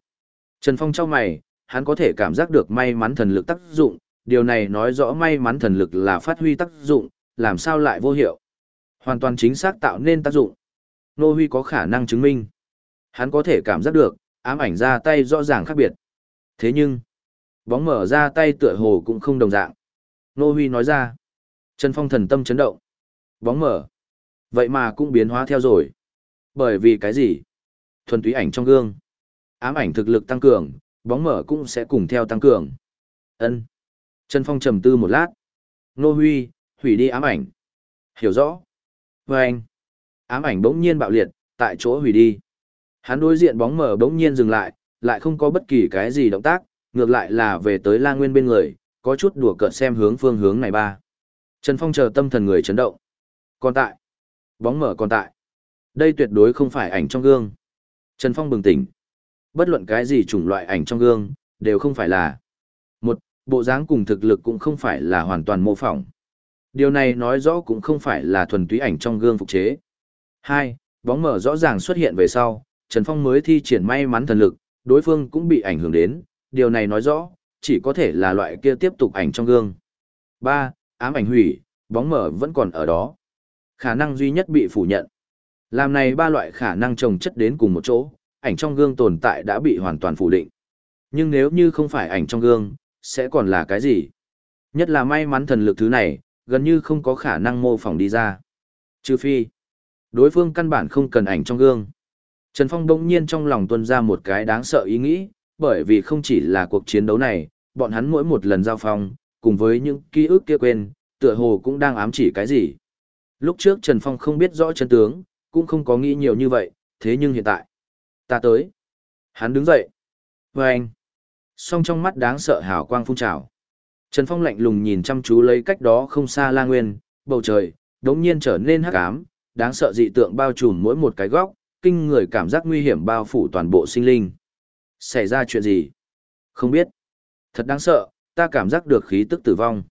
Trần Phong trong mày, hắn có thể cảm giác được may mắn thần lực tác dụng, điều này nói rõ may mắn thần lực là phát huy tác dụng, làm sao lại vô hiệu. Hoàn toàn chính xác tạo nên tác dụng. Nô Huy có khả năng chứng minh. Hắn có thể cảm giác được, ám ảnh ra tay rõ ràng khác biệt. Thế nhưng, bóng mở ra tay tựa hồ cũng không đồng dạng. Nô Huy nói ra. Trần Phong thần tâm chấn động. Bóng mở. Vậy mà cũng biến hóa theo rồi. Bởi vì cái gì? Thuần túy ảnh trong gương. Ám ảnh thực lực tăng cường, bóng mở cũng sẽ cùng theo tăng cường. Ân. Trần Phong trầm tư một lát. Nô Huy, hủy đi ám ảnh. Hiểu rõ. Và anh. Ám ảnh bỗng nhiên bạo liệt, tại chỗ hủy đi. Hắn đối diện bóng mở bỗng nhiên dừng lại, lại không có bất kỳ cái gì động tác, ngược lại là về tới La Nguyên bên người, có chút đùa cợt xem hướng phương hướng này ba. Trần Phong chờ tâm thần người chấn động. Còn tại. Bóng mở còn tại. Đây tuyệt đối không phải ảnh trong gương. Trần Phong bừng tỉnh. Bất luận cái gì chủng loại ảnh trong gương, đều không phải là. Một, bộ dáng cùng thực lực cũng không phải là hoàn toàn mô phỏng. Điều này nói rõ cũng không phải là thuần túy ảnh trong gương phục chế. Hai, bóng mở rõ ràng xuất hiện về sau, Trần Phong mới thi triển may mắn thần lực, đối phương cũng bị ảnh hưởng đến, điều này nói rõ, chỉ có thể là loại kia tiếp tục ảnh trong gương. Ba, ám ảnh hủy, bóng mở vẫn còn ở đó. Khả năng duy nhất bị phủ nhận. Làm này ba loại khả năng trồng chất đến cùng một chỗ, ảnh trong gương tồn tại đã bị hoàn toàn phủ định. Nhưng nếu như không phải ảnh trong gương, sẽ còn là cái gì? Nhất là may mắn thần lực thứ này, gần như không có khả năng mô phỏng đi ra. Trừ phi, đối phương căn bản không cần ảnh trong gương. Trần Phong đông nhiên trong lòng tuân ra một cái đáng sợ ý nghĩ, bởi vì không chỉ là cuộc chiến đấu này, bọn hắn mỗi một lần giao phong, cùng với những ký ức kia quên, tựa hồ cũng đang ám chỉ cái gì. Lúc trước Trần Phong không biết rõ chân tướng, cũng không có nghĩ nhiều như vậy, thế nhưng hiện tại, ta tới. Hắn đứng dậy. Và anh, song trong mắt đáng sợ hào quang phun trào. Trần Phong lạnh lùng nhìn chăm chú lấy cách đó không xa La Nguyên, bầu trời, đống nhiên trở nên hắc ám, đáng sợ dị tượng bao trùm mỗi một cái góc, kinh người cảm giác nguy hiểm bao phủ toàn bộ sinh linh. Xảy ra chuyện gì? Không biết. Thật đáng sợ, ta cảm giác được khí tức tử vong.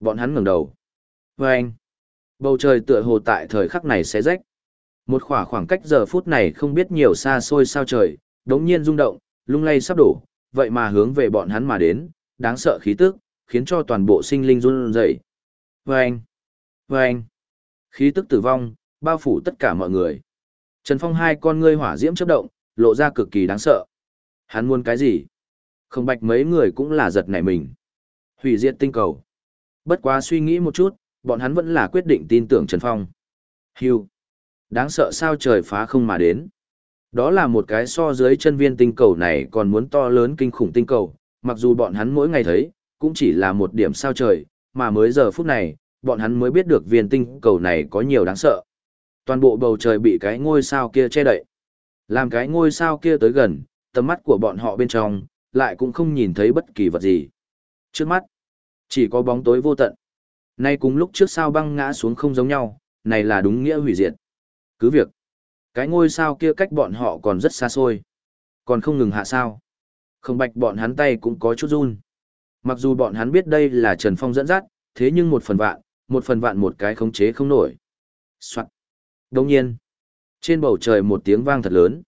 Bọn hắn ngẩng đầu. Và anh, bầu trời tựa hồ tại thời khắc này sẽ rách. Một khoảng khoảng cách giờ phút này không biết nhiều xa xôi sao trời, đống nhiên rung động, lung lay sắp đổ, vậy mà hướng về bọn hắn mà đến, đáng sợ khí tức, khiến cho toàn bộ sinh linh run rẩy. Vâng! Vâng! Khí tức tử vong, bao phủ tất cả mọi người. Trần Phong hai con ngươi hỏa diễm chớp động, lộ ra cực kỳ đáng sợ. Hắn muốn cái gì? Không bạch mấy người cũng là giật nảy mình. Hủy diệt tinh cầu. Bất quá suy nghĩ một chút, bọn hắn vẫn là quyết định tin tưởng Trần Phong. Hưu. Đáng sợ sao trời phá không mà đến. Đó là một cái so dưới chân viên tinh cầu này còn muốn to lớn kinh khủng tinh cầu, mặc dù bọn hắn mỗi ngày thấy, cũng chỉ là một điểm sao trời, mà mới giờ phút này, bọn hắn mới biết được viên tinh cầu này có nhiều đáng sợ. Toàn bộ bầu trời bị cái ngôi sao kia che đậy. Làm cái ngôi sao kia tới gần, tầm mắt của bọn họ bên trong, lại cũng không nhìn thấy bất kỳ vật gì. Trước mắt, chỉ có bóng tối vô tận. Nay cùng lúc trước sao băng ngã xuống không giống nhau, này là đúng nghĩa hủy diệt. Cứ việc, cái ngôi sao kia cách bọn họ còn rất xa xôi. Còn không ngừng hạ sao. Không bạch bọn hắn tay cũng có chút run. Mặc dù bọn hắn biết đây là Trần Phong dẫn dắt, thế nhưng một phần vạn, một phần vạn một cái khống chế không nổi. Soạn. Đồng nhiên, trên bầu trời một tiếng vang thật lớn.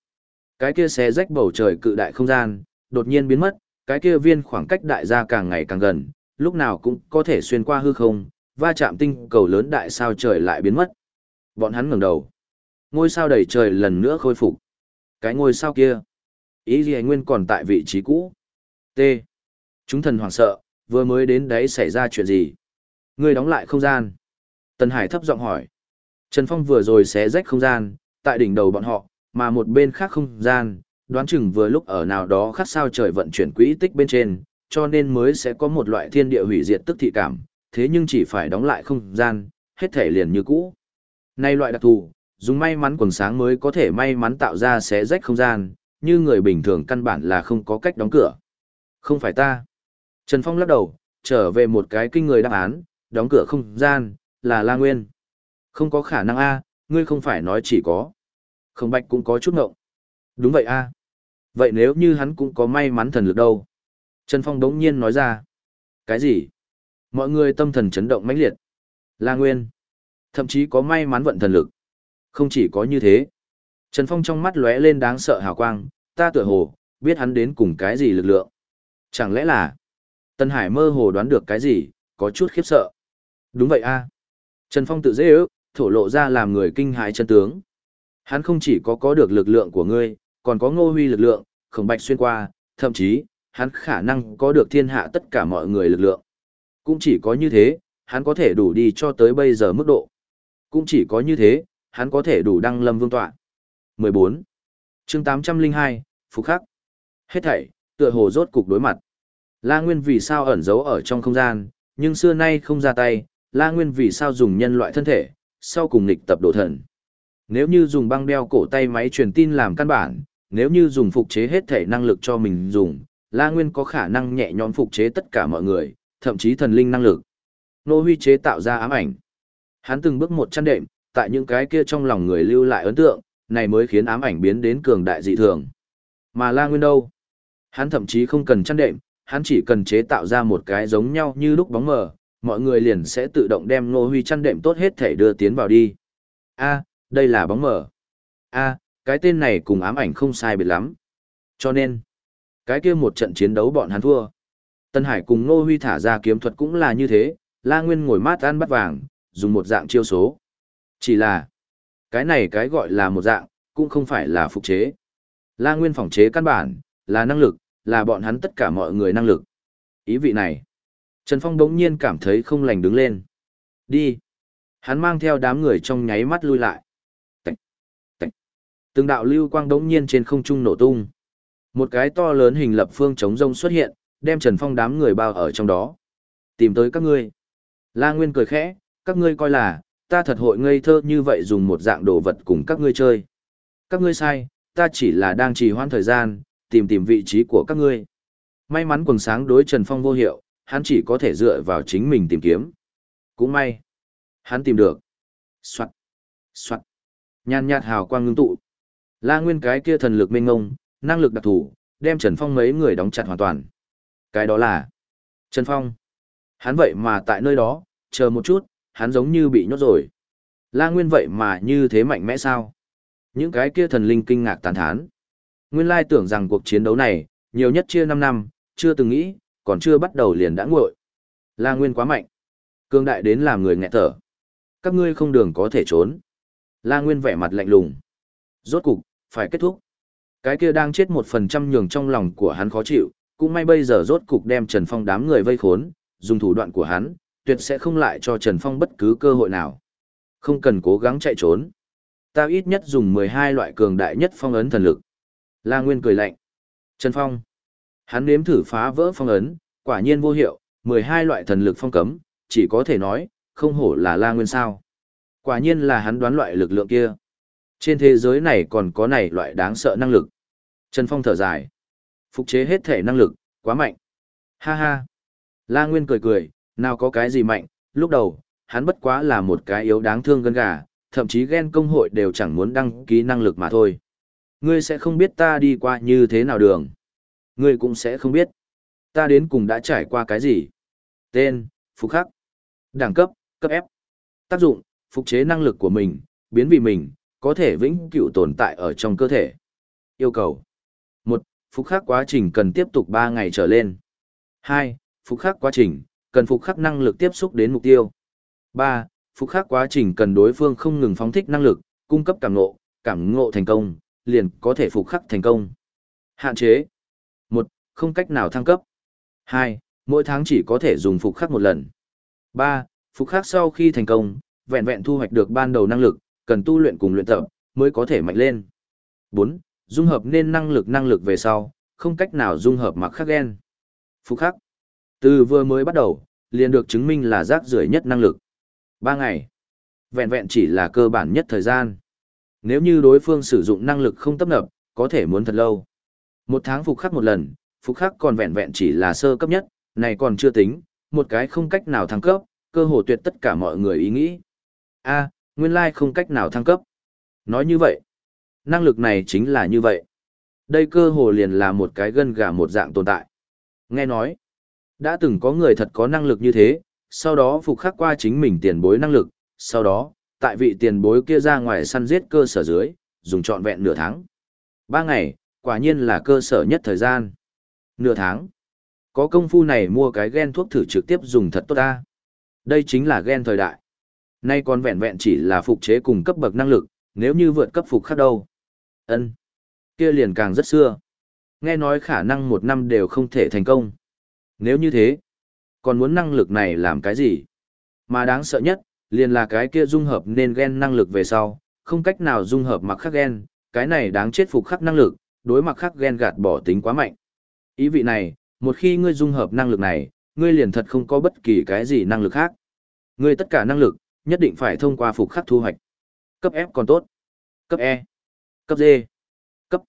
Cái kia xé rách bầu trời cự đại không gian, đột nhiên biến mất, cái kia viên khoảng cách đại gia càng ngày càng gần, lúc nào cũng có thể xuyên qua hư không, va chạm tinh cầu lớn đại sao trời lại biến mất. Bọn hắn ngẩng đầu. Ngôi sao đầy trời lần nữa khôi phục. Cái ngôi sao kia, ý gì nguyên còn tại vị trí cũ. T. Chúng thần hoảng sợ, vừa mới đến đấy xảy ra chuyện gì? Ngươi đóng lại không gian. Tần Hải thấp giọng hỏi. Trần Phong vừa rồi xé rách không gian, tại đỉnh đầu bọn họ, mà một bên khác không gian, đoán chừng vừa lúc ở nào đó khác sao trời vận chuyển quỹ tích bên trên, cho nên mới sẽ có một loại thiên địa hủy diệt tức thị cảm, thế nhưng chỉ phải đóng lại không gian, hết thể liền như cũ. Nay loại đặc thù, dùng may mắn quần sáng mới có thể may mắn tạo ra xé rách không gian, như người bình thường căn bản là không có cách đóng cửa. Không phải ta. Trần Phong lắc đầu, trở về một cái kinh người đáp án, đóng cửa không gian, là La Nguyên. Không có khả năng A, ngươi không phải nói chỉ có. Không bạch cũng có chút ngộng. Đúng vậy A. Vậy nếu như hắn cũng có may mắn thần lực đâu? Trần Phong đống nhiên nói ra. Cái gì? Mọi người tâm thần chấn động mãnh liệt. La Nguyên. Thậm chí có may mắn vận thần lực. Không chỉ có như thế. Trần Phong trong mắt lóe lên đáng sợ hào quang, ta tựa hồ, biết hắn đến cùng cái gì lực lượng. Chẳng lẽ là... Tân Hải mơ hồ đoán được cái gì, có chút khiếp sợ. Đúng vậy a Trần Phong tự dễ ước, thổ lộ ra làm người kinh hãi chân tướng. Hắn không chỉ có có được lực lượng của ngươi, còn có ngô huy lực lượng, khổng bạch xuyên qua, thậm chí, hắn khả năng có được thiên hạ tất cả mọi người lực lượng. Cũng chỉ có như thế, hắn có thể đủ đi cho tới bây giờ mức độ. Cũng chỉ có như thế, hắn có thể đủ đăng lâm vương tọa. 14. chương 802, Phục Khắc. Hết thảy, tựa hồ rốt cục đối mặt. La Nguyên vì sao ẩn giấu ở trong không gian, nhưng xưa nay không ra tay, La Nguyên vì sao dùng nhân loại thân thể, sau cùng nghịch tập độ thần. Nếu như dùng băng đeo cổ tay máy truyền tin làm căn bản, nếu như dùng phục chế hết thể năng lực cho mình dùng, La Nguyên có khả năng nhẹ nhõm phục chế tất cả mọi người, thậm chí thần linh năng lực. Nô Huy chế tạo ra ám ảnh. Hắn từng bước một chăn đệm, tại những cái kia trong lòng người lưu lại ấn tượng, này mới khiến ám ảnh biến đến cường đại dị thường. Mà La Nguyên đâu? Hắn thậm chí không cần chăn đệm, hắn chỉ cần chế tạo ra một cái giống nhau như lúc bóng mờ, mọi người liền sẽ tự động đem Ngô Huy chăn đệm tốt hết thể đưa tiến vào đi. A, đây là bóng mờ. A, cái tên này cùng ám ảnh không sai biệt lắm. Cho nên, cái kia một trận chiến đấu bọn hắn thua. Tân Hải cùng Ngô Huy thả ra kiếm thuật cũng là như thế, La Nguyên ngồi mát ăn bắt vàng, dùng một dạng chiêu số. Chỉ là, cái này cái gọi là một dạng, cũng không phải là phục chế. La Nguyên phòng chế căn bản, là năng lực, là bọn hắn tất cả mọi người năng lực. Ý vị này, Trần Phong đống nhiên cảm thấy không lành đứng lên. Đi. Hắn mang theo đám người trong nháy mắt lui lại. Tạch. Tạch. Từng đạo lưu quang đống nhiên trên không trung nổ tung. Một cái to lớn hình lập phương chống rông xuất hiện, đem Trần Phong đám người bao ở trong đó. Tìm tới các ngươi. La Nguyên cười khẽ, các ngươi coi là, ta thật hội ngây thơ như vậy dùng một dạng đồ vật cùng các ngươi chơi. Các ngươi sai, ta chỉ là đang trì hoãn thời gian, tìm tìm vị trí của các ngươi. May mắn quần sáng đối Trần Phong vô hiệu, hắn chỉ có thể dựa vào chính mình tìm kiếm. Cũng may. Hắn tìm được. Soạn. Soạn. Nhàn nhạt hào quang ngưng tụ. La Nguyên cái kia thần lực mênh ngông, năng lực đặc thù, đem Trần Phong mấy người đóng chặt hoàn toàn. Cái đó là Trần Phong. Hắn vậy mà tại nơi đó, chờ một chút, hắn giống như bị nhốt rồi. La Nguyên vậy mà như thế mạnh mẽ sao? Những cái kia thần linh kinh ngạc tán thán. Nguyên lai tưởng rằng cuộc chiến đấu này, nhiều nhất chia 5 năm, chưa từng nghĩ, còn chưa bắt đầu liền đã nguội. La Nguyên quá mạnh. Cương đại đến làm người nghẹt thở. Các ngươi không đường có thể trốn. La Nguyên vẻ mặt lạnh lùng. Rốt cục, phải kết thúc. Cái kia đang chết một phần trăm nhường trong lòng của hắn khó chịu, cũng may bây giờ rốt cục đem Trần Phong đám người vây khốn, dùng thủ đoạn của hắn, tuyệt sẽ không lại cho Trần Phong bất cứ cơ hội nào. Không cần cố gắng chạy trốn. Ta ít nhất dùng 12 loại cường đại nhất phong ấn thần lực. La Nguyên cười lạnh. Trần Phong. Hắn nếm thử phá vỡ phong ấn, quả nhiên vô hiệu, 12 loại thần lực phong cấm, chỉ có thể nói, không hổ là La Nguyên sao. Quả nhiên là hắn đoán loại lực lượng kia. Trên thế giới này còn có này loại đáng sợ năng lực. Trần Phong thở dài. Phục chế hết thể năng lực, quá mạnh. Ha ha. La Nguyên cười cười, nào có cái gì mạnh, lúc đầu, hắn bất quá là một cái yếu đáng thương gân gà, thậm chí ghen công hội đều chẳng muốn đăng ký năng lực mà thôi. Ngươi sẽ không biết ta đi qua như thế nào đường. Ngươi cũng sẽ không biết. Ta đến cùng đã trải qua cái gì. Tên, Phục Khắc. Đẳng cấp, cấp ép, Tác dụng, phục chế năng lực của mình, biến vì mình, có thể vĩnh cửu tồn tại ở trong cơ thể. Yêu cầu. một Phục khắc quá trình cần tiếp tục ba ngày trở lên. hai Phục khắc quá trình, cần phục khắc năng lực tiếp xúc đến mục tiêu. ba Phục khắc quá trình cần đối phương không ngừng phóng thích năng lực, cung cấp cảm ngộ, cảm ngộ thành công, liền có thể phục khắc thành công. Hạn chế. một Không cách nào thăng cấp. hai Mỗi tháng chỉ có thể dùng phục khắc một lần. ba Phục khắc sau khi thành công, vẹn vẹn thu hoạch được ban đầu năng lực, cần tu luyện cùng luyện tập, mới có thể mạnh lên. 4. Dung hợp nên năng lực năng lực về sau, không cách nào dung hợp mặc khắc gen. Phục khắc. Từ vừa mới bắt đầu, liền được chứng minh là rác rưởi nhất năng lực. ba ngày. Vẹn vẹn chỉ là cơ bản nhất thời gian. Nếu như đối phương sử dụng năng lực không tấp nập, có thể muốn thật lâu. Một tháng phục khắc một lần, phục khắc còn vẹn vẹn chỉ là sơ cấp nhất, này còn chưa tính, một cái không cách nào thăng cấp, cơ hồ tuyệt tất cả mọi người ý nghĩ a nguyên lai không cách nào thăng cấp. Nói như vậy, năng lực này chính là như vậy. Đây cơ hồ liền là một cái gân gà một dạng tồn tại. Nghe nói, đã từng có người thật có năng lực như thế, sau đó phục khắc qua chính mình tiền bối năng lực, sau đó, tại vị tiền bối kia ra ngoài săn giết cơ sở dưới, dùng trọn vẹn nửa tháng. Ba ngày, quả nhiên là cơ sở nhất thời gian. Nửa tháng. Có công phu này mua cái gen thuốc thử trực tiếp dùng thật tốt ta. Đây chính là gen thời đại. Nay còn vẹn vẹn chỉ là phục chế cùng cấp bậc năng lực, nếu như vượt cấp phục khác đâu. ân kia liền càng rất xưa. Nghe nói khả năng một năm đều không thể thành công. Nếu như thế, còn muốn năng lực này làm cái gì? Mà đáng sợ nhất, liền là cái kia dung hợp nên gen năng lực về sau, không cách nào dung hợp mặc khắc gen, cái này đáng chết phục khắc năng lực, đối mặc khắc gen gạt bỏ tính quá mạnh. Ý vị này, một khi ngươi dung hợp năng lực này, ngươi liền thật không có bất kỳ cái gì năng lực khác. Ngươi tất cả năng lực, nhất định phải thông qua phục khắc thu hoạch. Cấp F còn tốt. Cấp E. Cấp D. Cấp.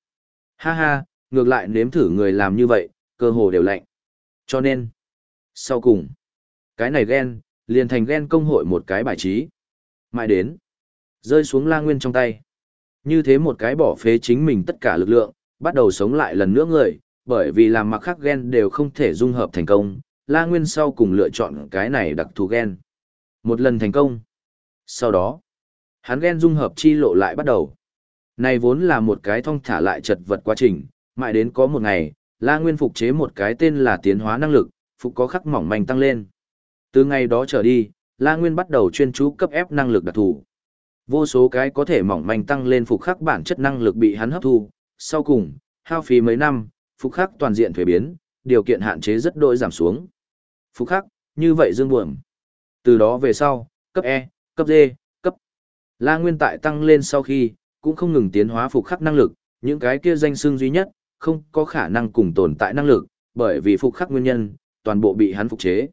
Ha ha, ngược lại nếm thử người làm như vậy, cơ hồ đều lạnh. Cho nên, sau cùng, cái này ghen, liền thành ghen công hội một cái bài trí. Mãi đến, rơi xuống la nguyên trong tay. Như thế một cái bỏ phế chính mình tất cả lực lượng, bắt đầu sống lại lần nữa người, bởi vì làm mặc khắc ghen đều không thể dung hợp thành công, la nguyên sau cùng lựa chọn cái này đặc thù ghen. Một lần thành công. Sau đó, hắn ghen dung hợp chi lộ lại bắt đầu. Này vốn là một cái thong thả lại chật vật quá trình, mãi đến có một ngày, La Nguyên phục chế một cái tên là tiến hóa năng lực, phục có khắc mỏng manh tăng lên. Từ ngày đó trở đi, La Nguyên bắt đầu chuyên chú cấp ép năng lực đặc thù. Vô số cái có thể mỏng manh tăng lên phục khắc bản chất năng lực bị hắn hấp thu, sau cùng, hao phí mấy năm, phục khắc toàn diện thuế biến, điều kiện hạn chế rất đôi giảm xuống. Phục khắc, như vậy dương buồm. Từ đó về sau, cấp E, cấp D, cấp La Nguyên tại tăng lên sau khi, cũng không ngừng tiến hóa phục khắc năng lực, những cái kia danh xương duy nhất, không có khả năng cùng tồn tại năng lực, bởi vì phục khắc nguyên nhân, toàn bộ bị hắn phục chế.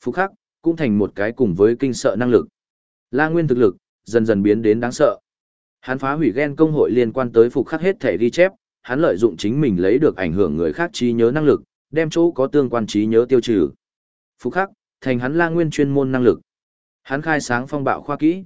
Phục khắc, cũng thành một cái cùng với kinh sợ năng lực. La Nguyên thực lực, dần dần biến đến đáng sợ. Hắn phá hủy gen công hội liên quan tới phục khắc hết thể ghi chép, hắn lợi dụng chính mình lấy được ảnh hưởng người khác trí nhớ năng lực, đem chỗ có tương quan trí nhớ tiêu trừ. Phục khắc, thành hắn La Nguyên chuyên môn năng lực. Hắn khai sáng phong bạo khoa kỹ.